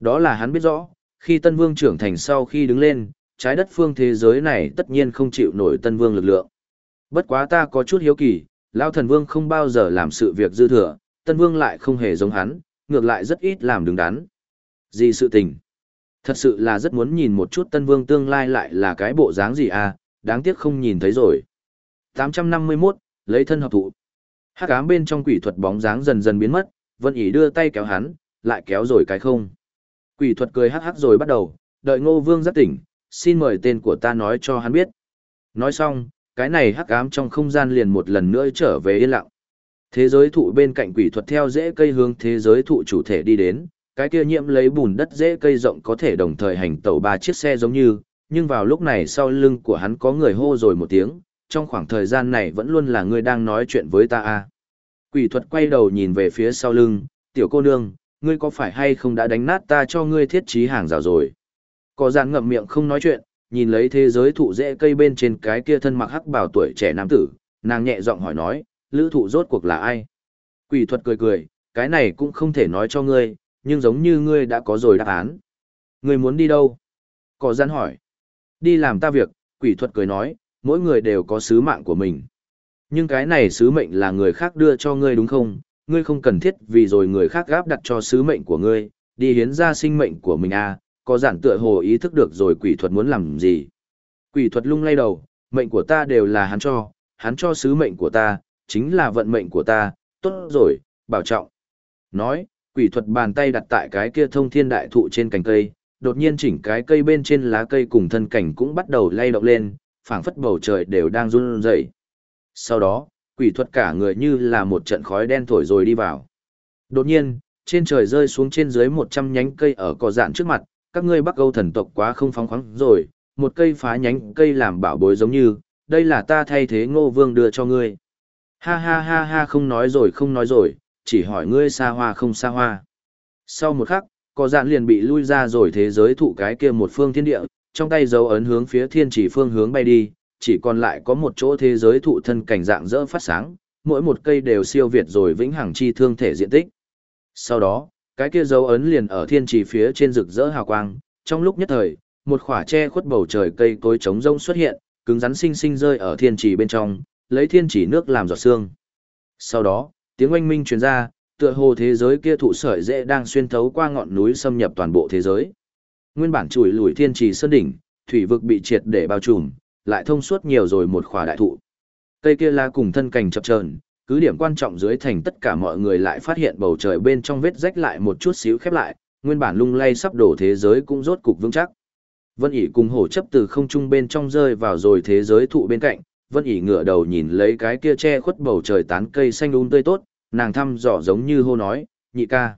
Đó là hắn biết rõ, khi Tân Vương trưởng thành sau khi đứng lên, trái đất phương thế giới này tất nhiên không chịu nổi Tân Vương lực lượng. Bất quá ta có chút hiếu kỳ, Lao Thần Vương không bao giờ làm sự việc dư thừa, Tân Vương lại không hề giống hắn, ngược lại rất ít làm đứng đắn. Gì sự tình? Thật sự là rất muốn nhìn một chút Tân Vương tương lai lại là cái bộ dáng gì à, đáng tiếc không nhìn thấy rồi. 851, lấy thân hợp thụ. Hắc ám bên trong quỷ thuật bóng dáng dần dần biến mất, Vân Ý đưa tay kéo hắn, lại kéo rồi cái không. Quỷ thuật cười hắc hắc rồi bắt đầu, đợi Ngô Vương giác tỉnh, xin mời tên của ta nói cho hắn biết. Nói xong, cái này hắc ám trong không gian liền một lần nữa trở về yên lặng. Thế giới thụ bên cạnh quỷ thuật theo rễ cây hướng thế giới thụ chủ thể đi đến, cái kia nhiễm lấy bùn đất rễ cây rộng có thể đồng thời hành tẩu ba chiếc xe giống như, nhưng vào lúc này sau lưng của hắn có người hô rồi một tiếng, trong khoảng thời gian này vẫn luôn là ngươi đang nói chuyện với ta à. Quỷ thuật quay đầu nhìn về phía sau lưng, tiểu cô nương, ngươi có phải hay không đã đánh nát ta cho ngươi thiết trí hàng rào rồi. Có gian ngậm miệng không nói chuyện, nhìn lấy thế giới thụ rễ cây bên trên cái kia thân mặc hắc bảo tuổi trẻ nam tử, nàng nhẹ giọng hỏi nói, lữ thụ rốt cuộc là ai? Quỷ thuật cười cười, cái này cũng không thể nói cho ngươi, nhưng giống như ngươi đã có rồi đáp án. Ngươi muốn đi đâu? Có gian hỏi. Đi làm ta việc, quỷ thuật cười nói, mỗi người đều có sứ mạng của mình. Nhưng cái này sứ mệnh là người khác đưa cho ngươi đúng không? Ngươi không cần thiết vì rồi người khác gáp đặt cho sứ mệnh của ngươi, đi hiến ra sinh mệnh của mình à, có giản tựa hồ ý thức được rồi quỷ thuật muốn làm gì. Quỷ thuật lung lay đầu, mệnh của ta đều là hắn cho, hắn cho sứ mệnh của ta, chính là vận mệnh của ta, tốt rồi, bảo trọng. Nói, quỷ thuật bàn tay đặt tại cái kia thông thiên đại thụ trên cành cây, đột nhiên chỉnh cái cây bên trên lá cây cùng thân cảnh cũng bắt đầu lay động lên, phảng phất bầu trời đều đang run rẩy. Sau đó, quỷ thuật cả người như là một trận khói đen thổi rồi đi vào. Đột nhiên, trên trời rơi xuống trên dưới 100 nhánh cây ở cỏ dạn trước mặt, các ngươi Bắc Âu thần tộc quá không phóng khoáng rồi, một cây phá nhánh cây làm bảo bối giống như, đây là ta thay thế Ngô Vương đưa cho ngươi. Ha ha ha ha không nói rồi không nói rồi, chỉ hỏi ngươi xa hoa không xa hoa. Sau một khắc, có dạn liền bị lui ra rồi thế giới thụ cái kia một phương thiên địa, trong tay dấu ấn hướng phía thiên chỉ phương hướng bay đi, chỉ còn lại có một chỗ thế giới thụ thân cảnh dạng dỡ phát sáng, mỗi một cây đều siêu việt rồi vĩnh hằng chi thương thể diện tích. Sau đó, cái kia dấu ấn liền ở thiên chỉ phía trên rực rỡ hào quang, trong lúc nhất thời, một khỏa che khuất bầu trời cây cối trống rông xuất hiện, cứng rắn sinh sinh rơi ở thiên chỉ bên trong, lấy thiên chỉ nước làm giọt xương. Sau đó, tiếng oanh minh truyền ra, tựa hồ thế giới kia thụ sợi dễ đang xuyên thấu qua ngọn núi xâm nhập toàn bộ thế giới. Nguyên bản chùi lùi thiên trì sơn đỉnh, thủy vực bị triệt để bao trùm, lại thông suốt nhiều rồi một khỏa đại thụ. Cây kia là cùng thân cành chập chờn, cứ điểm quan trọng dưới thành tất cả mọi người lại phát hiện bầu trời bên trong vết rách lại một chút xíu khép lại, nguyên bản lung lay sắp đổ thế giới cũng rốt cục vững chắc. Vân ỉ cùng hổ chấp từ không trung bên trong rơi vào rồi thế giới thụ bên cạnh, Vân ỉ ngửa đầu nhìn lấy cái kia che khuất bầu trời tán cây xanh um tươi tốt, nàng thăm dò giống như hô nói, nhị ca.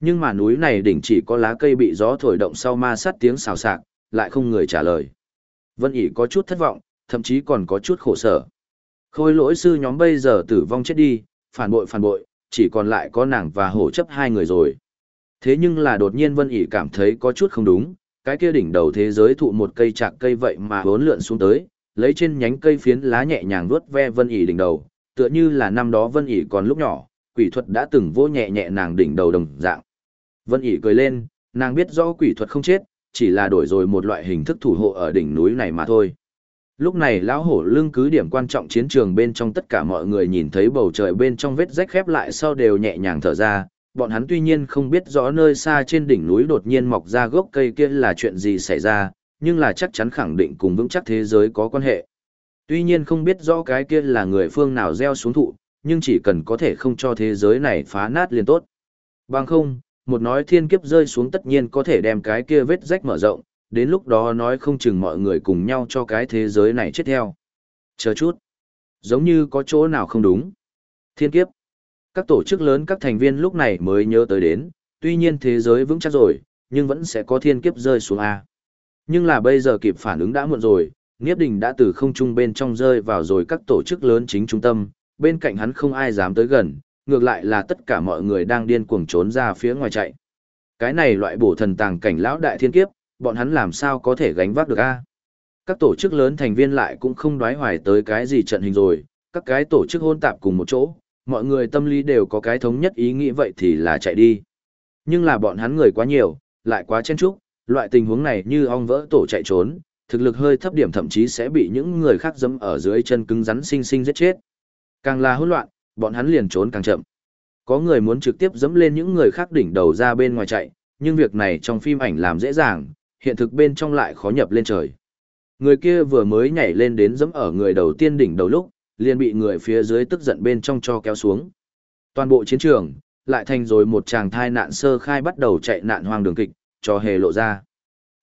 Nhưng mà núi này đỉnh chỉ có lá cây bị gió thổi động sau ma sát tiếng xào xạc, lại không người trả lời. Vân ỉ có chút thất vọng, thậm chí còn có chút khổ sở. Khôi lỗi sư nhóm bây giờ tử vong chết đi, phản bội phản bội, chỉ còn lại có nàng và hổ chấp hai người rồi. Thế nhưng là đột nhiên Vân ỉ cảm thấy có chút không đúng, cái kia đỉnh đầu thế giới thụ một cây chạc cây vậy mà hốn lượn xuống tới, lấy trên nhánh cây phiến lá nhẹ nhàng vuốt ve Vân ỉ đỉnh đầu, tựa như là năm đó Vân ỉ còn lúc nhỏ, quỷ thuật đã từng vô nhẹ nhẹ nàng đỉnh đầu đồng dạng. Vân ỉ cười lên, nàng biết rõ quỷ thuật không chết, chỉ là đổi rồi một loại hình thức thủ hộ ở đỉnh núi này mà thôi. Lúc này lão hổ lưng cứ điểm quan trọng chiến trường bên trong tất cả mọi người nhìn thấy bầu trời bên trong vết rách khép lại sau đều nhẹ nhàng thở ra, bọn hắn tuy nhiên không biết rõ nơi xa trên đỉnh núi đột nhiên mọc ra gốc cây kia là chuyện gì xảy ra, nhưng là chắc chắn khẳng định cùng vững chắc thế giới có quan hệ. Tuy nhiên không biết rõ cái kia là người phương nào gieo xuống thụ, nhưng chỉ cần có thể không cho thế giới này phá nát liền tốt. Bằng không, một nói thiên kiếp rơi xuống tất nhiên có thể đem cái kia vết rách mở rộng, đến lúc đó nói không chừng mọi người cùng nhau cho cái thế giới này chết theo. Chờ chút. Giống như có chỗ nào không đúng. Thiên kiếp. Các tổ chức lớn các thành viên lúc này mới nhớ tới đến, tuy nhiên thế giới vững chắc rồi, nhưng vẫn sẽ có thiên kiếp rơi xuống A. Nhưng là bây giờ kịp phản ứng đã muộn rồi, Niếp Đình đã từ không trung bên trong rơi vào rồi các tổ chức lớn chính trung tâm, bên cạnh hắn không ai dám tới gần, ngược lại là tất cả mọi người đang điên cuồng trốn ra phía ngoài chạy. Cái này loại bổ thần tàng cảnh lão đại thiên kiếp, bọn hắn làm sao có thể gánh vác được a? Các tổ chức lớn thành viên lại cũng không đoái hoài tới cái gì trận hình rồi, các cái tổ chức hôn tạp cùng một chỗ, mọi người tâm lý đều có cái thống nhất ý nghĩ vậy thì là chạy đi. Nhưng là bọn hắn người quá nhiều, lại quá chen chúc, loại tình huống này như ong vỡ tổ chạy trốn, thực lực hơi thấp điểm thậm chí sẽ bị những người khác dẫm ở dưới chân cứng rắn sinh sinh giết chết. Càng là hỗn loạn, bọn hắn liền trốn càng chậm. Có người muốn trực tiếp dẫm lên những người khác đỉnh đầu ra bên ngoài chạy, nhưng việc này trong phim ảnh làm dễ dàng, hiện thực bên trong lại khó nhập lên trời. Người kia vừa mới nhảy lên đến dẫm ở người đầu tiên đỉnh đầu lúc, liền bị người phía dưới tức giận bên trong cho kéo xuống. Toàn bộ chiến trường, lại thành rồi một chàng thai nạn sơ khai bắt đầu chạy nạn hoang đường kịch, cho hề lộ ra.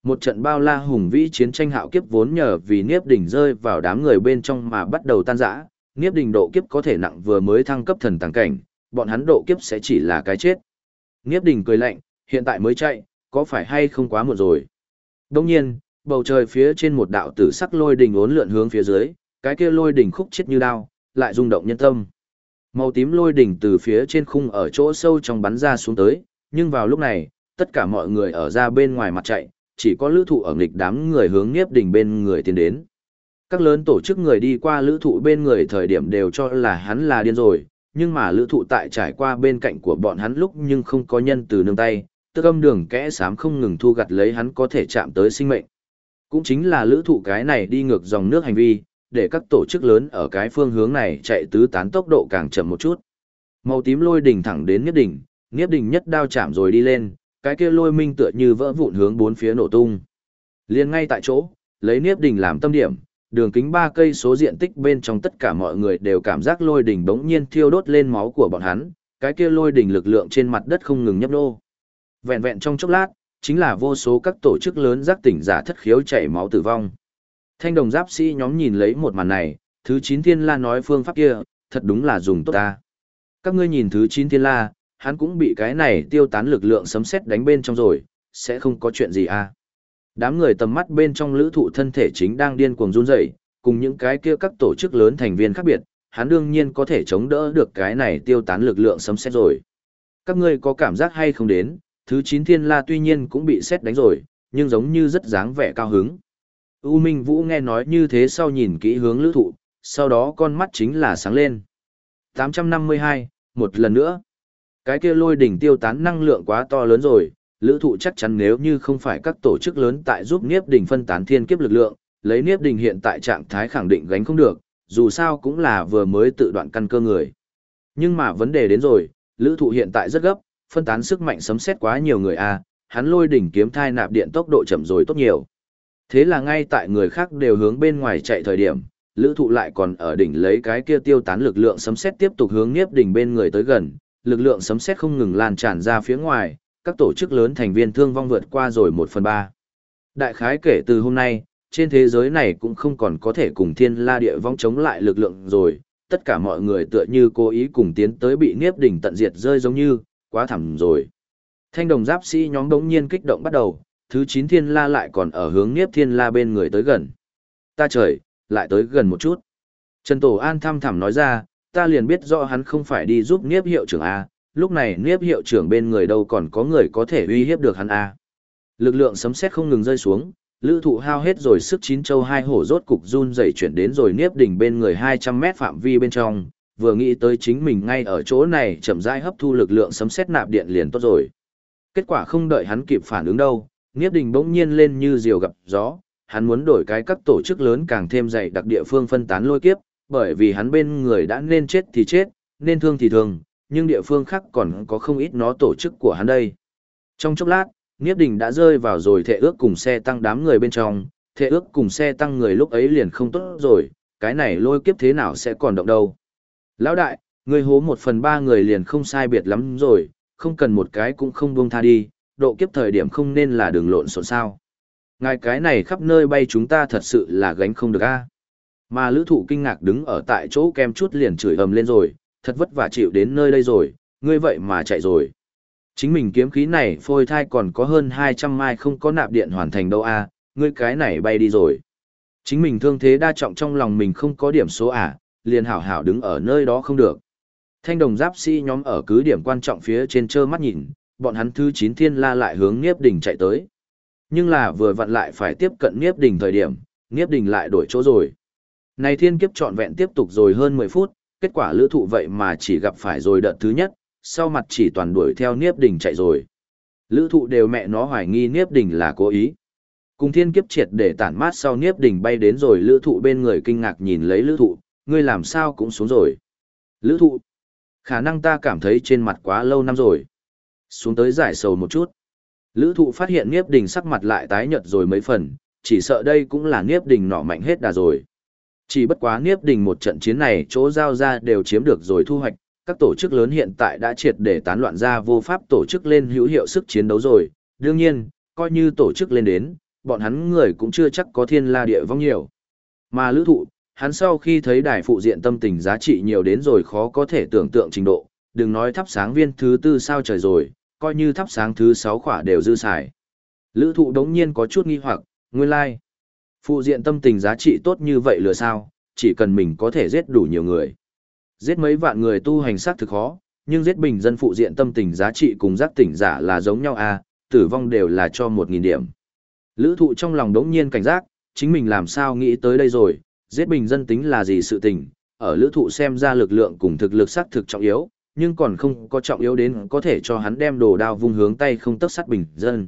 Một trận bao la hùng vĩ chiến tranh hạo kiếp vốn nhờ vì Niếp đỉnh rơi vào đám người bên trong mà bắt đầu tan rã, Niếp đình độ kiếp có thể nặng vừa mới thăng cấp thần tàng cảnh, bọn hắn độ kiếp sẽ chỉ là cái chết. Niếp đình cười lạnh, hiện tại mới chạy, có phải hay không quá muộn rồi. Đồng nhiên, bầu trời phía trên một đạo tử sắc lôi đình uốn lượn hướng phía dưới, cái kia lôi đỉnh khúc chết như đao, lại rung động nhân tâm. Màu tím lôi đỉnh từ phía trên khung ở chỗ sâu trong bắn ra xuống tới, nhưng vào lúc này, tất cả mọi người ở ra bên ngoài mặt chạy, chỉ có lữ thụ ở nghịch đám người hướng nghiếp Đình bên người tiến đến. Các lớn tổ chức người đi qua lữ thụ bên người thời điểm đều cho là hắn là điên rồi, nhưng mà lữ thụ tại trải qua bên cạnh của bọn hắn lúc nhưng không có nhân từ nương tay, tức âm đường kẽ sám không ngừng thu gặt lấy hắn có thể chạm tới sinh mệnh. Cũng chính là lữ thụ cái này đi ngược dòng nước hành vi, để các tổ chức lớn ở cái phương hướng này chạy tứ tán tốc độ càng chậm một chút. Màu tím lôi đỉnh thẳng đến nghiếp đỉnh, nghiếp đỉnh nhất đao chạm rồi đi lên, cái kia lôi minh tựa như vỡ vụn hướng bốn phía nổ tung. Liên ngay tại chỗ, lấy Niếp Đình làm tâm điểm, đường kính 3 cây số diện tích bên trong tất cả mọi người đều cảm giác lôi đỉnh bỗng nhiên thiêu đốt lên máu của bọn hắn, cái kia lôi đỉnh lực lượng trên mặt đất không ngừng nhấp nô. Vẹn vẹn trong chốc lát, chính là vô số các tổ chức lớn giác tỉnh giả thất khiếu chảy máu tử vong. Thanh đồng giáp sĩ nhóm nhìn lấy một màn này, thứ 9 thiên la nói phương pháp kia, thật đúng là dùng tốt ta. Các ngươi nhìn thứ 9 thiên la, hắn cũng bị cái này tiêu tán lực lượng sấm sét đánh bên trong rồi, sẽ không có chuyện gì à. Đám người tầm mắt bên trong lữ thụ thân thể chính đang điên cuồng run rẩy cùng những cái kia các tổ chức lớn thành viên khác biệt, hắn đương nhiên có thể chống đỡ được cái này tiêu tán lực lượng sấm sét rồi. Các ngươi có cảm giác hay không đến, thứ 9 thiên la tuy nhiên cũng bị sét đánh rồi, nhưng giống như rất dáng vẻ cao hứng. U Minh Vũ nghe nói như thế sau nhìn kỹ hướng lữ thụ, sau đó con mắt chính là sáng lên. 852, một lần nữa. Cái kia lôi đỉnh tiêu tán năng lượng quá to lớn rồi, lữ thụ chắc chắn nếu như không phải các tổ chức lớn tại giúp Niếp đỉnh phân tán thiên kiếp lực lượng, lấy Niếp đỉnh hiện tại trạng thái khẳng định gánh không được, dù sao cũng là vừa mới tự đoạn căn cơ người. Nhưng mà vấn đề đến rồi, lữ thụ hiện tại rất gấp, phân tán sức mạnh sấm xét quá nhiều người a à, hắn lôi đỉnh kiếm thai nạp điện tốc độ chậm rồi tốt nhiều. Thế là ngay tại người khác đều hướng bên ngoài chạy thời điểm, lữ thụ lại còn ở đỉnh lấy cái kia tiêu tán lực lượng sấm xét tiếp tục hướng Niếp đỉnh bên người tới gần, lực lượng sấm sét không ngừng lan tràn ra phía ngoài, các tổ chức lớn thành viên thương vong vượt qua rồi 1 phần 3. Đại khái kể từ hôm nay, trên thế giới này cũng không còn có thể cùng thiên la địa vong chống lại lực lượng rồi, tất cả mọi người tựa như cố ý cùng tiến tới bị Niếp đỉnh tận diệt rơi giống như, quá thẳm rồi. Thanh đồng giáp sĩ nhóm đống nhiên kích động bắt đầu, thứ 9 thiên la lại còn ở hướng Niếp thiên la bên người tới gần. Ta trời, lại tới gần một chút. Trần Tổ An thăm thẳm nói ra, ta liền biết rõ hắn không phải đi giúp Niếp hiệu trưởng A, lúc này Niếp hiệu trưởng bên người đâu còn có người có thể uy hiếp được hắn A. Lực lượng sấm sét không ngừng rơi xuống, lữ thụ hao hết rồi sức chín châu hai hổ rốt cục run dày chuyển đến rồi Niếp đỉnh bên người 200 mét phạm vi bên trong, vừa nghĩ tới chính mình ngay ở chỗ này chậm rãi hấp thu lực lượng sấm sét nạp điện liền tốt rồi. Kết quả không đợi hắn kịp phản ứng đâu, Niếp đỉnh bỗng nhiên lên như diều gặp gió, hắn muốn đổi cái các tổ chức lớn càng thêm dày đặc địa phương phân tán lôi kiếp, bởi vì hắn bên người đã nên chết thì chết, nên thương thì thương, nhưng địa phương khác còn có không ít nó tổ chức của hắn đây. Trong chốc lát, Niếp Đình đã rơi vào rồi thệ ước cùng xe tăng đám người bên trong, thệ ước cùng xe tăng người lúc ấy liền không tốt rồi, cái này lôi kiếp thế nào sẽ còn động đâu. Lão đại, người hố một phần ba người liền không sai biệt lắm rồi, không cần một cái cũng không buông tha đi, độ kiếp thời điểm không nên là đường lộn xộn sao. Ngài cái này khắp nơi bay chúng ta thật sự là gánh không được a. Mà lữ thụ kinh ngạc đứng ở tại chỗ kem chút liền chửi ầm lên rồi, thật vất vả chịu đến nơi đây rồi, ngươi vậy mà chạy rồi. Chính mình kiếm khí này phôi thai còn có hơn 200 mai không có nạp điện hoàn thành đâu a, ngươi cái này bay đi rồi. Chính mình thương thế đa trọng trong lòng mình không có điểm số à, liền hảo hảo đứng ở nơi đó không được. Thanh đồng giáp sĩ nhóm ở cứ điểm quan trọng phía trên trơ mắt nhìn, bọn hắn thứ chín thiên la lại hướng Niếp Đình chạy tới. Nhưng là vừa vặn lại phải tiếp cận Niếp Đình thời điểm, Niếp Đình lại đổi chỗ rồi. Này thiên kiếp trọn vẹn tiếp tục rồi hơn 10 phút, kết quả lữ thụ vậy mà chỉ gặp phải rồi đợt thứ nhất, sau mặt chỉ toàn đuổi theo Niếp Đình chạy rồi. Lữ thụ đều mẹ nó hoài nghi Niếp Đình là cố ý. Cùng thiên kiếp triệt để tản mát sau Niếp Đình bay đến rồi lữ thụ bên người kinh ngạc nhìn lấy lữ thụ, ngươi làm sao cũng xuống rồi. Lữ thụ, khả năng ta cảm thấy trên mặt quá lâu năm rồi. Xuống tới giải sầu một chút. Lữ thụ phát hiện Niếp Đình sắc mặt lại tái nhợt rồi mấy phần, chỉ sợ đây cũng là Niếp Đình nọ mạnh hết đà rồi. Chỉ bất quá Niếp Đình một trận chiến này chỗ giao ra đều chiếm được rồi thu hoạch, các tổ chức lớn hiện tại đã triệt để tán loạn ra vô pháp tổ chức lên hữu hiệu sức chiến đấu rồi. Đương nhiên, coi như tổ chức lên đến, bọn hắn người cũng chưa chắc có thiên la địa vong nhiều. Mà lữ thụ, hắn sau khi thấy đài phụ diện tâm tình giá trị nhiều đến rồi khó có thể tưởng tượng trình độ, đừng nói thắp sáng viên thứ tư sao trời rồi, coi như thắp sáng thứ sáu khỏa đều dư xài. Lữ thụ đống nhiên có chút nghi hoặc, nguyên lai. Like. Phụ diện tâm tình giá trị tốt như vậy lừa sao, chỉ cần mình có thể giết đủ nhiều người. Giết mấy vạn người tu hành sát thực khó, nhưng giết bình dân phụ diện tâm tình giá trị cùng giác tỉnh giả là giống nhau à, tử vong đều là cho 1.000 điểm. Lữ thụ trong lòng đống nhiên cảnh giác, chính mình làm sao nghĩ tới đây rồi, giết bình dân tính là gì sự tình, ở lữ thụ xem ra lực lượng cùng thực lực sát thực trọng yếu, nhưng còn không có trọng yếu đến có thể cho hắn đem đồ đao vung hướng tay không tất sát bình dân.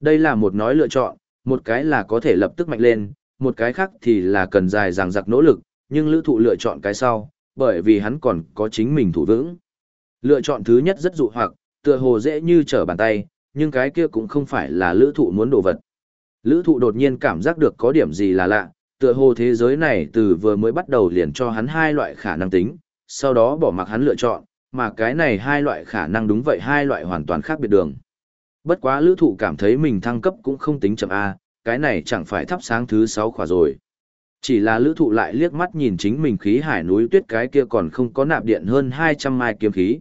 Đây là một nói lựa chọn, một cái là có thể lập tức mạnh lên, một cái khác thì là cần dài dằng dặc nỗ lực, nhưng lữ thụ lựa chọn cái sau, bởi vì hắn còn có chính mình thủ vững. Lựa chọn thứ nhất rất dụ hoặc, tựa hồ dễ như trở bàn tay, nhưng cái kia cũng không phải là lữ thụ muốn đồ vật. Lữ thụ đột nhiên cảm giác được có điểm gì là lạ, tựa hồ thế giới này từ vừa mới bắt đầu liền cho hắn hai loại khả năng tính, sau đó bỏ mặc hắn lựa chọn, mà cái này hai loại khả năng đúng vậy hai loại hoàn toàn khác biệt đường. Bất quá lữ thụ cảm thấy mình thăng cấp cũng không tính chậm A, cái này chẳng phải thắp sáng thứ 6 khỏa rồi. Chỉ là lữ thụ lại liếc mắt nhìn chính mình khí hải núi tuyết cái kia còn không có nạp điện hơn 200 mai kiếm khí.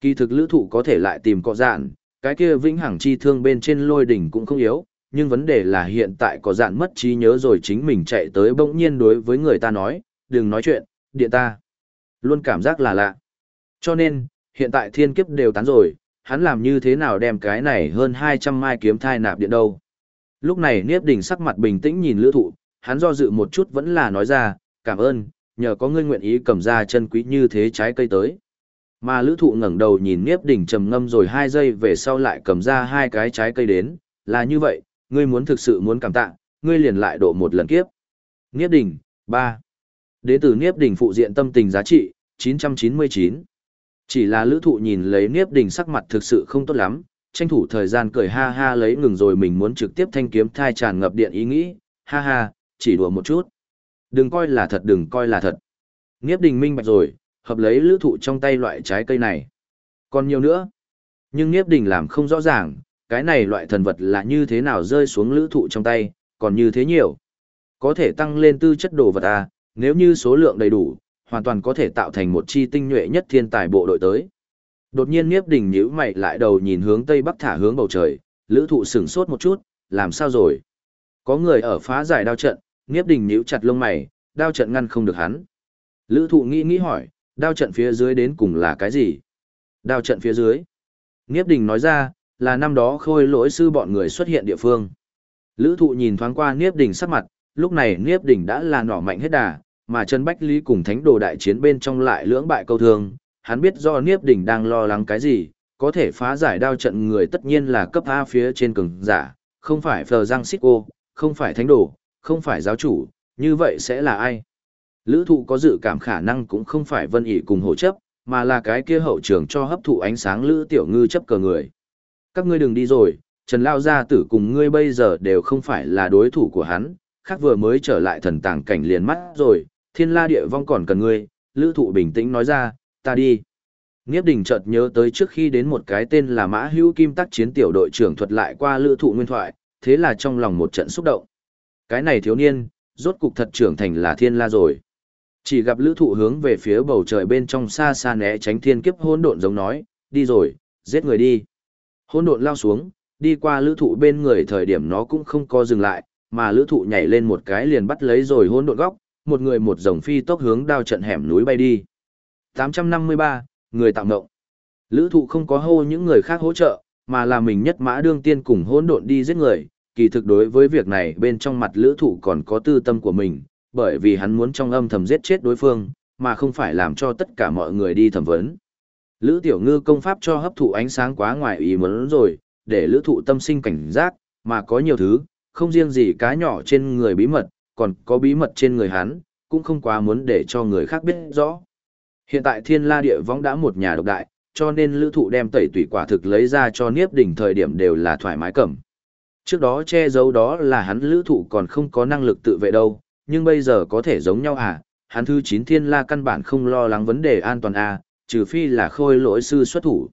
Kỳ thực lữ thụ có thể lại tìm cọ dạn, cái kia vĩnh hằng chi thương bên trên lôi đỉnh cũng không yếu, nhưng vấn đề là hiện tại có dạn mất trí nhớ rồi chính mình chạy tới bỗng nhiên đối với người ta nói, đừng nói chuyện, điện ta. Luôn cảm giác là lạ. Cho nên, hiện tại thiên kiếp đều tán rồi, hắn làm như thế nào đem cái này hơn 200 mai kiếm thai nạp điện đâu. Lúc này Niếp Đình sắc mặt bình tĩnh nhìn lữ thụ, hắn do dự một chút vẫn là nói ra, cảm ơn, nhờ có ngươi nguyện ý cầm ra chân quý như thế trái cây tới. Mà lữ thụ ngẩng đầu nhìn Niếp Đình trầm ngâm rồi 2 giây về sau lại cầm ra hai cái trái cây đến, là như vậy, ngươi muốn thực sự muốn cảm tạ, ngươi liền lại độ một lần kiếp. Niếp Đình, 3. Đế tử Niếp Đình phụ diện tâm tình giá trị, 999. Chỉ là lữ thụ nhìn lấy Niếp Đình sắc mặt thực sự không tốt lắm, tranh thủ thời gian cười ha ha lấy ngừng rồi mình muốn trực tiếp thanh kiếm thai tràn ngập điện ý nghĩ, ha ha, chỉ đùa một chút. Đừng coi là thật đừng coi là thật. Niếp Đình minh bạch rồi, hợp lấy lữ thụ trong tay loại trái cây này. Còn nhiều nữa. Nhưng Niếp Đình làm không rõ ràng, cái này loại thần vật là như thế nào rơi xuống lữ thụ trong tay, còn như thế nhiều. Có thể tăng lên tư chất đồ vật à, nếu như số lượng đầy đủ, hoàn toàn có thể tạo thành một chi tinh nhuệ nhất thiên tài bộ đội tới. Đột nhiên Niếp Đình nhíu mày lại đầu nhìn hướng tây bắc thả hướng bầu trời, Lữ Thụ sửng sốt một chút, làm sao rồi? Có người ở phá giải đao trận, Niếp Đình nhíu chặt lông mày, đao trận ngăn không được hắn. Lữ Thụ nghĩ nghĩ hỏi, đao trận phía dưới đến cùng là cái gì? Đao trận phía dưới. Niếp Đình nói ra, là năm đó khôi lỗi sư bọn người xuất hiện địa phương. Lữ Thụ nhìn thoáng qua Niếp Đình sắc mặt, lúc này Niếp Đình đã là nỏ mạnh hết đà, mà Trần Bách Lý cùng thánh đồ đại chiến bên trong lại lưỡng bại câu thương, hắn biết do Niếp Đỉnh đang lo lắng cái gì, có thể phá giải đao trận người tất nhiên là cấp A phía trên cường giả, không phải Phờ Giang Xích Cô, không phải thánh đồ, không phải giáo chủ, như vậy sẽ là ai? Lữ thụ có dự cảm khả năng cũng không phải vân ỉ cùng hỗ chấp, mà là cái kia hậu trường cho hấp thụ ánh sáng Lữ Tiểu Ngư chấp cờ người. Các ngươi đừng đi rồi, Trần Lao Gia tử cùng ngươi bây giờ đều không phải là đối thủ của hắn, khác vừa mới trở lại thần tàng cảnh liền mắt rồi, thiên la địa vong còn cần ngươi, lữ thụ bình tĩnh nói ra, ta đi. Nghiếp đình chợt nhớ tới trước khi đến một cái tên là Mã Hữu Kim tác chiến tiểu đội trưởng thuật lại qua lữ thụ nguyên thoại, thế là trong lòng một trận xúc động. Cái này thiếu niên, rốt cục thật trưởng thành là thiên la rồi. Chỉ gặp lữ thụ hướng về phía bầu trời bên trong xa xa né tránh thiên kiếp hôn độn giống nói, đi rồi, giết người đi. Hôn độn lao xuống, đi qua lữ thụ bên người thời điểm nó cũng không có dừng lại, mà lữ thụ nhảy lên một cái liền bắt lấy rồi hôn độn góc, một người một dòng phi tốc hướng đao trận hẻm núi bay đi. 853, người tạo ngộng. Lữ thụ không có hô những người khác hỗ trợ, mà là mình nhất mã đương tiên cùng hỗn độn đi giết người. Kỳ thực đối với việc này bên trong mặt lữ thụ còn có tư tâm của mình, bởi vì hắn muốn trong âm thầm giết chết đối phương, mà không phải làm cho tất cả mọi người đi thẩm vấn. Lữ tiểu ngư công pháp cho hấp thụ ánh sáng quá ngoài ý muốn rồi, để lữ thụ tâm sinh cảnh giác, mà có nhiều thứ, không riêng gì cá nhỏ trên người bí mật, còn có bí mật trên người hắn, cũng không quá muốn để cho người khác biết rõ. Hiện tại thiên la địa võng đã một nhà độc đại, cho nên lữ thụ đem tẩy tủy quả thực lấy ra cho niếp đỉnh thời điểm đều là thoải mái cầm. Trước đó che giấu đó là hắn lữ thụ còn không có năng lực tự vệ đâu, nhưng bây giờ có thể giống nhau à, hắn thứ 9 thiên la căn bản không lo lắng vấn đề an toàn à, trừ phi là khôi lỗi sư xuất thủ.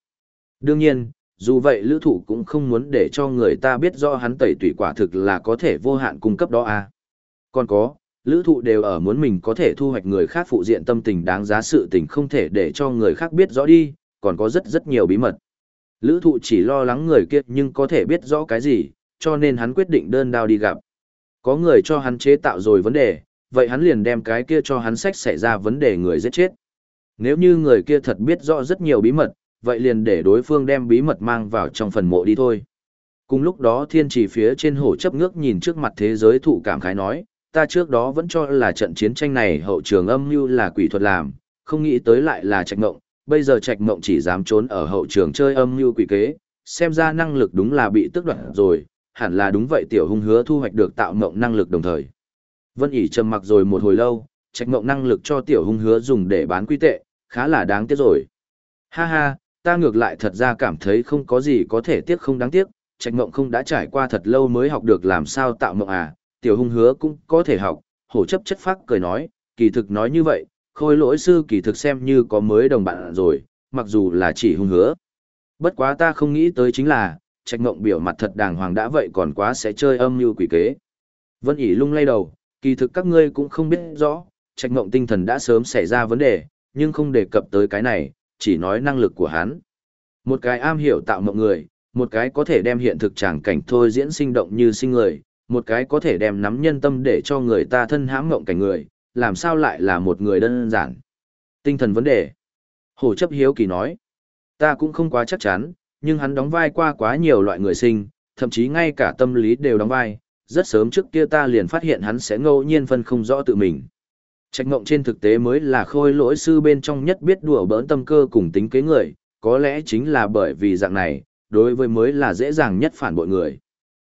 Đương nhiên, dù vậy lữ thụ cũng không muốn để cho người ta biết rõ hắn tẩy tủy quả thực là có thể vô hạn cung cấp đó à. Còn có, lữ thụ đều ở muốn mình có thể thu hoạch người khác phụ diện tâm tình đáng giá sự tình không thể để cho người khác biết rõ đi, còn có rất rất nhiều bí mật. Lữ thụ chỉ lo lắng người kia nhưng có thể biết rõ cái gì, cho nên hắn quyết định đơn đao đi gặp. Có người cho hắn chế tạo rồi vấn đề, vậy hắn liền đem cái kia cho hắn sách xảy ra vấn đề người giết chết. Nếu như người kia thật biết rõ rất nhiều bí mật, vậy liền để đối phương đem bí mật mang vào trong phần mộ đi thôi. Cùng lúc đó thiên trì phía trên hổ chấp ngước nhìn trước mặt thế giới thụ cảm khái nói, ta trước đó vẫn cho là trận chiến tranh này hậu trường âm mưu là quỷ thuật làm, không nghĩ tới lại là trạch ngộng, bây giờ trạch ngộng chỉ dám trốn ở hậu trường chơi âm mưu quỷ kế, xem ra năng lực đúng là bị tước đoạt rồi, hẳn là đúng vậy tiểu hung hứa thu hoạch được tạo ngộng năng lực đồng thời. Vân ỉ trầm mặc rồi một hồi lâu, trạch ngộng năng lực cho tiểu hung hứa dùng để bán quy tệ, khá là đáng tiếc rồi. Ha ha, ta ngược lại thật ra cảm thấy không có gì có thể tiếc không đáng tiếc, trạch ngộng không đã trải qua thật lâu mới học được làm sao tạo mộng à, tiểu hung hứa cũng có thể học, hổ chấp chất phác cười nói, kỳ thực nói như vậy, khôi lỗi sư kỳ thực xem như có mới đồng bạn rồi, mặc dù là chỉ hung hứa. Bất quá ta không nghĩ tới chính là, trạch mộng biểu mặt thật đàng hoàng đã vậy còn quá sẽ chơi âm như quỷ kế. Vân ỉ lung lay đầu, kỳ thực các ngươi cũng không biết rõ, trạch mộng tinh thần đã sớm xảy ra vấn đề, nhưng không đề cập tới cái này, chỉ nói năng lực của hắn. Một cái am hiểu tạo mộng người, một cái có thể đem hiện thực tràng cảnh thôi diễn sinh động như sinh người, một cái có thể đem nắm nhân tâm để cho người ta thân hãm ngộng cảnh người, làm sao lại là một người đơn giản. Tinh thần vấn đề. Hồ chấp hiếu kỳ nói, ta cũng không quá chắc chắn, nhưng hắn đóng vai qua quá nhiều loại người sinh, thậm chí ngay cả tâm lý đều đóng vai, rất sớm trước kia ta liền phát hiện hắn sẽ ngẫu nhiên phân không rõ tự mình. Trạch ngộng trên thực tế mới là khôi lỗi sư bên trong nhất biết đùa bỡn tâm cơ cùng tính kế người, có lẽ chính là bởi vì dạng này, đối với mới là dễ dàng nhất phản bội người.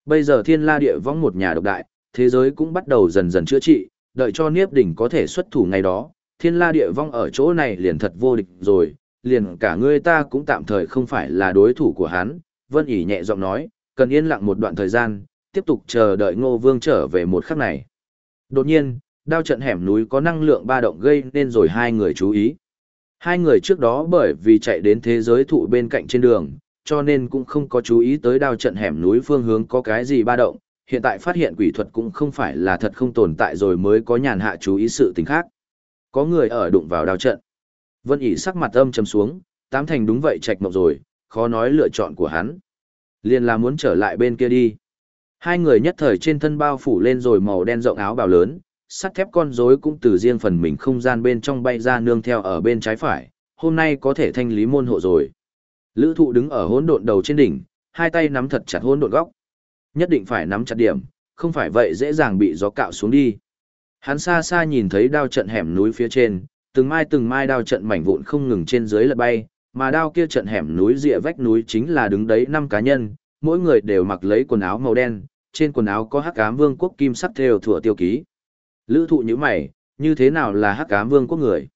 Bây giờ thiên la địa vong một nhà độc đại, thế giới cũng bắt đầu dần dần chữa trị, đợi cho Niếp Đỉnh có thể xuất thủ ngày đó, thiên la địa vong ở chỗ này liền thật vô địch rồi, liền cả ngươi ta cũng tạm thời không phải là đối thủ của hắn. Vân ỉ nhẹ giọng nói, cần yên lặng một đoạn thời gian, tiếp tục chờ đợi ngô vương trở về một khắc này. Đột nhiên, đao trận hẻm núi có năng lượng ba động gây nên rồi hai người chú ý. Hai người trước đó bởi vì chạy đến thế giới thụ bên cạnh trên đường, cho nên cũng không có chú ý tới đao trận hẻm núi phương hướng có cái gì ba động, hiện tại phát hiện quỷ thuật cũng không phải là thật không tồn tại rồi mới có nhàn hạ chú ý sự tình khác. Có người ở đụng vào đao trận. Vân ỉ sắc mặt âm trầm xuống, tám thành đúng vậy trạch mộng rồi, khó nói lựa chọn của hắn. Liền là muốn trở lại bên kia đi. Hai người nhất thời trên thân bao phủ lên rồi màu đen rộng áo bào lớn, sắt thép con rối cũng từ riêng phần mình không gian bên trong bay ra nương theo ở bên trái phải, hôm nay có thể thanh lý môn hộ rồi. Lữ thụ đứng ở hỗn độn đầu trên đỉnh, hai tay nắm thật chặt hỗn độn góc. Nhất định phải nắm chặt điểm, không phải vậy dễ dàng bị gió cạo xuống đi. Hắn xa xa nhìn thấy đao trận hẻm núi phía trên, từng mai từng mai đao trận mảnh vụn không ngừng trên dưới lật bay, mà đao kia trận hẻm núi rìa vách núi chính là đứng đấy năm cá nhân, mỗi người đều mặc lấy quần áo màu đen, trên quần áo có hắc ám vương quốc kim sắc theo thủa tiêu ký. Lữ thụ như mày, như thế nào là hắc ám vương quốc người?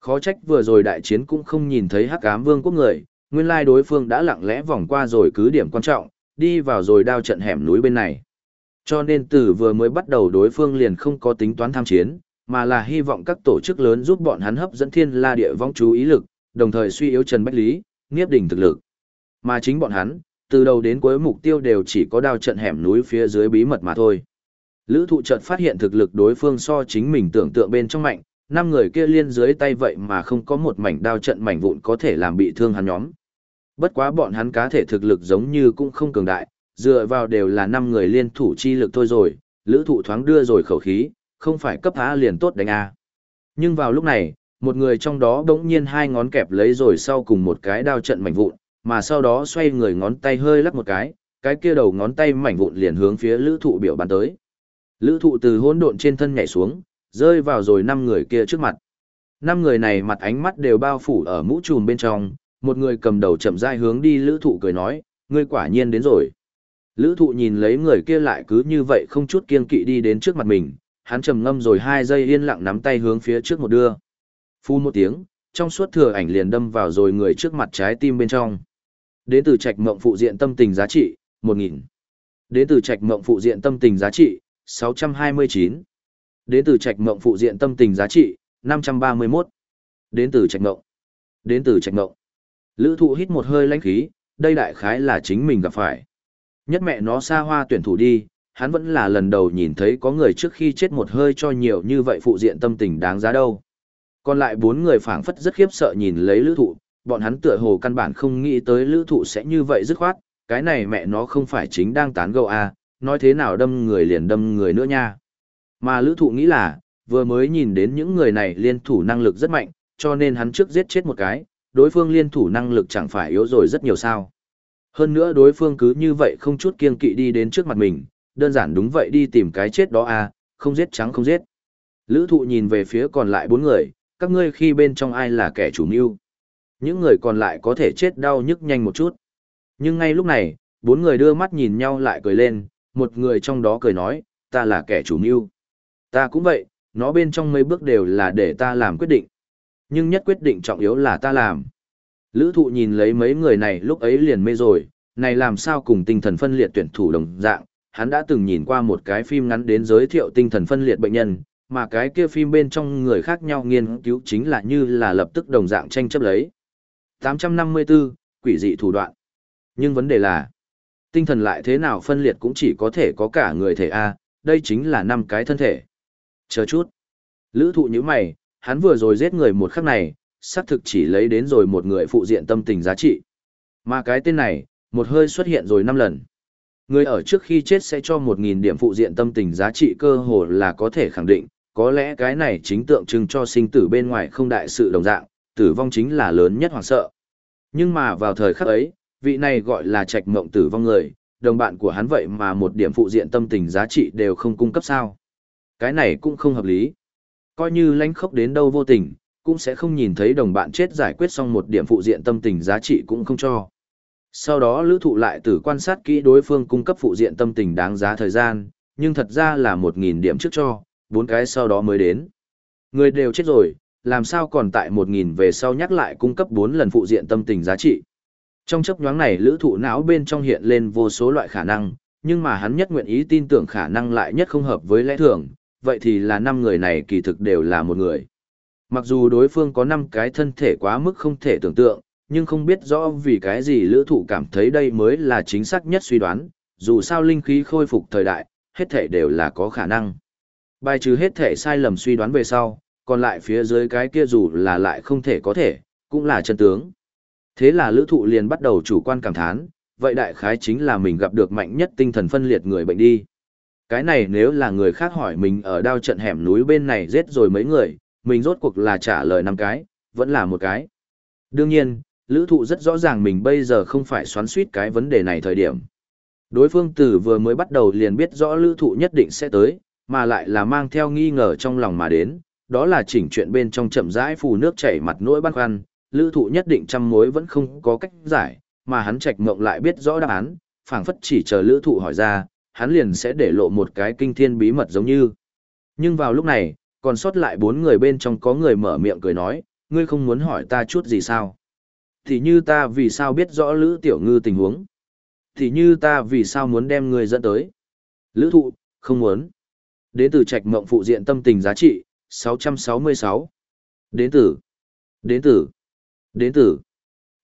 Khó trách vừa rồi đại chiến cũng không nhìn thấy hắc ám vương quốc người, nguyên lai đối phương đã lặng lẽ vòng qua rồi cứ điểm quan trọng, đi vào rồi đao trận hẻm núi bên này. Cho nên từ vừa mới bắt đầu đối phương liền không có tính toán tham chiến, mà là hy vọng các tổ chức lớn giúp bọn hắn hấp dẫn thiên la địa vong chú ý lực, đồng thời suy yếu Trần Bách Lý, nghiếp đỉnh thực lực. Mà chính bọn hắn, từ đầu đến cuối mục tiêu đều chỉ có đao trận hẻm núi phía dưới bí mật mà thôi. Lữ thụ trận phát hiện thực lực đối phương so chính mình tưởng tượng bên trong mạnh, năm người kia liên dưới tay vậy mà không có một mảnh đao trận mảnh vụn có thể làm bị thương hắn nhóm. Bất quá bọn hắn cá thể thực lực giống như cũng không cường đại, dựa vào đều là năm người liên thủ chi lực thôi rồi, lữ thụ thoáng đưa rồi khẩu khí, không phải cấp há liền tốt đánh A. Nhưng vào lúc này, một người trong đó đống nhiên hai ngón kẹp lấy rồi sau cùng một cái đao trận mảnh vụn, mà sau đó xoay người ngón tay hơi lắc một cái, cái kia đầu ngón tay mảnh vụn liền hướng phía lữ thụ biểu bắn tới. Lữ thụ từ hỗn độn trên thân nhảy xuống, rơi vào rồi năm người kia trước mặt. Năm người này mặt ánh mắt đều bao phủ ở mũ trùm bên trong, một người cầm đầu chậm rãi hướng đi lữ thụ cười nói, ngươi quả nhiên đến rồi. Lữ thụ nhìn lấy người kia lại cứ như vậy không chút kiên kỵ đi đến trước mặt mình, hắn trầm ngâm rồi hai giây yên lặng nắm tay hướng phía trước một đưa. Phu một tiếng, trong suốt thừa ảnh liền đâm vào rồi người trước mặt trái tim bên trong. Đến từ trạch mộng phụ diện tâm tình giá trị, 1000. Đến từ trạch mộng phụ diện tâm tình giá trị, 629. Đến từ trạch mộng phụ diện tâm tình giá trị, 531. Đến từ trạch mộng. Đến từ trạch mộng. Lữ thụ hít một hơi lãnh khí, đây đại khái là chính mình gặp phải. Nhất mẹ nó xa hoa tuyển thủ đi, hắn vẫn là lần đầu nhìn thấy có người trước khi chết một hơi cho nhiều như vậy phụ diện tâm tình đáng giá đâu. Còn lại bốn người phảng phất rất khiếp sợ nhìn lấy lữ thụ, bọn hắn tựa hồ căn bản không nghĩ tới lữ thụ sẽ như vậy dứt khoát, cái này mẹ nó không phải chính đang tán gẫu à, nói thế nào đâm người liền đâm người nữa nha. Mà lữ thụ nghĩ là, vừa mới nhìn đến những người này liên thủ năng lực rất mạnh, cho nên hắn trước giết chết một cái, đối phương liên thủ năng lực chẳng phải yếu rồi rất nhiều sao. Hơn nữa đối phương cứ như vậy không chút kiêng kỵ đi đến trước mặt mình, đơn giản đúng vậy đi tìm cái chết đó à, không giết trắng không giết. Lữ thụ nhìn về phía còn lại bốn người, các ngươi khi bên trong ai là kẻ chủ mưu. Những người còn lại có thể chết đau nhức nhanh một chút. Nhưng ngay lúc này, bốn người đưa mắt nhìn nhau lại cười lên, một người trong đó cười nói, ta là kẻ chủ mưu. Ta cũng vậy, nó bên trong mấy bước đều là để ta làm quyết định. Nhưng nhất quyết định trọng yếu là ta làm. Lữ thụ nhìn lấy mấy người này lúc ấy liền mê rồi, này làm sao cùng tinh thần phân liệt tuyển thủ đồng dạng, hắn đã từng nhìn qua một cái phim ngắn đến giới thiệu tinh thần phân liệt bệnh nhân, mà cái kia phim bên trong người khác nhau nghiên cứu chính là như là lập tức đồng dạng tranh chấp lấy. 854, quỷ dị thủ đoạn. Nhưng vấn đề là, tinh thần lại thế nào phân liệt cũng chỉ có thể có cả người thể A, đây chính là năm cái thân thể. Chờ chút. Lữ thụ như mày, hắn vừa rồi giết người một khắc này, xác thực chỉ lấy đến rồi một người phụ diện tâm tình giá trị. Mà cái tên này, một hơi xuất hiện rồi 5 lần. Người ở trước khi chết sẽ cho 1.000 điểm phụ diện tâm tình giá trị cơ hồ là có thể khẳng định, có lẽ cái này chính tượng trưng cho sinh tử bên ngoài không đại sự đồng dạng, tử vong chính là lớn nhất hoàng sợ. Nhưng mà vào thời khắc ấy, vị này gọi là trạch mộng tử vong người, đồng bạn của hắn vậy mà một điểm phụ diện tâm tình giá trị đều không cung cấp sao. Cái này cũng không hợp lý. Coi như lánh khốc đến đâu vô tình, cũng sẽ không nhìn thấy đồng bạn chết giải quyết xong một điểm phụ diện tâm tình giá trị cũng không cho. Sau đó lữ thụ lại tử quan sát kỹ đối phương cung cấp phụ diện tâm tình đáng giá thời gian, nhưng thật ra là 1.000 điểm trước cho, bốn cái sau đó mới đến. Người đều chết rồi, làm sao còn tại 1.000 về sau nhắc lại cung cấp 4 lần phụ diện tâm tình giá trị. Trong chấp nhoáng này lữ thụ não bên trong hiện lên vô số loại khả năng, nhưng mà hắn nhất nguyện ý tin tưởng khả năng lại nhất không hợp với lẽ thường, vậy thì là năm người này kỳ thực đều là một người. Mặc dù đối phương có 5 cái thân thể quá mức không thể tưởng tượng, nhưng không biết rõ vì cái gì lữ thụ cảm thấy đây mới là chính xác nhất suy đoán, dù sao linh khí khôi phục thời đại, hết thể đều là có khả năng. Bài trừ hết thể sai lầm suy đoán về sau, còn lại phía dưới cái kia dù là lại không thể có thể, cũng là chân tướng. Thế là lữ thụ liền bắt đầu chủ quan cảm thán, vậy đại khái chính là mình gặp được mạnh nhất tinh thần phân liệt người bệnh đi. Cái này nếu là người khác hỏi mình ở đao trận hẻm núi bên này giết rồi mấy người, mình rốt cuộc là trả lời năm cái, vẫn là một cái. Đương nhiên, lữ thụ rất rõ ràng mình bây giờ không phải xoắn suýt cái vấn đề này thời điểm. Đối phương tử vừa mới bắt đầu liền biết rõ lữ thụ nhất định sẽ tới, mà lại là mang theo nghi ngờ trong lòng mà đến, đó là chỉnh chuyện bên trong chậm rãi phù nước chảy mặt nỗi băn khoăn, lữ thụ nhất định trăm mối vẫn không có cách giải, mà hắn trạch mộng lại biết rõ đáp án, phảng phất chỉ chờ lữ thụ hỏi ra, hắn liền sẽ để lộ một cái kinh thiên bí mật giống như. Nhưng vào lúc này, còn sót lại bốn người bên trong có người mở miệng cười nói, ngươi không muốn hỏi ta chút gì sao? Thì như ta vì sao biết rõ lữ tiểu ngư tình huống? Thì như ta vì sao muốn đem ngươi dẫn tới? Lữ thụ, không muốn. Đến từ trạch mộng phụ diện tâm tình giá trị, 666. Đến từ. Đến từ. Đến từ.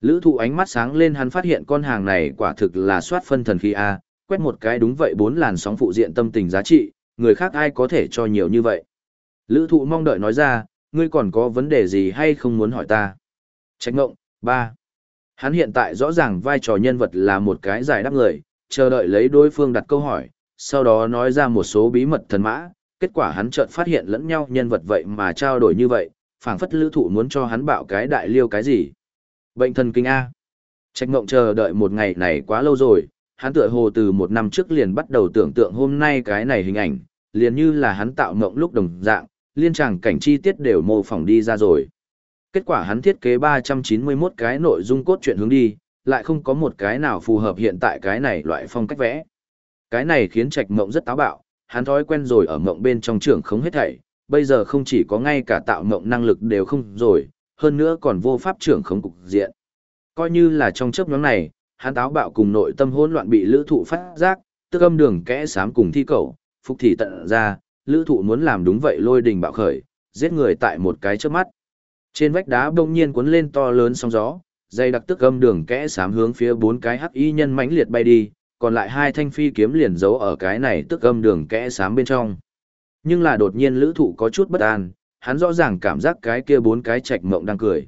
Lữ thụ ánh mắt sáng lên hắn phát hiện con hàng này quả thực là soát phân thần khí A, quét một cái đúng vậy bốn làn sóng phụ diện tâm tình giá trị, người khác ai có thể cho nhiều như vậy. Lữ thụ mong đợi nói ra, ngươi còn có vấn đề gì hay không muốn hỏi ta? Trách ngộng, 3. Hắn hiện tại rõ ràng vai trò nhân vật là một cái giải đáp người, chờ đợi lấy đối phương đặt câu hỏi, sau đó nói ra một số bí mật thần mã, kết quả hắn chợt phát hiện lẫn nhau nhân vật vậy mà trao đổi như vậy, phảng phất lữ thụ muốn cho hắn bạo cái đại liêu cái gì. Bệnh thần kinh A. Trách ngộng chờ đợi một ngày này quá lâu rồi, hắn tựa hồ từ một năm trước liền bắt đầu tưởng tượng hôm nay cái này hình ảnh, liền như là hắn tạo mộng lúc đồng dạng, liên tràng cảnh chi tiết đều mô phỏng đi ra rồi. Kết quả hắn thiết kế 391 cái nội dung cốt truyện hướng đi, lại không có một cái nào phù hợp hiện tại cái này loại phong cách vẽ. Cái này khiến Trạch Mộng rất táo bạo, hắn thói quen rồi ở mộng bên trong trưởng không hết thảy, bây giờ không chỉ có ngay cả tạo mộng năng lực đều không rồi, hơn nữa còn vô pháp trưởng không cục diện. Coi như là trong chớp nhóm này, hắn táo bạo cùng nội tâm hỗn loạn bị lữ thụ phát giác, tức âm đường kẽ sám cùng thi cầu, phục thị tận ra, lữ thụ muốn làm đúng vậy lôi đình bạo khởi, giết người tại một cái trước mắt. Trên vách đá bỗng nhiên cuốn lên to lớn sóng gió, dây đặc tức âm đường kẽ sám hướng phía bốn cái hắc y nhân mãnh liệt bay đi, còn lại hai thanh phi kiếm liền giấu ở cái này tức âm đường kẽ sám bên trong. Nhưng là đột nhiên lữ thụ có chút bất an, hắn rõ ràng cảm giác cái kia bốn cái trạch mộng đang cười.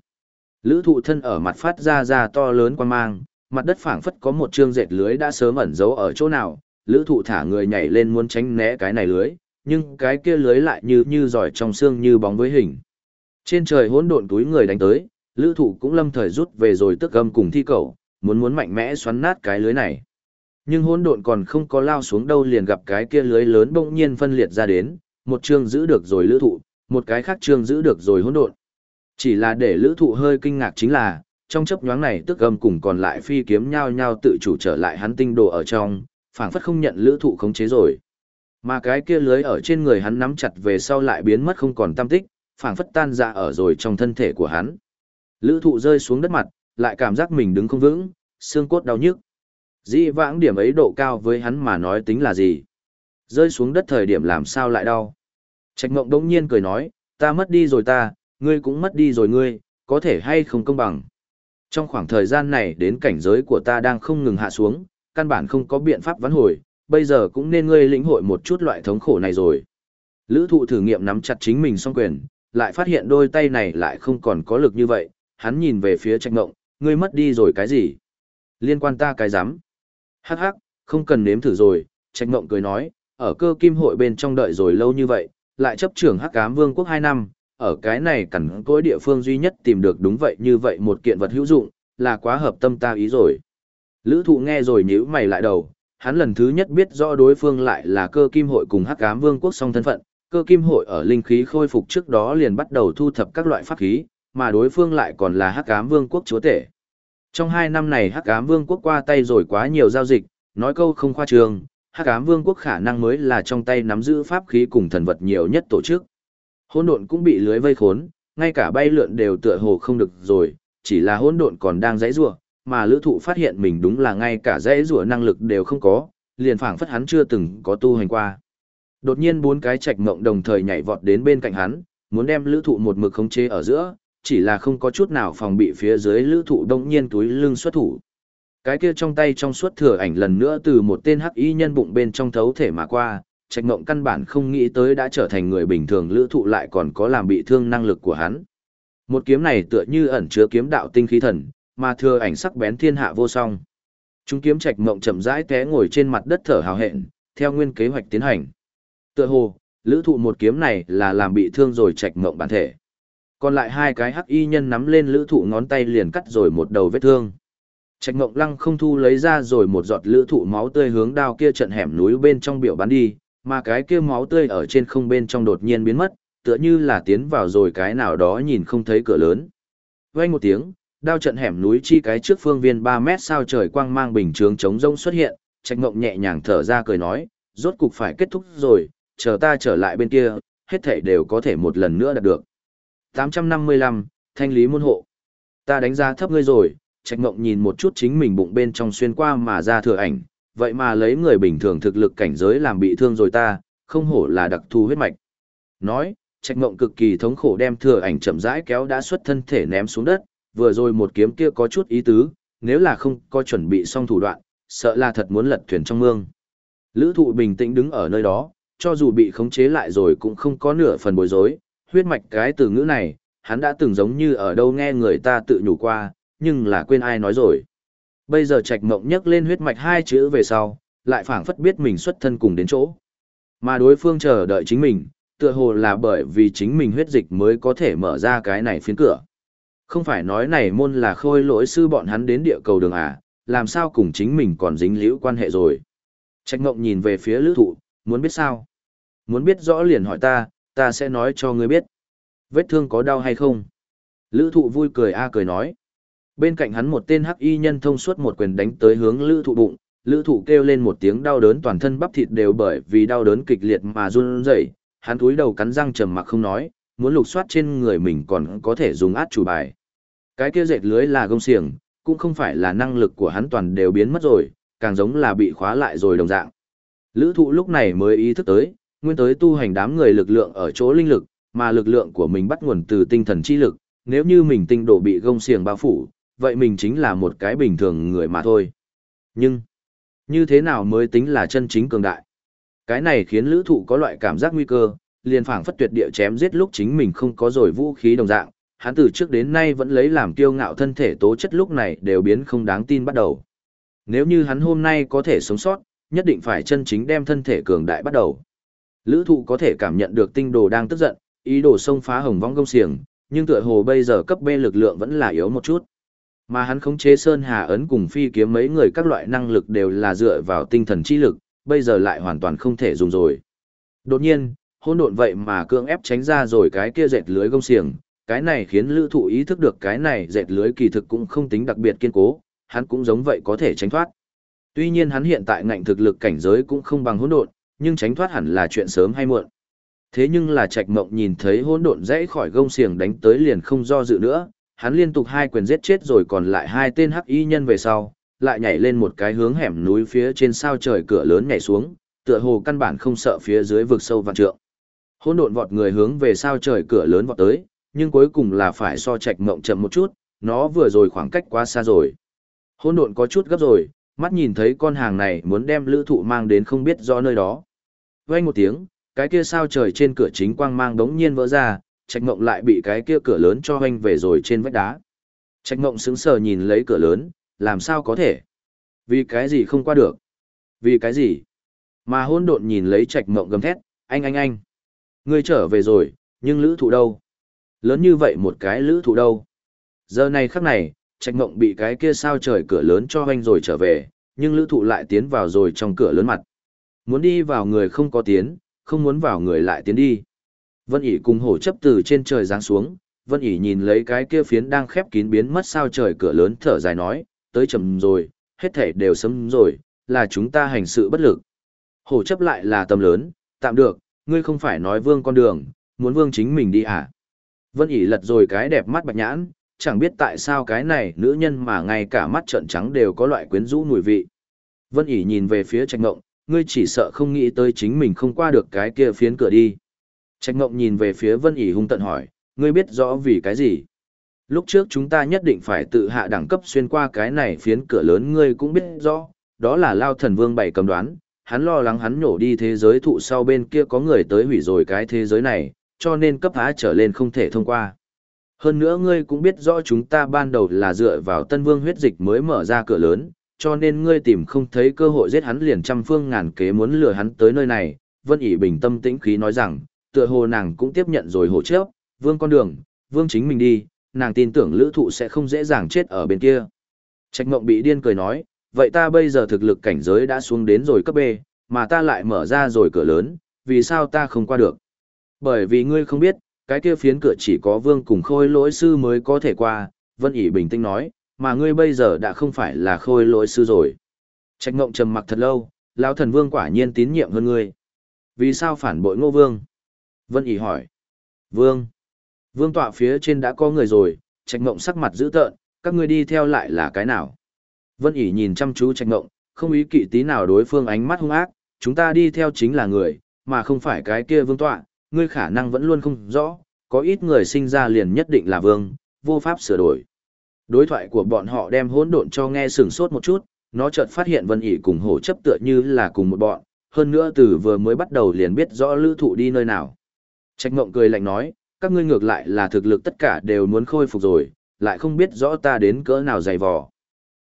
Lữ thụ thân ở mặt phát ra ra to lớn quan mang, mặt đất phảng phất có một chương dệt lưới đã sớm ẩn giấu ở chỗ nào, lữ thụ thả người nhảy lên muốn tránh né cái này lưới, nhưng cái kia lưới lại như như giỏi trong xương như bóng với hình. Trên trời hỗn độn túi người đánh tới, lữ thụ cũng lâm thời rút về rồi tức gầm cùng thi cầu, muốn muốn mạnh mẽ xoắn nát cái lưới này. Nhưng hỗn độn còn không có lao xuống đâu liền gặp cái kia lưới lớn bỗng nhiên phân liệt ra đến, một chương giữ được rồi lữ thụ, một cái khác chương giữ được rồi hỗn độn. Chỉ là để lữ thụ hơi kinh ngạc chính là, trong chấp nhoáng này tức gầm cùng còn lại phi kiếm nhau nhau tự chủ trở lại hắn tinh đồ ở trong, phảng phất không nhận lữ thụ khống chế rồi. Mà cái kia lưới ở trên người hắn nắm chặt về sau lại biến mất không còn tam tích, phảng phất tan ra ở rồi trong thân thể của hắn. Lữ thụ rơi xuống đất mặt, lại cảm giác mình đứng không vững, xương cốt đau nhức. Dĩ vãng điểm ấy độ cao với hắn mà nói tính là gì? Rơi xuống đất thời điểm làm sao lại đau? Trạch Ngộng đống nhiên cười nói, ta mất đi rồi ta, ngươi cũng mất đi rồi ngươi, có thể hay không công bằng. Trong khoảng thời gian này đến cảnh giới của ta đang không ngừng hạ xuống, căn bản không có biện pháp vãn hồi, bây giờ cũng nên ngươi lĩnh hội một chút loại thống khổ này rồi. Lữ thụ thử nghiệm nắm chặt chính mình song quyền, lại phát hiện đôi tay này lại không còn có lực như vậy, hắn nhìn về phía trạch ngộng, ngươi mất đi rồi cái gì? Liên quan ta cái giám. Hắc hắc, không cần nếm thử rồi, trạch ngộng cười nói, ở cơ kim hội bên trong đợi rồi lâu như vậy, lại chấp trưởng hắc ám vương quốc 2 năm, ở cái này cẩn cối địa phương duy nhất tìm được đúng vậy như vậy một kiện vật hữu dụng, là quá hợp tâm ta ý rồi. Lữ thụ nghe rồi nhíu mày lại đầu, hắn lần thứ nhất biết rõ đối phương lại là cơ kim hội cùng hắc ám vương quốc song thân phận, cơ kim hội ở linh khí khôi phục trước đó liền bắt đầu thu thập các loại pháp khí, mà đối phương lại còn là hắc ám vương quốc chúa tể. Trong hai năm này hắc ám vương quốc qua tay rồi quá nhiều giao dịch, nói câu không khoa trương, hắc ám vương quốc khả năng mới là trong tay nắm giữ pháp khí cùng thần vật nhiều nhất tổ chức. Hỗn độn cũng bị lưới vây khốn, ngay cả bay lượn đều tựa hồ không được rồi, chỉ là hỗn độn còn đang dãy rủa, mà lữ thụ phát hiện mình đúng là ngay cả dãy rủa năng lực đều không có, liền phảng phất hắn chưa từng có tu hành qua. Đột nhiên bốn cái trạch ngộng đồng thời nhảy vọt đến bên cạnh hắn, muốn đem lữ thụ một mực khống chế ở giữa, chỉ là không có chút nào phòng bị phía dưới lữ thụ đông nhiên túi lưng xuất thủ. Cái kia trong tay trong suốt thừa ảnh lần nữa từ một tên hắc y nhân bụng bên trong thấu thể mà qua, trạch mộng căn bản không nghĩ tới đã trở thành người bình thường lữ thụ lại còn có làm bị thương năng lực của hắn. Một kiếm này tựa như ẩn chứa kiếm đạo tinh khí thần, mà thừa ảnh sắc bén thiên hạ vô song. Chúng kiếm trạch mộng chậm rãi té ngồi trên mặt đất thở hào hẹn, theo nguyên kế hoạch tiến hành. Tựa hồ, lữ thụ một kiếm này là làm bị thương rồi trạch mộng bản thể. Còn lại hai cái hắc y nhân nắm lên lữ thụ ngón tay liền cắt rồi một đầu vết thương. Trạch mộng lăng không thu lấy ra rồi một giọt lữ thụ máu tươi hướng đao kia trận hẻm núi bên trong biểu bắn đi, mà cái kia máu tươi ở trên không bên trong đột nhiên biến mất, tựa như là tiến vào rồi cái nào đó nhìn không thấy cửa lớn. Vang một tiếng, đao trận hẻm núi chi cái trước phương viên 3 mét sao trời quang mang bình chướng chống rông xuất hiện, Trạch Ngộng nhẹ nhàng thở ra cười nói, rốt cục phải kết thúc rồi, chờ ta trở lại bên kia, hết thảy đều có thể một lần nữa đạt được. 855, thanh lý môn hộ. Ta đánh giá thấp ngươi rồi, Trạch Ngộng nhìn một chút chính mình bụng bên trong xuyên qua mà ra thừa ảnh, vậy mà lấy người bình thường thực lực cảnh giới làm bị thương rồi ta, không hổ là đặc thù huyết mạch. Nói, Trạch mộng cực kỳ thống khổ đem thừa ảnh chậm rãi kéo đã xuất thân thể ném xuống đất, vừa rồi một kiếm kia có chút ý tứ, nếu là không có chuẩn bị xong thủ đoạn, sợ là thật muốn lật thuyền trong mương. Lữ thụ bình tĩnh đứng ở nơi đó, cho dù bị khống chế lại rồi cũng không có nửa phần bối rối, huyết mạch cái từ ngữ này, hắn đã từng giống như ở đâu nghe người ta tự nhủ qua, nhưng là quên ai nói rồi. Bây giờ trạch mộng nhắc lên huyết mạch hai chữ về sau, lại phảng phất biết mình xuất thân cùng đến chỗ. Mà đối phương chờ đợi chính mình, tựa hồ là bởi vì chính mình huyết dịch mới có thể mở ra cái này phiến cửa. Không phải nói này môn là khôi lỗi sư bọn hắn đến địa cầu đường à, làm sao cùng chính mình còn dính liễu quan hệ rồi. Trạch Ngộng nhìn về phía lữ thụ, muốn biết sao? Muốn biết rõ liền hỏi ta, ta sẽ nói cho ngươi biết. Vết thương có đau hay không? Lữ thụ vui cười a cười nói. Bên cạnh hắn một tên hắc y nhân thông suốt một quyền đánh tới hướng lữ thụ bụng, lữ thụ kêu lên một tiếng đau đớn toàn thân bắp thịt đều bởi vì đau đớn kịch liệt mà run rẩy hắn túi đầu cắn răng trầm mặc không nói, muốn lục soát trên người mình còn có thể dùng át chủ bài. Cái kia dệt lưới là gông xiềng, cũng không phải là năng lực của hắn toàn đều biến mất rồi, càng giống là bị khóa lại rồi đồng dạng. Lữ thụ lúc này mới ý thức tới, nguyên tới tu hành đám người lực lượng ở chỗ linh lực, mà lực lượng của mình bắt nguồn từ tinh thần chi lực, nếu như mình tinh độ bị gông xiềng bao phủ, vậy mình chính là một cái bình thường người mà thôi. Nhưng, Như thế nào mới tính là chân chính cường đại? Cái này khiến lữ thụ có loại cảm giác nguy cơ, liền phảng phất tuyệt địa chém giết lúc chính mình không có rồi vũ khí đồng dạng, hắn từ trước đến nay vẫn lấy làm kiêu ngạo thân thể tố chất lúc này đều biến không đáng tin bắt đầu. Nếu như hắn hôm nay có thể sống sót, nhất định phải chân chính đem thân thể cường đại bắt đầu. Lữ thụ có thể cảm nhận được tinh đồ đang tức giận, ý đồ xông phá hồng vong công xiềng, nhưng tựa hồ bây giờ cấp B lực lượng vẫn là yếu một chút. Mà hắn khống chế Sơn Hà ấn cùng phi kiếm mấy người các loại năng lực đều là dựa vào tinh thần chi lực, bây giờ lại hoàn toàn không thể dùng rồi. Đột nhiên, hôn độn vậy mà cưỡng ép tránh ra rồi cái kia dệt lưới gông xiềng, cái này khiến lữ thụ ý thức được cái này dệt lưới kỳ thực cũng không tính đặc biệt kiên cố, hắn cũng giống vậy có thể tránh thoát. Tuy nhiên hắn hiện tại ngạnh thực lực cảnh giới cũng không bằng hỗn độn, nhưng tránh thoát hẳn là chuyện sớm hay muộn. Thế nhưng là Trạch Mộng nhìn thấy hỗn độn dãy khỏi gông xiềng đánh tới liền không do dự nữa, hắn liên tục hai quyền giết chết rồi còn lại hai tên hắc y nhân về sau, lại nhảy lên một cái hướng hẻm núi phía trên sao trời cửa lớn nhảy xuống, tựa hồ căn bản không sợ phía dưới vực sâu vạn trượng. Hỗn độn vọt người hướng về sao trời cửa lớn vọt tới, nhưng cuối cùng là phải so Trạch Mộng chậm một chút, nó vừa rồi khoảng cách quá xa rồi. Hỗn độn có chút gấp rồi, mắt nhìn thấy con hàng này muốn đem lữ thụ mang đến không biết do nơi đó. Vang một tiếng, cái kia sao trời trên cửa chính quang mang đống nhiên vỡ ra, Trạch Mộng lại bị cái kia cửa lớn cho hoanh về rồi trên vách đá. Trạch Mộng sững sờ nhìn lấy cửa lớn, làm sao có thể? Vì cái gì không qua được? Vì cái gì? Mà hôn độn nhìn lấy Trạch Mộng gầm thét, anh anh anh. Ngươi trở về rồi, nhưng lữ thụ đâu? Lớn như vậy một cái lữ thụ đâu? Giờ này khắc này, Trạch Mộng bị cái kia sao trời cửa lớn cho hoanh rồi trở về, nhưng lữ thụ lại tiến vào rồi trong cửa lớn mặt. Muốn đi vào người không có tiến, không muốn vào người lại tiến đi. Vân ỉ cùng hổ chấp từ trên trời giáng xuống, Vân ỉ nhìn lấy cái kia phiến đang khép kín biến mất sao trời cửa lớn thở dài nói, tới chầm rồi, hết thể đều sấm rồi, là chúng ta hành sự bất lực. Hổ chấp lại là tầm lớn, tạm được, ngươi không phải nói vương con đường, muốn vương chính mình đi à. Vân ỉ lật rồi cái đẹp mắt bạch nhãn, chẳng biết tại sao cái này nữ nhân mà ngay cả mắt trợn trắng đều có loại quyến rũ mùi vị. Vân ỉ nhìn về phía trạch ngộng, ngươi chỉ sợ không nghĩ tới chính mình không qua được cái kia phiến cửa đi. Trạch Ngộng nhìn về phía Vân ỉ hung tận hỏi, ngươi biết rõ vì cái gì? Lúc trước chúng ta nhất định phải tự hạ đẳng cấp xuyên qua cái này phiến cửa lớn ngươi cũng biết rõ, đó là Lao Thần Vương bảy cầm đoán, hắn lo lắng hắn nhổ đi thế giới thụ sau bên kia có người tới hủy rồi cái thế giới này, cho nên cấp há trở lên không thể thông qua. Hơn nữa ngươi cũng biết rõ chúng ta ban đầu là dựa vào Tân Vương huyết dịch mới mở ra cửa lớn, cho nên ngươi tìm không thấy cơ hội giết hắn liền trăm phương ngàn kế muốn lừa hắn tới nơi này. Vân ỉ bình tâm tĩnh khí nói rằng, tựa hồ nàng cũng tiếp nhận rồi hổ chớp, vương con đường, vương chính mình đi, nàng tin tưởng lữ thụ sẽ không dễ dàng chết ở bên kia. Trạch mộng bị điên cười nói, vậy ta bây giờ thực lực cảnh giới đã xuống đến rồi cấp B, mà ta lại mở ra rồi cửa lớn, vì sao ta không qua được? Bởi vì ngươi không biết, cái kia phiến cửa chỉ có vương cùng khôi lỗi sư mới có thể qua, Vân ỉ bình tĩnh nói, mà ngươi bây giờ đã không phải là khôi lỗi sư rồi. Trạch mộng trầm mặc thật lâu, lão thần vương quả nhiên tín nhiệm hơn ngươi. Vì sao phản bội ngô vương? Vân ỉ hỏi. Vương. Vương tọa phía trên đã có người rồi, trạch ngộng sắc mặt dữ tợn, các ngươi đi theo lại là cái nào? Vân ỉ nhìn chăm chú trạch ngộng, không ý kỵ tí nào đối phương ánh mắt hung ác, chúng ta đi theo chính là người, mà không phải cái kia vương tọa, ngươi khả năng vẫn luôn không rõ, có ít người sinh ra liền nhất định là vương, vô pháp sửa đổi. Đối thoại của bọn họ đem hỗn độn cho nghe sừng sốt một chút, nó chợt phát hiện Vân ỉ cùng hổ chấp tựa như là cùng một bọn, hơn nữa từ vừa mới bắt đầu liền biết rõ lữ thụ đi nơi nào. Trạch Mộng cười lạnh nói, các ngươi ngược lại là thực lực tất cả đều muốn khôi phục rồi, lại không biết rõ ta đến cỡ nào dày vò.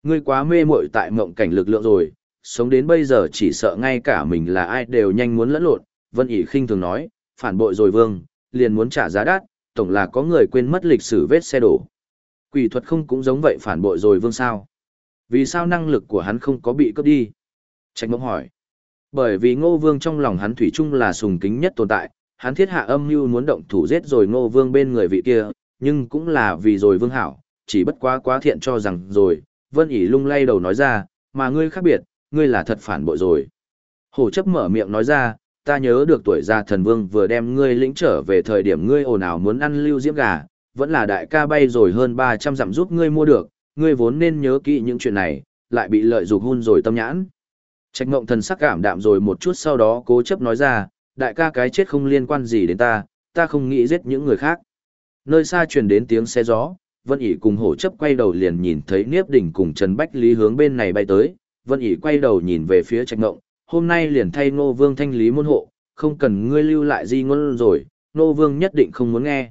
Ngươi quá mê muội tại mộng cảnh lực lượng rồi, sống đến bây giờ chỉ sợ ngay cả mình là ai đều nhanh muốn lẫn lộn. Vân ỉ khinh thường nói, phản bội rồi vương, liền muốn trả giá đắt, tổng là có người quên mất lịch sử vết xe đổ. Quỷ thuật không cũng giống vậy phản bội rồi vương sao? Vì sao năng lực của hắn không có bị cướp đi? Trạch mộng hỏi. Bởi vì ngô vương trong lòng hắn thủy chung là sùng kính nhất tồn tại, hắn thiết hạ âm mưu muốn động thủ giết rồi ngô vương bên người vị kia, nhưng cũng là vì rồi vương hảo, chỉ bất quá quá thiện cho rằng rồi, vân ỉ lung lay đầu nói ra, mà ngươi khác biệt, ngươi là thật phản bội rồi. Hổ chấp mở miệng nói ra, ta nhớ được tuổi già thần vương vừa đem ngươi lĩnh trở về thời điểm ngươi ồn ào muốn ăn lưu diễm gà, vẫn là đại ca bay rồi hơn 300 dặm giúp ngươi mua được, ngươi vốn nên nhớ kỹ những chuyện này, lại bị lợi dục hun rồi tâm nhãn. Trạch ngộng thần sắc cảm đạm rồi một chút sau đó cố chấp nói ra, đại ca cái chết không liên quan gì đến ta, ta không nghĩ giết những người khác. Nơi xa truyền đến tiếng xe gió, Vân ỉ cùng hổ chấp quay đầu liền nhìn thấy Niếp Đỉnh cùng Trần Bách Lý hướng bên này bay tới, Vân ỉ quay đầu nhìn về phía trạch ngộng, hôm nay liền thay Ngô Vương thanh lý môn hộ, không cần ngươi lưu lại gì ngôn rồi, Ngô Vương nhất định không muốn nghe.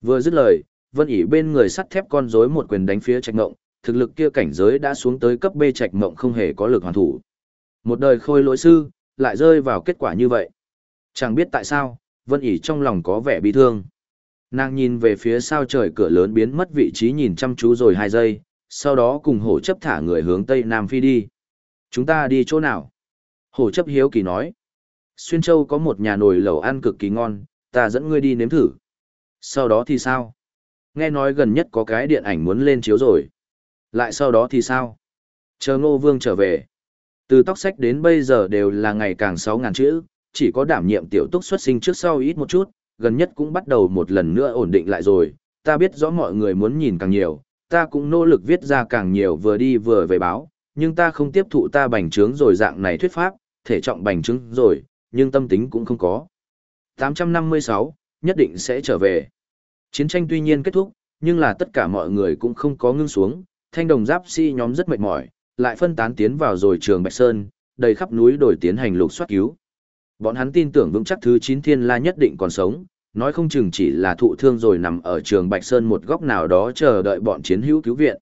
Vừa dứt lời, Vân ỉ bên người sắt thép con rối một quyền đánh phía trạch ngộng, thực lực kia cảnh giới đã xuống tới cấp B trạch ngộng không hề có lực hoàn thủ. Một đời khôi lỗi sư, lại rơi vào kết quả như vậy. Chẳng biết tại sao, Vân ỉ trong lòng có vẻ bị thương. Nàng nhìn về phía sao trời cửa lớn biến mất vị trí nhìn chăm chú rồi hai giây, sau đó cùng hổ chấp thả người hướng tây nam phi đi. Chúng ta đi chỗ nào? Hổ chấp hiếu kỳ nói. Xuyên Châu có một nhà nồi lẩu ăn cực kỳ ngon, ta dẫn ngươi đi nếm thử. Sau đó thì sao? Nghe nói gần nhất có cái điện ảnh muốn lên chiếu rồi. Lại sau đó thì sao? Chờ ngô vương trở về. Từ tóc sách đến bây giờ đều là ngày càng sáu ngàn chữ, chỉ có đảm nhiệm tiểu túc xuất sinh trước sau ít một chút, gần nhất cũng bắt đầu một lần nữa ổn định lại rồi. Ta biết rõ mọi người muốn nhìn càng nhiều, ta cũng nỗ lực viết ra càng nhiều vừa đi vừa về báo, nhưng ta không tiếp thụ ta bành trướng rồi dạng này thuyết pháp, thể trọng bành trướng rồi, nhưng tâm tính cũng không có. 856, nhất định sẽ trở về. Chiến tranh tuy nhiên kết thúc, nhưng là tất cả mọi người cũng không có ngưng xuống, thanh đồng giáp si nhóm rất mệt mỏi, lại phân tán tiến vào rồi trường Bạch Sơn, đầy khắp núi đổi tiến hành lục soát cứu. Bọn hắn tin tưởng vững chắc thứ 9 thiên la nhất định còn sống, nói không chừng chỉ là thụ thương rồi nằm ở trường Bạch Sơn một góc nào đó chờ đợi bọn chiến hữu cứu viện.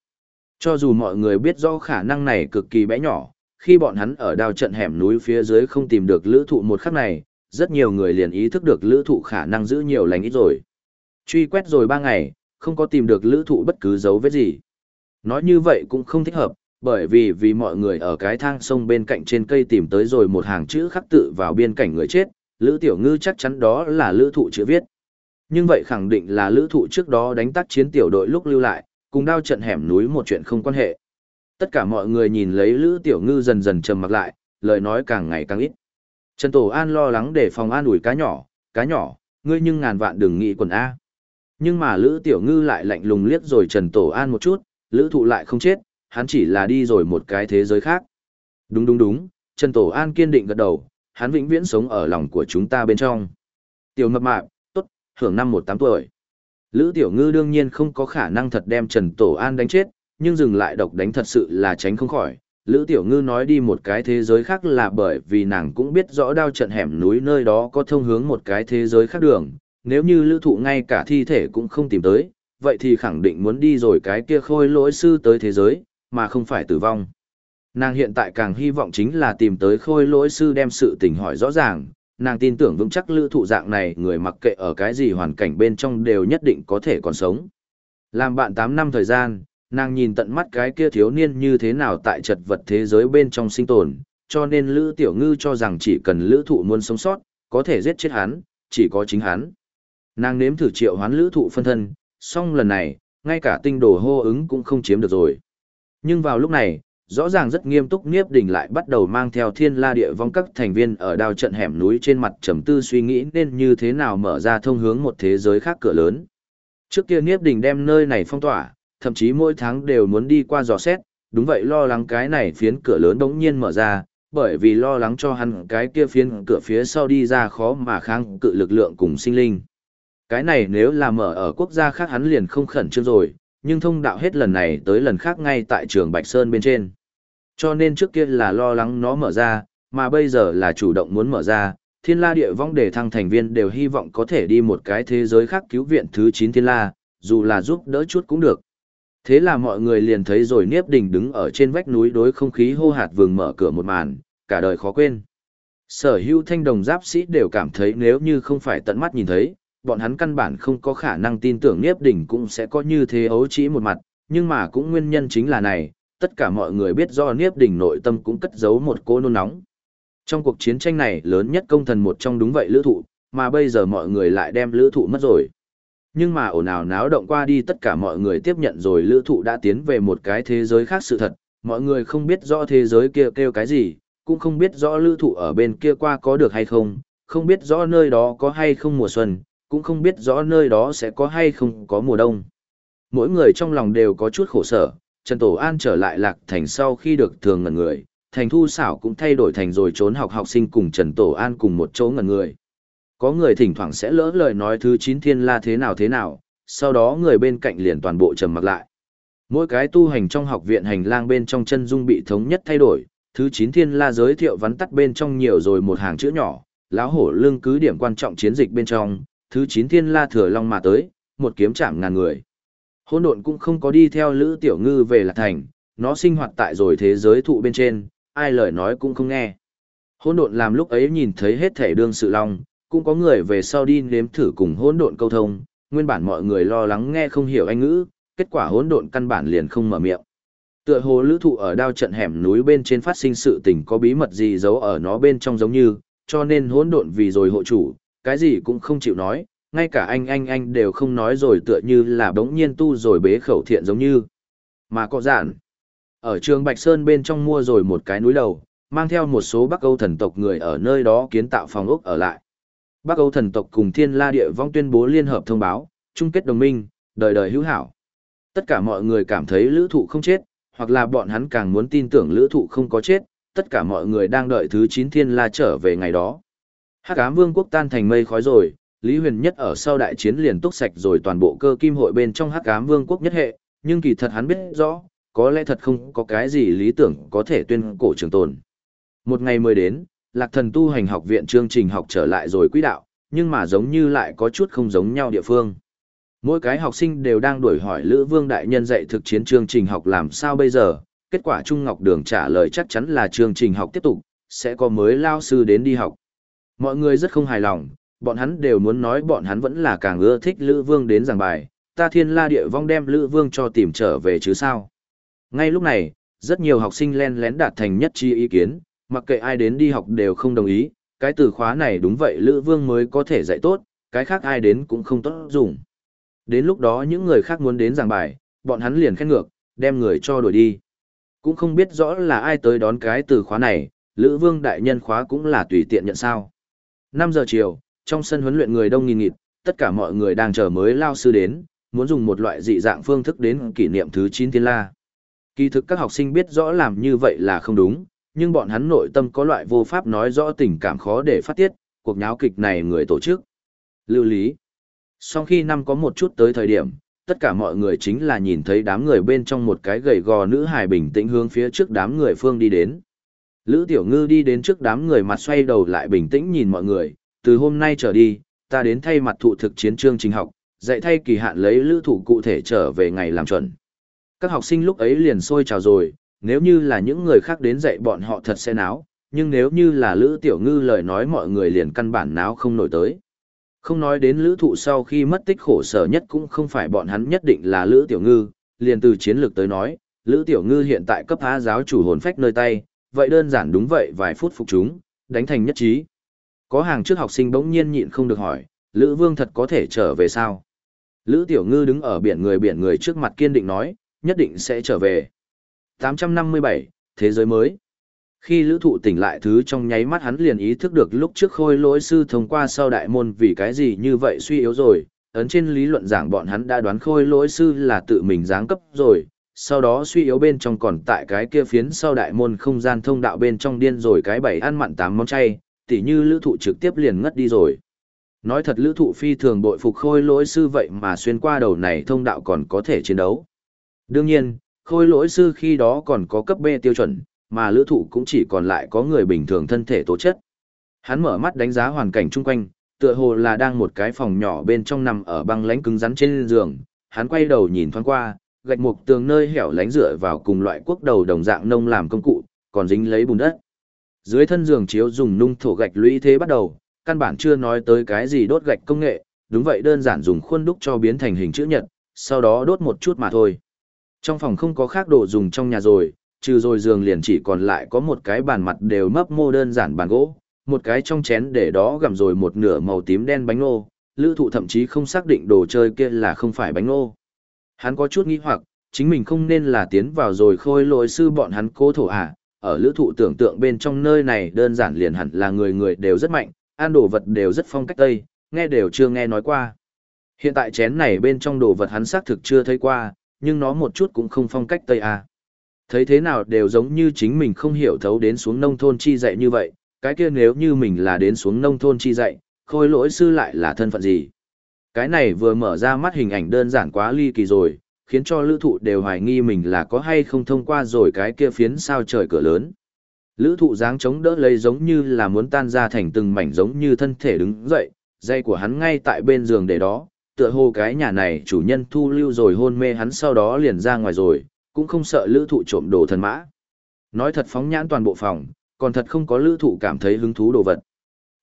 Cho dù mọi người biết rõ khả năng này cực kỳ bé nhỏ, khi bọn hắn ở đao trận hẻm núi phía dưới không tìm được lữ thụ một khắc này, rất nhiều người liền ý thức được lữ thụ khả năng giữ nhiều lành ít rồi. Truy quét rồi 3 ngày, không có tìm được lữ thụ bất cứ dấu vết gì. Nói như vậy cũng không thích hợp, bởi vì vì mọi người ở cái thang sông bên cạnh trên cây tìm tới rồi một hàng chữ khắc tự vào biên cảnh người chết, Lữ Tiểu Ngư chắc chắn đó là lữ thụ chữ viết. Nhưng vậy khẳng định là lữ thụ trước đó đánh tác chiến tiểu đội lúc lưu lại, cùng đao trận hẻm núi một chuyện không quan hệ. Tất cả mọi người nhìn lấy lữ tiểu ngư dần dần trầm mặc lại, lời nói càng ngày càng ít. Trần Tổ An lo lắng để phòng an ủi cá nhỏ, cá nhỏ, ngươi nhưng ngàn vạn đừng nghĩ quần A. Nhưng mà Lữ Tiểu Ngư lại lạnh lùng liếc rồi Trần Tổ An một chút, Lữ Thụ lại không chết, hắn chỉ là đi rồi một cái thế giới khác. Đúng đúng đúng, Trần Tổ An kiên định gật đầu, hắn vĩnh viễn sống ở lòng của chúng ta bên trong. Tiểu mập mạp, tốt, hưởng năm một tám tuổi. Lữ Tiểu Ngư đương nhiên không có khả năng thật đem Trần Tổ An đánh chết, nhưng dừng lại độc đánh thật sự là tránh không khỏi. Lữ Tiểu Ngư nói đi một cái thế giới khác là bởi vì nàng cũng biết rõ đao trận hẻm núi nơi đó có thông hướng một cái thế giới khác đường. Nếu như lữ thụ ngay cả thi thể cũng không tìm tới, vậy thì khẳng định muốn đi rồi cái kia khôi lỗi sư tới thế giới, mà không phải tử vong. Nàng hiện tại càng hy vọng chính là tìm tới khôi lỗi sư đem sự tình hỏi rõ ràng, nàng tin tưởng vững chắc lữ thụ dạng này người mặc kệ ở cái gì hoàn cảnh bên trong đều nhất định có thể còn sống. Làm bạn 8 năm thời gian, nàng nhìn tận mắt cái kia thiếu niên như thế nào tại trật vật thế giới bên trong sinh tồn, cho nên lữ tiểu ngư cho rằng chỉ cần lữ thụ muốn sống sót, có thể giết chết hắn, chỉ có chính hắn. Nàng nếm thử triệu hoán lữ thụ phân thân, song lần này, ngay cả tinh đồ hô ứng cũng không chiếm được rồi. Nhưng vào lúc này, rõ ràng rất nghiêm túc Niếp Đình lại bắt đầu mang theo thiên la địa vong các thành viên ở đao trận hẻm núi trên mặt trầm tư suy nghĩ nên như thế nào mở ra thông hướng một thế giới khác cửa lớn. Trước kia Niếp Đình đem nơi này phong tỏa, thậm chí mỗi tháng đều muốn đi qua dò xét, đúng vậy lo lắng cái này phiến cửa lớn đống nhiên mở ra, bởi vì lo lắng cho hắn cái kia phiến cửa phía sau đi ra khó mà kháng cự lực lượng cùng sinh linh. Cái này nếu là mở ở quốc gia khác hắn liền không khẩn trương rồi, nhưng thông đạo hết lần này tới lần khác ngay tại trường Bạch Sơn bên trên. Cho nên trước kia là lo lắng nó mở ra, mà bây giờ là chủ động muốn mở ra, thiên la địa vong để thăng thành viên đều hy vọng có thể đi một cái thế giới khác cứu viện thứ 9 thiên la, dù là giúp đỡ chút cũng được. Thế là mọi người liền thấy rồi Niếp Đình đứng ở trên vách núi đối không khí hô hạt vừng mở cửa một màn, cả đời khó quên. Sở hữu thanh đồng giáp sĩ đều cảm thấy nếu như không phải tận mắt nhìn thấy, bọn hắn căn bản không có khả năng tin tưởng Niếp Đình cũng sẽ có như thế ấu trĩ một mặt, nhưng mà cũng nguyên nhân chính là này, tất cả mọi người biết do Niếp Đình nội tâm cũng cất giấu một cô nôn nóng. Trong cuộc chiến tranh này lớn nhất công thần một trong đúng vậy lữ thụ, mà bây giờ mọi người lại đem lữ thụ mất rồi. Nhưng mà ồn ào náo động qua đi tất cả mọi người tiếp nhận rồi lữ thụ đã tiến về một cái thế giới khác sự thật, mọi người không biết rõ thế giới kia kêu cái gì, cũng không biết rõ lữ thụ ở bên kia qua có được hay không, không biết rõ nơi đó có hay không mùa xuân, cũng không biết rõ nơi đó sẽ có hay không có mùa đông. Mỗi người trong lòng đều có chút khổ sở, Trần Tổ An trở lại lạc thành sau khi được thường ngần người, thành thu xảo cũng thay đổi thành rồi trốn học học sinh cùng Trần Tổ An cùng một chỗ ngần người. Có người thỉnh thoảng sẽ lỡ lời nói thứ chín thiên la thế nào thế nào, sau đó người bên cạnh liền toàn bộ trầm mặc lại. Mỗi cái tu hành trong học viện hành lang bên trong chân dung bị thống nhất thay đổi, thứ 9 thiên la giới thiệu vắn tắt bên trong nhiều rồi một hàng chữ nhỏ, lão hổ lưng cứ điểm quan trọng chiến dịch bên trong, thứ chín thiên la thừa long mà tới, một kiếm chạm ngàn người. Hỗn độn cũng không có đi theo Lữ Tiểu Ngư về Lạc Thành, nó sinh hoạt tại rồi thế giới thụ bên trên, ai lời nói cũng không nghe. Hỗn độn làm lúc ấy nhìn thấy hết thể đương sự long, cũng có người về sau đi nếm thử cùng hỗn độn câu thông, nguyên bản mọi người lo lắng nghe không hiểu anh ngữ, kết quả hỗn độn căn bản liền không mở miệng. Tựa hồ lữ thụ ở đao trận hẻm núi bên trên phát sinh sự tình có bí mật gì giấu ở nó bên trong giống như, cho nên hỗn độn vì rồi hộ chủ, cái gì cũng không chịu nói, ngay cả anh anh anh đều không nói rồi tựa như là đống nhiên tu rồi bế khẩu thiện giống như. Mà có giản. Ở trường Bạch Sơn bên trong mua rồi một cái núi đầu, mang theo một số Bắc Âu thần tộc người ở nơi đó kiến tạo phòng ốc ở lại. Bắc Âu thần tộc cùng Thiên La Địa Vong tuyên bố liên hợp thông báo, chung kết đồng minh, đời đời hữu hảo. Tất cả mọi người cảm thấy lữ thụ không chết, hoặc là bọn hắn càng muốn tin tưởng lữ thụ không có chết, tất cả mọi người đang đợi thứ 9 Thiên La trở về ngày đó. Hắc ám vương quốc tan thành mây khói rồi, Lý Huyền Nhất ở sau đại chiến liền túc sạch rồi toàn bộ cơ kim hội bên trong Hắc ám vương quốc nhất hệ, nhưng kỳ thật hắn biết rõ, có lẽ thật không có cái gì lý tưởng có thể tuyên cổ trường tồn. Một ngày mới đến, Lạc Thần tu hành học viện chương trình học trở lại rồi quỹ đạo, nhưng mà giống như lại có chút không giống nhau địa phương. Mỗi cái học sinh đều đang đuổi hỏi Lữ Vương Đại Nhân dạy thực chiến chương trình học làm sao bây giờ, kết quả Trung Ngọc Đường trả lời chắc chắn là chương trình học tiếp tục, sẽ có mới lao sư đến đi học. Mọi người rất không hài lòng, bọn hắn đều muốn nói bọn hắn vẫn là càng ưa thích Lữ Vương đến giảng bài, ta thiên la địa vong đem Lữ Vương cho tìm trở về chứ sao. Ngay lúc này, rất nhiều học sinh len lén đạt thành nhất chi ý kiến, mặc kệ ai đến đi học đều không đồng ý, cái từ khóa này đúng vậy Lữ Vương mới có thể dạy tốt, cái khác ai đến cũng không tốt dùng. Đến lúc đó những người khác muốn đến giảng bài, bọn hắn liền khen ngược, đem người cho đuổi đi. Cũng không biết rõ là ai tới đón cái từ khóa này, Lữ Vương đại nhân khóa cũng là tùy tiện nhận sao. 5 giờ chiều, trong sân huấn luyện người đông nghìn nghịt, tất cả mọi người đang chờ mới lao sư đến, muốn dùng một loại dị dạng phương thức đến kỷ niệm thứ 9 thiên la. Kỳ thực các học sinh biết rõ làm như vậy là không đúng, nhưng bọn hắn nội tâm có loại vô pháp nói rõ tình cảm khó để phát tiết, cuộc nháo kịch này người tổ chức. Lưu lý. Sau khi năm có một chút tới thời điểm, tất cả mọi người chính là nhìn thấy đám người bên trong một cái gầy gò nữ hài bình tĩnh hướng phía trước đám người phương đi đến. Lữ Tiểu Ngư đi đến trước đám người mặt xoay đầu lại bình tĩnh nhìn mọi người, từ hôm nay trở đi, ta đến thay mặt thụ thực chiến chương trình học, dạy thay kỳ hạn lấy lữ thủ cụ thể trở về ngày làm chuẩn. Các học sinh lúc ấy liền sôi trào rồi, nếu như là những người khác đến dạy bọn họ thật sẽ náo, nhưng nếu như là Lữ Tiểu Ngư lời nói mọi người liền căn bản náo không nổi tới. Không nói đến Lữ Thụ sau khi mất tích khổ sở nhất cũng không phải bọn hắn nhất định là Lữ Tiểu Ngư, liền từ chiến lược tới nói, Lữ Tiểu Ngư hiện tại cấp há giáo chủ hồn phách nơi tay, vậy đơn giản đúng vậy vài phút phục chúng, đánh thành nhất trí. Có hàng trước học sinh bỗng nhiên nhịn không được hỏi, Lữ Vương thật có thể trở về sao? Lữ Tiểu Ngư đứng ở biển người biển người trước mặt kiên định nói, nhất định sẽ trở về. 857, Thế giới mới. Khi lữ thụ tỉnh lại thứ trong nháy mắt hắn liền ý thức được lúc trước khôi lỗi sư thông qua sau đại môn vì cái gì như vậy suy yếu rồi, ấn trên lý luận giảng bọn hắn đã đoán khôi lỗi sư là tự mình giáng cấp rồi, sau đó suy yếu bên trong còn tại cái kia phiến sau đại môn không gian thông đạo bên trong điên rồi cái bảy ăn mặn tám món chay, tỉ như lữ thụ trực tiếp liền ngất đi rồi. Nói thật lữ thụ phi thường bội phục khôi lỗi sư vậy mà xuyên qua đầu này thông đạo còn có thể chiến đấu. Đương nhiên, khôi lỗi sư khi đó còn có cấp B tiêu chuẩn, mà lữ thụ cũng chỉ còn lại có người bình thường thân thể tố chất. Hắn mở mắt đánh giá hoàn cảnh chung quanh, tựa hồ là đang một cái phòng nhỏ bên trong nằm ở băng lánh cứng rắn trên giường, hắn quay đầu nhìn thoáng qua, gạch mục tường nơi hẻo lánh dựa vào cùng loại quốc đầu đồng dạng nông làm công cụ, còn dính lấy bùn đất. Dưới thân giường chiếu dùng nung thổ gạch lũy thế bắt đầu, căn bản chưa nói tới cái gì đốt gạch công nghệ, đúng vậy đơn giản dùng khuôn đúc cho biến thành hình chữ nhật, sau đó đốt một chút mà thôi. Trong phòng không có khác đồ dùng trong nhà rồi, trừ rồi giường liền chỉ còn lại có một cái bàn mặt đều mấp mô đơn giản bàn gỗ, một cái trong chén để đó gặm rồi một nửa màu tím đen bánh ngô, lữ thụ thậm chí không xác định đồ chơi kia là không phải bánh ngô. Hắn có chút nghĩ hoặc, chính mình không nên là tiến vào rồi khôi lỗi sư bọn hắn cố thổ à, ở lữ thụ tưởng tượng bên trong nơi này đơn giản liền hẳn là người người đều rất mạnh, ăn đồ vật đều rất phong cách tây, nghe đều chưa nghe nói qua. Hiện tại chén này bên trong đồ vật hắn xác thực chưa thấy qua, nhưng nó một chút cũng không phong cách Tây à? Thấy thế nào đều giống như chính mình không hiểu thấu đến xuống nông thôn chi dạy như vậy, cái kia nếu như mình là đến xuống nông thôn chi dạy, khôi lỗi sư lại là thân phận gì. Cái này vừa mở ra mắt hình ảnh đơn giản quá ly kỳ rồi, khiến cho lữ thụ đều hoài nghi mình là có hay không thông qua rồi cái kia phiến sao trời cửa lớn. Lữ thụ dáng chống đỡ lấy giống như là muốn tan ra thành từng mảnh giống như thân thể đứng dậy, dây của hắn ngay tại bên giường để đó, tựa hồ cái nhà này chủ nhân thu lưu rồi hôn mê hắn sau đó liền ra ngoài rồi, cũng không sợ lữ thụ trộm đồ thần mã. Nói thật phóng nhãn toàn bộ phòng, còn thật không có lữ thụ cảm thấy hứng thú đồ vật.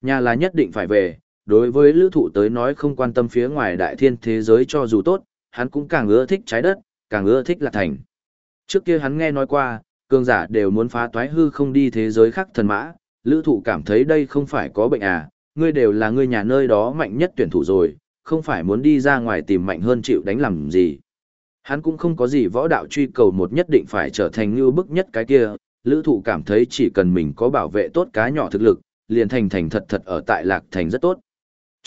Nhà là nhất định phải về, đối với lữ thụ tới nói không quan tâm phía ngoài đại thiên thế giới cho dù tốt, hắn cũng càng ưa thích trái đất, càng ưa thích là thành. Trước kia hắn nghe nói qua, cường giả đều muốn phá toái hư không đi thế giới khác thần mã, lữ thụ cảm thấy đây không phải có bệnh à, ngươi đều là ngươi nhà nơi đó mạnh nhất tuyển thủ rồi, không phải muốn đi ra ngoài tìm mạnh hơn chịu đánh làm gì. Hắn cũng không có gì võ đạo truy cầu một nhất định phải trở thành như bức nhất cái kia, lữ thụ cảm thấy chỉ cần mình có bảo vệ tốt cá nhỏ thực lực, liền thành thành thật thật ở tại lạc thành rất tốt.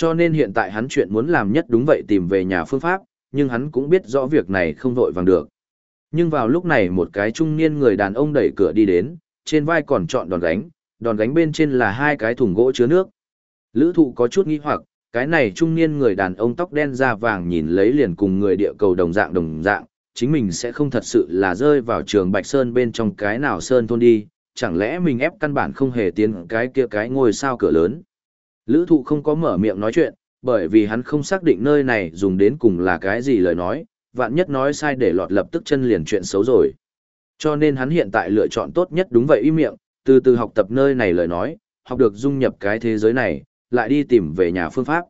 Cho nên hiện tại hắn chuyện muốn làm nhất đúng vậy tìm về nhà phương pháp, nhưng hắn cũng biết rõ việc này không vội vàng được. Nhưng vào lúc này một cái trung niên người đàn ông đẩy cửa đi đến, trên vai còn chọn đòn gánh, đòn gánh bên trên là hai cái thùng gỗ chứa nước. Lữ thụ có chút nghi hoặc, cái này trung niên người đàn ông tóc đen da vàng nhìn lấy liền cùng người địa cầu đồng dạng đồng dạng, chính mình sẽ không thật sự là rơi vào trường Bạch Sơn bên trong cái nào Sơn thôn đi, chẳng lẽ mình ép căn bản không hề tiến cái kia cái ngôi sao cửa lớn. Lữ thụ không có mở miệng nói chuyện, bởi vì hắn không xác định nơi này dùng đến cùng là cái gì lời nói, vạn nhất nói sai để lọt lập tức chân liền chuyện xấu rồi. Cho nên hắn hiện tại lựa chọn tốt nhất đúng vậy im miệng, từ từ học tập nơi này lời nói, học được dung nhập cái thế giới này, lại đi tìm về nhà phương pháp.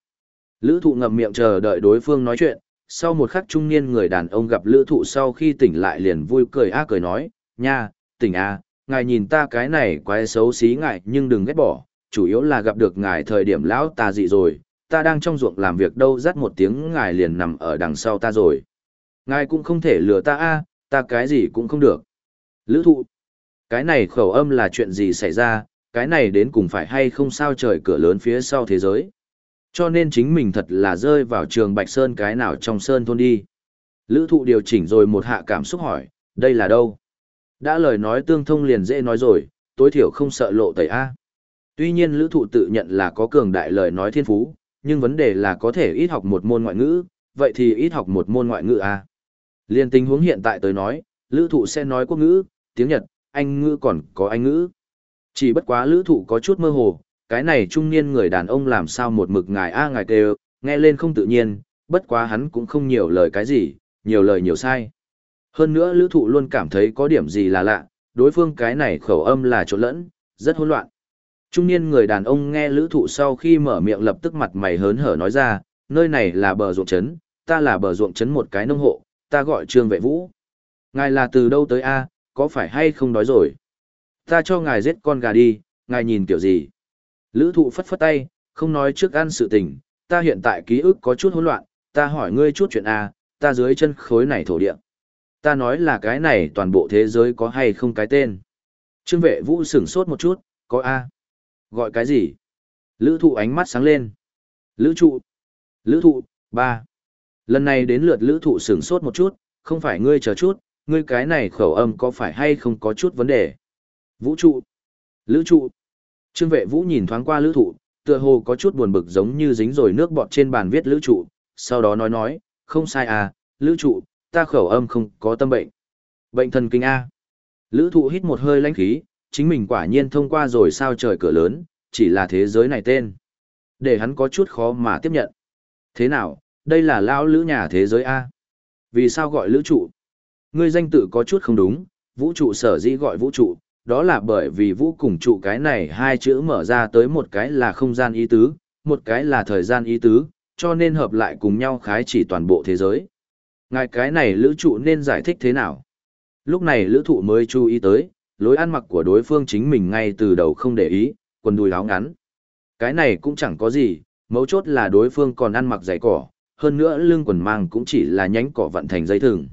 Lữ thụ ngậm miệng chờ đợi đối phương nói chuyện, sau một khắc trung niên người đàn ông gặp lữ thụ sau khi tỉnh lại liền vui cười a cười nói, nha, tỉnh a ngài nhìn ta cái này quái xấu xí ngại nhưng đừng ghét bỏ, chủ yếu là gặp được ngài thời điểm lão ta dị rồi, ta đang trong ruộng làm việc đâu dắt một tiếng ngài liền nằm ở đằng sau ta rồi. Ngài cũng không thể lừa ta a ta cái gì cũng không được. Lữ thụ, cái này khẩu âm là chuyện gì xảy ra, cái này đến cùng phải hay không sao trời cửa lớn phía sau thế giới. Cho nên chính mình thật là rơi vào trường Bạch Sơn cái nào trong Sơn thôn đi. Lữ thụ điều chỉnh rồi một hạ cảm xúc hỏi, đây là đâu? Đã lời nói tương thông liền dễ nói rồi, tối thiểu không sợ lộ tẩy A. Tuy nhiên lữ thụ tự nhận là có cường đại lời nói thiên phú, nhưng vấn đề là có thể ít học một môn ngoại ngữ, vậy thì ít học một môn ngoại ngữ A. Liên tình huống hiện tại tới nói, lữ thụ sẽ nói quốc ngữ, tiếng Nhật, Anh ngữ còn có Anh ngữ. Chỉ bất quá lữ thụ có chút mơ hồ, cái này trung niên người đàn ông làm sao một mực ngài a ngài kêu, nghe lên không tự nhiên, bất quá hắn cũng không nhiều lời cái gì, nhiều lời nhiều sai. Hơn nữa lữ thụ luôn cảm thấy có điểm gì là lạ, đối phương cái này khẩu âm là chỗ lẫn, rất hỗn loạn. Trung niên người đàn ông nghe lữ thụ sau khi mở miệng lập tức mặt mày hớn hở nói ra, nơi này là bờ ruộng trấn, ta là bờ ruộng trấn một cái nông hộ, ta gọi trương vệ vũ. Ngài là từ đâu tới A, có phải hay không đói rồi? Ta cho ngài giết con gà đi, ngài nhìn kiểu gì? Lữ thụ phất phất tay, không nói trước ăn sự tình, ta hiện tại ký ức có chút hỗn loạn, ta hỏi ngươi chút chuyện A, ta dưới chân khối này thổ địa. Ta nói là cái này toàn bộ thế giới có hay không cái tên. Trương vệ vũ sửng sốt một chút, có A. Gọi cái gì? Lữ thụ ánh mắt sáng lên. Lữ trụ. Lữ thụ, ba. Lần này đến lượt lữ thụ sửng sốt một chút, không phải ngươi chờ chút, ngươi cái này khẩu âm có phải hay không có chút vấn đề. Vũ trụ. Lữ trụ. Trương vệ vũ nhìn thoáng qua lữ thụ, tựa hồ có chút buồn bực giống như dính rồi nước bọt trên bàn viết lữ trụ, sau đó nói nói, không sai à, lữ trụ, ta khẩu âm không có tâm bệnh. Bệnh thần kinh A. Lữ thụ hít một hơi lãnh khí, chính mình quả nhiên thông qua rồi sao trời cửa lớn, chỉ là thế giới này tên. Để hắn có chút khó mà tiếp nhận. Thế nào, đây là lão lữ nhà thế giới A. Vì sao gọi lữ trụ? Ngươi danh tự có chút không đúng, vũ trụ sở dĩ gọi vũ trụ, đó là bởi vì vũ cùng trụ cái này hai chữ mở ra tới một cái là không gian ý tứ, một cái là thời gian ý tứ, cho nên hợp lại cùng nhau khái chỉ toàn bộ thế giới. Ngài cái này lữ trụ nên giải thích thế nào? Lúc này lữ thụ mới chú ý tới, lối ăn mặc của đối phương chính mình ngay từ đầu không để ý, quần đùi áo ngắn. Cái này cũng chẳng có gì, mấu chốt là đối phương còn ăn mặc giày cỏ, hơn nữa lưng quần mang cũng chỉ là nhánh cỏ vận thành dây thừng.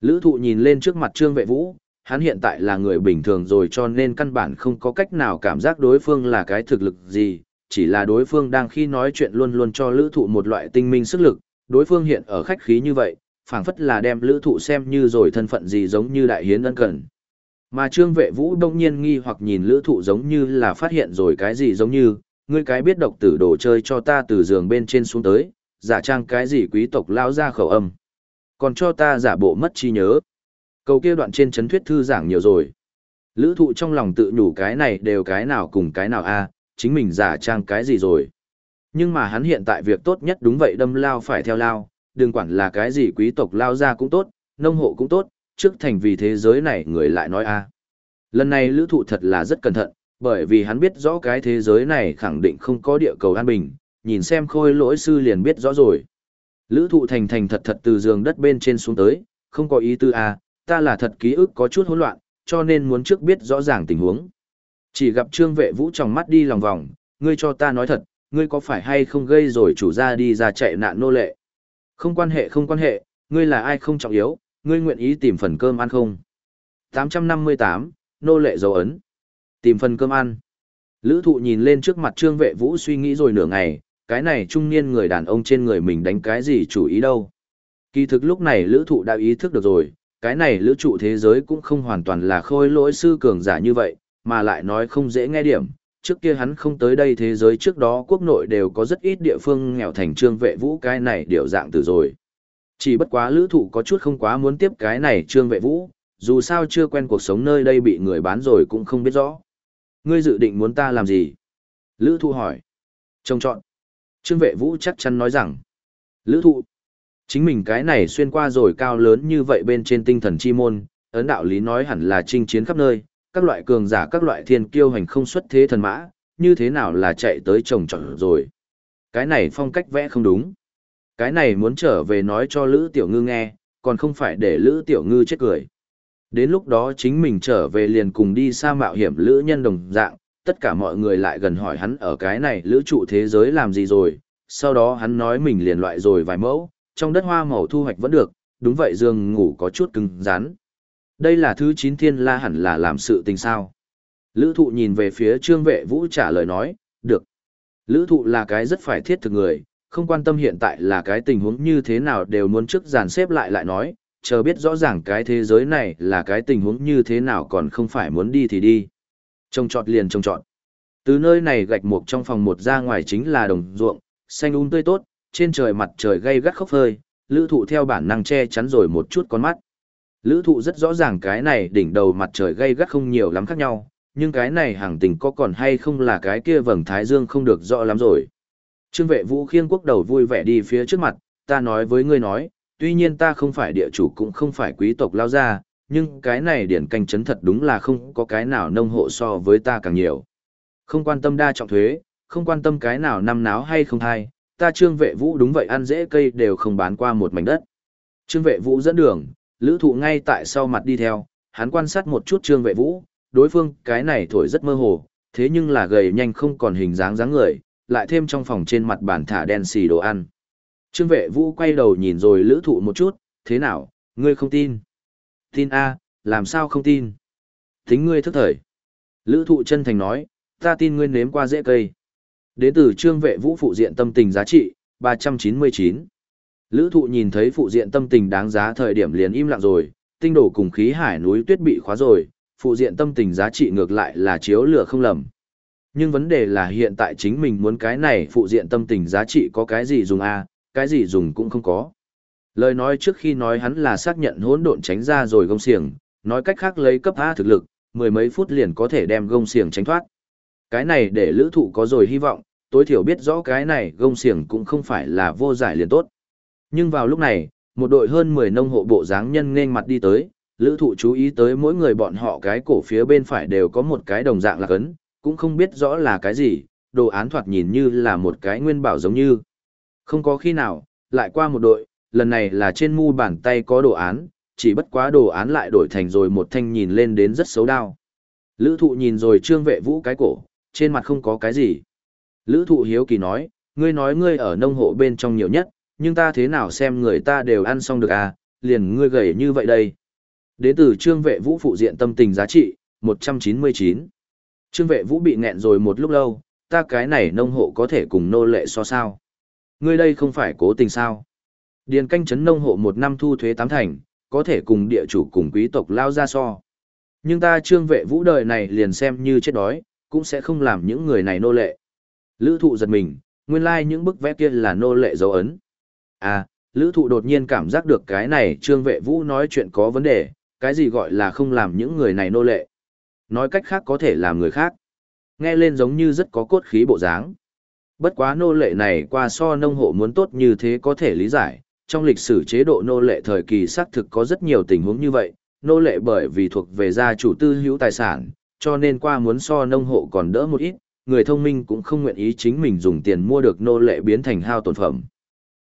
Lữ thụ nhìn lên trước mặt trương vệ vũ, hắn hiện tại là người bình thường rồi cho nên căn bản không có cách nào cảm giác đối phương là cái thực lực gì, chỉ là đối phương đang khi nói chuyện luôn luôn cho lữ thụ một loại tinh minh sức lực, đối phương hiện ở khách khí như vậy, phảng phất là đem lữ thụ xem như rồi thân phận gì giống như đại hiến ân cần. Mà trương vệ vũ đông nhiên nghi hoặc nhìn lữ thụ giống như là phát hiện rồi cái gì giống như, ngươi cái biết độc tử đồ chơi cho ta từ giường bên trên xuống tới, giả trang cái gì quý tộc lao ra khẩu âm. Còn cho ta giả bộ mất trí nhớ. câu kia đoạn trên chấn thuyết thư giảng nhiều rồi. Lữ thụ trong lòng tự nhủ cái này đều cái nào cùng cái nào a chính mình giả trang cái gì rồi. Nhưng mà hắn hiện tại việc tốt nhất đúng vậy đâm lao phải theo lao, đừng quản là cái gì quý tộc lao ra cũng tốt, nông hộ cũng tốt, trước thành vì thế giới này người lại nói a à. Lần này lữ thụ thật là rất cẩn thận, bởi vì hắn biết rõ cái thế giới này khẳng định không có địa cầu an bình, nhìn xem khôi lỗi sư liền biết rõ rồi. Lữ thụ thành thành thật thật từ giường đất bên trên xuống tới, không có ý tư a ta là thật ký ức có chút hỗn loạn, cho nên muốn trước biết rõ ràng tình huống. Chỉ gặp trương vệ vũ trong mắt đi lòng vòng, ngươi cho ta nói thật, ngươi có phải hay không gây rồi chủ ra đi ra chạy nạn nô lệ? Không quan hệ không quan hệ, ngươi là ai không trọng yếu, ngươi nguyện ý tìm phần cơm ăn không? 858, nô lệ dấu ấn. Tìm phần cơm ăn. Lữ thụ nhìn lên trước mặt trương vệ vũ suy nghĩ rồi nửa ngày, cái này trung niên người đàn ông trên người mình đánh cái gì chủ ý đâu. Kỳ thực lúc này lữ thụ đã ý thức được rồi, cái này lữ trụ thế giới cũng không hoàn toàn là khôi lỗi sư cường giả như vậy, mà lại nói không dễ nghe điểm. Trước kia hắn không tới đây thế giới trước đó quốc nội đều có rất ít địa phương nghèo thành trương vệ vũ cái này điệu dạng từ rồi. Chỉ bất quá lữ thụ có chút không quá muốn tiếp cái này trương vệ vũ, dù sao chưa quen cuộc sống nơi đây bị người bán rồi cũng không biết rõ. Ngươi dự định muốn ta làm gì? Lữ thụ hỏi. Trông trọn. Trương vệ vũ chắc chắn nói rằng. Lữ thụ. Chính mình cái này xuyên qua rồi cao lớn như vậy bên trên tinh thần chi môn, ấn đạo lý nói hẳn là chinh chiến khắp nơi, các loại cường giả các loại thiên kiêu hành không xuất thế thần mã, như thế nào là chạy tới trồng trọt rồi. Cái này phong cách vẽ không đúng. Cái này muốn trở về nói cho Lữ Tiểu Ngư nghe, còn không phải để Lữ Tiểu Ngư chết cười. Đến lúc đó chính mình trở về liền cùng đi xa mạo hiểm Lữ nhân đồng dạng, tất cả mọi người lại gần hỏi hắn ở cái này Lữ trụ thế giới làm gì rồi, sau đó hắn nói mình liền loại rồi vài mẫu, trong đất hoa màu thu hoạch vẫn được, đúng vậy giường ngủ có chút cứng rắn. Đây là thứ chín thiên la hẳn là làm sự tình sao. Lữ thụ nhìn về phía trương vệ vũ trả lời nói, được. Lữ thụ là cái rất phải thiết thực người, không quan tâm hiện tại là cái tình huống như thế nào đều muốn trước dàn xếp lại lại nói, chờ biết rõ ràng cái thế giới này là cái tình huống như thế nào còn không phải muốn đi thì đi. Trông trọt liền trông trọt. Từ nơi này gạch mục trong phòng một ra ngoài chính là đồng ruộng, xanh um tươi tốt, trên trời mặt trời gay gắt khốc phơi, lữ thụ theo bản năng che chắn rồi một chút con mắt. Lữ thụ rất rõ ràng cái này đỉnh đầu mặt trời gay gắt không nhiều lắm khác nhau, nhưng cái này hàng tình có còn hay không là cái kia vầng thái dương không được rõ lắm rồi. Trương vệ vũ khiên quốc đầu vui vẻ đi phía trước mặt, ta nói với ngươi nói, tuy nhiên ta không phải địa chủ cũng không phải quý tộc lao ra, nhưng cái này điển canh chấn thật đúng là không có cái nào nông hộ so với ta càng nhiều. Không quan tâm đa trọng thuế, không quan tâm cái nào năm náo hay không hay, ta trương vệ vũ đúng vậy ăn dễ cây đều không bán qua một mảnh đất. Trương vệ vũ dẫn đường, lữ thụ ngay tại sau mặt đi theo, hắn quan sát một chút trương vệ vũ, đối phương cái này thổi rất mơ hồ, thế nhưng là gầy nhanh không còn hình dáng dáng người, lại thêm trong phòng trên mặt bàn thả đen xì đồ ăn. Trương vệ vũ quay đầu nhìn rồi lữ thụ một chút, thế nào, ngươi không tin? Tin A, làm sao không tin? Tính ngươi thức thời. Lữ thụ chân thành nói, ta tin ngươi nếm qua dễ cây. Đến từ trương vệ vũ phụ diện tâm tình giá trị, 399. Lữ thụ nhìn thấy phụ diện tâm tình đáng giá thời điểm liền im lặng rồi, tinh đổ cùng khí hải núi tuyết bị khóa rồi, phụ diện tâm tình giá trị ngược lại là chiếu lửa không lầm. Nhưng vấn đề là hiện tại chính mình muốn cái này phụ diện tâm tình giá trị có cái gì dùng a cái gì dùng cũng không có. Lời nói trước khi nói hắn là xác nhận hỗn độn tránh ra rồi gông xiềng, nói cách khác lấy cấp A thực lực, mười mấy phút liền có thể đem gông xiềng tránh thoát. Cái này để lữ thụ có rồi hy vọng, tối thiểu biết rõ cái này gông xiềng cũng không phải là vô giải liền tốt. Nhưng vào lúc này, một đội hơn 10 nông hộ bộ dáng nhân nên mặt đi tới, lữ thụ chú ý tới mỗi người bọn họ cái cổ phía bên phải đều có một cái đồng dạng là cấn, cũng không biết rõ là cái gì, đồ án thoạt nhìn như là một cái nguyên bảo giống như. Không có khi nào, lại qua một đội, lần này là trên mu bàn tay có đồ án, chỉ bất quá đồ án lại đổi thành rồi một thanh nhìn lên đến rất xấu đau. Lữ thụ nhìn rồi trương vệ vũ cái cổ, trên mặt không có cái gì. Lữ thụ hiếu kỳ nói, ngươi nói ngươi ở nông hộ bên trong nhiều nhất, nhưng ta thế nào xem người ta đều ăn xong được à, liền ngươi gầy như vậy đây. Đế tử trương vệ vũ phụ diện tâm tình giá trị, 199. Trương vệ vũ bị nghẹn rồi một lúc lâu, ta cái này nông hộ có thể cùng nô lệ so sao. Ngươi đây không phải cố tình sao. Điền canh chấn nông hộ một năm thu thuế tám thành, có thể cùng địa chủ cùng quý tộc lao ra so. Nhưng ta trương vệ vũ đời này liền xem như chết đói, cũng sẽ không làm những người này nô lệ. Lữ thụ giật mình, nguyên lai like những bức vẽ kia là nô lệ dấu ấn. À, lữ thụ đột nhiên cảm giác được cái này trương vệ vũ nói chuyện có vấn đề, cái gì gọi là không làm những người này nô lệ. Nói cách khác có thể làm người khác. Nghe lên giống như rất có cốt khí bộ dáng. Bất quá nô lệ này qua so nông hộ muốn tốt như thế có thể lý giải, trong lịch sử chế độ nô lệ thời kỳ xác thực có rất nhiều tình huống như vậy, nô lệ bởi vì thuộc về gia chủ tư hữu tài sản, cho nên qua muốn so nông hộ còn đỡ một ít, người thông minh cũng không nguyện ý chính mình dùng tiền mua được nô lệ biến thành hao tổn phẩm.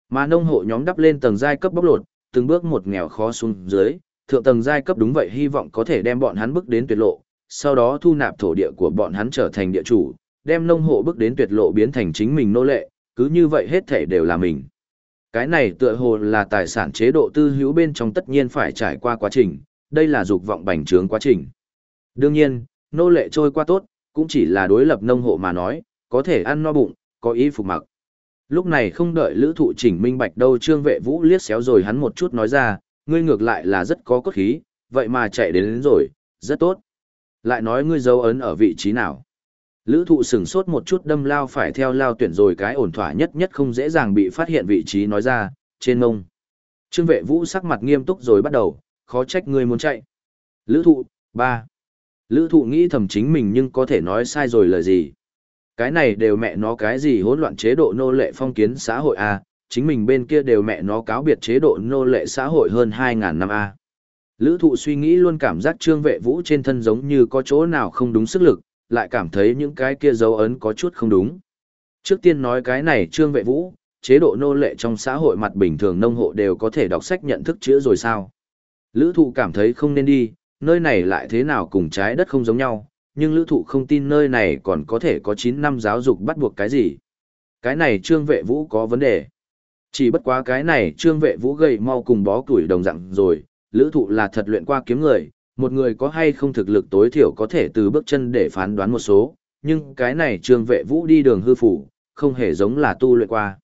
Mà nông hộ nhóm đắp lên tầng giai cấp bóc lột, từng bước một nghèo khó xuống dưới, thượng tầng giai cấp đúng vậy hy vọng có thể đem bọn hắn bước đến tuyệt lộ, sau đó thu nạp thổ địa của bọn hắn trở thành địa chủ, đem nông hộ bước đến tuyệt lộ biến thành chính mình nô lệ, cứ như vậy hết thể đều là mình. Cái này tựa hồ là tài sản chế độ tư hữu bên trong tất nhiên phải trải qua quá trình, đây là dục vọng bành trướng quá trình. Đương nhiên, nô lệ trôi qua tốt, cũng chỉ là đối lập nông hộ mà nói, có thể ăn no bụng, có ý phục mặc. Lúc này không đợi lữ thụ chỉnh minh bạch đâu trương vệ vũ liếc xéo rồi hắn một chút nói ra, ngươi ngược lại là rất có cốt khí, vậy mà chạy đến, đến rồi, rất tốt. Lại nói ngươi dấu ấn ở vị trí nào. Lữ thụ sửng sốt một chút đâm lao phải theo lao tuyển rồi cái ổn thỏa nhất nhất không dễ dàng bị phát hiện vị trí nói ra, trên ngông. Trương vệ vũ sắc mặt nghiêm túc rồi bắt đầu, khó trách ngươi muốn chạy. Lữ thụ, ba Lữ thụ nghĩ thầm chính mình nhưng có thể nói sai rồi lời gì. Cái này đều mẹ nó cái gì hỗn loạn chế độ nô lệ phong kiến xã hội A, chính mình bên kia đều mẹ nó cáo biệt chế độ nô lệ xã hội hơn 2.000 năm A. Lữ thụ suy nghĩ luôn cảm giác trương vệ vũ trên thân giống như có chỗ nào không đúng sức lực, lại cảm thấy những cái kia dấu ấn có chút không đúng. Trước tiên nói cái này trương vệ vũ, chế độ nô lệ trong xã hội mặt bình thường nông hộ đều có thể đọc sách nhận thức chữa rồi sao. Lữ thụ cảm thấy không nên đi, nơi này lại thế nào cùng trái đất không giống nhau, nhưng lữ thụ không tin nơi này còn có thể có 9 năm giáo dục bắt buộc cái gì. Cái này trương vệ vũ có vấn đề. Chỉ bất quá cái này trương vệ vũ gầy mau cùng bó tuổi đồng dạng rồi, lữ thụ là thật luyện qua kiếm người, một người có hay không thực lực tối thiểu có thể từ bước chân để phán đoán một số, nhưng cái này trương vệ vũ đi đường hư phủ, không hề giống là tu luyện qua.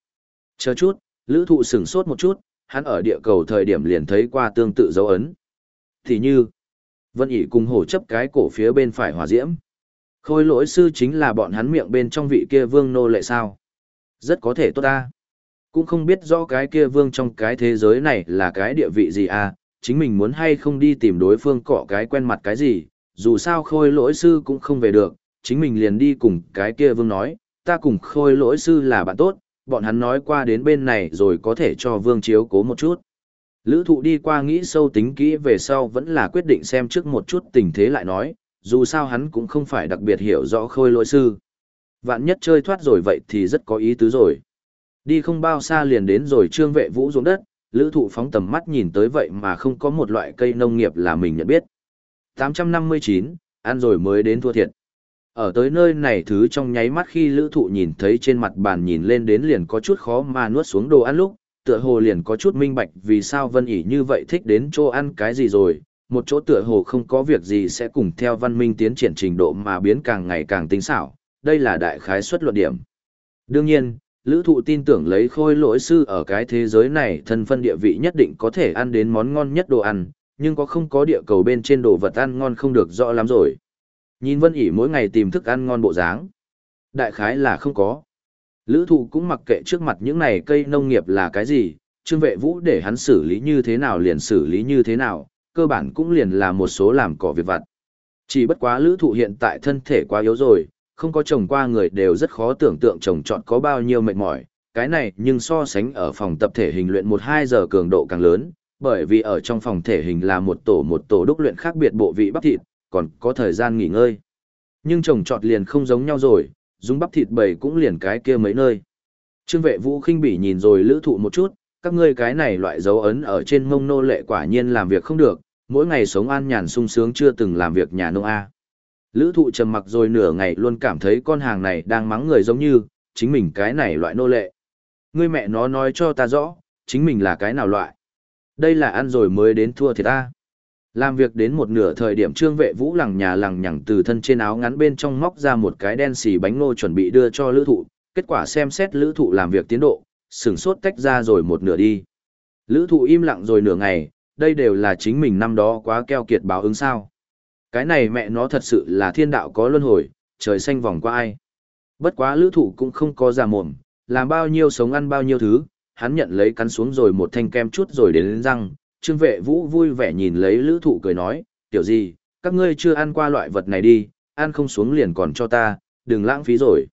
Chờ chút, lữ thụ sửng sốt một chút, hắn ở địa cầu thời điểm liền thấy qua tương tự dấu ấn. Thì như, Vân ỉ cùng hổ chấp cái cổ phía bên phải hỏa diễm. Khôi lỗi sư chính là bọn hắn miệng bên trong vị kia vương nô lệ sao. Rất có thể tốt ta. Cũng không biết rõ cái kia vương trong cái thế giới này là cái địa vị gì à, chính mình muốn hay không đi tìm đối phương cọ cái quen mặt cái gì, dù sao khôi lỗi sư cũng không về được, chính mình liền đi cùng cái kia vương nói, ta cùng khôi lỗi sư là bạn tốt, bọn hắn nói qua đến bên này rồi có thể cho vương chiếu cố một chút. Lữ thụ đi qua nghĩ sâu tính kỹ về sau vẫn là quyết định xem trước một chút tình thế lại nói, dù sao hắn cũng không phải đặc biệt hiểu rõ khôi lỗi sư. Vạn nhất chơi thoát rồi vậy thì rất có ý tứ rồi. Đi không bao xa liền đến rồi trương vệ vũ xuống đất, lữ thụ phóng tầm mắt nhìn tới vậy mà không có một loại cây nông nghiệp là mình nhận biết. 859, ăn rồi mới đến thua thiệt. Ở tới nơi này thứ trong nháy mắt khi lữ thụ nhìn thấy trên mặt bàn nhìn lên đến liền có chút khó mà nuốt xuống đồ ăn lúc, tựa hồ liền có chút minh bạch vì sao Vân ỉ như vậy thích đến chỗ ăn cái gì rồi, một chỗ tựa hồ không có việc gì sẽ cùng theo văn minh tiến triển trình độ mà biến càng ngày càng tinh xảo, đây là đại khái suất luận điểm. Đương nhiên, lữ thụ tin tưởng lấy khôi lỗi sư ở cái thế giới này thân phân địa vị nhất định có thể ăn đến món ngon nhất đồ ăn, nhưng có không có địa cầu bên trên đồ vật ăn ngon không được rõ lắm rồi. Nhìn Vân ỉ mỗi ngày tìm thức ăn ngon bộ dáng. Đại khái là không có. Lữ thụ cũng mặc kệ trước mặt những này cây nông nghiệp là cái gì, trương vệ vũ để hắn xử lý như thế nào liền xử lý như thế nào, cơ bản cũng liền là một số làm cỏ việc vặt. Chỉ bất quá lữ thụ hiện tại thân thể quá yếu rồi, không có chồng qua người đều rất khó tưởng tượng chồng chọn có bao nhiêu mệt mỏi, cái này nhưng so sánh ở phòng tập thể hình luyện 1-2 giờ cường độ càng lớn, bởi vì ở trong phòng thể hình là một tổ một tổ đúc luyện khác biệt bộ vị bắp thịt, còn có thời gian nghỉ ngơi. Nhưng chồng chọn liền không giống nhau rồi, dùng bắp thịt bầy cũng liền cái kia mấy nơi. Trương vệ vũ khinh bỉ nhìn rồi lữ thụ một chút, các ngươi cái này loại dấu ấn ở trên mông nô lệ quả nhiên làm việc không được, mỗi ngày sống an nhàn sung sướng chưa từng làm việc nhà nông A. Lữ thụ trầm mặc rồi nửa ngày luôn cảm thấy con hàng này đang mắng người giống như, chính mình cái này loại nô lệ. Ngươi mẹ nó nói cho ta rõ, chính mình là cái nào loại. Đây là ăn rồi mới đến thua thì ta. Làm việc đến một nửa thời điểm trương vệ vũ lằng nhà lằng nhằng từ thân trên áo ngắn bên trong móc ra một cái đen xì bánh nô chuẩn bị đưa cho lữ thụ, kết quả xem xét lữ thụ làm việc tiến độ, sửng sốt tách ra rồi một nửa đi. Lữ thụ im lặng rồi nửa ngày, đây đều là chính mình năm đó quá keo kiệt báo ứng sao. Cái này mẹ nó thật sự là thiên đạo có luân hồi, trời xanh vòng qua ai. Bất quá lữ thụ cũng không có già mồm, làm bao nhiêu sống ăn bao nhiêu thứ, hắn nhận lấy cắn xuống rồi một thanh kem chút rồi đến lên răng, trương vệ vũ vui vẻ nhìn lấy lữ thụ cười nói, tiểu gì, các ngươi chưa ăn qua loại vật này đi, ăn không xuống liền còn cho ta, đừng lãng phí rồi.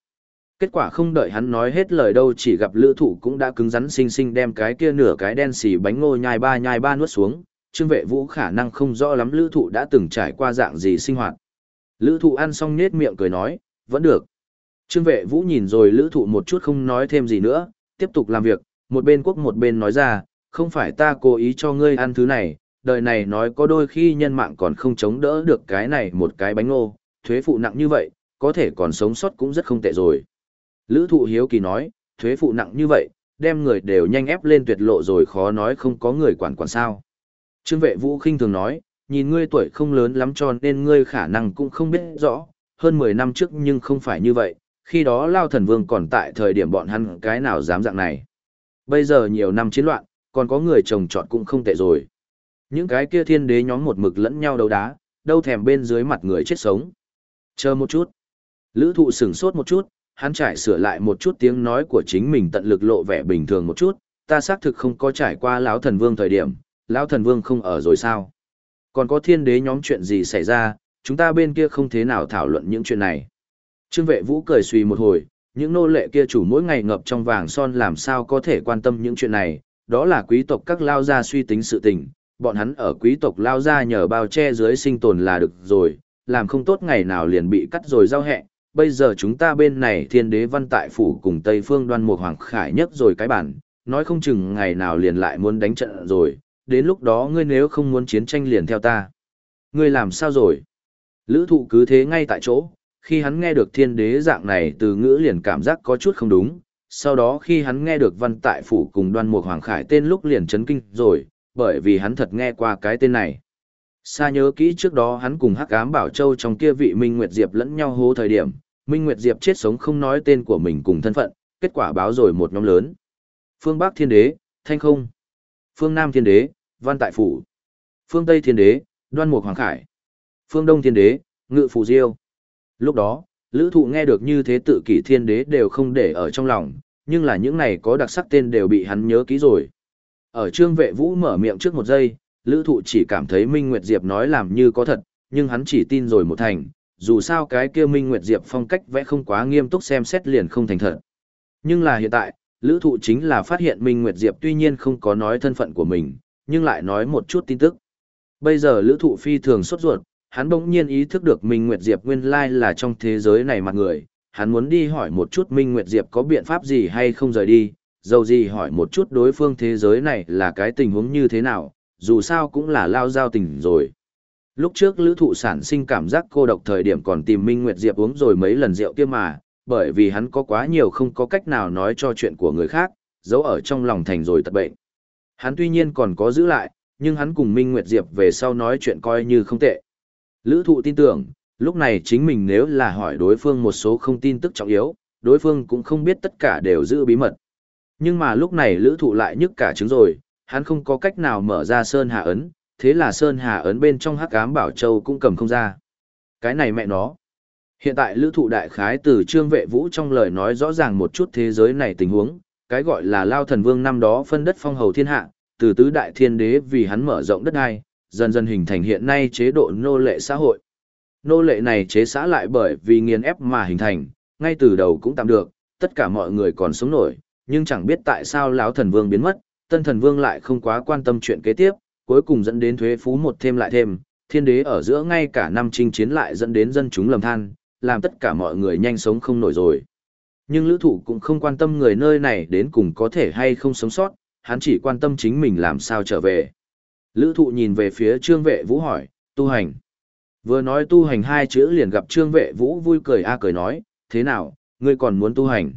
Kết quả không đợi hắn nói hết lời đâu chỉ gặp lữ thụ cũng đã cứng rắn xinh xinh đem cái kia nửa cái đen xì bánh ngô nhai ba nhai ba nuốt xuống, trương vệ vũ khả năng không rõ lắm lữ thụ đã từng trải qua dạng gì sinh hoạt. Lữ thụ ăn xong nết miệng cười nói, vẫn được. Trương vệ vũ nhìn rồi lữ thụ một chút không nói thêm gì nữa, tiếp tục làm việc, một bên quốc một bên nói ra, không phải ta cố ý cho ngươi ăn thứ này, đời này nói có đôi khi nhân mạng còn không chống đỡ được cái này một cái bánh ngô, thuế phụ nặng như vậy, có thể còn sống sót cũng rất không tệ rồi. Lữ thụ hiếu kỳ nói, thuế phụ nặng như vậy, đem người đều nhanh ép lên tuyệt lộ rồi khó nói không có người quản quản sao. Trương vệ vũ khinh thường nói, nhìn ngươi tuổi không lớn lắm cho nên ngươi khả năng cũng không biết rõ, hơn 10 năm trước nhưng không phải như vậy, khi đó Lao Thần Vương còn tại thời điểm bọn hắn cái nào dám dạng này. Bây giờ nhiều năm chiến loạn, còn có người trồng trọt cũng không tệ rồi. Những cái kia thiên đế nhóm một mực lẫn nhau đấu đá, đâu thèm bên dưới mặt người chết sống. Chờ một chút. Lữ thụ sửng sốt một chút, hắn trải sửa lại một chút tiếng nói của chính mình tận lực lộ vẻ bình thường một chút, ta xác thực không có trải qua lão thần vương thời điểm, lão thần vương không ở rồi sao? Còn có thiên đế nhóm chuyện gì xảy ra, chúng ta bên kia không thế nào thảo luận những chuyện này. Trương vệ vũ cười suy một hồi, những nô lệ kia chủ mỗi ngày ngập trong vàng son làm sao có thể quan tâm những chuyện này, đó là quý tộc các lao gia suy tính sự tình, bọn hắn ở quý tộc lao gia nhờ bao che dưới sinh tồn là được rồi, làm không tốt ngày nào liền bị cắt rồi giao hẹ, bây giờ chúng ta bên này thiên đế văn tại phủ cùng Tây Phương đoan một hoàng khải nhất rồi cái bản, nói không chừng ngày nào liền lại muốn đánh trận rồi, đến lúc đó ngươi nếu không muốn chiến tranh liền theo ta. Ngươi làm sao rồi? Lữ thụ cứ thế ngay tại chỗ, khi hắn nghe được thiên đế dạng này từ ngữ liền cảm giác có chút không đúng, sau đó khi hắn nghe được văn tại phủ cùng đoan mục hoàng khải tên lúc liền chấn kinh rồi, bởi vì hắn thật nghe qua cái tên này. xa nhớ kỹ trước đó hắn cùng Hắc Ám Bảo Châu trong kia vị Minh Nguyệt Diệp lẫn nhau hố thời điểm, Minh Nguyệt Diệp chết sống không nói tên của mình cùng thân phận, kết quả báo rồi một nhóm lớn. Phương Bắc Thiên Đế, Thanh Không. Phương Nam Thiên Đế, Văn Tại Phủ. Phương Tây Thiên Đế, Đoan Mục Hoàng Khải. Phương Đông Thiên Đế, Ngự Phù Diêu. Lúc đó, Lữ Thụ nghe được như thế tự kỷ Thiên Đế đều không để ở trong lòng, nhưng là những này có đặc sắc tên đều bị hắn nhớ kỹ rồi. Ở trương vệ vũ mở miệng trước một giây, Lữ Thụ chỉ cảm thấy Minh Nguyệt Diệp nói làm như có thật, nhưng hắn chỉ tin rồi một thành, dù sao cái kia Minh Nguyệt Diệp phong cách vẽ không quá nghiêm túc xem xét liền không thành thật. Nhưng là hiện tại, Lữ Thụ chính là phát hiện Minh Nguyệt Diệp tuy nhiên không có nói thân phận của mình, nhưng lại nói một chút tin tức. Bây giờ Lữ Thụ phi thường sốt ruột, hắn bỗng nhiên ý thức được Minh Nguyệt Diệp nguyên lai là trong thế giới này mặt người, hắn muốn đi hỏi một chút Minh Nguyệt Diệp có biện pháp gì hay không rời đi, dầu gì hỏi một chút đối phương thế giới này là cái tình huống như thế nào, dù sao cũng là lao giao tình rồi. Lúc trước lữ thụ sản sinh cảm giác cô độc thời điểm còn tìm Minh Nguyệt Diệp uống rồi mấy lần rượu kia mà, bởi vì hắn có quá nhiều không có cách nào nói cho chuyện của người khác, giấu ở trong lòng thành rồi tật bệnh. Hắn tuy nhiên còn có giữ lại, nhưng hắn cùng Minh Nguyệt Diệp về sau nói chuyện coi như không tệ. Lữ thụ tin tưởng, lúc này chính mình nếu là hỏi đối phương một số không tin tức trọng yếu, đối phương cũng không biết tất cả đều giữ bí mật. Nhưng mà lúc này lữ thụ lại nhức cả trứng rồi, hắn không có cách nào mở ra Sơn Hà Ấn, thế là Sơn Hà Ấn bên trong hắc ám bảo châu cũng cầm không ra. Cái này mẹ nó. Hiện tại lữ thụ đại khái từ trương vệ vũ trong lời nói rõ ràng một chút thế giới này tình huống, cái gọi là Lao Thần Vương năm đó phân đất phong hầu thiên hạ, từ tứ đại thiên đế vì hắn mở rộng đất đai, dần dần hình thành hiện nay chế độ nô lệ xã hội. Nô lệ này chế xã lại bởi vì nghiền ép mà hình thành, ngay từ đầu cũng tạm được, tất cả mọi người còn sống nổi, nhưng chẳng biết tại sao lão thần vương biến mất, tân thần vương lại không quá quan tâm chuyện kế tiếp, cuối cùng dẫn đến thuế phú một thêm lại thêm, thiên đế ở giữa ngay cả năm chinh chiến lại dẫn đến dân chúng lầm than, làm tất cả mọi người nhanh sống không nổi rồi. Nhưng lữ thụ cũng không quan tâm người nơi này đến cùng có thể hay không sống sót, hắn chỉ quan tâm chính mình làm sao trở về. Lữ thụ nhìn về phía trương vệ vũ hỏi, tu hành. Vừa nói tu hành hai chữ liền gặp trương vệ vũ vui cười a cười nói, thế nào, ngươi còn muốn tu hành?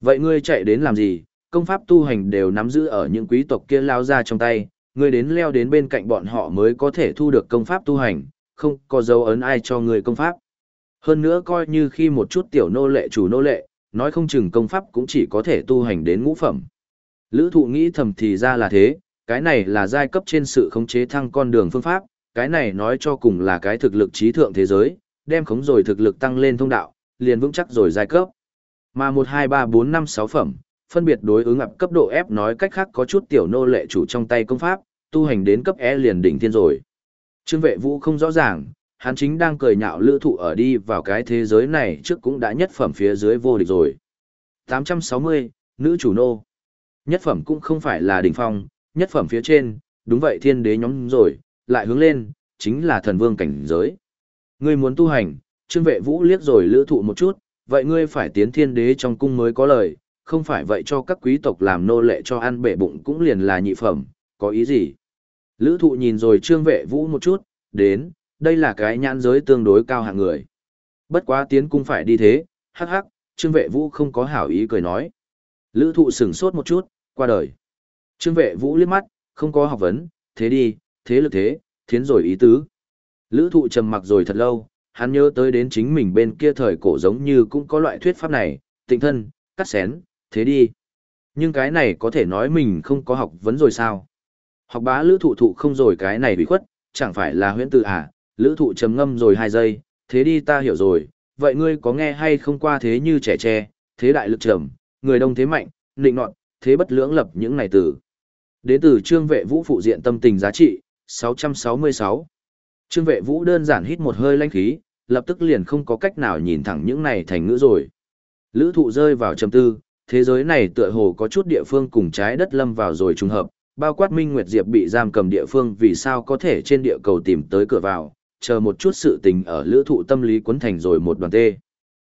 Vậy ngươi chạy đến làm gì? Công pháp tu hành đều nắm giữ ở những quý tộc kia lao ra trong tay, ngươi đến leo đến bên cạnh bọn họ mới có thể thu được công pháp tu hành, không có dấu ấn ai cho ngươi công pháp. Hơn nữa coi như khi một chút tiểu nô lệ chủ nô lệ, nói không chừng công pháp cũng chỉ có thể tu hành đến ngũ phẩm. Lữ thụ nghĩ thầm thì ra là thế, cái này là giai cấp trên sự khống chế thăng con đường phương pháp, cái này nói cho cùng là cái thực lực trí thượng thế giới, đem khống rồi thực lực tăng lên thông đạo, liền vững chắc rồi giai cấp. Mà 1 2 3 4 5 6 phẩm, phân biệt đối ứng ập cấp độ F nói cách khác có chút tiểu nô lệ chủ trong tay công pháp, tu hành đến cấp E liền đỉnh thiên rồi. Trương vệ vũ không rõ ràng, Hắn chính đang cười nhạo lữ thụ ở đi vào cái thế giới này trước cũng đã nhất phẩm phía dưới vô địch rồi. 860, nữ chủ nô. Nhất phẩm cũng không phải là đỉnh phong, nhất phẩm phía trên, đúng vậy thiên đế nhóm rồi, lại hướng lên, chính là thần vương cảnh giới. Ngươi muốn tu hành, trương vệ vũ liếc rồi lữ thụ một chút, vậy ngươi phải tiến thiên đế trong cung mới có lời, không phải vậy cho các quý tộc làm nô lệ cho ăn bể bụng cũng liền là nhị phẩm, có ý gì? Lữ thụ nhìn rồi trương vệ vũ một chút, đến, đây là cái nhãn giới tương đối cao hạng người. Bất quá tiến cung phải đi thế, hắc hắc, trương vệ vũ không có hảo ý cười nói. Lữ thụ sửng sốt một chút, qua đời. Trương vệ vũ liếc mắt, không có học vấn, thế đi, thế lực thế, thiến rồi ý tứ. Lữ thụ trầm mặc rồi thật lâu, hắn nhớ tới đến chính mình bên kia thời cổ giống như cũng có loại thuyết pháp này, tịnh thân, cắt xén, thế đi. Nhưng cái này có thể nói mình không có học vấn rồi sao? Học bá lữ thụ thụ không rồi cái này bị khuất, chẳng phải là huyễn tự à, lữ thụ trầm ngâm rồi hai giây, thế đi ta hiểu rồi, vậy ngươi có nghe hay không qua thế như trẻ tre, thế đại lực trầm, người đông thế mạnh, nịnh nọt, thế bất lưỡng lập những này từ. Đến từ trương vệ vũ phụ diện tâm tình giá trị, 666. Trương vệ vũ đơn giản hít một hơi lanh khí, lập tức liền không có cách nào nhìn thẳng những này thành ngữ rồi. Lữ thụ rơi vào trầm tư, thế giới này tựa hồ có chút địa phương cùng trái đất lâm vào rồi trùng hợp, bao quát Minh Nguyệt Diệp bị giam cầm địa phương vì sao có thể trên địa cầu tìm tới cửa vào, chờ một chút sự tình ở lữ thụ tâm lý quấn thành rồi một đoàn tê.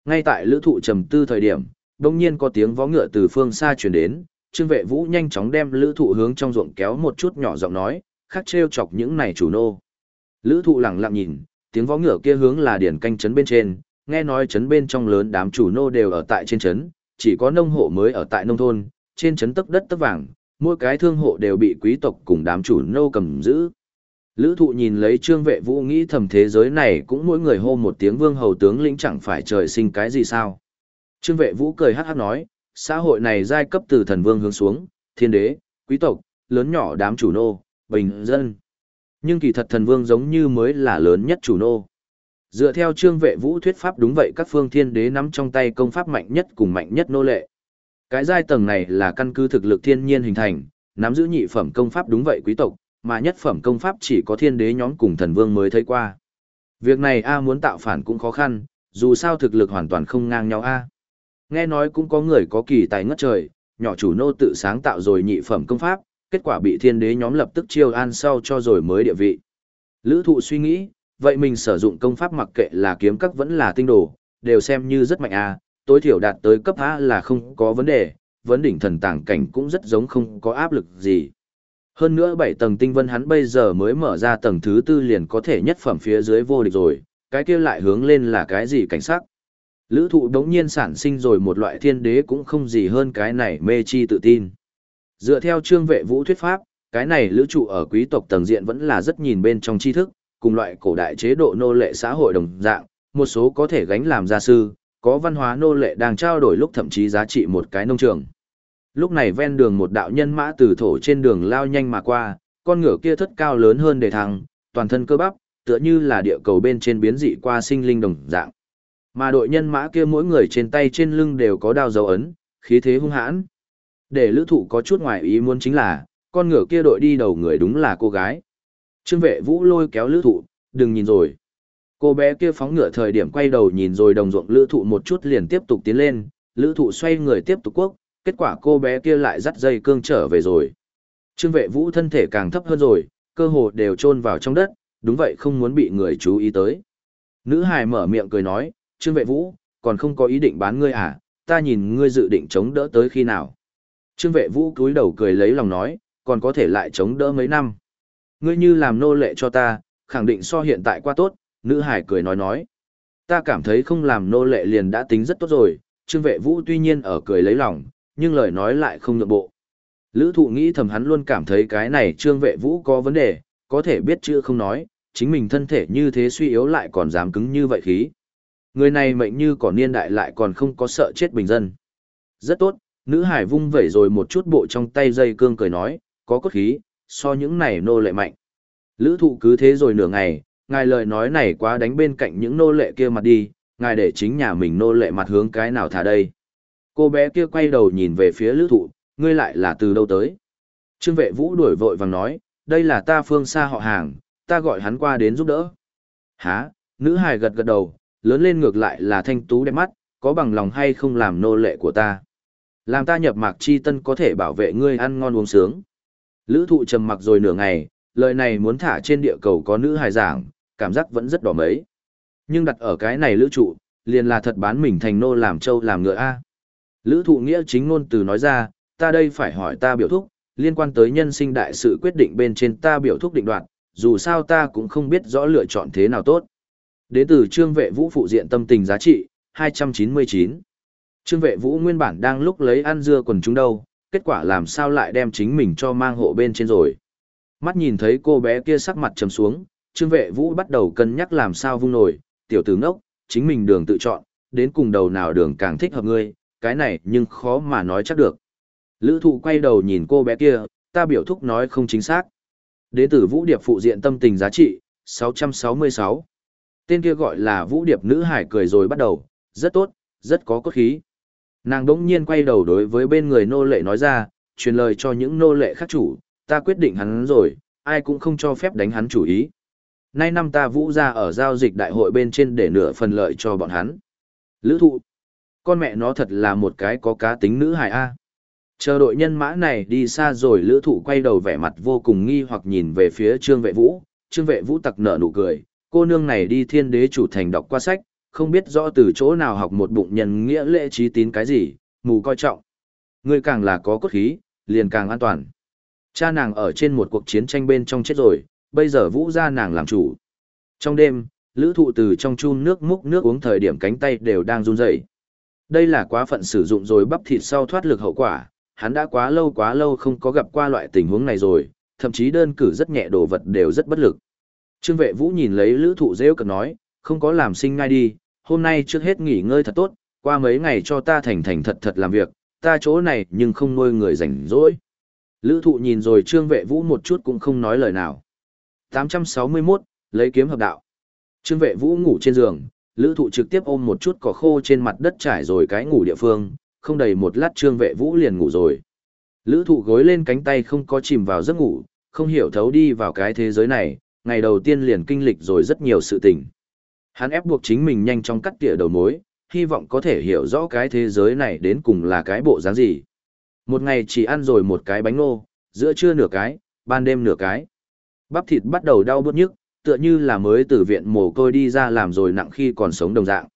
Ngay tại lữ thụ trầm tư thời điểm, đông nhiên có tiếng vó ngựa từ phương xa chuyển đến, trương vệ vũ nhanh chóng đem lữ thụ hướng trong ruộng kéo một chút nhỏ giọng nói, khắc trêu chọc những này chủ nô. Lữ thụ lặng lặng nhìn, tiếng vó ngựa kia hướng là điển canh trấn bên trên, nghe nói trấn bên trong lớn đám chủ nô đều ở tại trên trấn, chỉ có nông hộ mới ở tại nông thôn, trên trấn tấc đất tấc vàng, mỗi cái thương hộ đều bị quý tộc cùng đám chủ nô cầm giữ. Lữ thụ nhìn lấy trương vệ vũ nghĩ thầm thế giới này cũng mỗi người hô một tiếng vương hầu tướng lĩnh chẳng phải trời sinh cái gì sao. Trương vệ vũ cười hát hát nói, xã hội này giai cấp từ thần vương hướng xuống, thiên đế, quý tộc, lớn nhỏ đám chủ nô, bình dân. Nhưng kỳ thật thần vương giống như mới là lớn nhất chủ nô. Dựa theo trương vệ vũ thuyết pháp đúng vậy các phương thiên đế nắm trong tay công pháp mạnh nhất cùng mạnh nhất nô lệ. Cái giai tầng này là căn cứ thực lực thiên nhiên hình thành, nắm giữ nhị phẩm công pháp đúng vậy quý tộc, mà nhất phẩm công pháp chỉ có thiên đế nhóm cùng thần vương mới thấy qua. Việc này A muốn tạo phản cũng khó khăn, dù sao thực lực hoàn toàn không ngang nhau A. Nghe nói cũng có người có kỳ tài ngất trời, nhỏ chủ nô tự sáng tạo rồi nhị phẩm công pháp, kết quả bị thiên đế nhóm lập tức chiêu an sau cho rồi mới địa vị. Lữ thụ suy nghĩ, vậy mình sử dụng công pháp mặc kệ là kiếm các vẫn là tinh đồ, đều xem như rất mạnh A, tối thiểu đạt tới cấp A là không có vấn đề, vấn đỉnh thần tàng cảnh cũng rất giống không có áp lực gì. Hơn nữa bảy tầng tinh vân hắn bây giờ mới mở ra tầng thứ tư liền có thể nhất phẩm phía dưới vô địch rồi, cái kia lại hướng lên là cái gì cảnh sắc. Lữ thụ đống nhiên sản sinh rồi một loại thiên đế cũng không gì hơn cái này mê chi tự tin. Dựa theo trương vệ vũ thuyết pháp, cái này lữ trụ ở quý tộc tầng diện vẫn là rất nhìn bên trong tri thức, cùng loại cổ đại chế độ nô lệ xã hội đồng dạng, một số có thể gánh làm gia sư, có văn hóa nô lệ đang trao đổi lúc thậm chí giá trị một cái nông trường. Lúc này ven đường một đạo nhân mã từ thổ trên đường lao nhanh mà qua, con ngựa kia thất cao lớn hơn để thăng, toàn thân cơ bắp, tựa như là địa cầu bên trên biến dị qua sinh linh đồng dạng. Mà đội nhân mã kia mỗi người trên tay trên lưng đều có đao dấu ấn, khí thế hung hãn. Để lữ thụ có chút ngoài ý muốn chính là, con ngựa kia đội đi đầu người đúng là cô gái. Trương vệ vũ lôi kéo lữ thụ, đừng nhìn rồi. Cô bé kia phóng ngựa thời điểm quay đầu nhìn rồi đồng ruộng lữ thụ một chút liền tiếp tục tiến lên, lữ thụ xoay người tiếp tục quốc, kết quả cô bé kia lại dắt dây cương trở về rồi. Trương vệ vũ thân thể càng thấp hơn rồi, cơ hồ đều chôn vào trong đất, đúng vậy không muốn bị người chú ý tới. Nữ hài mở miệng cười nói, Trương vệ vũ, còn không có ý định bán ngươi à, ta nhìn ngươi dự định chống đỡ tới khi nào. Trương vệ vũ cúi đầu cười lấy lòng nói, còn có thể lại chống đỡ mấy năm. Ngươi như làm nô lệ cho ta, khẳng định so hiện tại qua tốt, nữ hải cười nói nói. Ta cảm thấy không làm nô lệ liền đã tính rất tốt rồi, trương vệ vũ tuy nhiên ở cười lấy lòng, nhưng lời nói lại không nhượng bộ. Lữ thụ nghĩ thầm hắn luôn cảm thấy cái này trương vệ vũ có vấn đề, có thể biết chữ không nói, chính mình thân thể như thế suy yếu lại còn dám cứng như vậy khí. Người này mệnh như còn niên đại lại còn không có sợ chết bình dân. Rất tốt, nữ hải vung vẩy rồi một chút bộ trong tay dây cương cười nói, có cốt khí, so những này nô lệ mạnh. Lữ thụ cứ thế rồi nửa ngày, ngài lời nói này quá đánh bên cạnh những nô lệ kia mặt đi, ngài để chính nhà mình nô lệ mặt hướng cái nào thả đây. Cô bé kia quay đầu nhìn về phía lữ thụ, ngươi lại là từ đâu tới. Trương vệ vũ đuổi vội vàng nói, đây là ta phương xa họ hàng, ta gọi hắn qua đến giúp đỡ. Hả, Nữ hài gật gật đầu, lớn lên ngược lại là thanh tú đẹp mắt, có bằng lòng hay không làm nô lệ của ta. Làm ta nhập mạc chi tân có thể bảo vệ ngươi ăn ngon uống sướng. Lữ thụ trầm mặc rồi nửa ngày, lời này muốn thả trên địa cầu có nữ hài giảng, cảm giác vẫn rất đỏ mấy. Nhưng đặt ở cái này lữ trụ, liền là thật bán mình thành nô làm trâu làm ngựa A. Lữ thụ nghĩa chính ngôn từ nói ra, ta đây phải hỏi ta biểu thúc, liên quan tới nhân sinh đại sự quyết định bên trên ta biểu thúc định đoạn, dù sao ta cũng không biết rõ lựa chọn thế nào tốt. Đến từ trương vệ vũ phụ diện tâm tình giá trị, 299. Trương vệ vũ nguyên bản đang lúc lấy ăn dưa quần chúng đâu, kết quả làm sao lại đem chính mình cho mang hộ bên trên rồi. Mắt nhìn thấy cô bé kia sắc mặt trầm xuống, trương vệ vũ bắt đầu cân nhắc làm sao vung nổi, tiểu tử ngốc, chính mình đường tự chọn, đến cùng đầu nào đường càng thích hợp ngươi, cái này nhưng khó mà nói chắc được. Lữ thụ quay đầu nhìn cô bé kia, ta biểu thúc nói không chính xác. Đế tử Vũ Điệp phụ diện tâm tình giá trị, 666. Tên kia gọi là Vũ Điệp nữ hải cười rồi bắt đầu, rất tốt, rất có cốt khí. Nàng đỗng nhiên quay đầu đối với bên người nô lệ nói ra, truyền lời cho những nô lệ khác chủ, ta quyết định hắn rồi, ai cũng không cho phép đánh hắn chủ ý. Nay năm ta vũ ra ở giao dịch đại hội bên trên để nửa phần lợi cho bọn hắn. Lữ thụ, con mẹ nó thật là một cái có cá tính nữ hài A. Chờ đội nhân mã này đi xa rồi lữ thụ quay đầu vẻ mặt vô cùng nghi hoặc nhìn về phía trương vệ vũ, trương vệ vũ tặc nở nụ cười, cô nương này đi thiên đế chủ thành đọc qua sách, không biết rõ từ chỗ nào học một bụng nhân nghĩa lễ trí tín cái gì, mù coi trọng. Người càng là có cốt khí, liền càng an toàn. Cha nàng ở trên một cuộc chiến tranh bên trong chết rồi, bây giờ vũ ra nàng làm chủ. Trong đêm, lữ thụ từ trong chun nước múc nước uống thời điểm cánh tay đều đang run dậy. Đây là quá phận sử dụng rồi bắp thịt sau thoát lực hậu quả, hắn đã quá lâu quá lâu không có gặp qua loại tình huống này rồi, thậm chí đơn cử rất nhẹ đồ vật đều rất bất lực. Trương vệ vũ nhìn lấy lữ thụ rêu cực nói, không có làm sinh ngay đi, hôm nay trước hết nghỉ ngơi thật tốt, qua mấy ngày cho ta thành thành thật thật làm việc, ta chỗ này nhưng không nuôi người rảnh rỗi. Lữ thụ nhìn rồi trương vệ vũ một chút cũng không nói lời nào. 861, lấy kiếm hợp đạo. Trương vệ vũ ngủ trên giường, lữ thụ trực tiếp ôm một chút cỏ khô trên mặt đất trải rồi cái ngủ địa phương, không đầy một lát trương vệ vũ liền ngủ rồi. Lữ thụ gối lên cánh tay không có chìm vào giấc ngủ, không hiểu thấu đi vào cái thế giới này, ngày đầu tiên liền kinh lịch rồi rất nhiều sự tình. Hắn ép buộc chính mình nhanh chóng cắt tỉa đầu mối, hy vọng có thể hiểu rõ cái thế giới này đến cùng là cái bộ dáng gì. Một ngày chỉ ăn rồi một cái bánh nô, giữa trưa nửa cái, ban đêm nửa cái. Bắp thịt bắt đầu đau bút nhức, tựa như là mới từ viện mồ côi đi ra làm rồi nặng khi còn sống đồng dạng.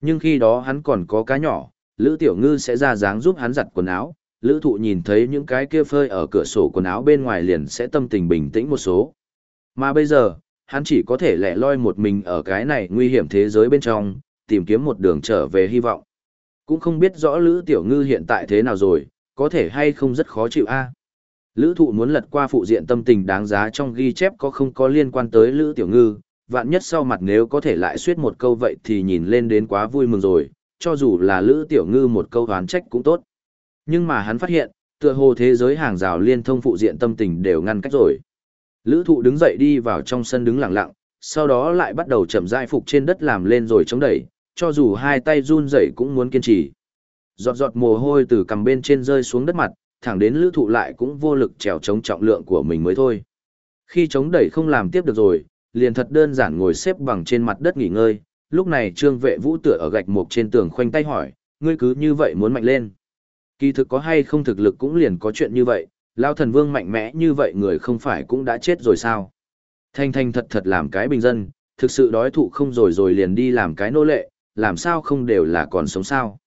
Nhưng khi đó hắn còn có cá nhỏ, Lữ Tiểu Ngư sẽ ra dáng giúp hắn giặt quần áo, Lữ Thụ nhìn thấy những cái kia phơi ở cửa sổ quần áo bên ngoài liền sẽ tâm tình bình tĩnh một số. Mà bây giờ, hắn chỉ có thể lẻ loi một mình ở cái này nguy hiểm thế giới bên trong, tìm kiếm một đường trở về hy vọng. Cũng không biết rõ Lữ Tiểu Ngư hiện tại thế nào rồi, có thể hay không rất khó chịu a Lữ thụ muốn lật qua phụ diện tâm tình đáng giá trong ghi chép có không có liên quan tới Lữ Tiểu Ngư, vạn nhất sau mặt nếu có thể lại suyết một câu vậy thì nhìn lên đến quá vui mừng rồi, cho dù là Lữ Tiểu Ngư một câu hoán trách cũng tốt. Nhưng mà hắn phát hiện, tựa hồ thế giới hàng rào liên thông phụ diện tâm tình đều ngăn cách rồi. Lữ thụ đứng dậy đi vào trong sân đứng lặng lặng, sau đó lại bắt đầu chậm rãi phục trên đất làm lên rồi chống đẩy, cho dù hai tay run rẩy cũng muốn kiên trì. Giọt giọt mồ hôi từ cằm bên trên rơi xuống đất mặt, thẳng đến lữ thụ lại cũng vô lực trèo chống trọng lượng của mình mới thôi. Khi chống đẩy không làm tiếp được rồi, liền thật đơn giản ngồi xếp bằng trên mặt đất nghỉ ngơi, lúc này trương vệ vũ tựa ở gạch mục trên tường khoanh tay hỏi, ngươi cứ như vậy muốn mạnh lên. Kỳ thực có hay không thực lực cũng liền có chuyện như vậy, lao thần vương mạnh mẽ như vậy người không phải cũng đã chết rồi sao. Thanh thanh thật thật làm cái bình dân, thực sự đói thụ không rồi rồi liền đi làm cái nô lệ, làm sao không đều là còn sống sao.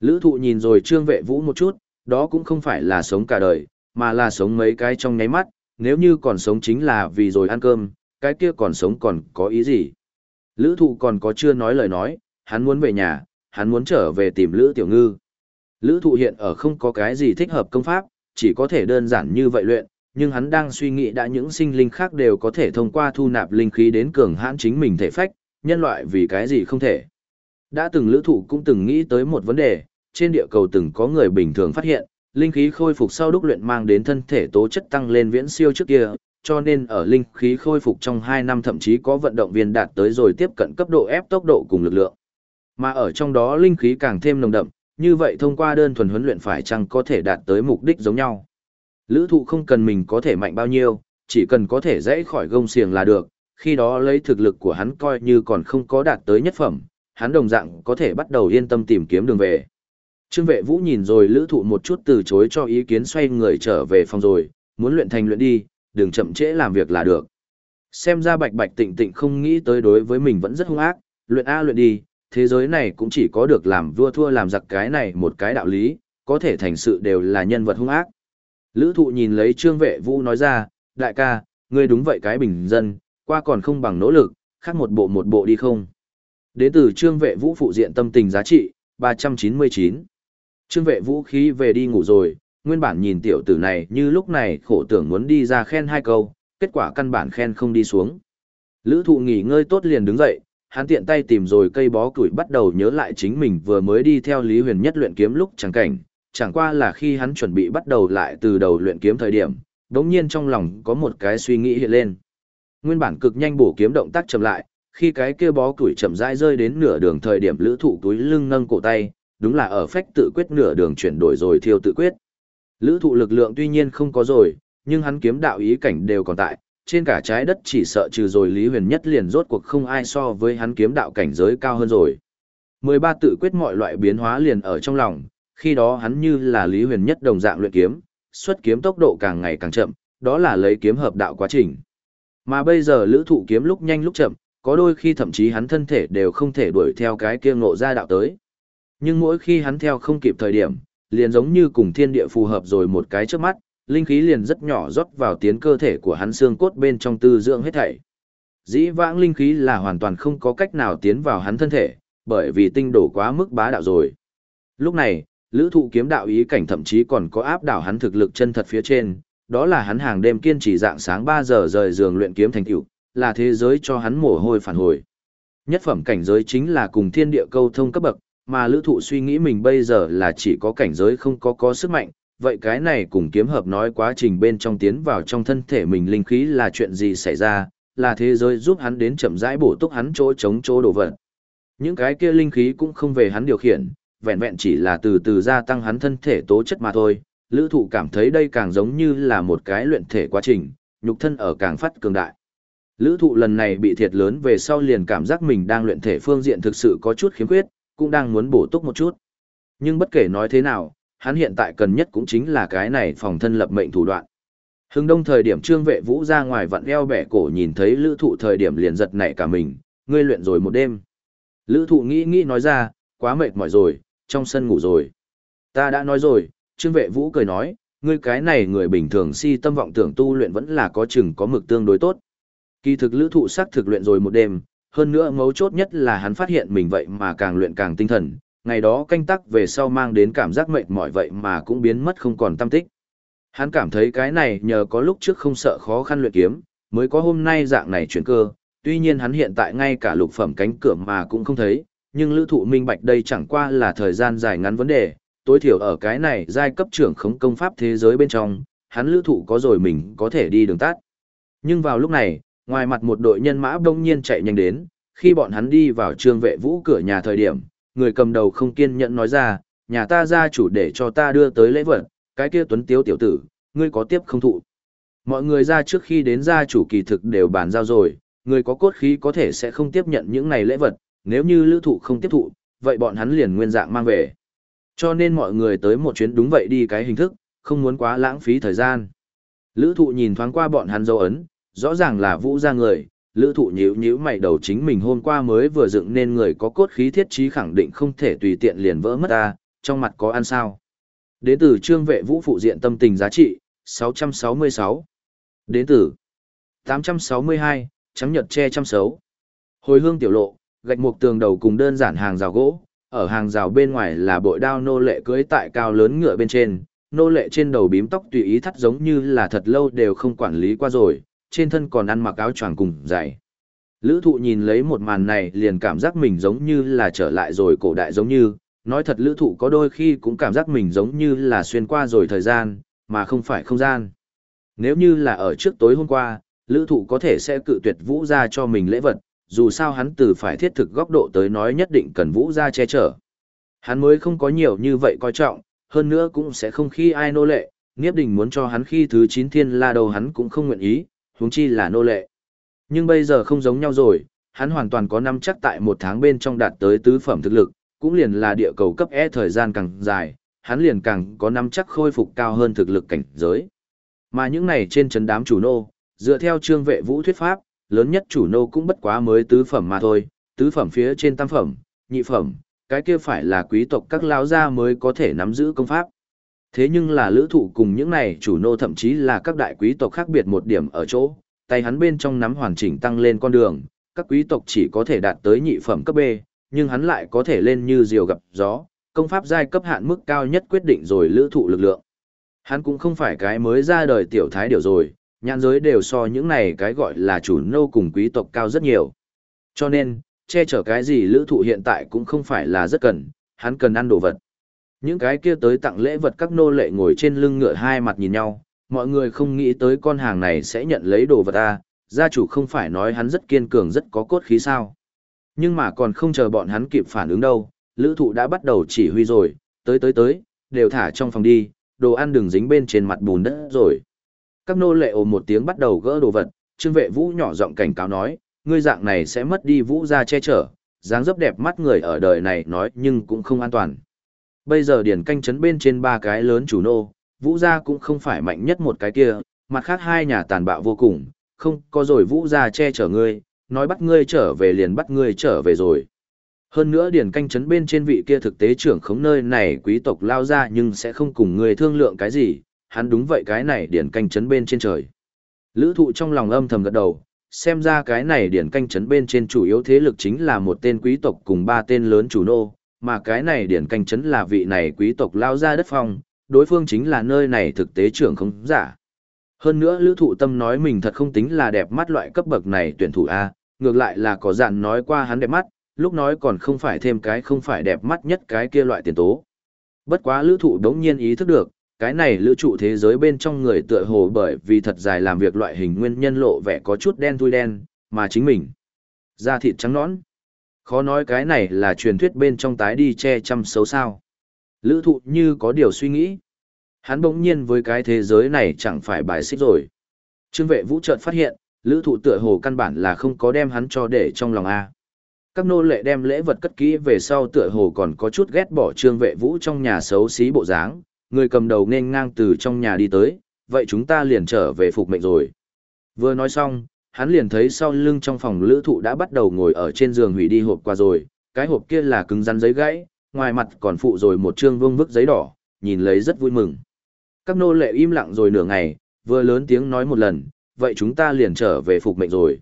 Lữ thụ nhìn rồi trương vệ vũ một chút, đó cũng không phải là sống cả đời, mà là sống mấy cái trong nháy mắt, nếu như còn sống chính là vì rồi ăn cơm, cái kia còn sống còn có ý gì. Lữ thụ còn có chưa nói lời nói, hắn muốn về nhà, hắn muốn trở về tìm Lữ Tiểu Ngư. Lữ thụ hiện ở không có cái gì thích hợp công pháp, chỉ có thể đơn giản như vậy luyện, nhưng hắn đang suy nghĩ đã những sinh linh khác đều có thể thông qua thu nạp linh khí đến cường hãn chính mình thể phách, nhân loại vì cái gì không thể. Đã từng lữ thụ cũng từng nghĩ tới một vấn đề, trên địa cầu từng có người bình thường phát hiện, linh khí khôi phục sau đúc luyện mang đến thân thể tố chất tăng lên viễn siêu trước kia, cho nên ở linh khí khôi phục trong 2 năm thậm chí có vận động viên đạt tới rồi tiếp cận cấp độ ép tốc độ cùng lực lượng. Mà ở trong đó linh khí càng thêm nồng đậm, như vậy thông qua đơn thuần huấn luyện phải chăng có thể đạt tới mục đích giống nhau. Lữ thụ không cần mình có thể mạnh bao nhiêu, chỉ cần có thể dãy khỏi gông xiềng là được, khi đó lấy thực lực của hắn coi như còn không có đạt tới nhất phẩm, hắn đồng dạng có thể bắt đầu yên tâm tìm kiếm đường về. Trương vệ vũ nhìn rồi lữ thụ một chút từ chối cho ý kiến xoay người trở về phòng rồi, muốn luyện thành luyện đi, đừng chậm trễ làm việc là được. Xem ra bạch bạch tịnh tịnh không nghĩ tới đối với mình vẫn rất hung ác, luyện A luyện đi, thế giới này cũng chỉ có được làm vua thua làm giặc cái này một cái đạo lý, có thể thành sự đều là nhân vật hung ác. Lữ thụ nhìn lấy trương vệ vũ nói ra, đại ca, ngươi đúng vậy cái bình dân, qua còn không bằng nỗ lực, khác một bộ một bộ đi không. Đến từ trương vệ vũ phụ diện tâm tình giá trị, 399. Trương vệ vũ khí về đi ngủ rồi, nguyên bản nhìn tiểu tử này như lúc này khổ tưởng muốn đi ra khen hai câu, kết quả căn bản khen không đi xuống. Lữ thụ nghỉ ngơi tốt liền đứng dậy, hắn tiện tay tìm rồi cây bó củi bắt đầu nhớ lại chính mình vừa mới đi theo Lý Huyền Nhất luyện kiếm lúc chẳng cảnh, chẳng qua là khi hắn chuẩn bị bắt đầu lại từ đầu luyện kiếm thời điểm, đống nhiên trong lòng có một cái suy nghĩ hiện lên. Nguyên bản cực nhanh bổ kiếm động tác chậm lại, khi cái kia bó củi chậm rãi rơi đến nửa đường thời điểm lữ thụ túi lưng nâng cổ tay, đúng là ở phách tự quyết nửa đường chuyển đổi rồi thiêu tự quyết. Lữ thụ lực lượng tuy nhiên không có rồi, nhưng hắn kiếm đạo ý cảnh đều còn tại, trên cả trái đất chỉ sợ trừ rồi Lý Huyền Nhất liền rốt cuộc không ai so với hắn kiếm đạo cảnh giới cao hơn rồi. 13 tự quyết mọi loại biến hóa liền ở trong lòng, khi đó hắn như là Lý Huyền Nhất đồng dạng luyện kiếm, xuất kiếm tốc độ càng ngày càng chậm, đó là lấy kiếm hợp đạo quá trình. Mà bây giờ lữ thụ kiếm lúc nhanh lúc chậm, có đôi khi thậm chí hắn thân thể đều không thể đuổi theo cái kia ngộ ra đạo tới. Nhưng mỗi khi hắn theo không kịp thời điểm, liền giống như cùng thiên địa phù hợp rồi một cái trước mắt, linh khí liền rất nhỏ rót vào tiến cơ thể của hắn xương cốt bên trong tư dưỡng hết thảy. Dĩ vãng linh khí là hoàn toàn không có cách nào tiến vào hắn thân thể, bởi vì tinh đổ quá mức bá đạo rồi. Lúc này, lữ thụ kiếm đạo ý cảnh thậm chí còn có áp đảo hắn thực lực chân thật phía trên, đó là hắn hàng đêm kiên trì dạng sáng 3 giờ rời giường luyện kiếm thành tựu, là thế giới cho hắn mồ hôi phản hồi. Nhất phẩm cảnh giới chính là cùng thiên địa câu thông cấp bậc, mà lữ thụ suy nghĩ mình bây giờ là chỉ có cảnh giới không có có sức mạnh, vậy cái này cùng kiếm hợp nói quá trình bên trong tiến vào trong thân thể mình linh khí là chuyện gì xảy ra, là thế giới giúp hắn đến chậm rãi bổ túc hắn chỗ chống chỗ đổ vật. Những cái kia linh khí cũng không về hắn điều khiển, vẹn vẹn chỉ là từ từ gia tăng hắn thân thể tố chất mà thôi. Lữ thụ cảm thấy đây càng giống như là một cái luyện thể quá trình, nhục thân ở càng phát cường đại. Lữ thụ lần này bị thiệt lớn về sau liền cảm giác mình đang luyện thể phương diện thực sự có chút khiếm khuyết, cũng đang muốn bổ túc một chút. Nhưng bất kể nói thế nào, hắn hiện tại cần nhất cũng chính là cái này phòng thân lập mệnh thủ đoạn. Hưng đông thời điểm trương vệ vũ ra ngoài vặn eo bẻ cổ nhìn thấy lữ thụ thời điểm liền giật nảy cả mình, ngươi luyện rồi một đêm. Lữ thụ nghĩ nghĩ nói ra, quá mệt mỏi rồi, trong sân ngủ rồi. Ta đã nói rồi, trương vệ vũ cười nói, ngươi cái này người bình thường si tâm vọng tưởng tu luyện vẫn là có chừng có mực tương đối tốt. Kỳ thực lữ thụ sắc thực luyện rồi một đêm, hơn nữa mấu chốt nhất là hắn phát hiện mình vậy mà càng luyện càng tinh thần, ngày đó canh tắc về sau mang đến cảm giác mệt mỏi vậy mà cũng biến mất không còn tâm tích. Hắn cảm thấy cái này nhờ có lúc trước không sợ khó khăn luyện kiếm, mới có hôm nay dạng này chuyển cơ, tuy nhiên hắn hiện tại ngay cả lục phẩm cánh cửa mà cũng không thấy, nhưng lữ thụ minh bạch đây chẳng qua là thời gian dài ngắn vấn đề, tối thiểu ở cái này giai cấp trưởng khống công pháp thế giới bên trong, hắn lữ thụ có rồi mình có thể đi đường tắt. Nhưng vào lúc này, ngoài mặt một đội nhân mã đông nhiên chạy nhanh đến, khi bọn hắn đi vào trương vệ vũ cửa nhà thời điểm, người cầm đầu không kiên nhẫn nói ra, nhà ta gia chủ để cho ta đưa tới lễ vật, cái kia tuấn tiếu tiểu tử, ngươi có tiếp không thụ. Mọi người ra trước khi đến gia chủ kỳ thực đều bàn giao rồi, người có cốt khí có thể sẽ không tiếp nhận những này lễ vật, nếu như lữ thụ không tiếp thụ, vậy bọn hắn liền nguyên dạng mang về. Cho nên mọi người tới một chuyến đúng vậy đi cái hình thức, không muốn quá lãng phí thời gian. Lữ thụ nhìn thoáng qua bọn hắn dấu ấn, rõ ràng là vũ ra người, lữ thụ nhíu nhíu mày đầu chính mình hôm qua mới vừa dựng nên người có cốt khí thiết trí khẳng định không thể tùy tiện liền vỡ mất ta, trong mặt có ăn sao. Đến từ trương vệ vũ phụ diện tâm tình giá trị, 666. Đến từ 862, trắng nhật che chăm xấu. Hồi hương tiểu lộ, gạch một tường đầu cùng đơn giản hàng rào gỗ, ở hàng rào bên ngoài là bội đao nô lệ cưới tại cao lớn ngựa bên trên, nô lệ trên đầu bím tóc tùy ý thắt giống như là thật lâu đều không quản lý qua rồi, trên thân còn ăn mặc áo choàng cùng dày. Lữ thụ nhìn lấy một màn này liền cảm giác mình giống như là trở lại rồi cổ đại giống như, nói thật lữ thụ có đôi khi cũng cảm giác mình giống như là xuyên qua rồi thời gian, mà không phải không gian. Nếu như là ở trước tối hôm qua, lữ thụ có thể sẽ cự tuyệt vũ ra cho mình lễ vật, dù sao hắn từ phải thiết thực góc độ tới nói nhất định cần vũ ra che chở. Hắn mới không có nhiều như vậy coi trọng, hơn nữa cũng sẽ không khi ai nô lệ, Niếp Đình muốn cho hắn khi thứ 9 thiên la đầu hắn cũng không nguyện ý, huống chi là nô lệ. Nhưng bây giờ không giống nhau rồi, hắn hoàn toàn có năm chắc tại một tháng bên trong đạt tới tứ phẩm thực lực, cũng liền là địa cầu cấp E thời gian càng dài, hắn liền càng có năm chắc khôi phục cao hơn thực lực cảnh giới. Mà những này trên chấn đám chủ nô, dựa theo trương vệ vũ thuyết pháp, lớn nhất chủ nô cũng bất quá mới tứ phẩm mà thôi, tứ phẩm phía trên tam phẩm, nhị phẩm, cái kia phải là quý tộc các lão gia mới có thể nắm giữ công pháp. Thế nhưng là lữ thụ cùng những này chủ nô thậm chí là các đại quý tộc khác biệt một điểm ở chỗ, tay hắn bên trong nắm hoàn chỉnh tăng lên con đường, các quý tộc chỉ có thể đạt tới nhị phẩm cấp B, nhưng hắn lại có thể lên như diều gặp gió, công pháp giai cấp hạn mức cao nhất quyết định rồi lữ thụ lực lượng. Hắn cũng không phải cái mới ra đời tiểu thái điều rồi, nhãn giới đều so những này cái gọi là chủ nô cùng quý tộc cao rất nhiều. Cho nên, che chở cái gì lữ thụ hiện tại cũng không phải là rất cần, hắn cần ăn đồ vật. Những cái kia tới tặng lễ vật các nô lệ ngồi trên lưng ngựa hai mặt nhìn nhau, mọi người không nghĩ tới con hàng này sẽ nhận lấy đồ vật ta, gia chủ không phải nói hắn rất kiên cường rất có cốt khí sao. Nhưng mà còn không chờ bọn hắn kịp phản ứng đâu, lữ thụ đã bắt đầu chỉ huy rồi, tới tới tới, đều thả trong phòng đi, đồ ăn đừng dính bên trên mặt bùn đất rồi. Các nô lệ ồ một tiếng bắt đầu gỡ đồ vật, trương vệ vũ nhỏ giọng cảnh cáo nói, ngươi dạng này sẽ mất đi vũ ra che chở, dáng dấp đẹp mắt người ở đời này nói nhưng cũng không an toàn. Bây giờ điển canh chấn bên trên ba cái lớn chủ nô, vũ gia cũng không phải mạnh nhất một cái kia, mặt khác hai nhà tàn bạo vô cùng, không có rồi vũ gia che chở ngươi, nói bắt ngươi trở về liền bắt ngươi trở về rồi. Hơn nữa điển canh chấn bên trên vị kia thực tế trưởng khống nơi này quý tộc lao ra nhưng sẽ không cùng người thương lượng cái gì, hắn đúng vậy cái này điển canh chấn bên trên trời. Lữ thụ trong lòng âm thầm gật đầu, xem ra cái này điển canh chấn bên trên chủ yếu thế lực chính là một tên quý tộc cùng ba tên lớn chủ nô, mà cái này điển canh chấn là vị này quý tộc lao ra đất phong, đối phương chính là nơi này thực tế trưởng không giả. Hơn nữa lữ thụ tâm nói mình thật không tính là đẹp mắt loại cấp bậc này tuyển thủ A, ngược lại là có dạn nói qua hắn đẹp mắt, lúc nói còn không phải thêm cái không phải đẹp mắt nhất cái kia loại tiền tố. Bất quá lữ thụ đống nhiên ý thức được, cái này lữ trụ thế giới bên trong người tựa hồ bởi vì thật dài làm việc loại hình nguyên nhân lộ vẻ có chút đen thui đen, mà chính mình. Da thịt trắng nõn. Khó nói cái này là truyền thuyết bên trong tái đi che chăm xấu sao. Lữ thụ như có điều suy nghĩ. Hắn bỗng nhiên với cái thế giới này chẳng phải bài xích rồi. Trương vệ vũ chợt phát hiện, lữ thụ tựa hồ căn bản là không có đem hắn cho để trong lòng A. Các nô lệ đem lễ vật cất kỹ về sau tựa hồ còn có chút ghét bỏ trương vệ vũ trong nhà xấu xí bộ dáng, người cầm đầu nên ngang từ trong nhà đi tới, vậy chúng ta liền trở về phục mệnh rồi. Vừa nói xong, hắn liền thấy sau lưng trong phòng lữ thụ đã bắt đầu ngồi ở trên giường hủy đi hộp qua rồi, cái hộp kia là cứng rắn giấy gãy, ngoài mặt còn phụ rồi một chương vương vức giấy đỏ, nhìn lấy rất vui mừng. Các nô lệ im lặng rồi nửa ngày, vừa lớn tiếng nói một lần, vậy chúng ta liền trở về phục mệnh rồi.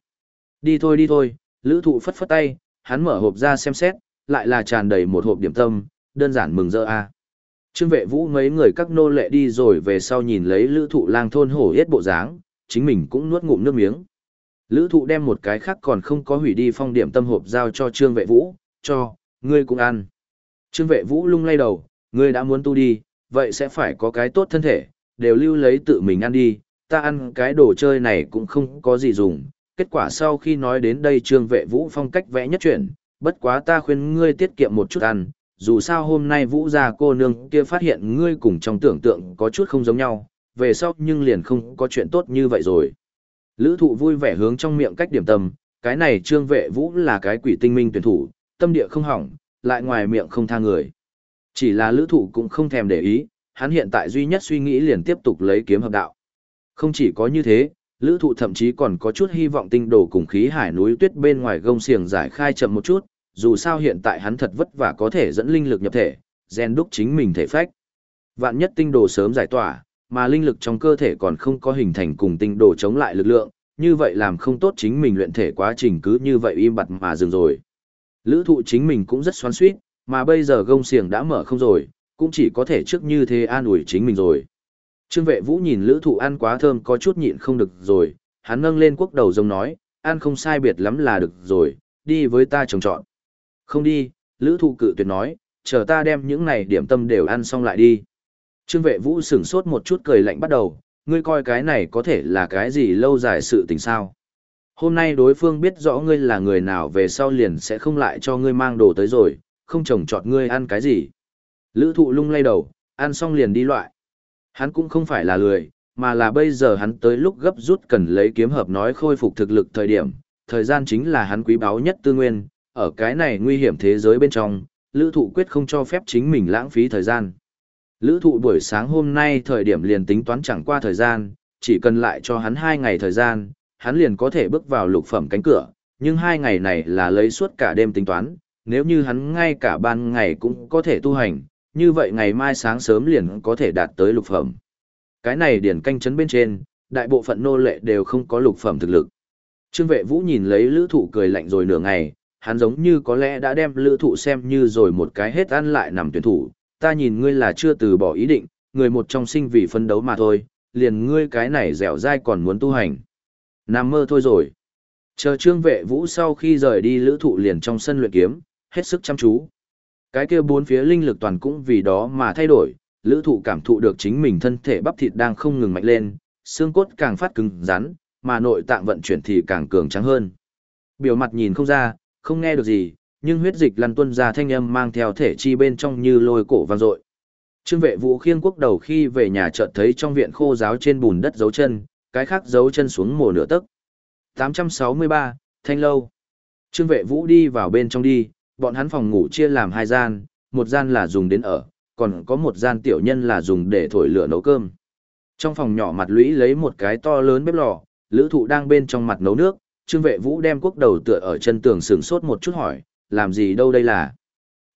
Đi thôi đi thôi, lữ thụ phất phất tay, hắn mở hộp ra xem xét, lại là tràn đầy một hộp điểm tâm, đơn giản mừng rỡ a à. Trương vệ vũ mấy người các nô lệ đi rồi về sau nhìn lấy lữ thụ lang thôn hổ yết bộ dáng, chính mình cũng nuốt ngụm nước miếng. Lữ thụ đem một cái khác còn không có hủy đi phong điểm tâm hộp giao cho trương vệ vũ, cho, ngươi cũng ăn. Trương vệ vũ lung lay đầu, ngươi đã muốn tu đi, vậy sẽ phải có cái tốt thân thể, đều lưu lấy tự mình ăn đi, ta ăn cái đồ chơi này cũng không có gì dùng. Kết quả sau khi nói đến đây trương vệ vũ phong cách vẽ nhất chuyển, bất quá ta khuyên ngươi tiết kiệm một chút ăn, dù sao hôm nay vũ gia cô nương kia phát hiện ngươi cùng trong tưởng tượng có chút không giống nhau, về sau nhưng liền không có chuyện tốt như vậy rồi. Lữ thụ vui vẻ hướng trong miệng cách điểm tâm, cái này trương vệ vũ là cái quỷ tinh minh tuyển thủ, tâm địa không hỏng, lại ngoài miệng không tha người. Chỉ là lữ thụ cũng không thèm để ý, hắn hiện tại duy nhất suy nghĩ liền tiếp tục lấy kiếm hợp đạo. Không chỉ có như thế, lữ thụ thậm chí còn có chút hy vọng tinh đồ cùng khí hải núi tuyết bên ngoài gông xiềng giải khai chậm một chút, dù sao hiện tại hắn thật vất vả có thể dẫn linh lực nhập thể, gen đúc chính mình thể phách. Vạn nhất tinh đồ sớm giải tỏa, mà linh lực trong cơ thể còn không có hình thành cùng tinh đồ chống lại lực lượng, như vậy làm không tốt chính mình luyện thể quá trình cứ như vậy im bặt mà dừng rồi. Lữ thụ chính mình cũng rất xoắn suýt, mà bây giờ gông xiềng đã mở không rồi, cũng chỉ có thể trước như thế an ủi chính mình rồi. Trương vệ vũ nhìn lữ thụ ăn quá thơm có chút nhịn không được rồi, hắn nâng lên quốc đầu giống nói, ăn không sai biệt lắm là được rồi, đi với ta trồng trọn. Không đi, lữ thụ cự tuyệt nói, chờ ta đem những này điểm tâm đều ăn xong lại đi. Trương vệ vũ sửng sốt một chút cười lạnh bắt đầu, ngươi coi cái này có thể là cái gì lâu dài sự tình sao. Hôm nay đối phương biết rõ ngươi là người nào về sau liền sẽ không lại cho ngươi mang đồ tới rồi, không trồng trọt ngươi ăn cái gì. Lữ thụ lung lay đầu, ăn xong liền đi loại. Hắn cũng không phải là lười, mà là bây giờ hắn tới lúc gấp rút cần lấy kiếm hợp nói khôi phục thực lực thời điểm, thời gian chính là hắn quý báu nhất tư nguyên, ở cái này nguy hiểm thế giới bên trong, lữ thụ quyết không cho phép chính mình lãng phí thời gian. Lữ thụ buổi sáng hôm nay thời điểm liền tính toán chẳng qua thời gian, chỉ cần lại cho hắn 2 ngày thời gian, hắn liền có thể bước vào lục phẩm cánh cửa, nhưng 2 ngày này là lấy suốt cả đêm tính toán, nếu như hắn ngay cả ban ngày cũng có thể tu hành, như vậy ngày mai sáng sớm liền có thể đạt tới lục phẩm. Cái này điển canh chấn bên trên, đại bộ phận nô lệ đều không có lục phẩm thực lực. Trương vệ vũ nhìn lấy lữ thụ cười lạnh rồi nửa ngày, hắn giống như có lẽ đã đem lữ thụ xem như rồi một cái hết ăn lại nằm tuyển thủ, ta nhìn ngươi là chưa từ bỏ ý định, người một trong sinh vì phân đấu mà thôi, liền ngươi cái này dẻo dai còn muốn tu hành. Nằm mơ thôi rồi. Chờ trương vệ vũ sau khi rời đi lữ thụ liền trong sân luyện kiếm, hết sức chăm chú. Cái kia bốn phía linh lực toàn cũng vì đó mà thay đổi, lữ thụ cảm thụ được chính mình thân thể bắp thịt đang không ngừng mạnh lên, xương cốt càng phát cứng rắn, mà nội tạng vận chuyển thì càng cường trắng hơn. Biểu mặt nhìn không ra, không nghe được gì, nhưng huyết dịch lăn tuân ra thanh âm mang theo thể chi bên trong như lôi cổ vang dội. Trương vệ vũ khiêng quốc đầu khi về nhà chợt thấy trong viện khô giáo trên bùn đất dấu chân, cái khác dấu chân xuống mồ nửa tấc. 863, Thanh Lâu. Trương vệ vũ đi vào bên trong đi, bọn hắn phòng ngủ chia làm hai gian, một gian là dùng đến ở, còn có một gian tiểu nhân là dùng để thổi lửa nấu cơm. Trong phòng nhỏ mặt lũy lấy một cái to lớn bếp lò, lữ thụ đang bên trong mặt nấu nước, trương vệ vũ đem quốc đầu tựa ở chân tường sướng sốt một chút hỏi, làm gì đâu đây là?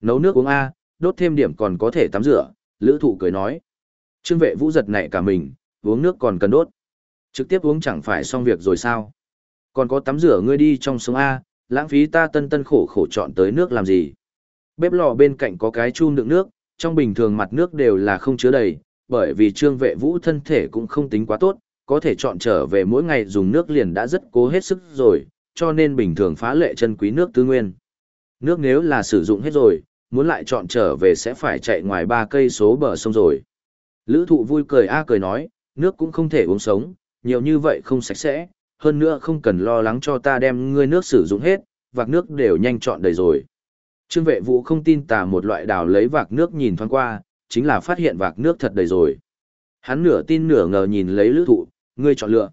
Nấu nước uống A, đốt thêm điểm còn có thể tắm rửa, lữ thụ cười nói. Trương vệ vũ giật nảy cả mình, uống nước còn cần đốt. Trực tiếp uống chẳng phải xong việc rồi sao? Còn có tắm rửa ngươi đi trong sông A, lãng phí ta tân tân khổ khổ chọn tới nước làm gì? Bếp lò bên cạnh có cái chum đựng nước, trong bình thường mặt nước đều là không chứa đầy, bởi vì trương vệ vũ thân thể cũng không tính quá tốt, có thể chọn trở về mỗi ngày dùng nước liền đã rất cố hết sức rồi, cho nên bình thường phá lệ chân quý nước tư nguyên. Nước nếu là sử dụng hết rồi, muốn lại chọn trở về sẽ phải chạy ngoài ba cây số bờ sông rồi. Lữ thụ vui cười a cười nói, nước cũng không thể uống sống, nhiều như vậy không sạch sẽ, hơn nữa không cần lo lắng cho ta đem ngươi nước sử dụng hết, vạc nước đều nhanh chọn đầy rồi. Trương vệ vũ không tin tà một loại đào lấy vạc nước nhìn thoáng qua, chính là phát hiện vạc nước thật đầy rồi. Hắn nửa tin nửa ngờ nhìn lấy lữ thụ, ngươi chọn lựa.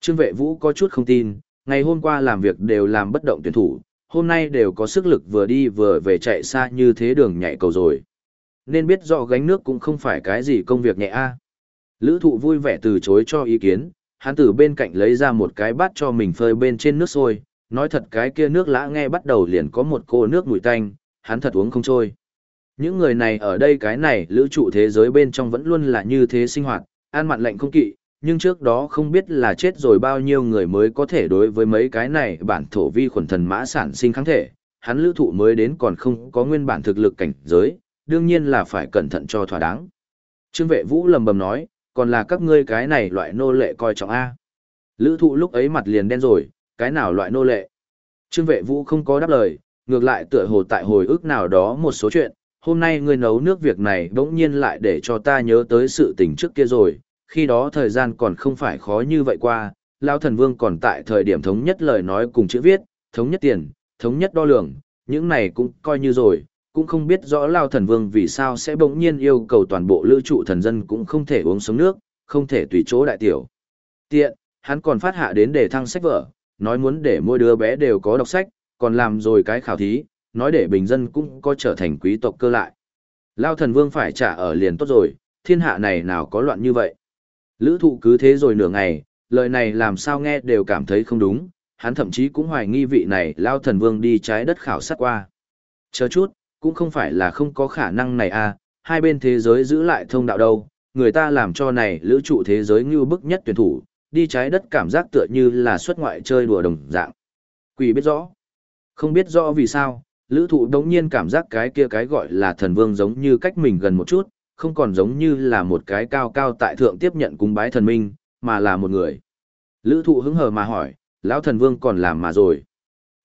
Trương vệ vũ có chút không tin, ngày hôm qua làm việc đều làm bất động tuyển thủ, hôm nay đều có sức lực vừa đi vừa về chạy xa như thế đường nhảy cầu rồi. Nên biết rõ gánh nước cũng không phải cái gì công việc nhẹ a. Lữ thụ vui vẻ từ chối cho ý kiến, hắn từ bên cạnh lấy ra một cái bát cho mình phơi bên trên nước sôi, nói thật cái kia nước lã nghe bắt đầu liền có một cô nước mùi tanh, hắn thật uống không trôi. Những người này ở đây cái này lữ trụ thế giới bên trong vẫn luôn là như thế sinh hoạt, an mặn lạnh không kỵ, nhưng trước đó không biết là chết rồi bao nhiêu người mới có thể đối với mấy cái này bản thổ vi khuẩn thần mã sản sinh kháng thể, hắn lữ thụ mới đến còn không có nguyên bản thực lực cảnh giới, đương nhiên là phải cẩn thận cho thỏa đáng. Trương vệ vũ lầm bầm nói, còn là các ngươi cái này loại nô lệ coi trọng A. Lữ thụ lúc ấy mặt liền đen rồi, cái nào loại nô lệ. Trương vệ vũ không có đáp lời, ngược lại tựa hồ tại hồi ức nào đó một số chuyện, hôm nay ngươi nấu nước việc này bỗng nhiên lại để cho ta nhớ tới sự tình trước kia rồi, khi đó thời gian còn không phải khó như vậy qua, Lão Thần Vương còn tại thời điểm thống nhất lời nói cùng chữ viết, thống nhất tiền, thống nhất đo lường, những này cũng coi như rồi, cũng không biết rõ Lão Thần Vương vì sao sẽ bỗng nhiên yêu cầu toàn bộ lữ trụ thần dân cũng không thể uống sống nước, không thể tùy chỗ đại tiểu. Tiện, hắn còn phát hạ đến để thăng sách vở, nói muốn để mỗi đứa bé đều có đọc sách, còn làm rồi cái khảo thí, nói để bình dân cũng có trở thành quý tộc cơ lại. Lao thần vương phải trả ở liền tốt rồi, thiên hạ này nào có loạn như vậy. Lữ thụ cứ thế rồi nửa ngày, lời này làm sao nghe đều cảm thấy không đúng, hắn thậm chí cũng hoài nghi vị này Lao thần vương đi trái đất khảo sát qua. Chờ chút, cũng không phải là không có khả năng này à, hai bên thế giới giữ lại thông đạo đâu, người ta làm cho này lữ trụ thế giới như bức nhất tuyển thủ, đi trái đất cảm giác tựa như là xuất ngoại chơi đùa đồng dạng. Quỷ biết rõ. Không biết rõ vì sao, lữ thụ đống nhiên cảm giác cái kia cái gọi là thần vương giống như cách mình gần một chút, không còn giống như là một cái cao cao tại thượng tiếp nhận cung bái thần minh, mà là một người. Lữ thụ hứng hờ mà hỏi, lão thần vương còn làm mà rồi.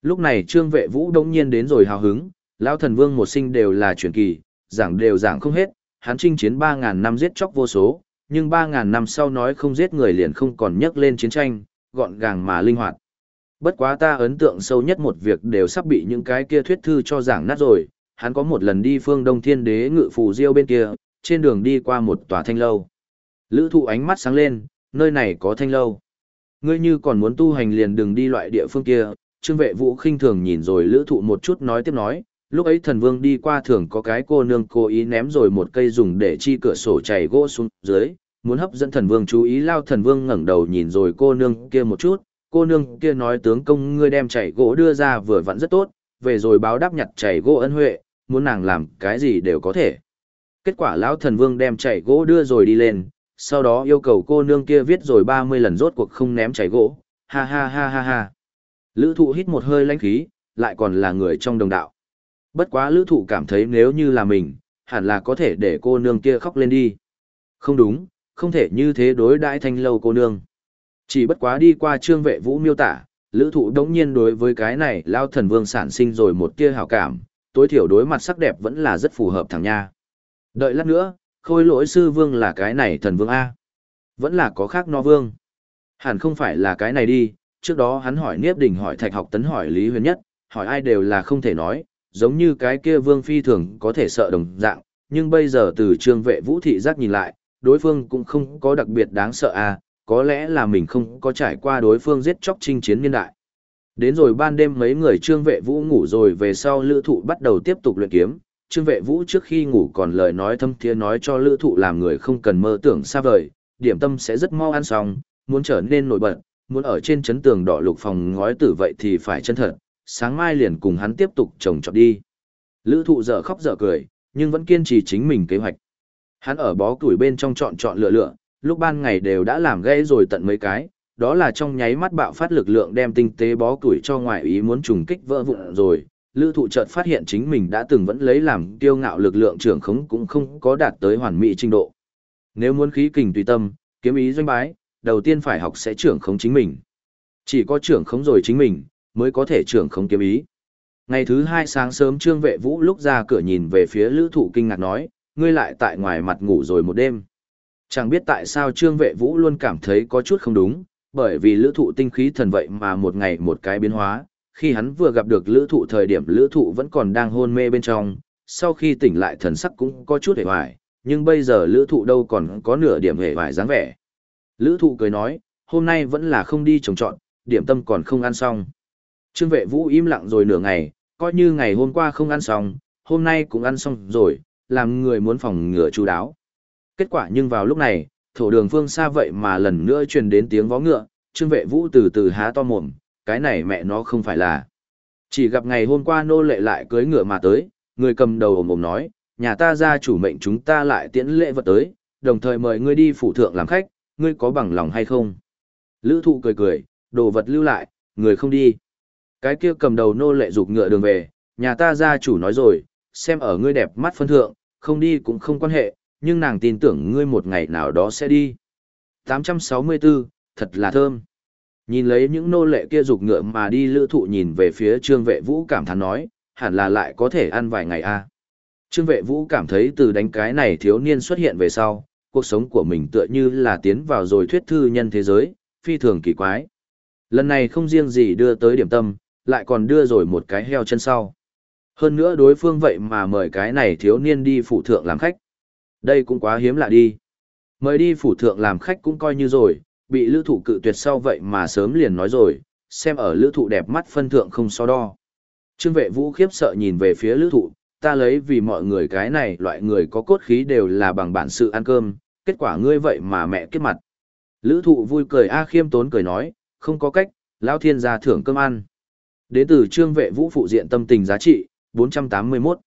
Lúc này trương vệ vũ đông nhiên đến rồi hào hứng, lão thần vương một sinh đều là truyền kỳ, giảng đều giảng không hết, hắn chinh chiến 3.000 năm giết chóc vô số, nhưng 3.000 năm sau nói không giết người liền không còn nhắc lên chiến tranh, gọn gàng mà linh hoạt. Bất quá ta ấn tượng sâu nhất một việc đều sắp bị những cái kia thuyết thư cho giảng nát rồi, hắn có một lần đi phương Đông Thiên Đế ngự phù diêu bên kia, trên đường đi qua một tòa thanh lâu. Lữ thụ ánh mắt sáng lên, nơi này có thanh lâu. Ngươi như còn muốn tu hành liền đừng đi loại địa phương kia, Trương Vệ Vũ khinh thường nhìn rồi lữ thụ một chút nói tiếp nói, lúc ấy thần vương đi qua thường có cái cô nương cố ý ném rồi một cây dùng để chi cửa sổ chảy gỗ xuống dưới, muốn hấp dẫn thần vương chú ý lao thần vương ngẩng đầu nhìn rồi cô nương kia một chút, cô nương kia nói tướng công ngươi đem chảy gỗ đưa ra vừa vặn rất tốt, về rồi báo đáp nhặt chảy gỗ ân huệ, muốn nàng làm cái gì đều có thể. Kết quả lão thần vương đem chảy gỗ đưa rồi đi lên, sau đó yêu cầu cô nương kia viết rồi 30 lần rốt cuộc không ném chảy gỗ, ha ha ha ha ha. Lữ thụ hít một hơi lãnh khí, lại còn là người trong đồng đạo. Bất quá lữ thụ cảm thấy nếu như là mình, hẳn là có thể để cô nương kia khóc lên đi. Không đúng, không thể như thế đối đãi thanh lâu cô nương. Chỉ bất quá đi qua trương vệ vũ miêu tả, lữ thụ đống nhiên đối với cái này lao thần vương sản sinh rồi một tia hảo cảm, tối thiểu đối mặt sắc đẹp vẫn là rất phù hợp thằng nha. Đợi lát nữa, khôi lỗi sư vương là cái này thần vương A. Vẫn là có khác no vương. Hẳn không phải là cái này đi, trước đó hắn hỏi Niếp Đình hỏi Thạch Học Tấn hỏi Lý Huyền Nhất, hỏi ai đều là không thể nói, giống như cái kia vương phi thường có thể sợ đồng dạng, nhưng bây giờ từ trương vệ vũ thị giác nhìn lại, đối phương cũng không có đặc biệt đáng sợ à, có lẽ là mình không có trải qua đối phương giết chóc chinh chiến niên đại. Đến rồi ban đêm mấy người trương vệ vũ ngủ rồi về sau lữ thụ bắt đầu tiếp tục luyện kiếm, trương vệ vũ trước khi ngủ còn lời nói thâm thiế nói cho lữ thụ làm người không cần mơ tưởng xa vời, điểm tâm sẽ rất mau ăn xong, muốn trở nên nổi bật, muốn ở trên chấn tường đỏ lục phòng ngói tử vậy thì phải chân thật, sáng mai liền cùng hắn tiếp tục trồng trọt đi. Lữ thụ dở khóc dở cười, nhưng vẫn kiên trì chính mình kế hoạch. Hắn ở bó củi bên trong chọn chọn lựa lựa, lúc ban ngày đều đã làm gãy rồi tận mấy cái, đó là trong nháy mắt bạo phát lực lượng đem tinh tế bó củi cho ngoại ý muốn trùng kích vỡ vụn rồi. Lữ thụ chợt phát hiện chính mình đã từng vẫn lấy làm tiêu ngạo lực lượng trưởng khống cũng không có đạt tới hoàn mỹ trình độ. Nếu muốn khí kình tùy tâm, kiếm ý doanh bái, đầu tiên phải học sẽ trưởng khống chính mình. Chỉ có trưởng khống rồi chính mình, mới có thể trưởng khống kiếm ý. Ngày thứ hai sáng sớm Trương Vệ Vũ lúc ra cửa nhìn về phía Lữ Thụ kinh ngạc nói, ngươi lại tại ngoài mặt ngủ rồi một đêm. Chẳng biết tại sao Trương Vệ Vũ luôn cảm thấy có chút không đúng, bởi vì Lữ Thụ tinh khí thần vậy mà một ngày một cái biến hóa, khi hắn vừa gặp được Lữ Thụ thời điểm Lữ Thụ vẫn còn đang hôn mê bên trong, sau khi tỉnh lại thần sắc cũng có chút hề hoài, nhưng bây giờ Lữ Thụ đâu còn có nửa điểm hề hoài dáng vẻ. Lữ Thụ cười nói, hôm nay vẫn là không đi trồng trọn, điểm tâm còn không ăn xong. Trương vệ vũ im lặng rồi nửa ngày, coi như ngày hôm qua không ăn xong, hôm nay cũng ăn xong rồi, làm người muốn phòng ngừa chú đáo. Kết quả nhưng vào lúc này, thổ đường phương xa vậy mà lần nữa truyền đến tiếng vó ngựa, trương vệ vũ từ từ há to mồm, cái này mẹ nó không phải là. Chỉ gặp ngày hôm qua nô lệ lại cưới ngựa mà tới, người cầm đầu ồm ồm nói, nhà ta ra chủ mệnh chúng ta lại tiễn lễ vật tới, đồng thời mời ngươi đi phủ thượng làm khách, ngươi có bằng lòng hay không? Lữ thụ cười cười, đồ vật lưu lại, người không đi. Cái kia cầm đầu nô lệ dục ngựa đường về, nhà ta gia chủ nói rồi, xem ở ngươi đẹp mắt phân thượng, không đi cũng không quan hệ, nhưng nàng tin tưởng ngươi một ngày nào đó sẽ đi. 864, thật là thơm. Nhìn lấy những nô lệ kia dục ngựa mà đi lữ thụ nhìn về phía trương vệ vũ cảm thán nói, hẳn là lại có thể ăn vài ngày a à. Trương vệ vũ cảm thấy từ đánh cái này thiếu niên xuất hiện về sau, cuộc sống của mình tựa như là tiến vào rồi thuyết thư nhân thế giới, phi thường kỳ quái. Lần này không riêng gì đưa tới điểm tâm, lại còn đưa rồi một cái heo chân sau. Hơn nữa đối phương vậy mà mời cái này thiếu niên đi phủ thượng làm khách. Đây cũng quá hiếm lạ đi. Mời đi phủ thượng làm khách cũng coi như rồi, bị lữ thụ cự tuyệt sau vậy mà sớm liền nói rồi, xem ở lữ thụ đẹp mắt phân thượng không so đo. Trương vệ vũ khiếp sợ nhìn về phía lữ thụ, ta lấy vì mọi người cái này loại người có cốt khí đều là bằng bản sự ăn cơm, kết quả ngươi vậy mà mẹ kết mặt. Lữ thụ vui cười A khiêm tốn cười nói, không có cách, lao thiên gia thưởng cơm ăn. Đến từ trương vệ vũ phụ diện tâm tình giá trị, 481.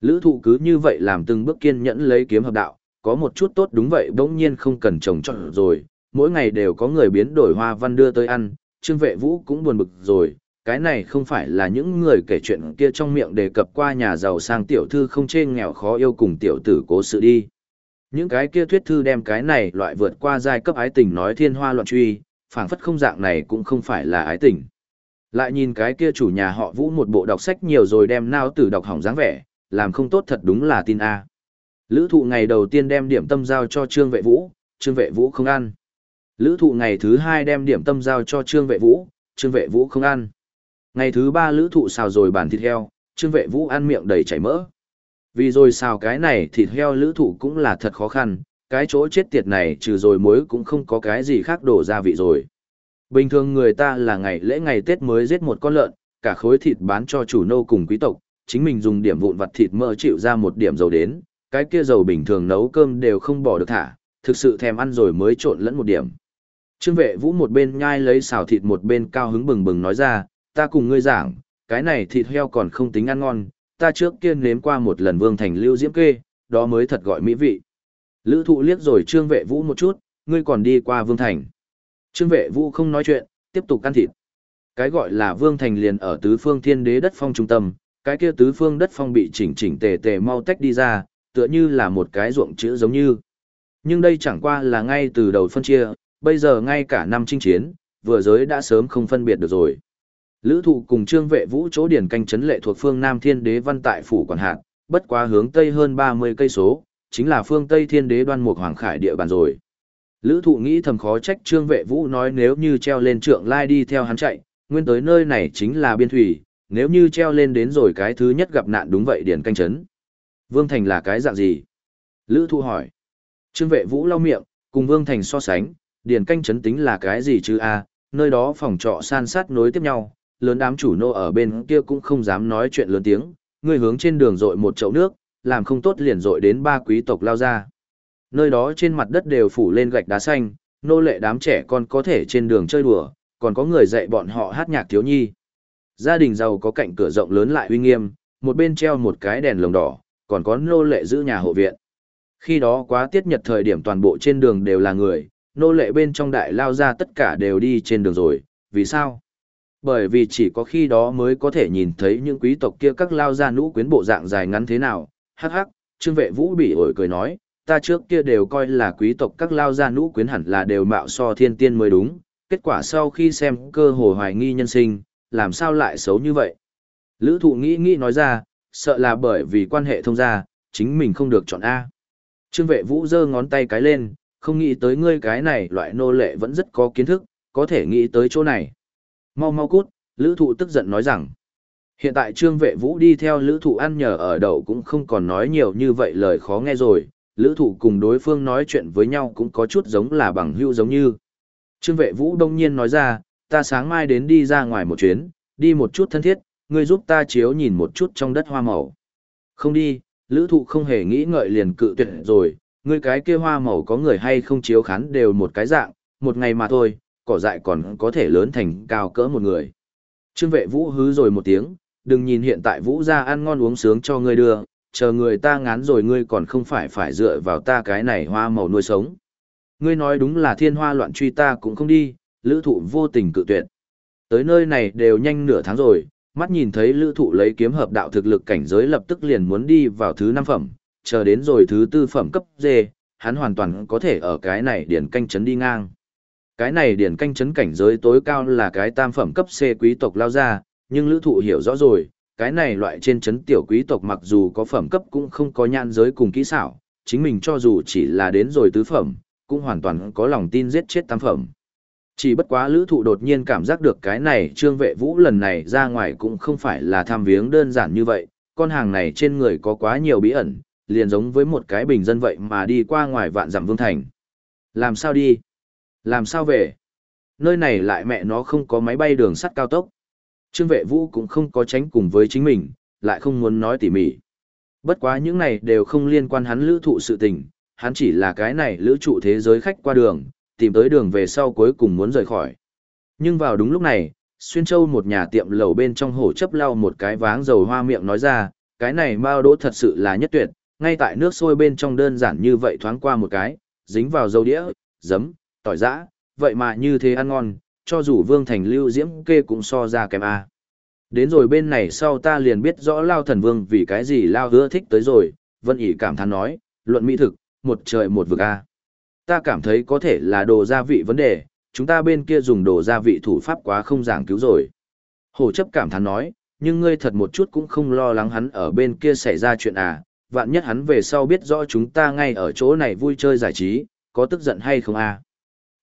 Lữ thụ cứ như vậy làm từng bước kiên nhẫn lấy kiếm hợp đạo, có một chút tốt đúng vậy bỗng nhiên không cần trồng trọt rồi, mỗi ngày đều có người biến đổi hoa văn đưa tới ăn, trương vệ vũ cũng buồn bực rồi, cái này không phải là những người kể chuyện kia trong miệng đề cập qua nhà giàu sang tiểu thư không chê nghèo khó yêu cùng tiểu tử cố sự đi. Những cái kia thuyết thư đem cái này loại vượt qua giai cấp ái tình nói thiên hoa loạn truy, phảng phất không dạng này cũng không phải là ái tình. Lại nhìn cái kia chủ nhà họ Vũ một bộ đọc sách nhiều rồi đem nao tử đọc hỏng dáng vẻ, làm không tốt thật đúng là tin A. Lữ thụ ngày đầu tiên đem điểm tâm giao cho Trương Vệ Vũ, Trương Vệ Vũ không ăn. Lữ thụ ngày thứ hai đem điểm tâm giao cho Trương Vệ Vũ, Trương Vệ Vũ không ăn. Ngày thứ ba lữ thụ xào rồi bản thịt heo, Trương Vệ Vũ ăn miệng đầy chảy mỡ. Vì rồi xào cái này thịt heo lữ thụ cũng là thật khó khăn, cái chỗ chết tiệt này trừ rồi muối cũng không có cái gì khác đổ ra vị rồi. Bình thường người ta là ngày lễ ngày Tết mới giết một con lợn, cả khối thịt bán cho chủ nô cùng quý tộc, chính mình dùng điểm vụn vặt thịt mỡ chịu ra một điểm dầu đến, cái kia dầu bình thường nấu cơm đều không bỏ được thả, thực sự thèm ăn rồi mới trộn lẫn một điểm. Trương vệ vũ một bên nhai lấy xào thịt một bên cao hứng bừng bừng nói ra, ta cùng ngươi giảng, cái này thịt heo còn không tính ăn ngon, ta trước kia nếm qua một lần vương thành lưu diễm kê, đó mới thật gọi mỹ vị. Lữ thụ liếc rồi trương vệ vũ một chút, ngươi còn đi qua vương thành. Trương vệ vũ không nói chuyện, tiếp tục ăn thịt. Cái gọi là vương thành liền ở tứ phương thiên đế đất phong trung tâm, cái kia tứ phương đất phong bị chỉnh chỉnh tề tề mau tách đi ra, tựa như là một cái ruộng chữ giống như. Nhưng đây chẳng qua là ngay từ đầu phân chia, bây giờ ngay cả năm chinh chiến, vừa giới đã sớm không phân biệt được rồi. Lữ thụ cùng trương vệ vũ chỗ điển canh chấn lệ thuộc phương Nam Thiên Đế văn tại phủ quản hạt, bất quá hướng Tây hơn 30 cây số, chính là phương Tây Thiên Đế đoan mục hoàng khải địa bàn rồi. Lữ thụ nghĩ thầm khó trách trương vệ vũ nói nếu như treo lên trượng lai đi theo hắn chạy, nguyên tới nơi này chính là biên thủy, nếu như treo lên đến rồi cái thứ nhất gặp nạn đúng vậy điển canh chấn. Vương Thành là cái dạng gì? Lữ thụ hỏi. Trương vệ vũ lau miệng, cùng Vương Thành so sánh, điền canh chấn tính là cái gì chứ a nơi đó phòng trọ san sát nối tiếp nhau, lớn đám chủ nô ở bên kia cũng không dám nói chuyện lớn tiếng, người hướng trên đường rội một chậu nước, làm không tốt liền rội đến ba quý tộc lao ra. Nơi đó trên mặt đất đều phủ lên gạch đá xanh, nô lệ đám trẻ con có thể trên đường chơi đùa, còn có người dạy bọn họ hát nhạc thiếu nhi. Gia đình giàu có cạnh cửa rộng lớn lại uy nghiêm, một bên treo một cái đèn lồng đỏ, còn có nô lệ giữ nhà hộ viện. Khi đó quá tiết nhật thời điểm toàn bộ trên đường đều là người, nô lệ bên trong đại lao ra tất cả đều đi trên đường rồi, vì sao? Bởi vì chỉ có khi đó mới có thể nhìn thấy những quý tộc kia các lao ra nũ quyến bộ dạng dài ngắn thế nào, hắc hắc, trương vệ vũ bị ổi cười nói, ta trước kia đều coi là quý tộc các lao ra nũ quyến hẳn là đều mạo so thiên tiên mới đúng, kết quả sau khi xem cơ hồ hoài nghi nhân sinh, làm sao lại xấu như vậy? Lữ thụ nghĩ nghĩ nói ra, sợ là bởi vì quan hệ thông gia, chính mình không được chọn A. Trương vệ vũ giơ ngón tay cái lên, không nghĩ tới ngươi cái này loại nô lệ vẫn rất có kiến thức, có thể nghĩ tới chỗ này. Mau mau cút, lữ thụ tức giận nói rằng. Hiện tại trương vệ vũ đi theo lữ thụ ăn nhờ ở đậu cũng không còn nói nhiều như vậy lời khó nghe rồi, lữ thụ cùng đối phương nói chuyện với nhau cũng có chút giống là bằng hưu giống như. Trương vệ vũ đông nhiên nói ra, ta sáng mai đến đi ra ngoài một chuyến, đi một chút thân thiết, ngươi giúp ta chiếu nhìn một chút trong đất hoa màu. Không đi, lữ thụ không hề nghĩ ngợi liền cự tuyệt rồi, ngươi cái kia hoa màu có người hay không chiếu khán đều một cái dạng, một ngày mà thôi, cỏ dại còn có thể lớn thành cao cỡ một người. Trương vệ vũ hứ rồi một tiếng, đừng nhìn hiện tại vũ ra ăn ngon uống sướng cho ngươi đưa, chờ người ta ngán rồi ngươi còn không phải phải dựa vào ta cái này hoa màu nuôi sống. Ngươi nói đúng là thiên hoa loạn truy ta cũng không đi, lữ thụ vô tình cự tuyệt. Tới nơi này đều nhanh nửa tháng rồi, mắt nhìn thấy lữ thụ lấy kiếm hợp đạo thực lực cảnh giới lập tức liền muốn đi vào thứ 5 phẩm, chờ đến rồi thứ tư phẩm cấp D, hắn hoàn toàn có thể ở cái này điển canh chấn đi ngang. Cái này điển canh chấn cảnh giới tối cao là cái tam phẩm cấp C quý tộc lao ra, nhưng lữ thụ hiểu rõ rồi, cái này loại trên chấn tiểu quý tộc mặc dù có phẩm cấp cũng không có nhãn giới cùng kỹ xảo, chính mình cho dù chỉ là đến rồi tứ phẩm, cũng hoàn toàn có lòng tin giết chết tam phẩm. Chỉ bất quá lữ thụ đột nhiên cảm giác được cái này trương vệ vũ lần này ra ngoài cũng không phải là tham viếng đơn giản như vậy, con hàng này trên người có quá nhiều bí ẩn, liền giống với một cái bình dân vậy mà đi qua ngoài vạn dặm vương thành. Làm sao đi? Làm sao về? Nơi này lại mẹ nó không có máy bay đường sắt cao tốc. Trương vệ vũ cũng không có tránh cùng với chính mình, lại không muốn nói tỉ mỉ. Bất quá những này đều không liên quan hắn lữ thụ sự tình, hắn chỉ là cái này lữ trụ thế giới khách qua đường, tìm tới đường về sau cuối cùng muốn rời khỏi. Nhưng vào đúng lúc này, Xuyên Châu một nhà tiệm lầu bên trong hổ chấp lau một cái váng dầu hoa miệng nói ra, cái này mao đỗ thật sự là nhất tuyệt, ngay tại nước sôi bên trong đơn giản như vậy thoáng qua một cái, dính vào dầu đĩa, giấm, tỏi giã, vậy mà như thế ăn ngon, cho dù Vương Thành lưu diễm kê cũng so ra kém A. Đến rồi bên này sau ta liền biết rõ Lao Thần Vương vì cái gì Lao hứa thích tới rồi, Vân ỉ cảm thán nói, luận mỹ thực, một trời một vực A. Ta cảm thấy có thể là đồ gia vị vấn đề, chúng ta bên kia dùng đồ gia vị thủ pháp quá không giảng cứu rồi. Hồ chấp cảm thán nói, nhưng ngươi thật một chút cũng không lo lắng hắn ở bên kia xảy ra chuyện à, vạn nhất hắn về sau biết rõ chúng ta ngay ở chỗ này vui chơi giải trí, có tức giận hay không à?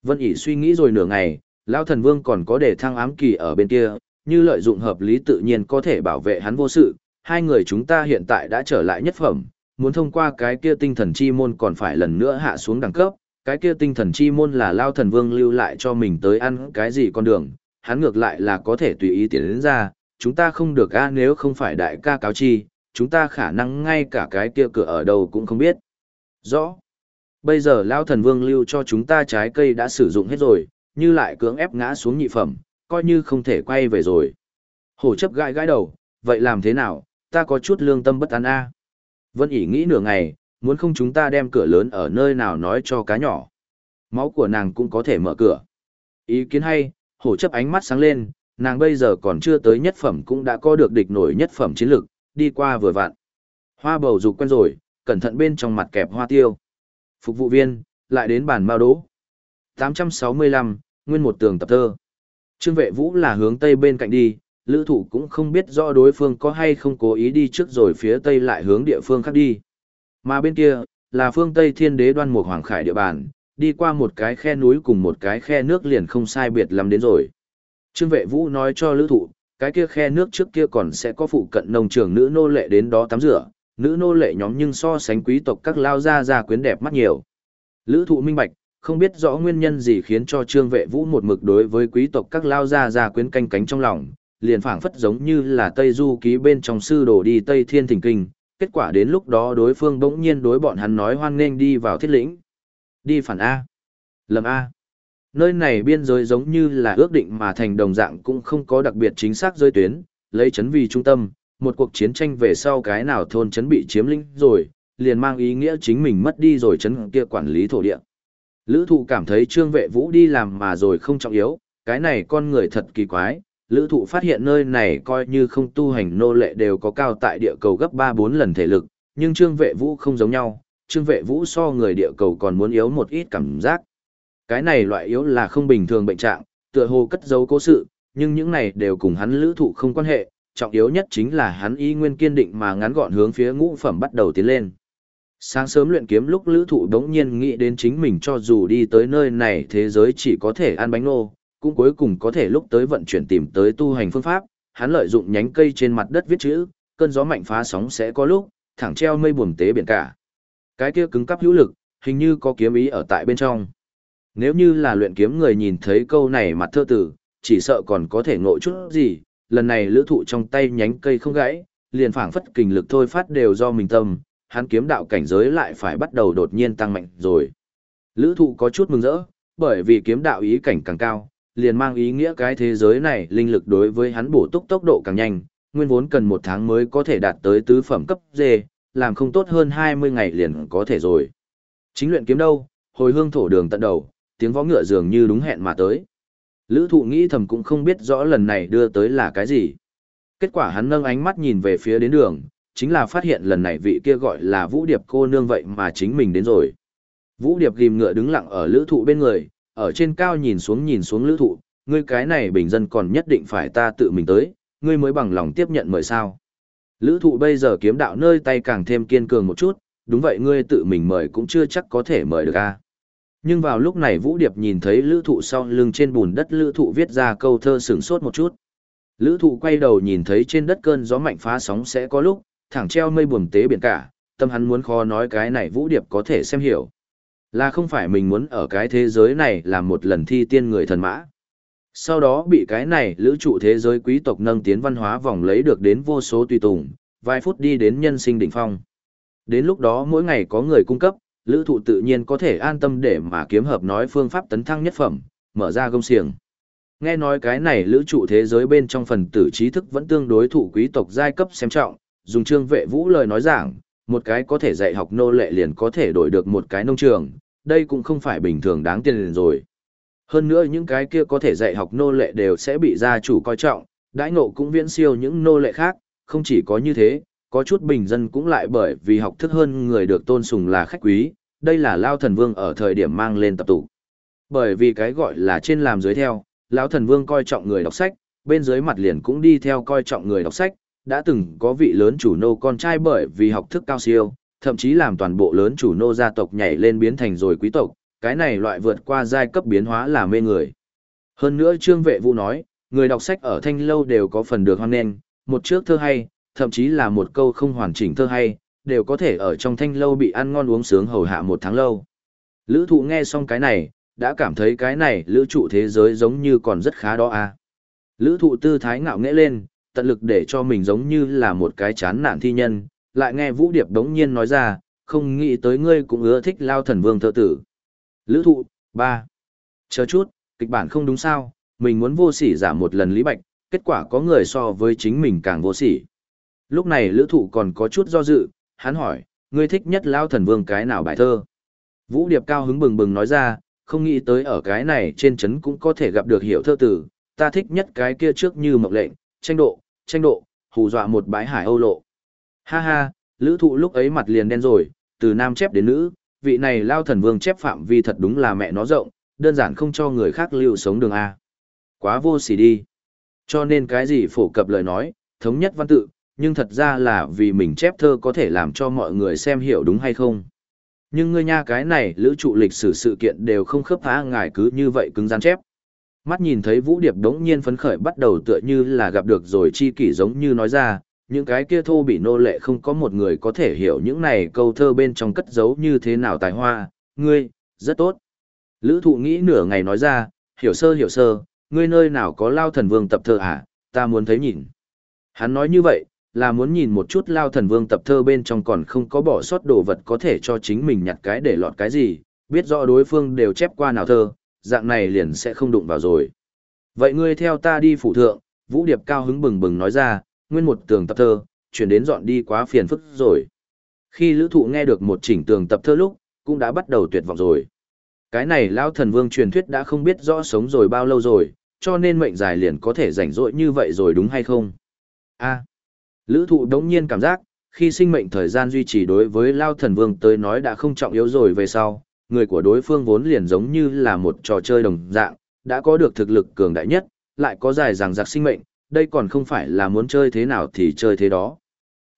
Vân ỉ suy nghĩ rồi nửa ngày, Lão thần vương còn có để thăng ám kỳ ở bên kia, như lợi dụng hợp lý tự nhiên có thể bảo vệ hắn vô sự, hai người chúng ta hiện tại đã trở lại nhất phẩm, muốn thông qua cái kia tinh thần chi môn còn phải lần nữa hạ xuống đẳng cấp, cái kia tinh thần chi môn là lao thần vương lưu lại cho mình tới ăn cái gì con đường, hắn ngược lại là có thể tùy ý tiến đến ra, chúng ta không được a nếu không phải đại ca cáo chi, chúng ta khả năng ngay cả cái kia cửa ở đâu cũng không biết. Rõ. Bây giờ lao thần vương lưu cho chúng ta trái cây đã sử dụng hết rồi, như lại cưỡng ép ngã xuống nhị phẩm, coi như không thể quay về rồi. Hổ chấp gãi gãi đầu, vậy làm thế nào, ta có chút lương tâm bất an a. Vân ỉ nghĩ nửa ngày, muốn không chúng ta đem cửa lớn ở nơi nào nói cho cá nhỏ. Máu của nàng cũng có thể mở cửa. Ý kiến hay, hổ chấp ánh mắt sáng lên, nàng bây giờ còn chưa tới nhất phẩm cũng đã có được địch nổi nhất phẩm chiến lực, đi qua vừa vặn. Hoa bầu dục quen rồi, cẩn thận bên trong mặt kẹp hoa tiêu. Phục vụ viên, lại đến bàn mao đố. 865, nguyên một tường tập thơ. Trương vệ vũ là hướng tây bên cạnh đi, lữ thủ cũng không biết rõ đối phương có hay không cố ý đi trước rồi phía tây lại hướng địa phương khác đi. Mà bên kia, là phương tây thiên đế đoan một hoàng khải địa bàn, đi qua một cái khe núi cùng một cái khe nước liền không sai biệt lắm đến rồi. Trương vệ vũ nói cho lữ thụ, cái kia khe nước trước kia còn sẽ có phụ cận nông trường nữ nô lệ đến đó tắm rửa, nữ nô lệ nhóm nhưng so sánh quý tộc các lao gia gia quyến đẹp mắt nhiều. Lữ thụ minh bạch, không biết rõ nguyên nhân gì khiến cho trương vệ vũ một mực đối với quý tộc các lao gia gia quyến canh cánh trong lòng, liền phảng phất giống như là Tây Du ký bên trong sư đổ đi Tây Thiên Thỉnh Kinh, kết quả đến lúc đó đối phương bỗng nhiên đối bọn hắn nói hoan nghênh đi vào thiết lĩnh. Đi phản A. Lầm A. Nơi này biên giới giống như là ước định mà thành đồng dạng cũng không có đặc biệt chính xác giới tuyến, lấy chấn vì trung tâm, một cuộc chiến tranh về sau cái nào thôn chấn bị chiếm lĩnh rồi, liền mang ý nghĩa chính mình mất đi rồi chấn kia quản lý thổ địa. Lữ thụ cảm thấy trương vệ vũ đi làm mà rồi không trọng yếu, cái này con người thật kỳ quái, lữ thụ phát hiện nơi này coi như không tu hành nô lệ đều có cao tại địa cầu gấp 3-4 lần thể lực, nhưng trương vệ vũ không giống nhau, trương vệ vũ so người địa cầu còn muốn yếu một ít cảm giác. Cái này loại yếu là không bình thường bệnh trạng, tựa hồ cất giấu cố sự, nhưng những này đều cùng hắn lữ thụ không quan hệ, trọng yếu nhất chính là hắn y nguyên kiên định mà ngắn gọn hướng phía ngũ phẩm bắt đầu tiến lên. Sáng sớm luyện kiếm lúc lữ thụ đống nhiên nghĩ đến chính mình cho dù đi tới nơi này thế giới chỉ có thể ăn bánh nô, cũng cuối cùng có thể lúc tới vận chuyển tìm tới tu hành phương pháp, hắn lợi dụng nhánh cây trên mặt đất viết chữ, cơn gió mạnh phá sóng sẽ có lúc, thẳng treo mây buồm tế biển cả. Cái kia cứng cắp hữu lực, hình như có kiếm ý ở tại bên trong. Nếu như là luyện kiếm người nhìn thấy câu này mặt thơ tử, chỉ sợ còn có thể ngộ chút gì, lần này lữ thụ trong tay nhánh cây không gãy, liền phảng phất kình lực thôi phát đều do mình tâm, hắn kiếm đạo cảnh giới lại phải bắt đầu đột nhiên tăng mạnh rồi. Lữ thụ có chút mừng rỡ, bởi vì kiếm đạo ý cảnh càng cao, liền mang ý nghĩa cái thế giới này linh lực đối với hắn bổ túc tốc độ càng nhanh, nguyên vốn cần một tháng mới có thể đạt tới tứ phẩm cấp D, làm không tốt hơn 20 ngày liền có thể rồi. Chính luyện kiếm đâu, hồi hương thổ đường tận đầu, tiếng vó ngựa dường như đúng hẹn mà tới. Lữ thụ nghĩ thầm cũng không biết rõ lần này đưa tới là cái gì. Kết quả hắn nâng ánh mắt nhìn về phía đến đường, chính là phát hiện lần này vị kia gọi là Vũ Điệp cô nương vậy mà chính mình đến rồi. Vũ Điệp ghim ngựa đứng lặng ở lữ thụ bên người, ở trên cao nhìn xuống nhìn xuống lữ thụ, ngươi cái này bình dân còn nhất định phải ta tự mình tới, ngươi mới bằng lòng tiếp nhận mời sao. Lữ thụ bây giờ kiếm đạo nơi tay càng thêm kiên cường một chút, đúng vậy ngươi tự mình mời cũng chưa chắc có thể mời được a nhưng vào lúc này Vũ Điệp nhìn thấy lữ thụ sau lưng trên bùn đất lữ thụ viết ra câu thơ sửng sốt một chút. Lữ thụ quay đầu nhìn thấy trên đất cơn gió mạnh phá sóng sẽ có lúc, thẳng treo mây buồm tế biển cả, tâm hắn muốn khó nói cái này Vũ Điệp có thể xem hiểu. Là không phải mình muốn ở cái thế giới này làm một lần thi tiên người thần mã. Sau đó bị cái này lữ trụ thế giới quý tộc nâng tiến văn hóa vòng lấy được đến vô số tùy tùng, vài phút đi đến nhân sinh đỉnh phong. Đến lúc đó mỗi ngày có người cung cấp, lữ thụ tự nhiên có thể an tâm để mà kiếm hợp nói phương pháp tấn thăng nhất phẩm, mở ra công xiềng. Nghe nói cái này lữ trụ thế giới bên trong phần tử trí thức vẫn tương đối thụ quý tộc giai cấp xem trọng, dùng trương vệ vũ lời nói giảng, một cái có thể dạy học nô lệ liền có thể đổi được một cái nông trường, đây cũng không phải bình thường đáng tiền rồi. Hơn nữa những cái kia có thể dạy học nô lệ đều sẽ bị gia chủ coi trọng, đãi ngộ cũng viễn siêu những nô lệ khác, không chỉ có như thế, có chút bình dân cũng lại bởi vì học thức hơn người được tôn sùng là khách quý, đây là Lao Thần Vương ở thời điểm mang lên tập tụ. Bởi vì cái gọi là trên làm dưới theo, lão Thần Vương coi trọng người đọc sách, bên dưới mặt liền cũng đi theo coi trọng người đọc sách, đã từng có vị lớn chủ nô con trai bởi vì học thức cao siêu, thậm chí làm toàn bộ lớn chủ nô gia tộc nhảy lên biến thành rồi quý tộc, cái này loại vượt qua giai cấp biến hóa là mê người. Hơn nữa Trương Vệ Vũ nói, người đọc sách ở thanh lâu đều có phần được hoan nghênh, một trước thơ hay, thậm chí là một câu không hoàn chỉnh thơ hay, đều có thể ở trong thanh lâu bị ăn ngon uống sướng hầu hạ một tháng lâu. Lữ thụ nghe xong cái này, đã cảm thấy cái này lữ trụ thế giới giống như còn rất khá đó à. Lữ thụ tư thái ngạo nghễ lên, tận lực để cho mình giống như là một cái chán nản thi nhân, lại nghe Vũ Điệp đống nhiên nói ra, không nghĩ tới ngươi cũng ưa thích lao thần vương thơ tử. Lữ thụ, ba Chờ chút, kịch bản không đúng sao, mình muốn vô sỉ giả một lần lý bạch, kết quả có người so với chính mình càng vô sỉ. Lúc này lữ thụ còn có chút do dự, hắn hỏi, ngươi thích nhất lao thần vương cái nào bài thơ? Vũ Điệp cao hứng bừng bừng nói ra, không nghĩ tới ở cái này trên chấn cũng có thể gặp được hiểu thơ tử, ta thích nhất cái kia trước như mộc lệnh, tranh độ, tranh độ, hù dọa một bãi hải âu lộ. Ha ha, lữ thụ lúc ấy mặt liền đen rồi, từ nam chép đến nữ, vị này lao thần vương chép phạm vi thật đúng là mẹ nó rộng, đơn giản không cho người khác lưu sống đường A. Quá vô sỉ đi. Cho nên cái gì phổ cập lời nói, thống nhất văn tự, nhưng thật ra là vì mình chép thơ có thể làm cho mọi người xem hiểu đúng hay không. Nhưng ngươi nha cái này lữ trụ lịch sử sự kiện đều không khớp phá ngài cứ như vậy cứng rắn chép. Mắt nhìn thấy Vũ Điệp đống nhiên phấn khởi bắt đầu tựa như là gặp được rồi chi kỷ giống như nói ra, những cái kia thô bị nô lệ không có một người có thể hiểu những này câu thơ bên trong cất giấu như thế nào tài hoa, ngươi, rất tốt. Lữ thụ nghĩ nửa ngày nói ra, hiểu sơ hiểu sơ, ngươi nơi nào có lao thần vương tập thơ à, ta muốn thấy nhìn. Hắn nói như vậy, là muốn nhìn một chút lao thần vương tập thơ bên trong còn không có bỏ sót đồ vật có thể cho chính mình nhặt cái để lọt cái gì, biết rõ đối phương đều chép qua nào thơ, dạng này liền sẽ không đụng vào rồi. Vậy ngươi theo ta đi phủ thượng, Vũ Điệp cao hứng bừng bừng nói ra, nguyên một tường tập thơ, chuyển đến dọn đi quá phiền phức rồi. Khi lữ thụ nghe được một chỉnh tường tập thơ lúc, cũng đã bắt đầu tuyệt vọng rồi. Cái này lao thần vương truyền thuyết đã không biết rõ sống rồi bao lâu rồi, cho nên mệnh dài liền có thể rảnh rỗi như vậy rồi đúng hay không? a lữ thụ đống nhiên cảm giác, khi sinh mệnh thời gian duy trì đối với lao thần vương tới nói đã không trọng yếu rồi về sau, người của đối phương vốn liền giống như là một trò chơi đồng dạng, đã có được thực lực cường đại nhất, lại có dài dằng dặc sinh mệnh, đây còn không phải là muốn chơi thế nào thì chơi thế đó.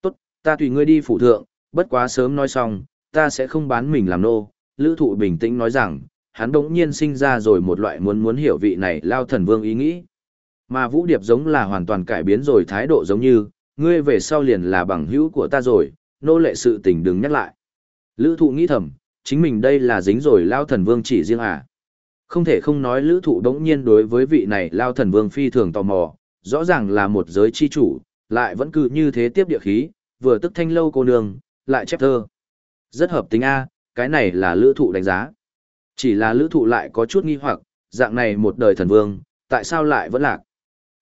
Tốt, ta tùy ngươi đi phụ thượng, bất quá sớm nói xong, ta sẽ không bán mình làm nô. Lữ thụ bình tĩnh nói rằng, hắn đống nhiên sinh ra rồi một loại muốn muốn hiểu vị này lao thần vương ý nghĩ. Mà Vũ Điệp giống là hoàn toàn cải biến rồi thái độ giống như, ngươi về sau liền là bằng hữu của ta rồi, nô lệ sự tình đừng nhắc lại. Lữ thụ nghĩ thầm, chính mình đây là dính rồi lao thần vương chỉ riêng à. Không thể không nói lữ thụ đống nhiên đối với vị này lao thần vương phi thường tò mò, rõ ràng là một giới chi chủ, lại vẫn cứ như thế tiếp địa khí, vừa tức thanh lâu cô nương, lại chép thơ. Rất hợp tính A, cái này là lữ thụ đánh giá. Chỉ là lữ thụ lại có chút nghi hoặc, dạng này một đời thần vương, tại sao lại vẫn lạc?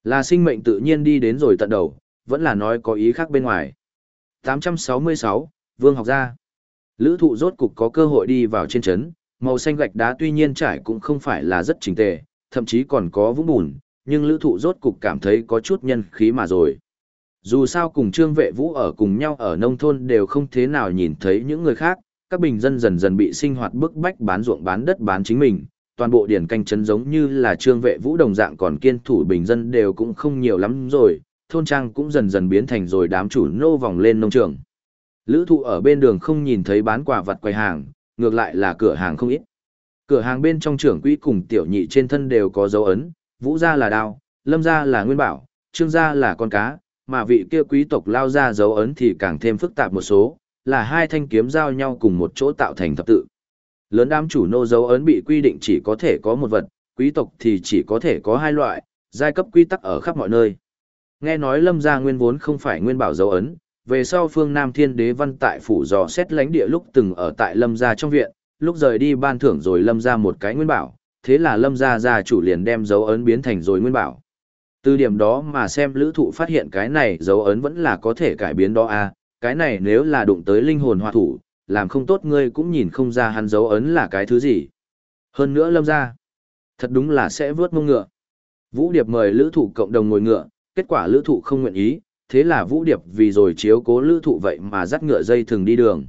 Là sinh mệnh tự nhiên đi đến rồi tận đầu, vẫn là nói có ý khác bên ngoài. 866, Vương học gia. Lữ thụ rốt cục có cơ hội đi vào trên chấn, màu xanh gạch đá tuy nhiên trải cũng không phải là rất chỉnh tề, thậm chí còn có vũng bùn, nhưng lữ thụ rốt cục cảm thấy có chút nhân khí mà rồi. Dù sao cùng trương vệ vũ ở cùng nhau ở nông thôn đều không thế nào nhìn thấy những người khác, các bình dân dần dần bị sinh hoạt bức bách bán ruộng bán đất bán chính mình, toàn bộ điển canh chấn giống như là trương vệ vũ đồng dạng còn kiên thủ bình dân đều cũng không nhiều lắm rồi, thôn trang cũng dần dần biến thành rồi đám chủ nô vòng lên nông trường. Lữ thụ ở bên đường không nhìn thấy bán quả vật quầy hàng, ngược lại là cửa hàng không ít. Cửa hàng bên trong trưởng quỹ cùng tiểu nhị trên thân đều có dấu ấn, vũ ra là đao, lâm ra là nguyên bảo, trương ra là con cá, mà vị kia quý tộc lao ra dấu ấn thì càng thêm phức tạp một số, là hai thanh kiếm giao nhau cùng một chỗ tạo thành thập tự. Lớn đám chủ nô dấu ấn bị quy định chỉ có thể có một vật, quý tộc thì chỉ có thể có hai loại, giai cấp quy tắc ở khắp mọi nơi. Nghe nói lâm gia nguyên vốn không phải nguyên bảo dấu ấn, về sau phương Nam Thiên Đế văn tại phủ dò xét lãnh địa lúc từng ở tại lâm gia trong viện, lúc rời đi ban thưởng rồi lâm gia một cái nguyên bảo, thế là lâm gia gia chủ liền đem dấu ấn biến thành rồi nguyên bảo. Từ điểm đó mà xem lữ thụ phát hiện cái này dấu ấn vẫn là có thể cải biến đó a à, cái này nếu là đụng tới linh hồn hòa thủ, làm không tốt ngươi cũng nhìn không ra hắn dấu ấn là cái thứ gì. Hơn nữa lâm gia, thật đúng là sẽ vớt mông ngựa. Vũ Điệp mời lữ thụ cộng đồng ngồi ngựa, kết quả lữ thụ không nguyện ý, thế là Vũ Điệp vì rồi chiếu cố lữ thụ vậy mà dắt ngựa dây thường đi đường.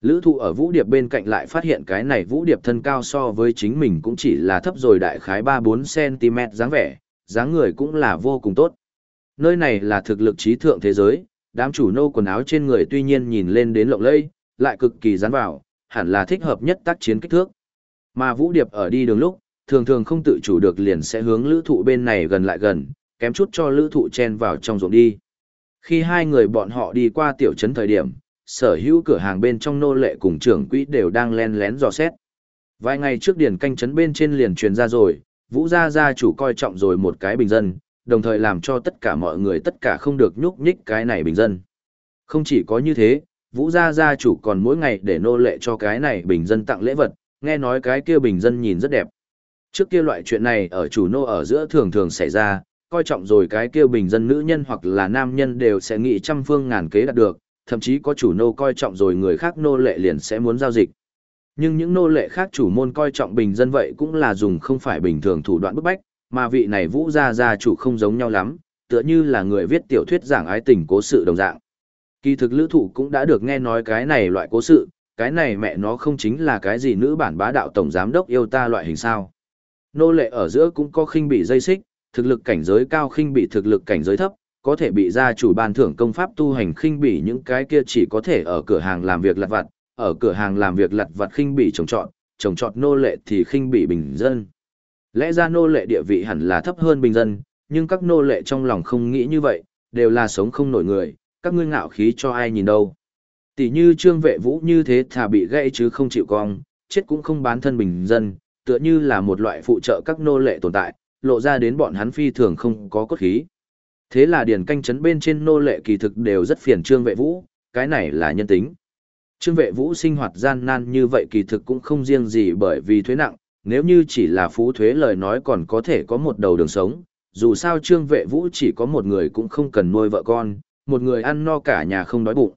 Lữ thụ ở Vũ Điệp bên cạnh lại phát hiện cái này Vũ Điệp thân cao so với chính mình cũng chỉ là thấp rồi đại khái 3-4cm dáng vẻ, dáng người cũng là vô cùng tốt. Nơi này là thực lực trí thượng thế giới, đám chủ nô quần áo trên người tuy nhiên nhìn lên đến lộng lây, lại cực kỳ dán vào, hẳn là thích hợp nhất tác chiến kích thước. Mà Vũ Điệp ở đi đường lúc, thường thường không tự chủ được liền sẽ hướng lữ thụ bên này gần lại gần, kém chút cho lữ thụ chen vào trong ruộng đi. Khi hai người bọn họ đi qua tiểu trấn thời điểm, sở hữu cửa hàng bên trong nô lệ cùng trưởng quỹ đều đang len lén dò xét. Vài ngày trước điển canh trấn bên trên liền truyền ra rồi, Vũ gia gia chủ coi trọng rồi một cái bình dân, đồng thời làm cho tất cả mọi người tất cả không được nhúc nhích cái này bình dân. Không chỉ có như thế, Vũ gia gia chủ còn mỗi ngày để nô lệ cho cái này bình dân tặng lễ vật, nghe nói cái kia bình dân nhìn rất đẹp. Trước kia loại chuyện này ở chủ nô ở giữa thường thường xảy ra, coi trọng rồi cái kia bình dân nữ nhân hoặc là nam nhân đều sẽ nghĩ trăm phương ngàn kế đạt được, thậm chí có chủ nô coi trọng rồi người khác nô lệ liền sẽ muốn giao dịch. Nhưng những nô lệ khác chủ môn coi trọng bình dân vậy cũng là dùng không phải bình thường thủ đoạn bức bách, mà vị này vũ gia gia chủ không giống nhau lắm, tựa như là người viết tiểu thuyết giảng ái tình cố sự đồng dạng. Kỳ thực lữ thụ cũng đã được nghe nói cái này loại cố sự, cái này mẹ nó không chính là cái gì nữ bản bá đạo tổng giám đốc yêu ta loại hình sao. Nô lệ ở giữa cũng có khinh bị dây xích, thực lực cảnh giới cao khinh bị thực lực cảnh giới thấp, có thể bị gia chủ ban thưởng công pháp tu hành khinh bị những cái kia chỉ có thể ở cửa hàng làm việc lặt vặt, ở cửa hàng làm việc lặt vặt khinh bị trồng trọt, trồng trọt nô lệ thì khinh bị bình dân. Lẽ ra nô lệ địa vị hẳn là thấp hơn bình dân, nhưng các nô lệ trong lòng không nghĩ như vậy, đều là sống không nổi người, các ngươi ngạo khí cho ai nhìn đâu. Tỷ như trương vệ vũ như thế thà bị gãy chứ không chịu cong, chết cũng không bán thân bình dân, tựa như là một loại phụ trợ các nô lệ tồn tại, lộ ra đến bọn hắn phi thường không có cốt khí. Thế là điển canh chấn bên trên nô lệ kỳ thực đều rất phiền trương vệ vũ, cái này là nhân tính. Trương vệ vũ sinh hoạt gian nan như vậy kỳ thực cũng không riêng gì bởi vì thuế nặng, nếu như chỉ là phú thuế lời nói còn có thể có một đầu đường sống, dù sao trương vệ vũ chỉ có một người cũng không cần nuôi vợ con, một người ăn no cả nhà không đói bụng.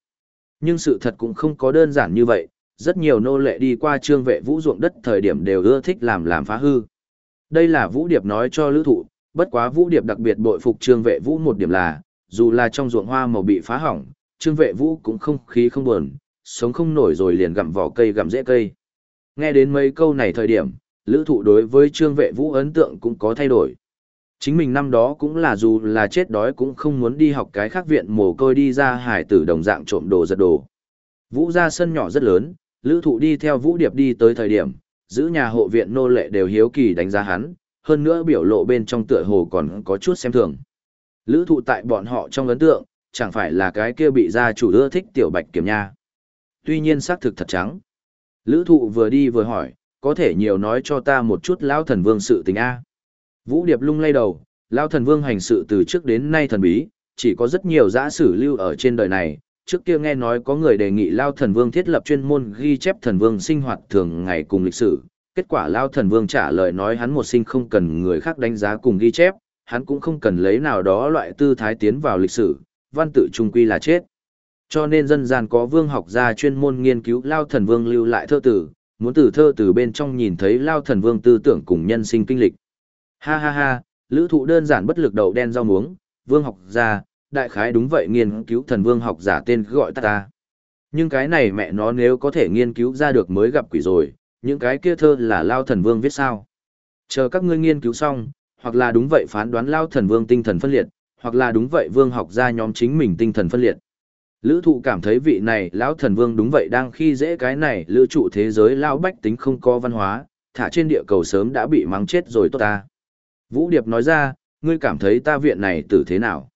Nhưng sự thật cũng không có đơn giản như vậy, rất nhiều nô lệ đi qua trương vệ vũ ruộng đất thời điểm đều ưa thích làm làm phá hư. Đây là Vũ Điệp nói cho lữ thụ, bất quá Vũ Điệp đặc biệt bội phục trương vệ vũ một điểm là, dù là trong ruộng hoa màu bị phá hỏng, trương vệ vũ cũng không khí không buồn, sống không nổi rồi liền gặm vỏ cây gặm rễ cây. Nghe đến mấy câu này thời điểm, lữ thụ đối với trương vệ vũ ấn tượng cũng có thay đổi. Chính mình năm đó cũng là dù là chết đói cũng không muốn đi học cái khác viện mồ côi đi ra hải tử đồng dạng trộm đồ giật đồ. Vũ ra sân nhỏ rất lớn, lữ thụ đi theo vũ điệp đi tới thời điểm, giữ nhà hộ viện nô lệ đều hiếu kỳ đánh giá hắn, hơn nữa biểu lộ bên trong tựa hồ còn có chút xem thường. Lữ thụ tại bọn họ trong ấn tượng, chẳng phải là cái kia bị gia chủ ưa thích tiểu bạch kiểm nha. Tuy nhiên xác thực thật trắng. Lữ thụ vừa đi vừa hỏi, có thể nhiều nói cho ta một chút lão thần vương sự tình A. Vũ Điệp lung lay đầu, lão thần vương hành sự từ trước đến nay thần bí, chỉ có rất nhiều giã sử lưu ở trên đời này. Trước kia nghe nói có người đề nghị Lao Thần Vương thiết lập chuyên môn ghi chép thần vương sinh hoạt thường ngày cùng lịch sử. Kết quả Lao Thần Vương trả lời nói hắn một sinh không cần người khác đánh giá cùng ghi chép, hắn cũng không cần lấy nào đó loại tư thái tiến vào lịch sử, văn tự trung quy là chết. Cho nên dân gian có vương học gia chuyên môn nghiên cứu Lao Thần Vương lưu lại thơ tử, muốn từ thơ từ bên trong nhìn thấy Lao Thần Vương tư tưởng cùng nhân sinh kinh lịch. Ha ha ha, lữ thụ đơn giản bất lực đầu đen rau muống, vương học gia, đại khái đúng vậy nghiên cứu thần vương học giả tên gọi ta ta. Nhưng cái này mẹ nó nếu có thể nghiên cứu ra được mới gặp quỷ rồi, những cái kia thơ là Lao Thần Vương viết sao. Chờ các ngươi nghiên cứu xong, hoặc là đúng vậy phán đoán Lao Thần Vương tinh thần phân liệt, hoặc là đúng vậy vương học gia nhóm chính mình tinh thần phân liệt. Lữ thụ cảm thấy vị này lão thần vương đúng vậy đang khi dễ cái này lữ trụ thế giới lão bách tính không có văn hóa, thả trên địa cầu sớm đã bị mắng chết rồi tốt ta. Vũ Điệp nói ra, ngươi cảm thấy ta viện này tử thế nào?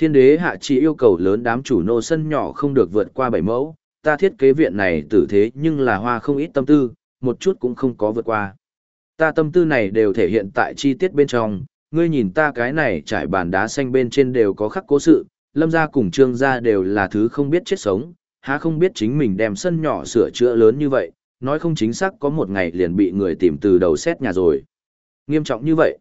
Thiên đế hạ chỉ yêu cầu lớn đám chủ nô sân nhỏ không được vượt qua bảy mẫu, ta thiết kế viện này tử thế nhưng là hoa không ít tâm tư, một chút cũng không có vượt qua. Ta tâm tư này đều thể hiện tại chi tiết bên trong, ngươi nhìn ta cái này trải bàn đá xanh bên trên đều có khắc cố sự, lâm gia cùng trương gia đều là thứ không biết chết sống, há không biết chính mình đem sân nhỏ sửa chữa lớn như vậy, nói không chính xác có một ngày liền bị người tìm từ đầu xét nhà rồi. Nghiêm trọng như vậy.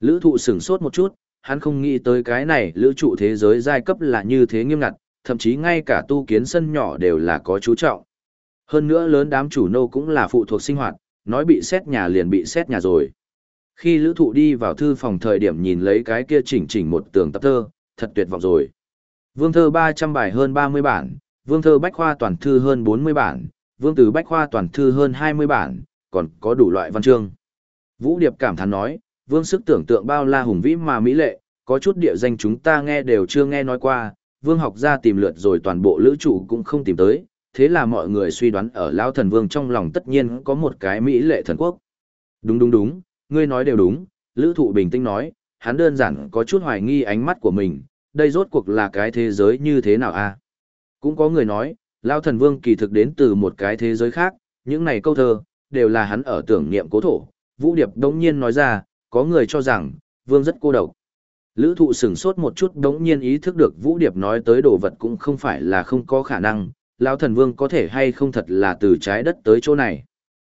Lữ thụ sửng sốt một chút, hắn không nghĩ tới cái này lữ trụ thế giới giai cấp là như thế nghiêm ngặt, thậm chí ngay cả tu kiến sân nhỏ đều là có chú trọng. Hơn nữa lớn đám chủ nô cũng là phụ thuộc sinh hoạt, nói bị xét nhà liền bị xét nhà rồi. Khi lữ thụ đi vào thư phòng thời điểm nhìn lấy cái kia chỉnh chỉnh một tường tập thơ, thật tuyệt vọng rồi. Vương thơ 300 bài hơn 30 bản, vương thơ bách khoa toàn thư hơn 40 bản, vương từ bách khoa toàn thư hơn 20 bản, còn có đủ loại văn chương. Vũ Điệp cảm thán nói, vương sức tưởng tượng bao la hùng vĩ mà mỹ lệ, có chút địa danh chúng ta nghe đều chưa nghe nói qua, vương học ra tìm lượt rồi toàn bộ lữ chủ cũng không tìm tới, thế là mọi người suy đoán ở Lao Thần Vương trong lòng tất nhiên có một cái mỹ lệ thần quốc. Đúng đúng đúng, ngươi nói đều đúng, lữ thụ bình tĩnh nói, hắn đơn giản có chút hoài nghi ánh mắt của mình, đây rốt cuộc là cái thế giới như thế nào a Cũng có người nói, Lao thần vương kỳ thực đến từ một cái thế giới khác, những này câu thơ, đều là hắn ở tưởng niệm cố thổ. Vũ Điệp đống nhiên nói ra, có người cho rằng, vương rất cô độc. Lữ thụ sửng sốt một chút đống nhiên ý thức được Vũ Điệp nói tới đồ vật cũng không phải là không có khả năng, Lao thần vương có thể hay không thật là từ trái đất tới chỗ này.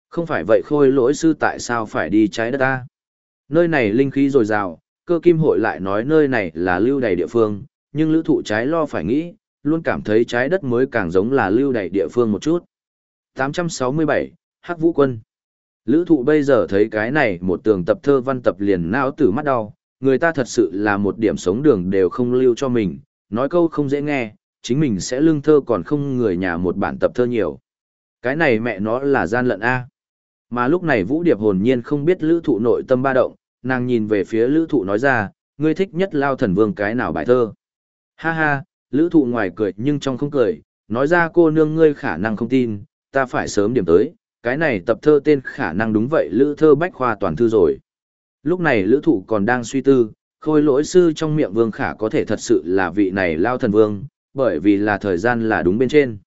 Không phải vậy khôi lỗi sư tại sao phải đi trái đất ta? Nơi này linh khí dồi dào, cơ kim hội lại nói nơi này là lưu đầy địa phương, nhưng lữ thụ trái lo phải nghĩ, luôn cảm thấy trái đất mới càng giống là lưu đầy địa phương một chút. 867, Hắc Vũ Quân Lữ thụ bây giờ thấy cái này một tường tập thơ văn tập liền não tử mắt đau, người ta thật sự là một điểm sống đường đều không lưu cho mình, nói câu không dễ nghe, chính mình sẽ lương thơ còn không người nhà một bản tập thơ nhiều. Cái này mẹ nó là gian lận A. Mà lúc này Vũ Điệp hồn nhiên không biết lữ thụ nội tâm ba động, nàng nhìn về phía lữ thụ nói ra, ngươi thích nhất lao thần vương cái nào bài thơ. Ha ha, lữ thụ ngoài cười nhưng trong không cười, nói ra cô nương ngươi khả năng không tin, ta phải sớm điểm tới, cái này tập thơ tên khả năng đúng vậy lữ thơ bách khoa toàn thư rồi. Lúc này lữ thụ còn đang suy tư, khôi lỗi sư trong miệng vương khả có thể thật sự là vị này lao thần vương, bởi vì là thời gian là đúng bên trên.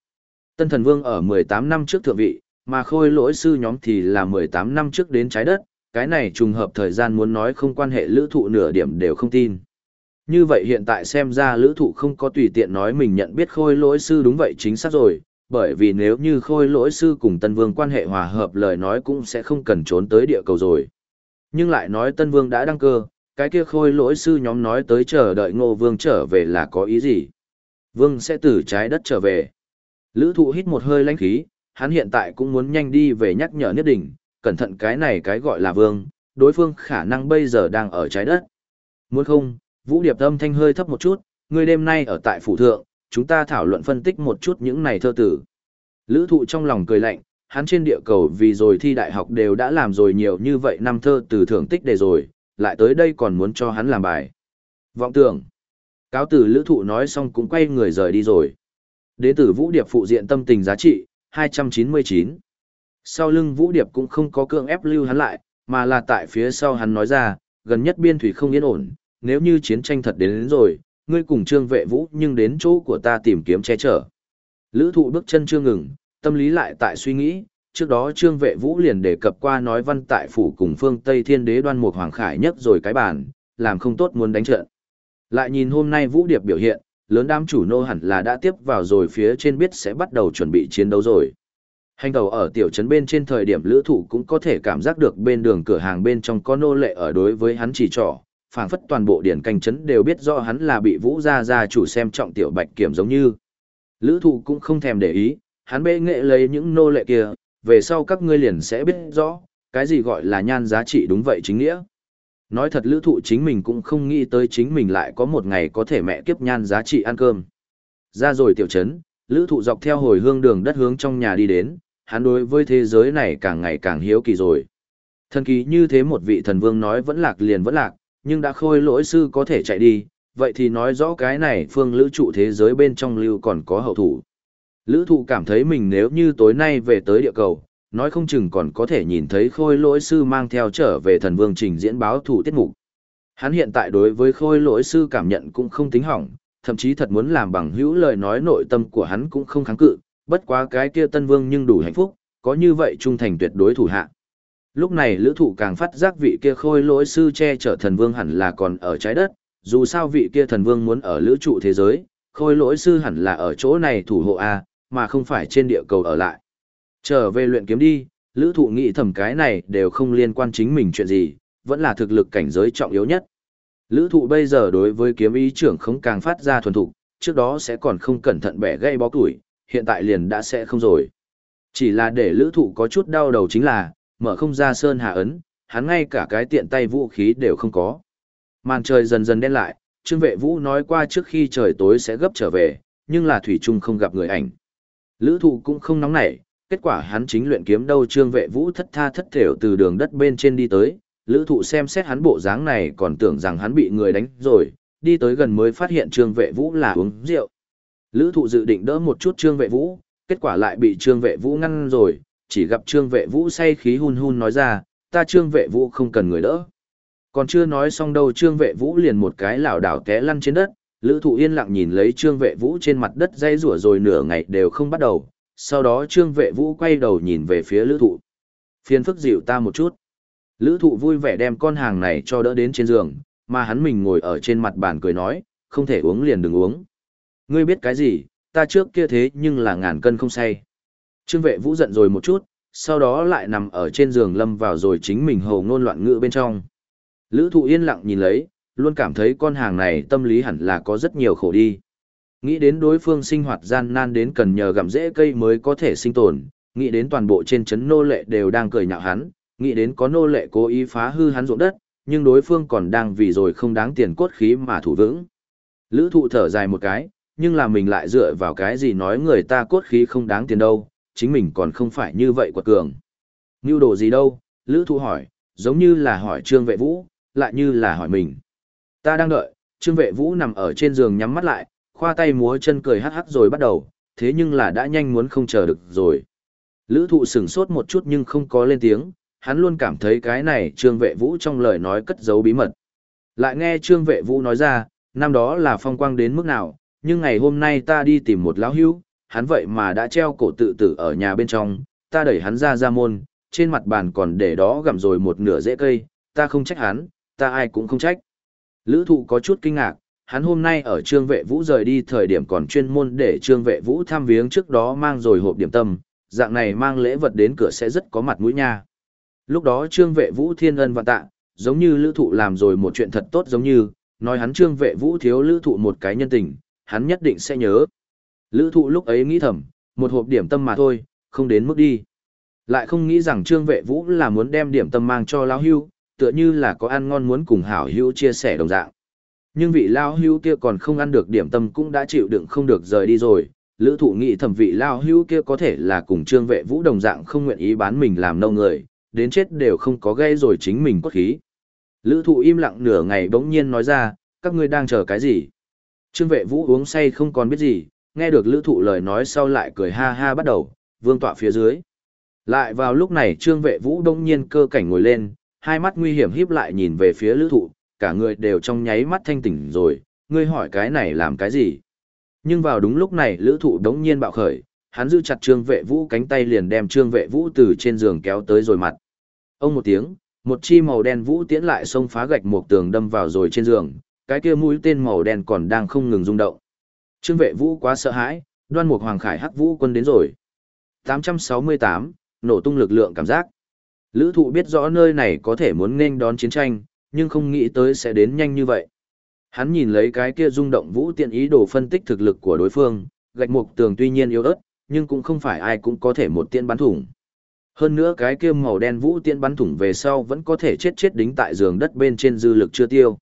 Tân thần vương ở 18 năm trước thượng vị, mà khôi lỗi sư nhóm thì là 18 năm trước đến trái đất, cái này trùng hợp thời gian muốn nói không quan hệ lữ thụ nửa điểm đều không tin. Như vậy hiện tại xem ra lữ thụ không có tùy tiện nói mình nhận biết khôi lỗi sư đúng vậy chính xác rồi, bởi vì nếu như khôi lỗi sư cùng Tân Vương quan hệ hòa hợp lời nói cũng sẽ không cần trốn tới địa cầu rồi. Nhưng lại nói Tân Vương đã đăng cơ, cái kia khôi lỗi sư nhóm nói tới chờ đợi ngô Vương trở về là có ý gì? Vương sẽ từ trái đất trở về. Lữ thụ hít một hơi lãnh khí, hắn hiện tại cũng muốn nhanh đi về nhắc nhở nhất Đỉnh, cẩn thận cái này cái gọi là vương, đối phương khả năng bây giờ đang ở trái đất. Muốn không, Vũ Điệp âm thanh hơi thấp một chút, người đêm nay ở tại phủ thượng, chúng ta thảo luận phân tích một chút những này thơ tử. Lữ thụ trong lòng cười lạnh, hắn trên địa cầu vì rồi thi đại học đều đã làm rồi nhiều như vậy năm thơ từ thưởng tích đề rồi, lại tới đây còn muốn cho hắn làm bài. Vọng tưởng. Cáo tử lữ thụ nói xong cũng quay người rời đi rồi. Đế tử Vũ Điệp phụ diện tâm tình giá trị, 299. Sau lưng Vũ Điệp cũng không có cưỡng ép lưu hắn lại, mà là tại phía sau hắn nói ra, gần nhất biên thủy không yên ổn, nếu như chiến tranh thật đến, đến rồi, ngươi cùng trương vệ vũ nhưng đến chỗ của ta tìm kiếm che chở. Lữ thụ bước chân chưa ngừng, tâm lý lại tại suy nghĩ, trước đó trương vệ vũ liền đề cập qua nói văn tại phủ cùng phương Tây thiên đế đoan mục hoàng khải nhất rồi cái bàn, làm không tốt muốn đánh trận. Lại nhìn hôm nay vũ điệp biểu hiện, lớn đám chủ nô hẳn là đã tiếp vào rồi phía trên biết sẽ bắt đầu chuẩn bị chiến đấu rồi. Hành tàu ở tiểu trấn bên trên thời điểm lữ thụ cũng có thể cảm giác được bên đường cửa hàng bên trong có nô lệ ở đối với hắn chỉ trỏ, phảng phất toàn bộ điển canh chấn đều biết rõ hắn là bị vũ gia gia chủ xem trọng tiểu bạch kiểm giống như. Lữ thụ cũng không thèm để ý, hắn bê nghệ lấy những nô lệ kia, về sau các ngươi liền sẽ biết rõ, cái gì gọi là nhan giá trị đúng vậy chính nghĩa. Nói thật lữ thụ chính mình cũng không nghĩ tới chính mình lại có một ngày có thể mẹ kiếp nhan giá trị ăn cơm. Ra rồi tiểu trấn, lữ thụ dọc theo hồi hương đường đất hướng trong nhà đi đến, hắn đối với thế giới này càng ngày càng hiếu kỳ rồi. Thần kỳ như thế một vị thần vương nói vẫn lạc liền vẫn lạc, nhưng đã khôi lỗi sư có thể chạy đi, vậy thì nói rõ cái này phương lữ trụ thế giới bên trong lưu còn có hậu thủ. Lữ thụ cảm thấy mình nếu như tối nay về tới địa cầu, nói không chừng còn có thể nhìn thấy khôi lỗi sư mang theo trở về thần vương trình diễn báo thủ tiết mục. Hắn hiện tại đối với khôi lỗi sư cảm nhận cũng không tính hỏng, thậm chí thật muốn làm bằng hữu lời nói nội tâm của hắn cũng không kháng cự, bất quá cái kia tân vương nhưng đủ hạnh phúc, có như vậy trung thành tuyệt đối thủ hạ. Lúc này lữ thụ càng phát giác vị kia khôi lỗi sư che chở thần vương hẳn là còn ở trái đất, dù sao vị kia thần vương muốn ở lữ trụ thế giới, khôi lỗi sư hẳn là ở chỗ này thủ hộ A, mà không phải trên địa cầu ở lại. Trở về luyện kiếm đi, lữ thụ nghĩ thầm cái này đều không liên quan chính mình chuyện gì, vẫn là thực lực cảnh giới trọng yếu nhất. Lữ thụ bây giờ đối với kiếm ý trưởng không càng phát ra thuần thục, trước đó sẽ còn không cẩn thận bẻ gây bó tuổi, hiện tại liền đã sẽ không rồi. Chỉ là để lữ thụ có chút đau đầu chính là, mở không ra sơn hạ ấn, hắn ngay cả cái tiện tay vũ khí đều không có. Màn trời dần dần đen lại, Trương Vệ Vũ nói qua trước khi trời tối sẽ gấp trở về, nhưng là thủy chung không gặp người ảnh. Lữ thụ cũng không nóng nảy, kết quả hắn chính luyện kiếm đâu Trương Vệ Vũ thất tha thất thểu từ đường đất bên trên đi tới, Lữ thụ xem xét hắn bộ dáng này còn tưởng rằng hắn bị người đánh rồi, đi tới gần mới phát hiện Trương Vệ Vũ là uống rượu. Lữ thụ dự định đỡ một chút Trương Vệ Vũ, kết quả lại bị Trương Vệ Vũ ngăn rồi, chỉ gặp Trương Vệ Vũ say khí hun hun nói ra, ta Trương Vệ Vũ không cần người đỡ. Còn chưa nói xong đâu Trương Vệ Vũ liền một cái lảo đảo té lăn trên đất, Lữ thụ yên lặng nhìn lấy trương vệ vũ trên mặt đất dây rủa rồi nửa ngày đều không bắt đầu, sau đó trương vệ vũ quay đầu nhìn về phía lữ thụ. Phiền phức dịu ta một chút. Lữ thụ vui vẻ đem con hàng này cho đỡ đến trên giường, mà hắn mình ngồi ở trên mặt bàn cười nói, không thể uống liền đừng uống. Ngươi biết cái gì, ta trước kia thế nhưng là ngàn cân không say. Trương vệ vũ giận rồi một chút, sau đó lại nằm ở trên giường lâm vào rồi chính mình hầu ngôn loạn ngữ bên trong. Lữ thụ yên lặng nhìn lấy, luôn cảm thấy con hàng này tâm lý hẳn là có rất nhiều khổ đi. Nghĩ đến đối phương sinh hoạt gian nan đến cần nhờ gặm rễ cây mới có thể sinh tồn, nghĩ đến toàn bộ trên chấn nô lệ đều đang cười nhạo hắn, nghĩ đến có nô lệ cố ý phá hư hắn ruộng đất, nhưng đối phương còn đang vì rồi không đáng tiền cốt khí mà thủ vững. Lữ thụ thở dài một cái, nhưng là mình lại dựa vào cái gì nói người ta cốt khí không đáng tiền đâu, chính mình còn không phải như vậy quật cường. Ngưu đồ gì đâu, Lữ thụ hỏi, giống như là hỏi Trương Vệ Vũ, lại như là hỏi mình. Ta đang đợi, Trương Vệ Vũ nằm ở trên giường nhắm mắt lại, khoa tay múa chân cười hắc hắc rồi bắt đầu, thế nhưng là đã nhanh muốn không chờ được rồi. Lữ thụ sửng sốt một chút nhưng không có lên tiếng, hắn luôn cảm thấy cái này Trương Vệ Vũ trong lời nói cất giấu bí mật. Lại nghe Trương Vệ Vũ nói ra, năm đó là phong quang đến mức nào, nhưng ngày hôm nay ta đi tìm một lão hữu, hắn vậy mà đã treo cổ tự tử ở nhà bên trong, ta đẩy hắn ra ra môn, trên mặt bàn còn để đó gặm rồi một nửa rễ cây, ta không trách hắn, ta ai cũng không trách. Lữ thụ có chút kinh ngạc, hắn hôm nay ở trương vệ vũ rời đi thời điểm còn chuyên môn để trương vệ vũ thăm viếng trước đó mang rồi hộp điểm tâm, dạng này mang lễ vật đến cửa sẽ rất có mặt mũi nha. Lúc đó trương vệ vũ thiên ân và tạ, giống như lữ thụ làm rồi một chuyện thật tốt giống như, nói hắn trương vệ vũ thiếu lữ thụ một cái nhân tình, hắn nhất định sẽ nhớ. Lữ thụ lúc ấy nghĩ thầm, một hộp điểm tâm mà thôi, không đến mức đi. Lại không nghĩ rằng trương vệ vũ là muốn đem điểm tâm mang cho lão hưu, tựa như là có ăn ngon muốn cùng hảo hưu chia sẻ đồng dạng. Nhưng vị lao hưu kia còn không ăn được điểm tâm cũng đã chịu đựng không được rời đi rồi. Lữ thụ nghĩ thầm vị lao hưu kia có thể là cùng trương vệ vũ đồng dạng không nguyện ý bán mình làm nâu người, đến chết đều không có gây rồi chính mình cốt khí. Lữ thụ im lặng nửa ngày bỗng nhiên nói ra, các ngươi đang chờ cái gì? Trương vệ vũ uống say không còn biết gì, nghe được lữ thụ lời nói sau lại cười ha ha bắt đầu, vương tọa phía dưới. Lại vào lúc này trương vệ vũ đông nhiên cơ cảnh ngồi lên, hai mắt nguy hiểm híp lại nhìn về phía lữ thụ, cả người đều trong nháy mắt thanh tỉnh rồi, ngươi hỏi cái này làm cái gì? Nhưng vào đúng lúc này lữ thụ đống nhiên bạo khởi, hắn giữ chặt trương vệ vũ cánh tay liền đem trương vệ vũ từ trên giường kéo tới rồi mặt. Ông một tiếng, một chi màu đen vũ tiễn lại xông phá gạch một tường đâm vào rồi trên giường, cái kia mũi tên màu đen còn đang không ngừng rung động. Trương vệ vũ quá sợ hãi, đoan mục hoàng khải hắc vũ quân đến rồi. 868, nổ tung lực lượng cảm giác. Lữ thụ biết rõ nơi này có thể muốn nên đón chiến tranh, nhưng không nghĩ tới sẽ đến nhanh như vậy. Hắn nhìn lấy cái kia rung động vũ tiện ý đồ phân tích thực lực của đối phương, gạch mục tường tuy nhiên yếu ớt, nhưng cũng không phải ai cũng có thể một tiện bắn thủng. Hơn nữa cái kia màu đen vũ tiện bắn thủng về sau vẫn có thể chết chết đính tại giường đất bên trên dư lực chưa tiêu.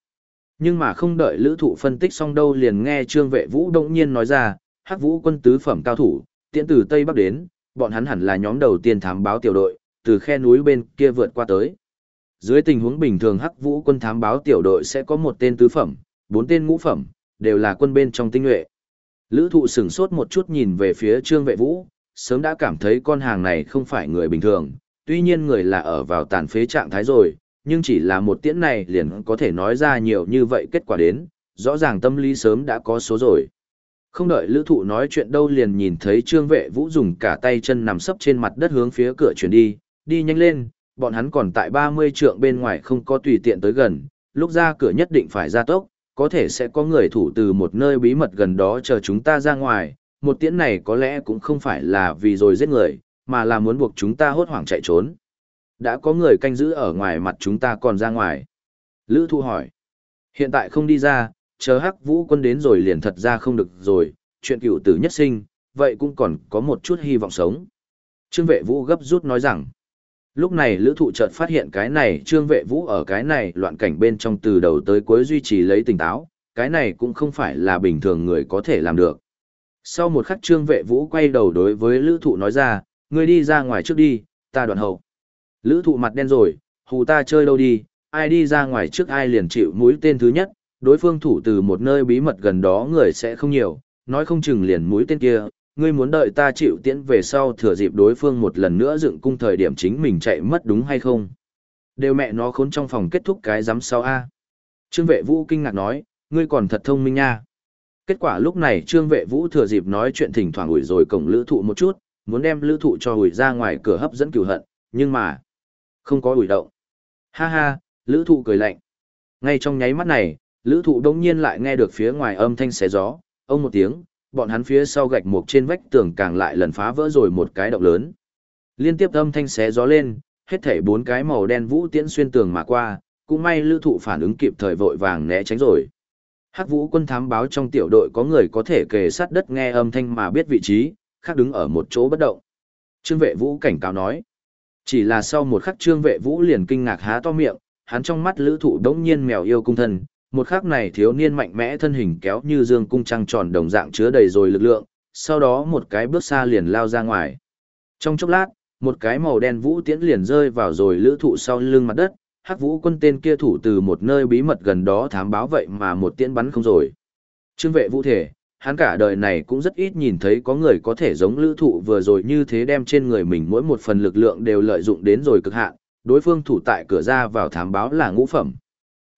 Nhưng mà không đợi lữ thụ phân tích xong đâu liền nghe trương vệ vũ đông nhiên nói ra, hắc vũ quân tứ phẩm cao thủ, tiện từ Tây Bắc đến, bọn hắn hẳn là nhóm đầu tiên thám báo tiểu đội, từ khe núi bên kia vượt qua tới. Dưới tình huống bình thường hắc vũ quân thám báo tiểu đội sẽ có một tên tứ phẩm, bốn tên ngũ phẩm, đều là quân bên trong tinh nhuệ. Lữ thụ sửng sốt một chút nhìn về phía trương vệ vũ, sớm đã cảm thấy con hàng này không phải người bình thường, tuy nhiên người là ở vào tàn phế trạng thái rồi, nhưng chỉ là một tiễn này liền có thể nói ra nhiều như vậy kết quả đến, rõ ràng tâm lý sớm đã có số rồi. Không đợi lữ thụ nói chuyện đâu liền nhìn thấy trương vệ vũ dùng cả tay chân nằm sấp trên mặt đất hướng phía cửa chuyển đi, đi nhanh lên, bọn hắn còn tại 30 trượng bên ngoài không có tùy tiện tới gần, lúc ra cửa nhất định phải ra tốc, có thể sẽ có người thủ từ một nơi bí mật gần đó chờ chúng ta ra ngoài, một tiễn này có lẽ cũng không phải là vì rồi giết người, mà là muốn buộc chúng ta hốt hoảng chạy trốn. Đã có người canh giữ ở ngoài mặt chúng ta còn ra ngoài. Lữ Thu hỏi, hiện tại không đi ra, chờ hắc vũ quân đến rồi liền thật ra không được rồi, chuyện cựu tử nhất sinh, vậy cũng còn có một chút hy vọng sống. Trương vệ vũ gấp rút nói rằng, Lúc này lữ thụ chợt phát hiện cái này trương vệ vũ ở cái này loạn cảnh bên trong từ đầu tới cuối duy trì lấy tỉnh táo, cái này cũng không phải là bình thường người có thể làm được. Sau một khắc trương vệ vũ quay đầu đối với lữ thụ nói ra, ngươi đi ra ngoài trước đi, ta đoạn hậu. Lữ thụ mặt đen rồi, hù ta chơi đâu đi, ai đi ra ngoài trước ai liền chịu mũi tên thứ nhất, đối phương thủ từ một nơi bí mật gần đó người sẽ không nhiều, nói không chừng liền mũi tên kia, ngươi muốn đợi ta chịu tiễn về sau thừa dịp đối phương một lần nữa dựng cung thời điểm chính mình chạy mất đúng hay không? Đều mẹ nó khốn trong phòng kết thúc cái giám sau A. Trương vệ vũ kinh ngạc nói, ngươi còn thật thông minh nha. Kết quả lúc này Trương Vệ Vũ thừa dịp nói chuyện thỉnh thoảng ủi rồi cổng lữ thụ một chút, muốn đem lữ thụ cho ủi ra ngoài cửa hấp dẫn cửu hận, nhưng mà không có ủi động. Ha ha, lữ thụ cười lạnh. Ngay trong nháy mắt này, lữ thụ đông nhiên lại nghe được phía ngoài âm thanh xé gió, ông một tiếng, bọn hắn phía sau gạch mục trên vách tường càng lại lần phá vỡ rồi một cái động lớn. Liên tiếp âm thanh xé gió lên, hết thảy bốn cái màu đen vũ tiễn xuyên tường mà qua, cũng may lữ thụ phản ứng kịp thời vội vàng né tránh rồi. Hắc vũ quân thám báo trong tiểu đội có người có thể kề sát đất nghe âm thanh mà biết vị trí, khác đứng ở một chỗ bất động. Trương vệ vũ cảnh cáo nói. Chỉ là sau một khắc trương vệ vũ liền kinh ngạc há to miệng, hắn trong mắt lữ thụ đống nhiên mèo yêu cung thân, một khắc này thiếu niên mạnh mẽ thân hình kéo như dương cung trăng tròn đồng dạng chứa đầy rồi lực lượng, sau đó một cái bước xa liền lao ra ngoài. Trong chốc lát, một cái màu đen vũ tiễn liền rơi vào rồi lữ thụ sau lưng mặt đất, hắc vũ quân tên kia thủ từ một nơi bí mật gần đó thám báo vậy mà một tiễn bắn không rồi. Trương vệ vũ thể, hắn cả đời này cũng rất ít nhìn thấy có người có thể giống lữ thụ vừa rồi như thế đem trên người mình mỗi một phần lực lượng đều lợi dụng đến rồi cực hạn, đối phương thủ tại cửa ra vào thám báo là ngũ phẩm.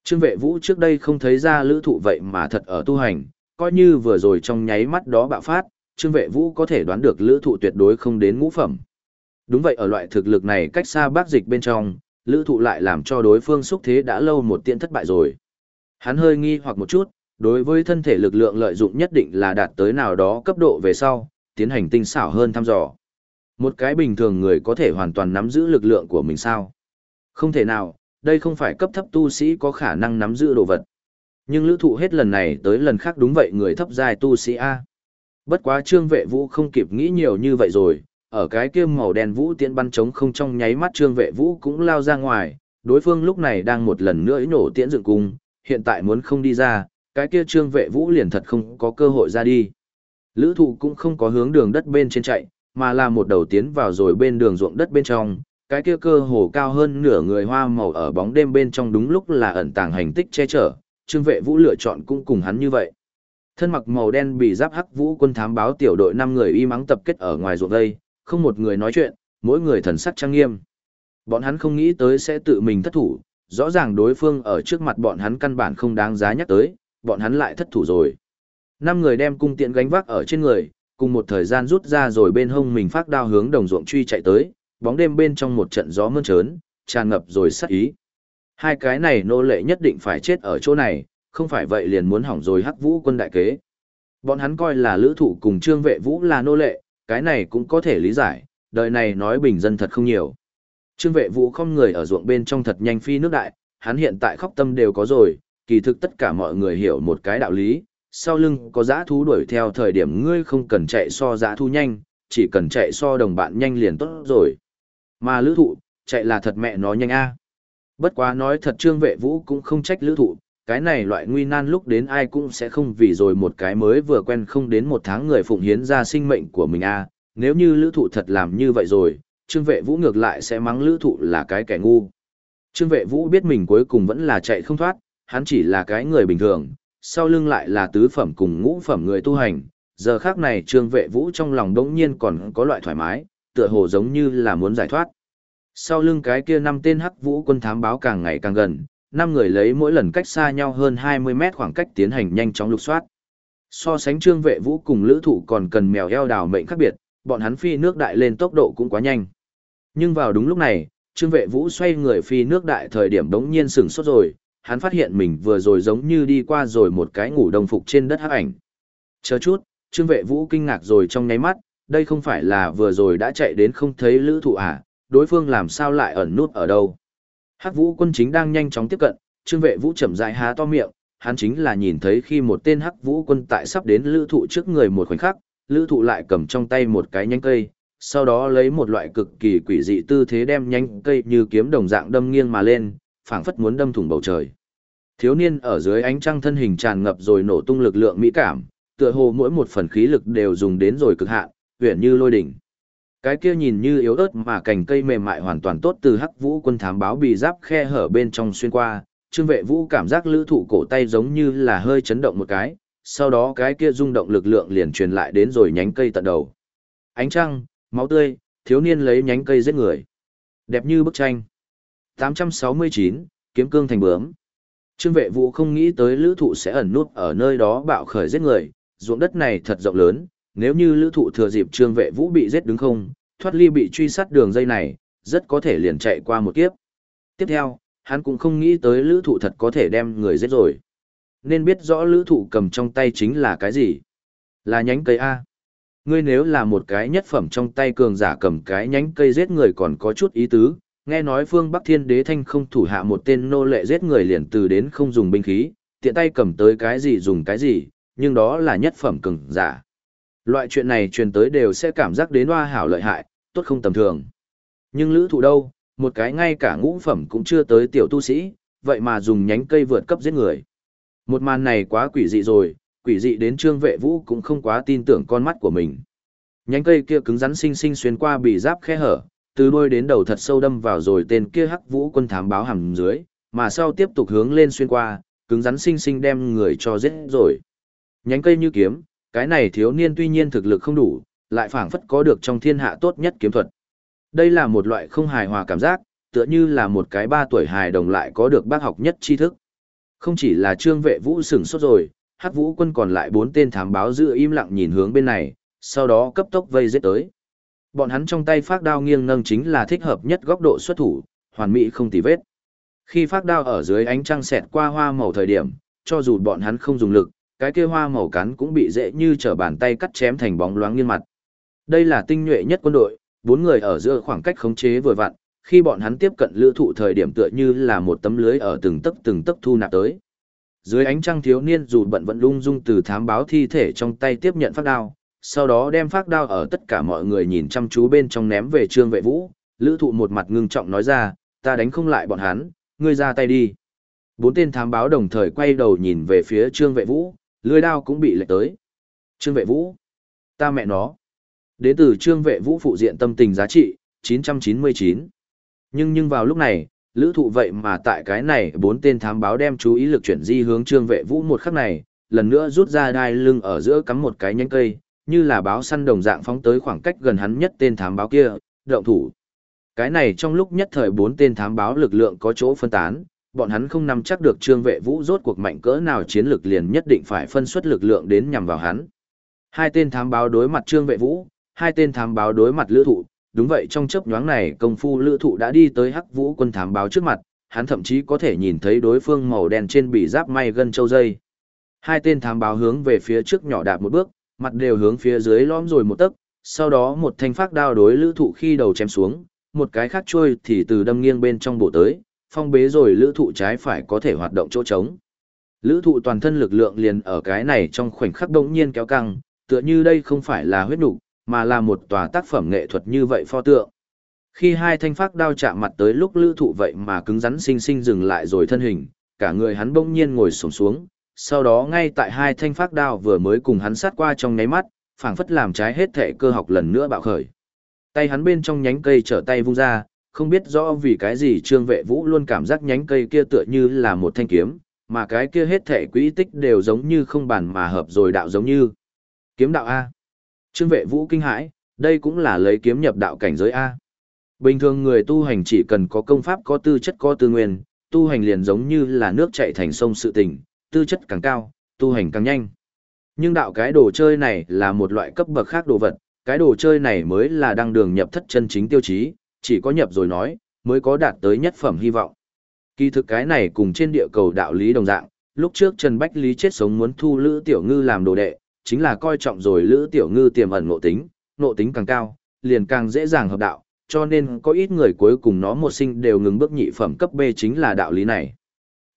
Trương vệ vũ trước đây không thấy ra lữ thụ vậy mà thật ở tu hành, coi như vừa rồi trong nháy mắt đó bạo phát, trương vệ vũ có thể đoán được lữ thụ tuyệt đối không đến ngũ phẩm. Đúng vậy ở loại thực lực này cách xa bác dịch bên trong, lữ thụ lại làm cho đối phương xúc thế đã lâu một tiện thất bại rồi. Hắn hơi nghi hoặc một chút, đối với thân thể lực lượng lợi dụng nhất định là đạt tới nào đó cấp độ về sau, tiến hành tinh xảo hơn thăm dò. Một cái bình thường người có thể hoàn toàn nắm giữ lực lượng của mình sao? Không thể nào, đây không phải cấp thấp tu sĩ có khả năng nắm giữ đồ vật. Nhưng lữ thụ hết lần này tới lần khác đúng vậy người thấp dài tu sĩ A. Bất quá trương vệ vũ không kịp nghĩ nhiều như vậy rồi, ở cái kia màu đen vũ tiễn bắn trống không trong nháy mắt trương vệ vũ cũng lao ra ngoài, đối phương lúc này đang một lần nữa nổ tiễn dựng cung, hiện tại muốn không đi ra, cái kia trương vệ vũ liền thật không có cơ hội ra đi. Lữ thụ cũng không có hướng đường đất bên trên chạy, mà là một đầu tiến vào rồi bên đường ruộng đất bên trong, cái kia cơ hồ cao hơn nửa người hoa màu ở bóng đêm bên trong đúng lúc là ẩn tàng hành tích che chở, trương vệ vũ lựa chọn cũng cùng hắn như vậy. Thân mặc màu đen bị giáp hắc vũ quân thám báo tiểu đội 5 người y mắng tập kết ở ngoài ruộng đây, không một người nói chuyện, mỗi người thần sắc trang nghiêm. Bọn hắn không nghĩ tới sẽ tự mình thất thủ, rõ ràng đối phương ở trước mặt bọn hắn căn bản không đáng giá nhắc tới, bọn hắn lại thất thủ rồi. Năm người đem cung tiện gánh vác ở trên người, cùng một thời gian rút ra rồi bên hông mình phát đao hướng đồng ruộng truy chạy tới, bóng đêm bên trong một trận gió mơn trớn, tràn ngập rồi sát ý. Hai cái này nô lệ nhất định phải chết ở chỗ này, không phải vậy liền muốn hỏng rồi hắc vũ quân đại kế. Bọn hắn coi là lữ thủ cùng trương vệ vũ là nô lệ, cái này cũng có thể lý giải, đời này nói bình dân thật không nhiều. Trương vệ vũ không người ở ruộng bên trong thật nhanh phi nước đại, hắn hiện tại khóc tâm đều có rồi, kỳ thực tất cả mọi người hiểu một cái đạo lý, sau lưng có giã thú đuổi theo thời điểm ngươi không cần chạy so giã thú nhanh, chỉ cần chạy so đồng bạn nhanh liền tốt rồi. Mà lữ thụ, chạy là thật mẹ nó nhanh a Bất quá nói thật trương vệ vũ cũng không trách lữ thụ, cái này loại nguy nan lúc đến ai cũng sẽ không vì rồi một cái mới vừa quen không đến một tháng người phụng hiến ra sinh mệnh của mình a nếu như lữ thụ thật làm như vậy rồi, trương vệ vũ ngược lại sẽ mắng lữ thụ là cái kẻ ngu. Trương vệ vũ biết mình cuối cùng vẫn là chạy không thoát, hắn chỉ là cái người bình thường, sau lưng lại là tứ phẩm cùng ngũ phẩm người tu hành. Giờ khác này trương vệ vũ trong lòng đống nhiên còn có loại thoải mái, tựa hồ giống như là muốn giải thoát. Sau lưng cái kia năm tên hắc vũ quân thám báo càng ngày càng gần, năm người lấy mỗi lần cách xa nhau hơn 20 mét khoảng cách tiến hành nhanh chóng lục soát. So sánh trương vệ vũ cùng lữ thụ còn cần mèo eo đào mệnh khác biệt, bọn hắn phi nước đại lên tốc độ cũng quá nhanh. Nhưng vào đúng lúc này, trương vệ vũ xoay người phi nước đại thời điểm đống nhiên sửng sốt rồi, hắn phát hiện mình vừa rồi giống như đi qua rồi một cái ngủ đồng phục trên đất hắc ảnh. Chờ chút, trương vệ vũ kinh ngạc rồi trong nháy mắt, đây không phải là vừa rồi đã chạy đến không thấy lữ thụ à, đối phương làm sao lại ẩn nút ở đâu. Hắc vũ quân chính đang nhanh chóng tiếp cận, trương vệ vũ chậm rãi há to miệng, hắn chính là nhìn thấy khi một tên hắc vũ quân tại sắp đến lữ thụ trước người một khoảnh khắc, lữ thụ lại cầm trong tay một cái nhánh cây, sau đó lấy một loại cực kỳ quỷ dị tư thế đem nhánh cây như kiếm đồng dạng đâm nghiêng mà lên, phảng phất muốn đâm thủng bầu trời. Thiếu niên ở dưới ánh trăng thân hình tràn ngập rồi nổ tung lực lượng mỹ cảm, tựa hồ mỗi một phần khí lực đều dùng đến rồi cực hạn, huyền như lôi đỉnh. Cái kia nhìn như yếu ớt mà cành cây mềm mại hoàn toàn tốt từ hắc vũ quân thám báo bị giáp khe hở bên trong xuyên qua, trương vệ vũ cảm giác lữ thụ cổ tay giống như là hơi chấn động một cái, sau đó cái kia rung động lực lượng liền truyền lại đến rồi nhánh cây tận đầu. Ánh trăng, máu tươi, thiếu niên lấy nhánh cây giết người. Đẹp như bức tranh. 869, kiếm cương thành bướm. Trương vệ vũ không nghĩ tới lữ thụ sẽ ẩn nút ở nơi đó bạo khởi giết người, ruộng đất này thật rộng lớn, nếu như lữ thụ thừa dịp trương vệ vũ bị giết đứng không, thoát ly bị truy sát đường dây này, rất có thể liền chạy qua một kiếp. Tiếp theo, hắn cũng không nghĩ tới lữ thụ thật có thể đem người giết rồi. Nên biết rõ lữ thụ cầm trong tay chính là cái gì? Là nhánh cây A. Ngươi nếu là một cái nhất phẩm trong tay cường giả cầm cái nhánh cây giết người còn có chút ý tứ, nghe nói phương Bắc Thiên Đế Thanh không thủ hạ một tên nô lệ giết người liền từ đến không dùng binh khí, tiện tay cầm tới cái gì dùng cái gì, nhưng đó là nhất phẩm cường giả. Loại chuyện này truyền tới đều sẽ cảm giác đến hoa hảo lợi hại, tốt không tầm thường. Nhưng lữ thụ đâu, một cái ngay cả ngũ phẩm cũng chưa tới tiểu tu sĩ, vậy mà dùng nhánh cây vượt cấp giết người. Một màn này quá quỷ dị rồi, quỷ dị đến trương vệ vũ cũng không quá tin tưởng con mắt của mình. Nhánh cây kia cứng rắn xinh xinh xuyên qua bị giáp khe hở, từ đuôi đến đầu thật sâu đâm vào rồi tên kia hắc vũ quân thám báo hầm dưới, mà sau tiếp tục hướng lên xuyên qua, cứng rắn sinh sinh đem người cho giết rồi. Nhánh cây như kiếm, cái này thiếu niên tuy nhiên thực lực không đủ, lại phảng phất có được trong thiên hạ tốt nhất kiếm thuật. Đây là một loại không hài hòa cảm giác, tựa như là một cái ba tuổi hài đồng lại có được bác học nhất tri thức. Không chỉ là trương vệ vũ sửng sốt rồi, hắc vũ quân còn lại bốn tên thám báo giữ im lặng nhìn hướng bên này, sau đó cấp tốc vây giết tới. Bọn hắn trong tay phát đao nghiêng nâng chính là thích hợp nhất góc độ xuất thủ, hoàn mỹ không tì vết. Khi phát đao ở dưới ánh trăng xẹt qua hoa màu thời điểm, cho dù bọn hắn không dùng lực, cái kia hoa màu cắn cũng bị dễ như trở bàn tay cắt chém thành bóng loáng nghiêng mặt. Đây là tinh nhuệ nhất quân đội, bốn người ở giữa khoảng cách khống chế vừa vặn, khi bọn hắn tiếp cận lữ thụ thời điểm tựa như là một tấm lưới ở từng tấc từng tấc thu nạp tới. Dưới ánh trăng thiếu niên dù bận vận lung dung từ thám báo thi thể trong tay tiếp nhận phát đao, sau đó đem phát đao ở tất cả mọi người nhìn chăm chú bên trong ném về trương vệ vũ, lữ thụ một mặt ngưng trọng nói ra, ta đánh không lại bọn hắn, ngươi ra tay đi. Bốn tên thám báo đồng thời quay đầu nhìn về phía trương vệ vũ, lưới đao cũng bị lệch tới. Trương vệ vũ, ta mẹ nó. Đến từ trương vệ vũ phụ diện tâm tình giá trị, 999. Nhưng nhưng vào lúc này, lữ thụ vậy mà tại cái này bốn tên thám báo đem chú ý lực chuyển di hướng trương vệ vũ một khắc này, lần nữa rút ra đai lưng ở giữa cắm một cái nhánh cây, như là báo săn đồng dạng phóng tới khoảng cách gần hắn nhất tên thám báo kia, động thủ. Cái này trong lúc nhất thời bốn tên thám báo lực lượng có chỗ phân tán, bọn hắn không nắm chắc được trương vệ vũ rốt cuộc mạnh cỡ nào chiến lực liền nhất định phải phân xuất lực lượng đến nhằm vào hắn. Hai tên thám báo đối mặt trương vệ vũ, hai tên thám báo đối mặt lữ thụ, đúng vậy trong chớp nhoáng này công phu lữ thụ đã đi tới hắc vũ quân thám báo trước mặt, hắn thậm chí có thể nhìn thấy đối phương màu đen trên bị giáp may gân châu dây. Hai tên thám báo hướng về phía trước nhỏ đạp một bước, mặt đều hướng phía dưới lõm rồi một tấc, sau đó một thanh phát đao đối lữ thụ khi đầu chém xuống, một cái khác trôi thì từ đâm nghiêng bên trong bổ tới, phong bế rồi lữ thụ trái phải có thể hoạt động chỗ trống. Lữ thụ toàn thân lực lượng liền ở cái này trong khoảnh khắc đông nhiên kéo căng, tựa như đây không phải là huyết nục mà là một tòa tác phẩm nghệ thuật như vậy pho tượng. Khi hai thanh phát đao chạm mặt tới lúc lữ thụ vậy mà cứng rắn sinh sinh dừng lại rồi thân hình, cả người hắn bỗng nhiên ngồi sổng xuống, sau đó ngay tại hai thanh phát đao vừa mới cùng hắn sát qua trong nháy mắt, phảng phất làm trái hết thể cơ học lần nữa bạo khởi. Tay hắn bên trong nhánh cây trở tay vung ra, không biết rõ vì cái gì trương vệ vũ luôn cảm giác nhánh cây kia tựa như là một thanh kiếm, mà cái kia hết thể quỹ tích đều giống như không bàn mà hợp rồi đạo giống như. Kiếm đạo A. Trương vệ vũ kinh hãi, đây cũng là lấy kiếm nhập đạo cảnh giới A. Bình thường người tu hành chỉ cần có công pháp có tư chất có tư nguyên, tu hành liền giống như là nước chạy thành sông sự tình, tư chất càng cao, tu hành càng nhanh. Nhưng đạo cái đồ chơi này là một loại cấp bậc khác đồ vật, cái đồ chơi này mới là đăng đường nhập thất chân chính tiêu chí, chỉ có nhập rồi nói, mới có đạt tới nhất phẩm hy vọng. Kỳ thực cái này cùng trên địa cầu đạo lý đồng dạng, lúc trước Trần Bách Lý chết sống muốn thu Lữ Tiểu Ngư làm đồ đệ, chính là coi trọng rồi Lữ Tiểu Ngư tiềm ẩn nội tính, nội tính càng cao, liền càng dễ dàng hợp đạo, cho nên có ít người cuối cùng nó một sinh đều ngừng bước nhị phẩm cấp B chính là đạo lý này.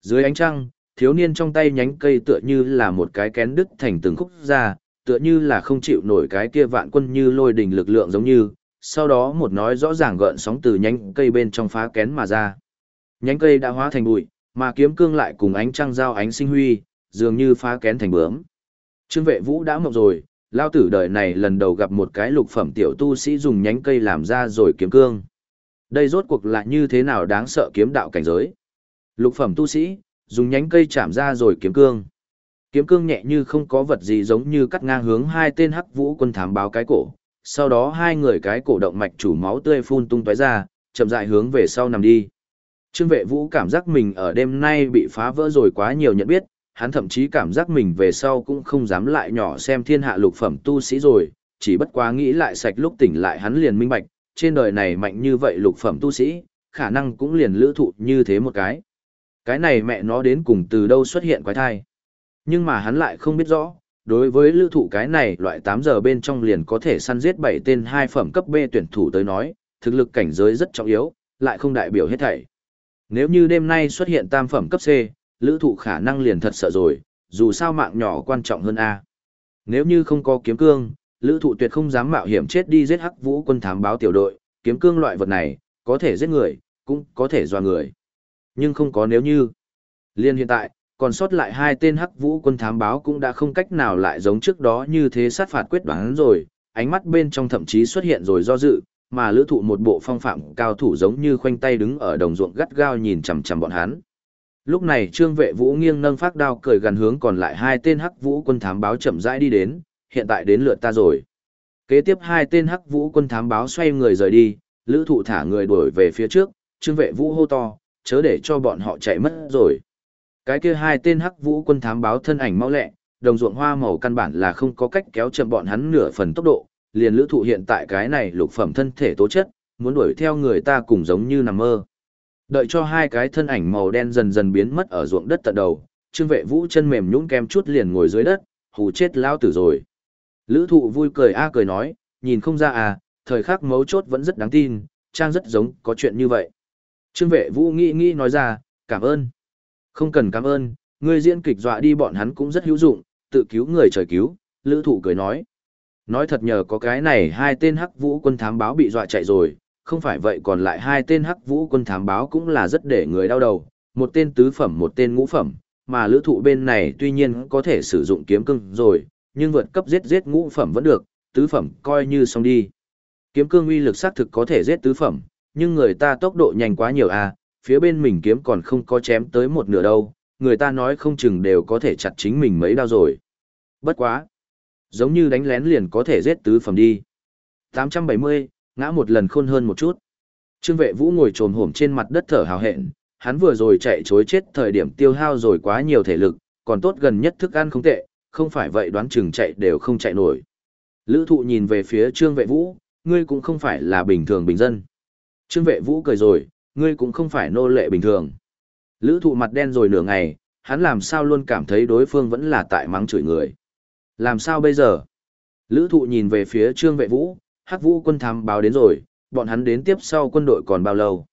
Dưới ánh trăng, thiếu niên trong tay nhánh cây tựa như là một cái kén đứt thành từng khúc ra, tựa như là không chịu nổi cái kia vạn quân như lôi đình lực lượng giống như, sau đó một nói rõ ràng gợn sóng từ nhánh cây bên trong phá kén mà ra. Nhánh cây đã hóa thành bụi, mà kiếm cương lại cùng ánh trăng giao ánh sinh huy, dường như phá kén thành bướm. Trương vệ vũ đã mộng rồi, lao tử đời này lần đầu gặp một cái lục phẩm tiểu tu sĩ dùng nhánh cây làm ra rồi kiếm cương. Đây rốt cuộc là như thế nào đáng sợ kiếm đạo cảnh giới. Lục phẩm tu sĩ, dùng nhánh cây chạm ra rồi kiếm cương. Kiếm cương nhẹ như không có vật gì giống như cắt ngang hướng hai tên hắc vũ quân thám báo cái cổ, sau đó hai người cái cổ động mạch chủ máu tươi phun tung tóe ra, chậm rãi hướng về sau nằm đi. Trương vệ vũ cảm giác mình ở đêm nay bị phá vỡ rồi quá nhiều nhận biết, hắn thậm chí cảm giác mình về sau cũng không dám lại nhỏ xem thiên hạ lục phẩm tu sĩ rồi, chỉ bất quá nghĩ lại sạch lúc tỉnh lại hắn liền minh bạch, trên đời này mạnh như vậy lục phẩm tu sĩ, khả năng cũng liền lữ thụ như thế một cái. Cái này mẹ nó đến cùng từ đâu xuất hiện quái thai. Nhưng mà hắn lại không biết rõ, đối với lữ thụ cái này loại 8 giờ bên trong liền có thể săn giết 7 tên 2 phẩm cấp B tuyển thủ tới nói, thực lực cảnh giới rất trọng yếu, lại không đại biểu hết thảy. Nếu như đêm nay xuất hiện tam phẩm cấp C, lữ thụ khả năng liền thật sợ rồi, dù sao mạng nhỏ quan trọng hơn A. Nếu như không có kiếm cương, lữ thụ tuyệt không dám mạo hiểm chết đi giết hắc vũ quân thám báo tiểu đội, kiếm cương loại vật này, có thể giết người, cũng có thể doa người. Nhưng không có nếu như. Liên hiện tại, còn sót lại hai tên hắc vũ quân thám báo cũng đã không cách nào lại giống trước đó như thế sát phạt quyết đoán rồi, ánh mắt bên trong thậm chí xuất hiện rồi do dự, mà lữ thụ một bộ phong phạm cao thủ giống như khoanh tay đứng ở đồng ruộng gắt gao nhìn chằm chằm bọn hắn. Lúc này trương vệ vũ nghiêng nâng phát đao cười gần hướng còn lại hai tên hắc vũ quân thám báo chậm rãi đi đến, hiện tại đến lượt ta rồi. Kế tiếp hai tên hắc vũ quân thám báo xoay người rời đi, lữ thụ thả người đuổi về phía trước, trương vệ vũ hô to, chớ để cho bọn họ chạy mất rồi. Cái kia hai tên hắc vũ quân thám báo thân ảnh mau lẹ, đồng ruộng hoa màu căn bản là không có cách kéo chậm bọn hắn nửa phần tốc độ, liền lữ thụ hiện tại cái này lục phẩm thân thể tố chất, muốn đuổi theo người ta cùng giống như nằm mơ. Đợi cho hai cái thân ảnh màu đen dần dần biến mất ở ruộng đất tận đầu, trương vệ vũ chân mềm nhũn kem chút liền ngồi dưới đất, hù chết lao tử rồi. Lữ thụ vui cười a cười nói, nhìn không ra à, thời khắc mấu chốt vẫn rất đáng tin, trang rất giống có chuyện như vậy. Trương vệ vũ nghĩ nghĩ nói ra, cảm ơn. Không cần cảm ơn, người diễn kịch dọa đi bọn hắn cũng rất hữu dụng, tự cứu người trời cứu, lữ thụ cười nói. Nói thật nhờ có cái này hai tên hắc vũ quân thám báo bị dọa chạy rồi, không phải vậy còn lại hai tên hắc vũ quân thám báo cũng là rất để người đau đầu, một tên tứ phẩm một tên ngũ phẩm, mà lữ thụ bên này tuy nhiên có thể sử dụng kiếm cưng rồi, nhưng vượt cấp giết giết ngũ phẩm vẫn được, tứ phẩm coi như xong đi. Kiếm cương uy lực xác thực có thể giết tứ phẩm, nhưng người ta tốc độ nhanh quá nhiều à, phía bên mình kiếm còn không có chém tới một nửa đâu, người ta nói không chừng đều có thể chặt chính mình mấy đao rồi. Bất quá. Giống như đánh lén liền có thể giết tứ phẩm đi. 870, ngã một lần khôn hơn một chút. Trương vệ vũ ngồi trồm hổm trên mặt đất thở hào hẹn, hắn vừa rồi chạy chối chết thời điểm tiêu hao rồi quá nhiều thể lực, còn tốt gần nhất thức ăn không tệ, không phải vậy đoán chừng chạy đều không chạy nổi. Lữ thụ nhìn về phía trương vệ vũ, ngươi cũng không phải là bình thường bình dân. Trương vệ vũ cười rồi, ngươi cũng không phải nô lệ bình thường. Lữ thụ mặt đen rồi nửa ngày, hắn làm sao luôn cảm thấy đối phương vẫn là tại mắng chửi người. Làm sao bây giờ? Lữ thụ nhìn về phía trương vệ vũ, hắc vũ quân thám báo đến rồi, bọn hắn đến tiếp sau quân đội còn bao lâu?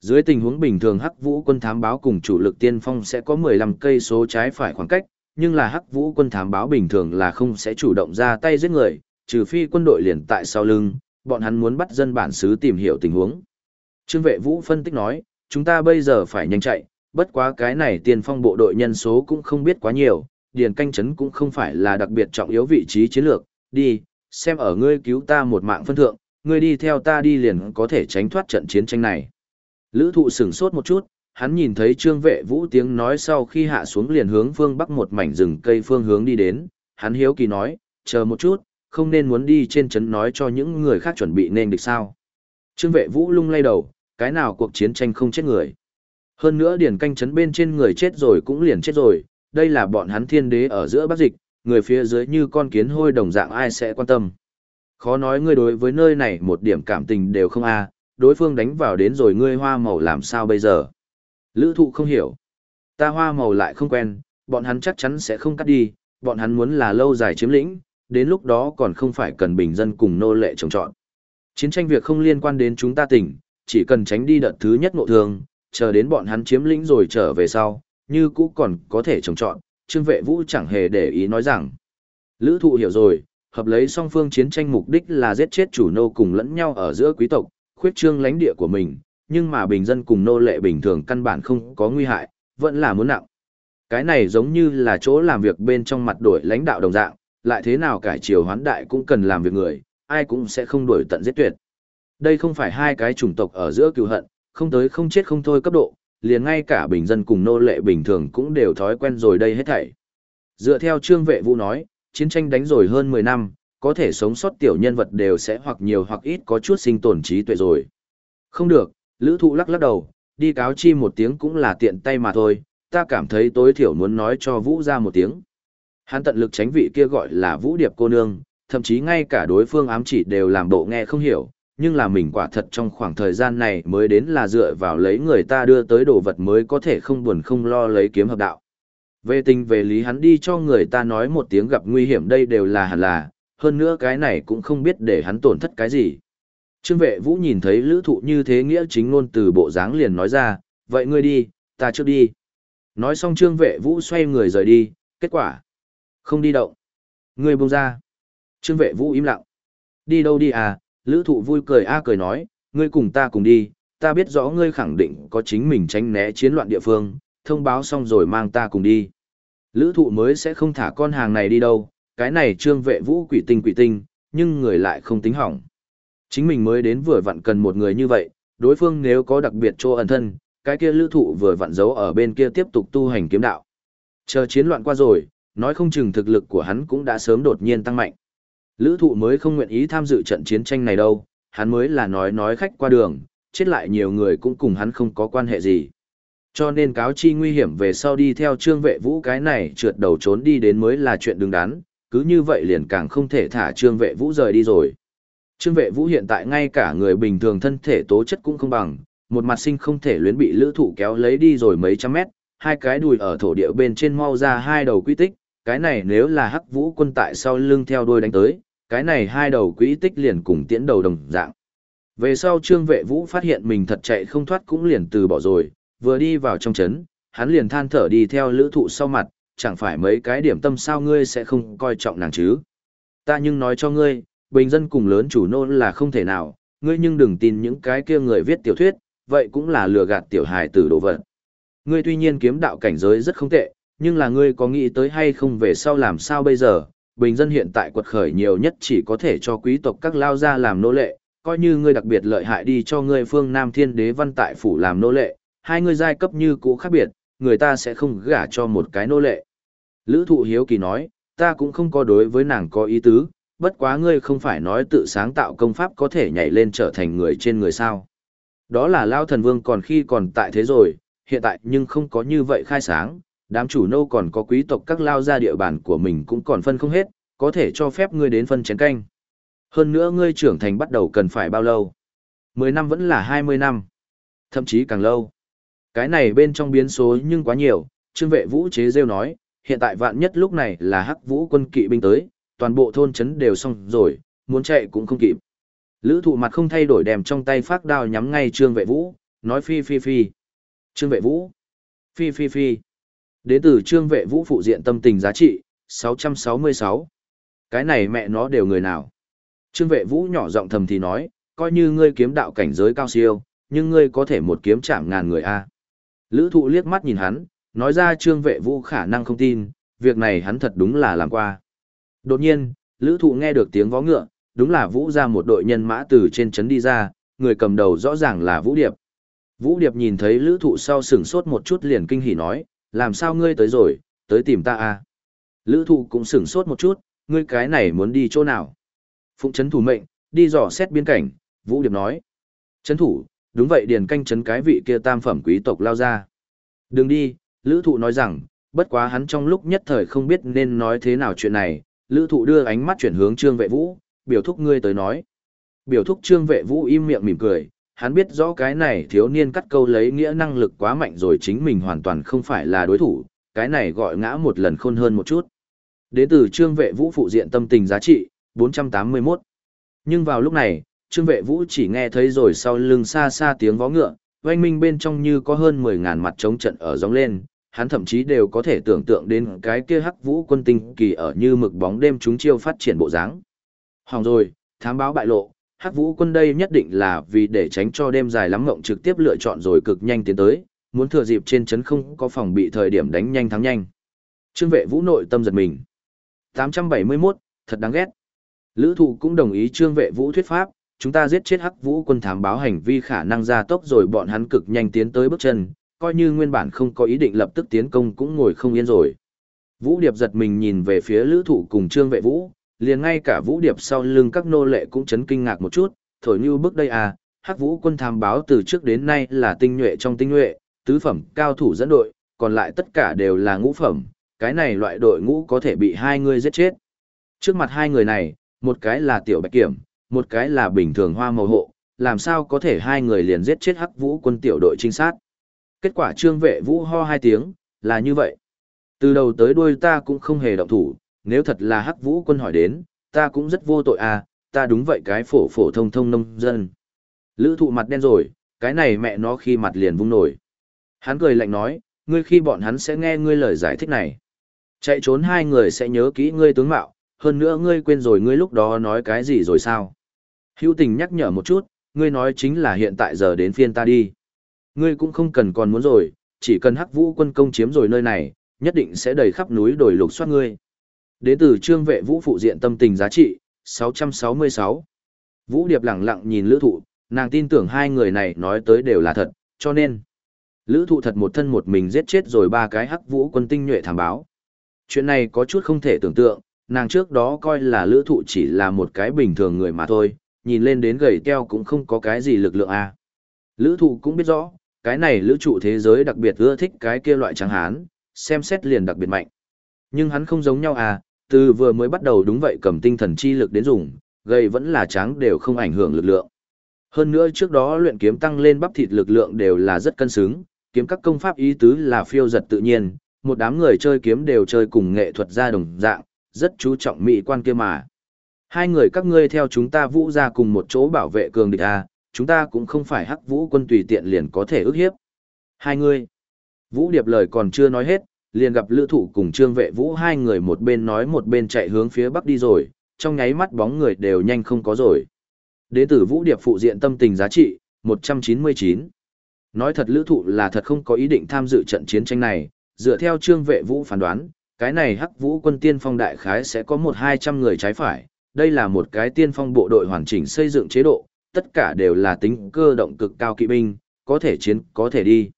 Dưới tình huống bình thường hắc vũ quân thám báo cùng chủ lực tiên phong sẽ có 15 cây số trái phải khoảng cách, nhưng là hắc vũ quân thám báo bình thường là không sẽ chủ động ra tay giết người, trừ phi quân đội liền tại sau lưng, bọn hắn muốn bắt dân bản xứ tìm hiểu tình huống. Trương vệ vũ phân tích nói, chúng ta bây giờ phải nhanh chạy, bất quá cái này tiền phong bộ đội nhân số cũng không biết quá nhiều, điền canh chấn cũng không phải là đặc biệt trọng yếu vị trí chiến lược, đi, xem ở ngươi cứu ta một mạng phân thượng, ngươi đi theo ta đi liền có thể tránh thoát trận chiến tranh này. Lữ thụ sửng sốt một chút, hắn nhìn thấy trương vệ vũ tiếng nói sau khi hạ xuống liền hướng phương bắc một mảnh rừng cây phương hướng đi đến, hắn hiếu kỳ nói, chờ một chút, không nên muốn đi trên chấn nói cho những người khác chuẩn bị nên được sao. Trương vệ vũ lung lay đầu, cái nào cuộc chiến tranh không chết người. Hơn nữa điển canh chấn bên trên người chết rồi cũng liền chết rồi, đây là bọn hắn thiên đế ở giữa bắc dịch, người phía dưới như con kiến hôi đồng dạng ai sẽ quan tâm. Khó nói ngươi đối với nơi này một điểm cảm tình đều không a đối phương đánh vào đến rồi ngươi hoa màu làm sao bây giờ. Lữ thụ không hiểu. Ta hoa màu lại không quen, bọn hắn chắc chắn sẽ không cắt đi, bọn hắn muốn là lâu dài chiếm lĩnh, đến lúc đó còn không phải cần bình dân cùng nô lệ trồng trọn. Chiến tranh việc không liên quan đến chúng ta tỉnh, chỉ cần tránh đi đợt thứ nhất ngộ thương, chờ đến bọn hắn chiếm lĩnh rồi trở về sau, như cũ còn có thể trồng trọn, Trương Vệ Vũ chẳng hề để ý nói rằng. Lữ thụ hiểu rồi, hợp lấy song phương chiến tranh mục đích là giết chết chủ nô cùng lẫn nhau ở giữa quý tộc, khuyết trương lãnh địa của mình, nhưng mà bình dân cùng nô lệ bình thường căn bản không có nguy hại, vẫn là muốn nặng. Cái này giống như là chỗ làm việc bên trong mặt đổi lãnh đạo đồng dạng, lại thế nào cải triều hoán đại cũng cần làm việc người, ai cũng sẽ không đổi tận giết tuyệt. Đây không phải hai cái chủng tộc ở giữa cựu hận, không tới không chết không thôi cấp độ, liền ngay cả bình dân cùng nô lệ bình thường cũng đều thói quen rồi đây hết thảy. Dựa theo Trương Vệ Vũ nói, chiến tranh đánh rồi hơn 10 năm, có thể sống sót tiểu nhân vật đều sẽ hoặc nhiều hoặc ít có chút sinh tồn trí tuệ rồi. Không được, Lữ Thụ lắc lắc đầu, đi cáo chi một tiếng cũng là tiện tay mà thôi, ta cảm thấy tối thiểu muốn nói cho Vũ ra một tiếng. Hắn tận lực tránh vị kia gọi là Vũ Điệp cô nương, thậm chí ngay cả đối phương ám chỉ đều làm bộ nghe không hiểu, nhưng là mình quả thật trong khoảng thời gian này mới đến là dựa vào lấy người ta đưa tới đồ vật mới có thể không buồn không lo lấy kiếm hợp đạo. Về tình về lý hắn đi cho người ta nói một tiếng gặp nguy hiểm đây đều là hẳn là, hơn nữa cái này cũng không biết để hắn tổn thất cái gì. Trương vệ vũ nhìn thấy lữ thụ như thế nghĩa chính ngôn từ bộ dáng liền nói ra, vậy ngươi đi, ta trước đi. Nói xong trương vệ vũ xoay người rời đi, kết quả. Không đi động. Ngươi buông ra. Trương vệ vũ im lặng. Đi đâu đi à, lữ thụ vui cười a cười nói, ngươi cùng ta cùng đi, ta biết rõ ngươi khẳng định có chính mình tránh né chiến loạn địa phương, thông báo xong rồi mang ta cùng đi. Lữ thụ mới sẽ không thả con hàng này đi đâu, cái này trương vệ vũ quỷ tinh quỷ tinh, nhưng người lại không tính hỏng. Chính mình mới đến vừa vặn cần một người như vậy, đối phương nếu có đặc biệt cho ẩn thân, cái kia lữ thụ vừa vặn giấu ở bên kia tiếp tục tu hành kiếm đạo. Chờ chiến loạn qua rồi, nói không chừng thực lực của hắn cũng đã sớm đột nhiên tăng mạnh. Lữ thụ mới không nguyện ý tham dự trận chiến tranh này đâu, hắn mới là nói nói khách qua đường, chết lại nhiều người cũng cùng hắn không có quan hệ gì. Cho nên cáo chi nguy hiểm về sau đi theo trương vệ vũ cái này trượt đầu trốn đi đến mới là chuyện đứng đắn, cứ như vậy liền càng không thể thả trương vệ vũ rời đi rồi. Trương vệ vũ hiện tại ngay cả người bình thường thân thể tố chất cũng không bằng, một mặt sinh không thể luyến bị lữ thụ kéo lấy đi rồi mấy trăm mét, hai cái đùi ở thổ địa bên trên mau ra hai đầu quy tích, cái này nếu là hắc vũ quân tại sau lưng theo đuôi đánh tới, cái này hai đầu quỹ tích liền cùng tiễn đầu đồng dạng. Về sau trương vệ vũ phát hiện mình thật chạy không thoát cũng liền từ bỏ rồi, vừa đi vào trong chấn, hắn liền than thở đi theo lữ thụ sau mặt, chẳng phải mấy cái điểm tâm sao ngươi sẽ không coi trọng nàng chứ. Ta nhưng nói cho ngươi, bình dân cùng lớn chủ nô là không thể nào, ngươi nhưng đừng tin những cái kia người viết tiểu thuyết, vậy cũng là lừa gạt tiểu hài tử đồ vật. Ngươi tuy nhiên kiếm đạo cảnh giới rất không tệ, nhưng là ngươi có nghĩ tới hay không về sau làm sao bây giờ, bình dân hiện tại quật khởi nhiều nhất chỉ có thể cho quý tộc các lao gia làm nô lệ, coi như ngươi đặc biệt lợi hại đi cho ngươi phương Nam Thiên Đế văn tại phủ làm nô lệ, hai ngươi giai cấp như cũ khác biệt, người ta sẽ không gả cho một cái nô lệ. Lữ thụ hiếu kỳ nói, ta cũng không có đối với nàng có ý tứ, bất quá ngươi không phải nói tự sáng tạo công pháp có thể nhảy lên trở thành người trên người sao. Đó là Lao Thần Vương còn khi còn tại thế rồi, hiện tại nhưng không có như vậy khai sáng, đám chủ nô còn có quý tộc các lao ra địa bàn của mình cũng còn phân không hết, có thể cho phép ngươi đến phân chén canh. Hơn nữa ngươi trưởng thành bắt đầu cần phải bao lâu? 10 năm vẫn là 20 năm, thậm chí càng lâu. Cái này bên trong biến số nhưng quá nhiều, trương vệ vũ chế rêu nói, hiện tại vạn nhất lúc này là hắc vũ quân kỵ binh tới, toàn bộ thôn trấn đều xong rồi, muốn chạy cũng không kịp. Lữ thụ mặt không thay đổi đèm trong tay phát đao nhắm ngay trương vệ vũ, nói phi phi phi. Trương vệ vũ. Phi phi phi. Đến từ trương vệ vũ phụ diện tâm tình giá trị, 666. Cái này mẹ nó đều người nào? Trương vệ vũ nhỏ giọng thầm thì nói, coi như ngươi kiếm đạo cảnh giới cao siêu, nhưng ngươi có thể một kiếm chạm ngàn người a. Lữ thụ liếc mắt nhìn hắn, nói ra trương vệ vũ khả năng không tin, việc này hắn thật đúng là làm qua. Đột nhiên, lữ thụ nghe được tiếng vó ngựa, đúng là vũ ra một đội nhân mã từ trên trấn đi ra, người cầm đầu rõ ràng là Vũ Điệp. Vũ Điệp nhìn thấy lữ thụ sau sửng sốt một chút liền kinh hỉ nói, làm sao ngươi tới rồi, tới tìm ta à? Lữ thụ cũng sửng sốt một chút, ngươi cái này muốn đi chỗ nào? Phụng chấn thủ mệnh, đi dò xét biên cảnh, Vũ Điệp nói. Chấn thủ, đúng vậy điền canh chấn cái vị kia tam phẩm quý tộc lao ra. Đừng đi, lữ thụ nói rằng, bất quá hắn trong lúc nhất thời không biết nên nói thế nào chuyện này, lữ thụ đưa ánh mắt chuyển hướng trương vệ vũ, biểu thúc ngươi tới nói. Biểu thúc trương vệ vũ im miệng mỉm cười, hắn biết rõ cái này thiếu niên cắt câu lấy nghĩa năng lực quá mạnh rồi chính mình hoàn toàn không phải là đối thủ, cái này gọi ngã một lần khôn hơn một chút. Đế tử trương vệ vũ phụ diện tâm tình giá trị, 481. Nhưng vào lúc này, trương vệ vũ chỉ nghe thấy rồi sau lưng xa xa tiếng vó ngựa, oanh minh bên trong như có hơn 10.000 mặt trống trận ở gióng lên, hắn thậm chí đều có thể tưởng tượng đến cái kia hắc vũ quân tinh kỳ ở như mực bóng đêm chúng chiêu phát triển bộ dáng. Hỏng rồi, thám báo bại lộ, hắc vũ quân đây nhất định là vì để tránh cho đêm dài lắm ngộng trực tiếp lựa chọn rồi cực nhanh tiến tới, muốn thừa dịp trên chấn không có phòng bị thời điểm đánh nhanh thắng nhanh. Trương vệ vũ nội tâm giật mình. 871, thật đáng ghét. Lữ thụ cũng đồng ý trương vệ vũ thuyết pháp, chúng ta giết chết hắc vũ quân thám báo hành vi khả năng ra tốc rồi bọn hắn cực nhanh tiến tới bước chân, coi như nguyên bản không có ý định lập tức tiến công cũng ngồi không yên rồi. Vũ Điệp giật mình nhìn về phía lữ thụ cùng trương vệ vũ, liền ngay cả Vũ Điệp sau lưng các nô lệ cũng chấn kinh ngạc một chút, thổi như bước đây à, Hắc Vũ quân tham báo từ trước đến nay là tinh nhuệ trong tinh nhuệ, tứ phẩm cao thủ dẫn đội, còn lại tất cả đều là ngũ phẩm, cái này loại đội ngũ có thể bị hai người giết chết. Trước mặt hai người này, một cái là tiểu bạch kiểm, một cái là bình thường hoa màu hộ, làm sao có thể hai người liền giết chết hắc vũ quân tiểu đội trinh sát. Kết quả trương vệ vũ ho hai tiếng, là như vậy. Từ đầu tới đuôi ta cũng không hề động thủ, nếu thật là hắc vũ quân hỏi đến, ta cũng rất vô tội à, ta đúng vậy cái phổ phổ thông thông nông dân. Lữ thụ mặt đen rồi, cái này mẹ nó khi mặt liền vung nổi. Hắn cười lạnh nói, ngươi khi bọn hắn sẽ nghe ngươi lời giải thích này. Chạy trốn hai người sẽ nhớ kỹ ngươi tướng mạo, hơn nữa ngươi quên rồi ngươi lúc đó nói cái gì rồi sao? Hữu tình nhắc nhở một chút, ngươi nói chính là hiện tại giờ đến phiên ta đi. Ngươi cũng không cần còn muốn rồi, chỉ cần hắc vũ quân công chiếm rồi nơi này, nhất định sẽ đầy khắp núi đồi lục soát ngươi. Đến từ trương vệ vũ phụ diện tâm tình giá trị, 666. Vũ Điệp lẳng lặng nhìn lữ thụ, nàng tin tưởng hai người này nói tới đều là thật, cho nên. Lữ thụ thật một thân một mình giết chết rồi ba cái hắc vũ quân tinh nhuệ thảm báo. Chuyện này có chút không thể tưởng tượng, nàng trước đó coi là lữ thụ chỉ là một cái bình thường người mà thôi, nhìn lên đến gầy keo cũng không có cái gì lực lượng à. Lữ thụ cũng biết rõ, cái này lữ trụ thế giới đặc biệt ưa thích cái kia loại trắng hán, xem xét liền đặc biệt mạnh. Nhưng hắn không giống nhau à, từ vừa mới bắt đầu đúng vậy cầm tinh thần chi lực đến dùng, gầy vẫn là trắng đều không ảnh hưởng lực lượng. Hơn nữa trước đó luyện kiếm tăng lên bắp thịt lực lượng đều là rất cân xứng, kiếm các công pháp ý tứ là phiêu giật tự nhiên, một đám người chơi kiếm đều chơi cùng nghệ thuật gia đồng dạng, rất chú trọng mỹ quan kia mà. Hai người các ngươi theo chúng ta vũ ra cùng một chỗ bảo vệ cường địch a chúng ta cũng không phải hắc vũ quân tùy tiện liền có thể ức hiếp. Hai người. Vũ Điệp lời còn chưa nói hết, liền gặp lữ thụ cùng trương vệ vũ hai người một bên nói một bên chạy hướng phía bắc đi rồi, trong nháy mắt bóng người đều nhanh không có rồi. Đế tử Vũ Điệp phụ diện tâm tình giá trị, 199. Nói thật lữ thụ là thật không có ý định tham dự trận chiến tranh này, dựa theo trương vệ vũ phán đoán, cái này hắc vũ quân tiên phong đại khái sẽ có một hai trăm người trái phải, đây là một cái tiên phong bộ đội hoàn chỉnh xây dựng chế độ, tất cả đều là tính cơ động cực cao kỵ binh, có thể chiến, có thể đi.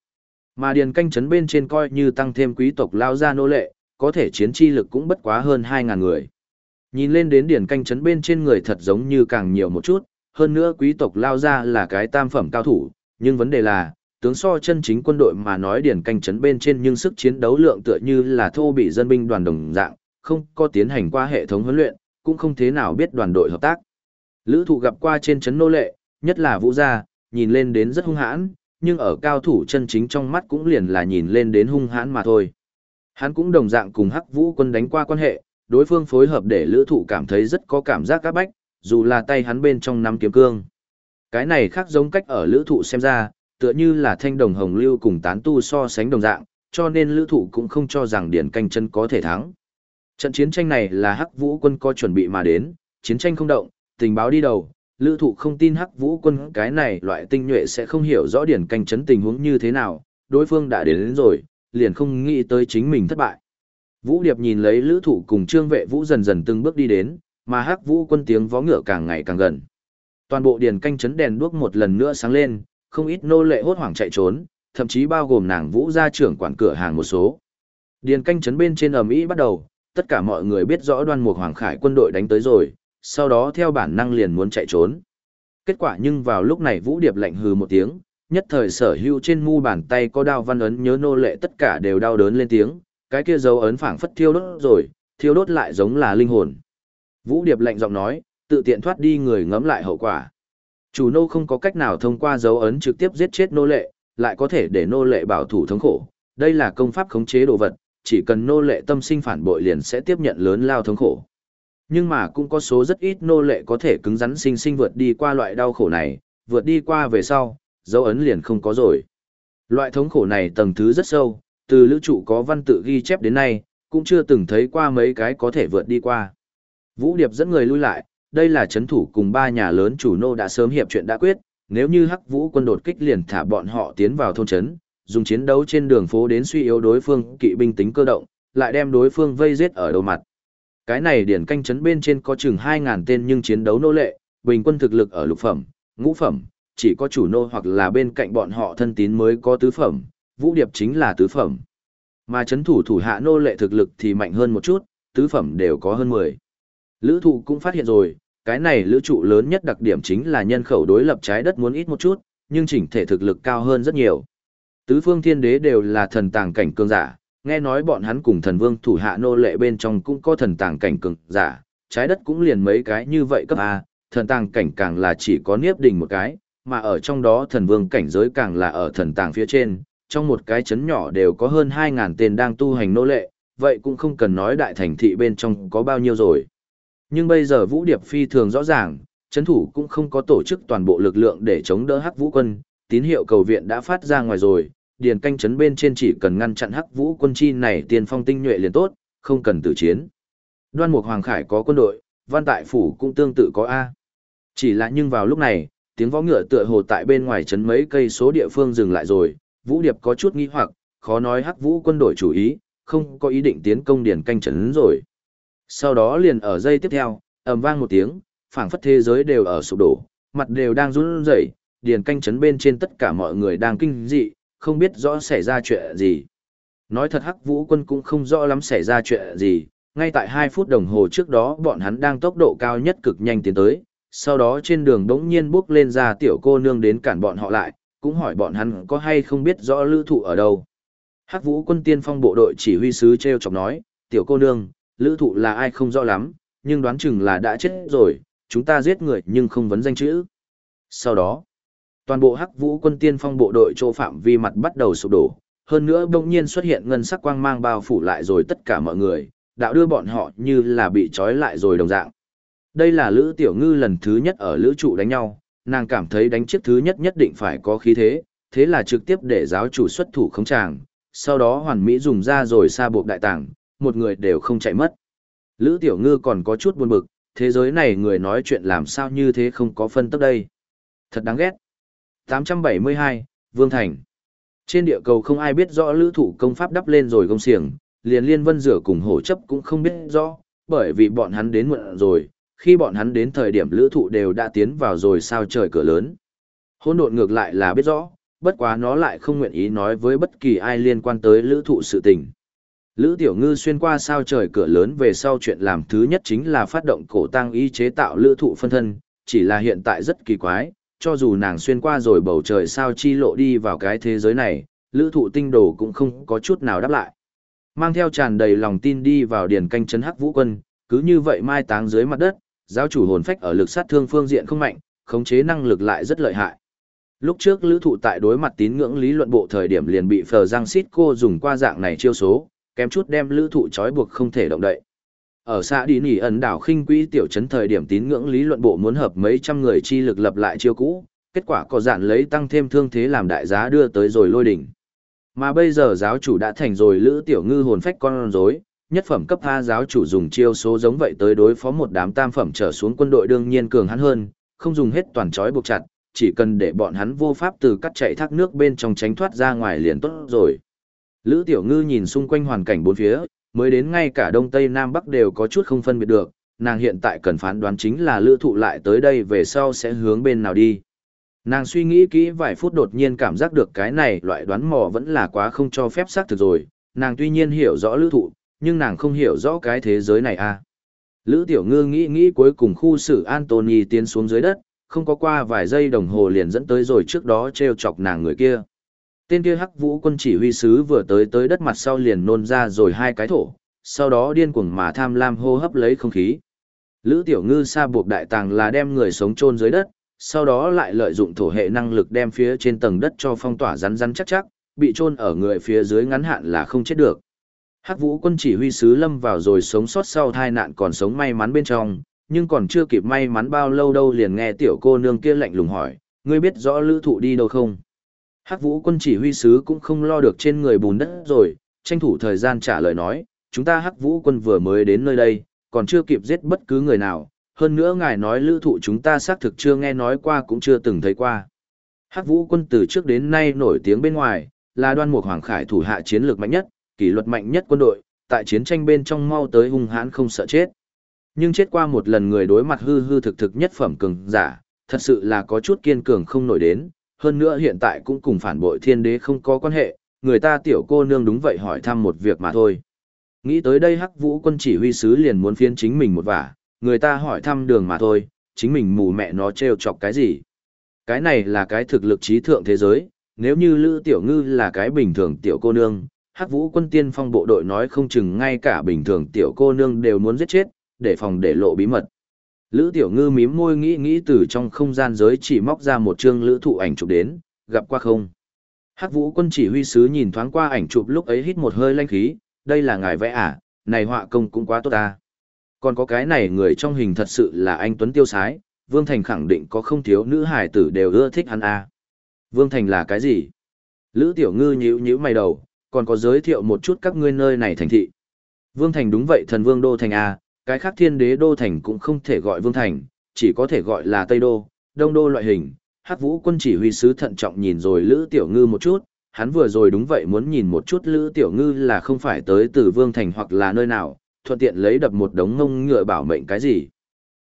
Mà điền canh Trấn bên trên coi như tăng thêm quý tộc lao ra nô lệ, có thể chiến chi lực cũng bất quá hơn 2.000 người. Nhìn lên đến điền canh chấn bên trên người thật giống như càng nhiều một chút, hơn nữa quý tộc lao ra là cái tam phẩm cao thủ, nhưng vấn đề là, tướng so chân chính quân đội mà nói điển canh chấn bên trên nhưng sức chiến đấu lượng tựa như là thô bị dân binh đoàn đồng dạng, không có tiến hành qua hệ thống huấn luyện, cũng không thế nào biết đoàn đội hợp tác. Lữ thụ gặp qua trên chấn nô lệ, nhất là vũ gia, nhìn lên đến rất hung hãn, nhưng ở cao thủ chân chính trong mắt cũng liền là nhìn lên đến hung hãn mà thôi. Hắn cũng đồng dạng cùng hắc vũ quân đánh qua quan hệ, đối phương phối hợp để lữ thụ cảm thấy rất có cảm giác các bách, dù là tay hắn bên trong nắm kiếm cương. Cái này khác giống cách ở lữ thụ xem ra, tựa như là thanh đồng hồng lưu cùng tán tu so sánh đồng dạng, cho nên lữ thụ cũng không cho rằng điển canh chân có thể thắng. Trận chiến tranh này là hắc vũ quân có chuẩn bị mà đến, chiến tranh không động, tình báo đi đầu, lữ thụ không tin hắc vũ quân cái này loại tinh nhuệ sẽ không hiểu rõ điển canh chấn tình huống như thế nào, đối phương đã đến, đến rồi, liền không nghĩ tới chính mình thất bại. Vũ Điệp nhìn lấy lữ thụ cùng trương vệ vũ dần dần từng bước đi đến, mà hắc vũ quân tiếng vó ngựa càng ngày càng gần. Toàn bộ điển canh chấn đèn đuốc một lần nữa sáng lên, không ít nô lệ hốt hoảng chạy trốn, thậm chí bao gồm nàng vũ gia trưởng quản cửa hàng một số. Điền canh chấn bên trên ầm ĩ bắt đầu, tất cả mọi người biết rõ đoan mục hoàng khải quân đội đánh tới rồi, sau đó theo bản năng liền muốn chạy trốn. Kết quả nhưng vào lúc này Vũ Điệp lạnh hừ một tiếng, nhất thời sở hữu trên mu bàn tay có đao văn ấn nhớ nô lệ tất cả đều đau đớn lên tiếng, cái kia dấu ấn phảng phất thiêu đốt rồi, thiêu đốt lại giống là linh hồn. Vũ Điệp lạnh giọng nói, tự tiện thoát đi người ngẫm lại hậu quả. Chủ nô không có cách nào thông qua dấu ấn trực tiếp giết chết nô lệ, lại có thể để nô lệ bảo thủ thống khổ. Đây là công pháp khống chế đồ vật, chỉ cần nô lệ tâm sinh phản bội liền sẽ tiếp nhận lớn lao thống khổ. Nhưng mà cũng có số rất ít nô lệ có thể cứng rắn sinh sinh vượt đi qua loại đau khổ này, vượt đi qua về sau, dấu ấn liền không có rồi. Loại thống khổ này tầng thứ rất sâu, từ lữ trụ có văn tự ghi chép đến nay, cũng chưa từng thấy qua mấy cái có thể vượt đi qua. Vũ Điệp dẫn người lui lại, đây là chấn thủ cùng ba nhà lớn chủ nô đã sớm hiệp chuyện đã quyết, nếu như Hắc Vũ quân đột kích liền thả bọn họ tiến vào thôn trấn, dùng chiến đấu trên đường phố đến suy yếu đối phương kỵ binh tính cơ động, lại đem đối phương vây giết ở đầu mặt. Cái này điển canh trấn bên trên có chừng 2000 tên nhưng chiến đấu nô lệ, bình quân thực lực ở lục phẩm, ngũ phẩm, chỉ có chủ nô hoặc là bên cạnh bọn họ thân tín mới có tứ phẩm, Vũ Điệp chính là tứ phẩm. Mà chấn thủ thủ hạ nô lệ thực lực thì mạnh hơn một chút, tứ phẩm đều có hơn 10. Lữ thụ cũng phát hiện rồi, cái này lữ trụ lớn nhất đặc điểm chính là nhân khẩu đối lập trái đất muốn ít một chút, nhưng chỉnh thể thực lực cao hơn rất nhiều. Tứ phương thiên đế đều là thần tàng cảnh cường giả, nghe nói bọn hắn cùng thần vương thủ hạ nô lệ bên trong cũng có thần tàng cảnh cường giả, trái đất cũng liền mấy cái như vậy cấp A, thần tàng cảnh càng là chỉ có niếp đình một cái, mà ở trong đó thần vương cảnh giới càng là ở thần tàng phía trên, trong một cái chấn nhỏ đều có hơn 2.000 tên đang tu hành nô lệ, vậy cũng không cần nói đại thành thị bên trong có bao nhiêu rồi. Nhưng bây giờ Vũ Điệp phi thường rõ ràng, chấn thủ cũng không có tổ chức toàn bộ lực lượng để chống đỡ Hắc Vũ quân, tín hiệu cầu viện đã phát ra ngoài rồi, điền canh chấn bên trên chỉ cần ngăn chặn Hắc Vũ quân chi này tiền phong tinh nhuệ liền tốt, không cần tử chiến. Đoan Mục Hoàng Khải có quân đội, Văn Tại phủ cũng tương tự có a. Chỉ là nhưng vào lúc này, tiếng võ ngựa tựa hồ tại bên ngoài chấn mấy cây số địa phương dừng lại rồi, Vũ Điệp có chút nghi hoặc, khó nói Hắc Vũ quân đội chủ ý, không có ý định tiến công điền canh chấn rồi. Sau đó liền ở dây tiếp theo, ầm vang một tiếng, phảng phất thế giới đều ở sụp đổ, mặt đều đang run rẩy, điền canh chấn bên trên tất cả mọi người đang kinh dị, không biết rõ xảy ra chuyện gì. Nói thật Hắc Vũ quân cũng không rõ lắm xảy ra chuyện gì, ngay tại 2 phút đồng hồ trước đó bọn hắn đang tốc độ cao nhất cực nhanh tiến tới, sau đó trên đường đống nhiên bước lên ra tiểu cô nương đến cản bọn họ lại, cũng hỏi bọn hắn có hay không biết rõ lữ thụ ở đâu. Hắc Vũ quân tiên phong bộ đội chỉ huy sứ treo chọc nói, tiểu cô nương, lữ thụ là ai không rõ lắm, nhưng đoán chừng là đã chết rồi, chúng ta giết người nhưng không vấn danh chữ. Sau đó, toàn bộ Hắc Vũ quân tiên phong bộ đội chỗ phạm vi mặt bắt đầu sụp đổ, hơn nữa bỗng nhiên xuất hiện ngân sắc quang mang bao phủ lại rồi tất cả mọi người, đạo đưa bọn họ như là bị trói lại rồi đồng dạng. Đây là Lữ Tiểu Ngư lần thứ nhất ở Lữ trụ đánh nhau, nàng cảm thấy đánh chiếc thứ nhất nhất định phải có khí thế, thế là trực tiếp để giáo chủ xuất thủ khống tràng, sau đó hoàn mỹ dùng ra rồi xa buộc đại tảng, một người đều không chạy mất. Lữ Tiểu Ngư còn có chút buồn bực, thế giới này người nói chuyện làm sao như thế không có phân tức đây. Thật đáng ghét. 872, Vương Thành. Trên địa cầu không ai biết rõ lữ thủ công pháp đắp lên rồi công xiềng, liền liên vân rửa cùng hổ chấp cũng không biết rõ, bởi vì bọn hắn đến muộn rồi, khi bọn hắn đến thời điểm lữ thụ đều đã tiến vào rồi sao trời cửa lớn. Hôn độn ngược lại là biết rõ, bất quá nó lại không nguyện ý nói với bất kỳ ai liên quan tới lữ thụ sự tình. Lữ Tiểu Ngư xuyên qua sao trời cửa lớn về sau chuyện làm thứ nhất chính là phát động cổ tăng y chế tạo lữ thụ phân thân, chỉ là hiện tại rất kỳ quái, cho dù nàng xuyên qua rồi bầu trời sao chi lộ đi vào cái thế giới này, lữ thụ tinh đồ cũng không có chút nào đáp lại. Mang theo tràn đầy lòng tin đi vào điền canh trấn hắc vũ quân, cứ như vậy mai táng dưới mặt đất, giáo chủ hồn phách ở lực sát thương phương diện không mạnh, khống chế năng lực lại rất lợi hại. Lúc trước lữ thụ tại đối mặt tín ngưỡng lý luận bộ thời điểm liền bị phờ giang xít cô dùng qua dạng này chiêu số, kém chút đem lữ thụ trói buộc không thể động đậy. Ở xã đi nỉ ẩn đảo khinh quỹ tiểu trấn thời điểm tín ngưỡng lý luận bộ muốn hợp mấy trăm người chi lực lập lại chiêu cũ, kết quả có dạn lấy tăng thêm thương thế làm đại giá đưa tới rồi lôi đỉnh. Mà bây giờ giáo chủ đã thành rồi lữ tiểu ngư hồn phách con rối, nhất phẩm cấp A giáo chủ dùng chiêu số giống vậy tới đối phó một đám tam phẩm trở xuống quân đội đương nhiên cường hắn hơn, không dùng hết toàn trói buộc chặt, chỉ cần để bọn hắn vô pháp từ cắt chạy thác nước bên trong tránh thoát ra ngoài liền tốt rồi. Lữ Tiểu Ngư nhìn xung quanh hoàn cảnh bốn phía, mới đến ngay cả Đông Tây Nam Bắc đều có chút không phân biệt được, nàng hiện tại cần phán đoán chính là lữ thụ lại tới đây về sau sẽ hướng bên nào đi. Nàng suy nghĩ kỹ vài phút đột nhiên cảm giác được cái này loại đoán mò vẫn là quá không cho phép xác thực rồi, nàng tuy nhiên hiểu rõ lữ thụ, nhưng nàng không hiểu rõ cái thế giới này à. Lữ Tiểu Ngư nghĩ nghĩ cuối cùng khu xử Anthony tiến xuống dưới đất, không có qua vài giây đồng hồ liền dẫn tới rồi trước đó treo chọc nàng người kia. Tên kia hắc vũ quân chỉ huy sứ vừa tới tới đất mặt sau liền nôn ra rồi hai cái thổ, sau đó điên cuồng mà tham lam hô hấp lấy không khí. Lữ Tiểu Ngư sa buộc đại tàng là đem người sống chôn dưới đất, sau đó lại lợi dụng thổ hệ năng lực đem phía trên tầng đất cho phong tỏa rắn rắn chắc chắc, bị chôn ở người phía dưới ngắn hạn là không chết được. Hắc Vũ quân chỉ huy sứ lâm vào rồi sống sót sau tai nạn còn sống may mắn bên trong, nhưng còn chưa kịp may mắn bao lâu đâu liền nghe tiểu cô nương kia lạnh lùng hỏi, ngươi biết rõ lữ thụ đi đâu không? Hắc Vũ quân chỉ huy sứ cũng không lo được trên người bùn đất rồi, tranh thủ thời gian trả lời nói, chúng ta Hắc Vũ quân vừa mới đến nơi đây, còn chưa kịp giết bất cứ người nào, hơn nữa ngài nói lữ thụ chúng ta xác thực chưa nghe nói qua cũng chưa từng thấy qua. Hắc Vũ quân từ trước đến nay nổi tiếng bên ngoài, là đoan mục hoàng khải thủ hạ chiến lược mạnh nhất, kỷ luật mạnh nhất quân đội, tại chiến tranh bên trong mau tới hung hãn không sợ chết. Nhưng chết qua một lần người đối mặt hư hư thực thực nhất phẩm cường giả, thật sự là có chút kiên cường không nổi đến, hơn nữa hiện tại cũng cùng phản bội thiên đế không có quan hệ, người ta tiểu cô nương đúng vậy hỏi thăm một việc mà thôi. Nghĩ tới đây hắc vũ quân chỉ huy sứ liền muốn phiến chính mình một vả, người ta hỏi thăm đường mà thôi, chính mình mù mẹ nó trêu chọc cái gì. Cái này là cái thực lực trí thượng thế giới, nếu như Lữ Tiểu Ngư là cái bình thường tiểu cô nương, Hắc Vũ quân tiên phong bộ đội nói không chừng ngay cả bình thường tiểu cô nương đều muốn giết chết, để phòng để lộ bí mật. Lữ Tiểu Ngư mím môi nghĩ nghĩ từ trong không gian giới chỉ móc ra một chương lữ thụ ảnh chụp đến, gặp qua không. Hắc Vũ quân chỉ huy sứ nhìn thoáng qua ảnh chụp lúc ấy hít một hơi lanh khí, đây là ngài vẽ à, này họa công cũng quá tốt ta. Còn có cái này người trong hình thật sự là anh Tuấn Tiêu Sái, Vương Thành khẳng định có không thiếu nữ hài tử đều ưa thích hắn à. Vương Thành là cái gì? Lữ Tiểu Ngư nhíu nhíu mày đầu, còn có giới thiệu một chút các ngươi nơi này thành thị. Vương Thành đúng vậy thần Vương Đô Thành à, cái khác thiên đế Đô Thành cũng không thể gọi Vương Thành, chỉ có thể gọi là Tây Đô, Đông Đô loại hình. Hắc Vũ quân chỉ huy sứ thận trọng nhìn rồi Lữ Tiểu Ngư một chút, hắn vừa rồi đúng vậy muốn nhìn một chút Lữ Tiểu Ngư là không phải tới từ Vương Thành hoặc là nơi nào, thuận tiện lấy đập một đống ngông ngựa bảo mệnh cái gì.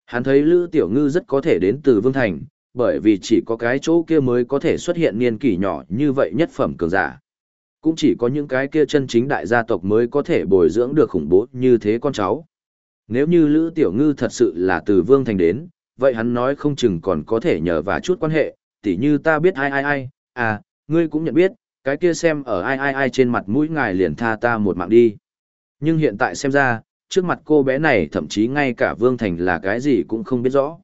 Hắn thấy Lữ Tiểu Ngư rất có thể đến từ Vương Thành, bởi vì chỉ có cái chỗ kia mới có thể xuất hiện niên kỷ nhỏ như vậy nhất phẩm cường giả. Cũng chỉ có những cái kia chân chính đại gia tộc mới có thể bồi dưỡng được khủng bố như thế con cháu. Nếu như Lữ Tiểu Ngư thật sự là từ Vương Thành đến, vậy hắn nói không chừng còn có thể nhờ và chút quan hệ, tỉ như ta biết ai ai ai, à, ngươi cũng nhận biết, cái kia xem ở ai ai ai trên mặt mũi ngài liền tha ta một mạng đi. Nhưng hiện tại xem ra, trước mặt cô bé này thậm chí ngay cả Vương Thành là cái gì cũng không biết rõ.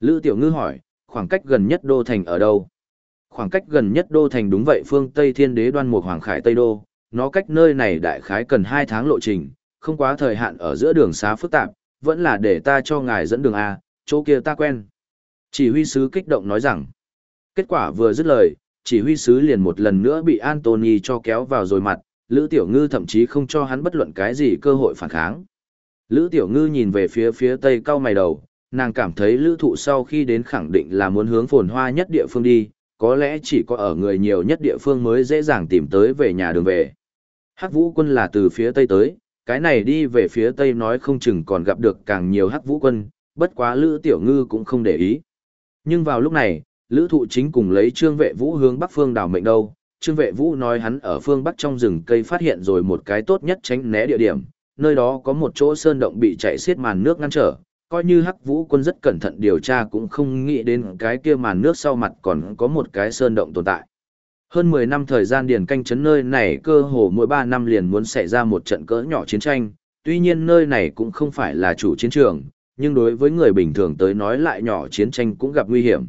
Lữ Tiểu Ngư hỏi, khoảng cách gần nhất Đô Thành ở đâu? Khoảng cách gần nhất Đô Thành đúng vậy phương Tây Thiên Đế đoan một Hoàng Khải Tây Đô, nó cách nơi này đại khái cần 2 tháng lộ trình, không quá thời hạn ở giữa đường xá phức tạp, vẫn là để ta cho ngài dẫn đường A, chỗ kia ta quen. Chỉ huy sứ kích động nói rằng, kết quả vừa dứt lời, chỉ huy sứ liền một lần nữa bị Anthony cho kéo vào rồi mặt, Lữ Tiểu Ngư thậm chí không cho hắn bất luận cái gì cơ hội phản kháng. Lữ Tiểu Ngư nhìn về phía phía tây cao mày đầu, nàng cảm thấy lữ thụ sau khi đến khẳng định là muốn hướng phồn hoa nhất địa phương đi, có lẽ chỉ có ở người nhiều nhất địa phương mới dễ dàng tìm tới về nhà đường về. Hắc vũ quân là từ phía tây tới, cái này đi về phía tây nói không chừng còn gặp được càng nhiều hắc vũ quân, bất quá lữ tiểu ngư cũng không để ý. Nhưng vào lúc này, lữ thụ chính cùng lấy trương vệ vũ hướng bắc phương đảo mệnh đâu. Trương vệ vũ nói hắn ở phương bắc trong rừng cây phát hiện rồi một cái tốt nhất tránh né địa điểm, nơi đó có một chỗ sơn động bị chạy xiết màn nước ngăn trở, coi như hắc vũ quân rất cẩn thận điều tra cũng không nghĩ đến cái kia màn nước sau mặt còn có một cái sơn động tồn tại. Hơn 10 năm thời gian điền canh chấn nơi này cơ hồ mỗi 3 năm liền muốn xảy ra một trận cỡ nhỏ chiến tranh, tuy nhiên nơi này cũng không phải là chủ chiến trường, nhưng đối với người bình thường tới nói lại nhỏ chiến tranh cũng gặp nguy hiểm.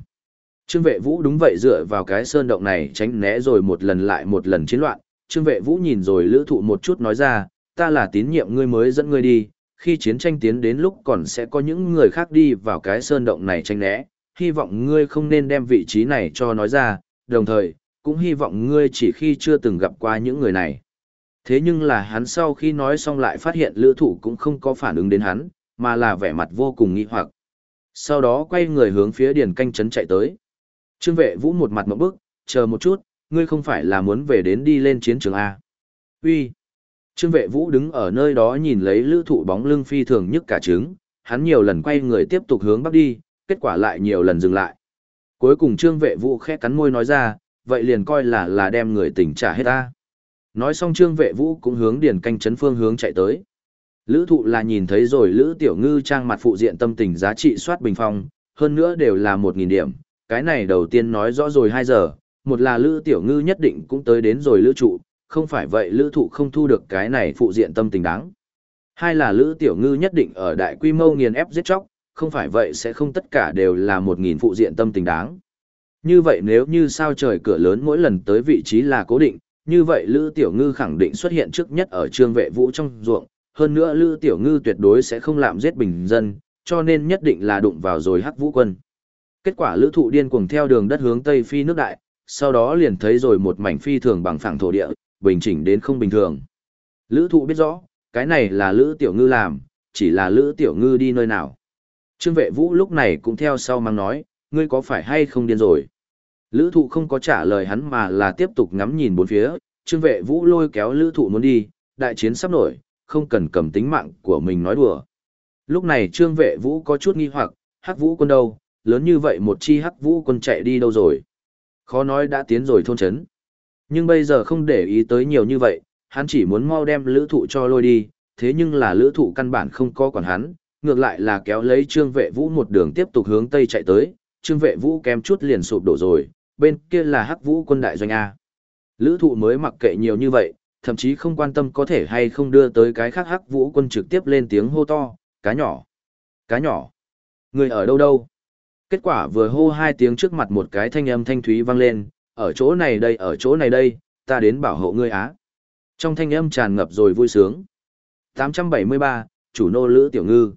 Trương vệ vũ đúng vậy dựa vào cái sơn động này tránh né rồi một lần lại một lần chiến loạn, Trương vệ vũ nhìn rồi lữ thụ một chút nói ra, ta là tín nhiệm ngươi mới dẫn ngươi đi, khi chiến tranh tiến đến lúc còn sẽ có những người khác đi vào cái sơn động này tranh né, hy vọng ngươi không nên đem vị trí này cho nói ra, đồng thời, cũng hy vọng ngươi chỉ khi chưa từng gặp qua những người này. Thế nhưng là hắn sau khi nói xong lại phát hiện lữ thủ cũng không có phản ứng đến hắn, mà là vẻ mặt vô cùng nghi hoặc. Sau đó quay người hướng phía điền canh trấn chạy tới. Trương vệ vũ một mặt một bước, chờ một chút, ngươi không phải là muốn về đến đi lên chiến trường A. Uy, Trương vệ vũ đứng ở nơi đó nhìn lấy lữ thụ bóng lưng phi thường nhất cả trứng, hắn nhiều lần quay người tiếp tục hướng bắc đi, kết quả lại nhiều lần dừng lại. Cuối cùng trương vệ vũ khẽ cắn môi nói ra, vậy liền coi là là đem người tỉnh trả hết ta. Nói xong trương vệ vũ cũng hướng điền canh chấn phương hướng chạy tới. Lữ thụ là nhìn thấy rồi lữ tiểu ngư trang mặt phụ diện tâm tình giá trị soát bình phong, hơn nữa đều là 1.000 điểm. Cái này đầu tiên nói rõ rồi 2 giờ, một là lữ tiểu ngư nhất định cũng tới đến rồi lữ trụ, không phải vậy lữ thụ không thu được cái này phụ diện tâm tình đáng. Hai là lữ tiểu ngư nhất định ở đại quy mô nghiền ép giết chóc, không phải vậy sẽ không tất cả đều là 1.000 phụ diện tâm tình đáng. Như vậy nếu như sao trời cửa lớn mỗi lần tới vị trí là cố định, như vậy lữ tiểu ngư khẳng định xuất hiện trước nhất ở trương vệ vũ trong ruộng, hơn nữa lữ tiểu ngư tuyệt đối sẽ không làm giết bình dân, cho nên nhất định là đụng vào rồi hắc vũ quân. Kết quả lữ thụ điên cuồng theo đường đất hướng tây phi nước đại, sau đó liền thấy rồi một mảnh phi thường bằng phẳng thổ địa, bình chỉnh đến không bình thường. Lữ thụ biết rõ, cái này là Lữ Tiểu Ngư làm, chỉ là Lữ Tiểu Ngư đi nơi nào. Trương vệ vũ lúc này cũng theo sau mang nói, ngươi có phải hay không điên rồi. Lữ thụ không có trả lời hắn mà là tiếp tục ngắm nhìn bốn phía, trương vệ vũ lôi kéo lữ thụ muốn đi, đại chiến sắp nổi, không cần cầm tính mạng của mình nói đùa. Lúc này trương vệ vũ có chút nghi hoặc, hắc vũ quân đâu, lớn như vậy một chi hắc vũ quân chạy đi đâu rồi. Khó nói đã tiến rồi thôn chấn. Nhưng bây giờ không để ý tới nhiều như vậy, hắn chỉ muốn mau đem lữ thụ cho lôi đi, thế nhưng là lữ thụ căn bản không có quản hắn, ngược lại là kéo lấy trương vệ vũ một đường tiếp tục hướng tây chạy tới, trương vệ vũ kém chút liền sụp đổ rồi, bên kia là hắc vũ quân đại doanh A. Lữ thụ mới mặc kệ nhiều như vậy, thậm chí không quan tâm có thể hay không đưa tới cái khác hắc vũ quân trực tiếp lên tiếng hô to, cá nhỏ, cá nhỏ, người ở đâu đâu. Kết quả vừa hô hai tiếng trước mặt một cái thanh âm thanh thúy vang lên, ở chỗ này đây ở chỗ này đây, ta đến bảo hộ ngươi á. Trong thanh âm tràn ngập rồi vui sướng. 873, chủ nô Lữ Tiểu Ngư.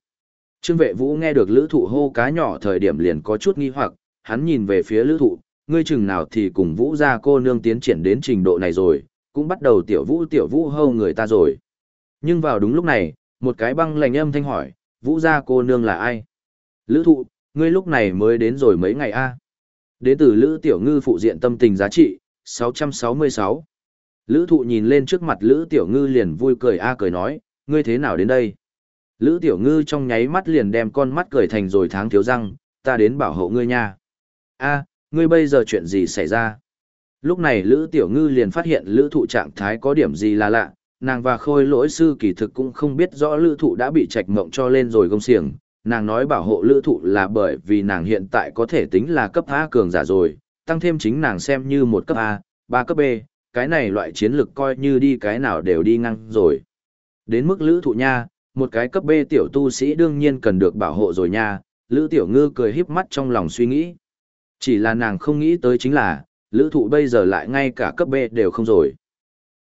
Trương vệ vũ nghe được lữ thụ hô cá nhỏ thời điểm liền có chút nghi hoặc, hắn nhìn về phía lữ thụ, ngươi chừng nào thì cùng vũ ra cô nương tiến triển đến trình độ này rồi, cũng bắt đầu tiểu vũ tiểu vũ hâu người ta rồi. Nhưng vào đúng lúc này, một cái băng lành âm thanh hỏi, vũ ra cô nương là ai? Lữ thụ, ngươi lúc này mới đến rồi mấy ngày a à? Đến từ lữ tiểu ngư phụ diện tâm tình giá trị, 666. Lữ thụ nhìn lên trước mặt lữ tiểu ngư liền vui cười a cười nói, ngươi thế nào đến đây? Lữ tiểu ngư trong nháy mắt liền đem con mắt cười thành rồi tháng thiếu răng, ta đến bảo hộ ngươi nha. a ngươi bây giờ chuyện gì xảy ra? Lúc này Lữ Tiểu Ngư liền phát hiện Lữ Thụ trạng thái có điểm gì là lạ, nàng và khôi lỗi sư kỳ thực cũng không biết rõ Lữ Thụ đã bị trạch mộng cho lên rồi gông xiềng. Nàng nói bảo hộ Lữ Thụ là bởi vì nàng hiện tại có thể tính là cấp A cường giả rồi, tăng thêm chính nàng xem như một cấp A, ba cấp B, cái này loại chiến lực coi như đi cái nào đều đi ngang rồi. Đến mức Lữ Thụ nha, một cái cấp B tiểu tu sĩ đương nhiên cần được bảo hộ rồi nha, Lữ Tiểu Ngư cười híp mắt trong lòng suy nghĩ. Chỉ là nàng không nghĩ tới chính là, lữ thụ bây giờ lại ngay cả cấp B đều không rồi.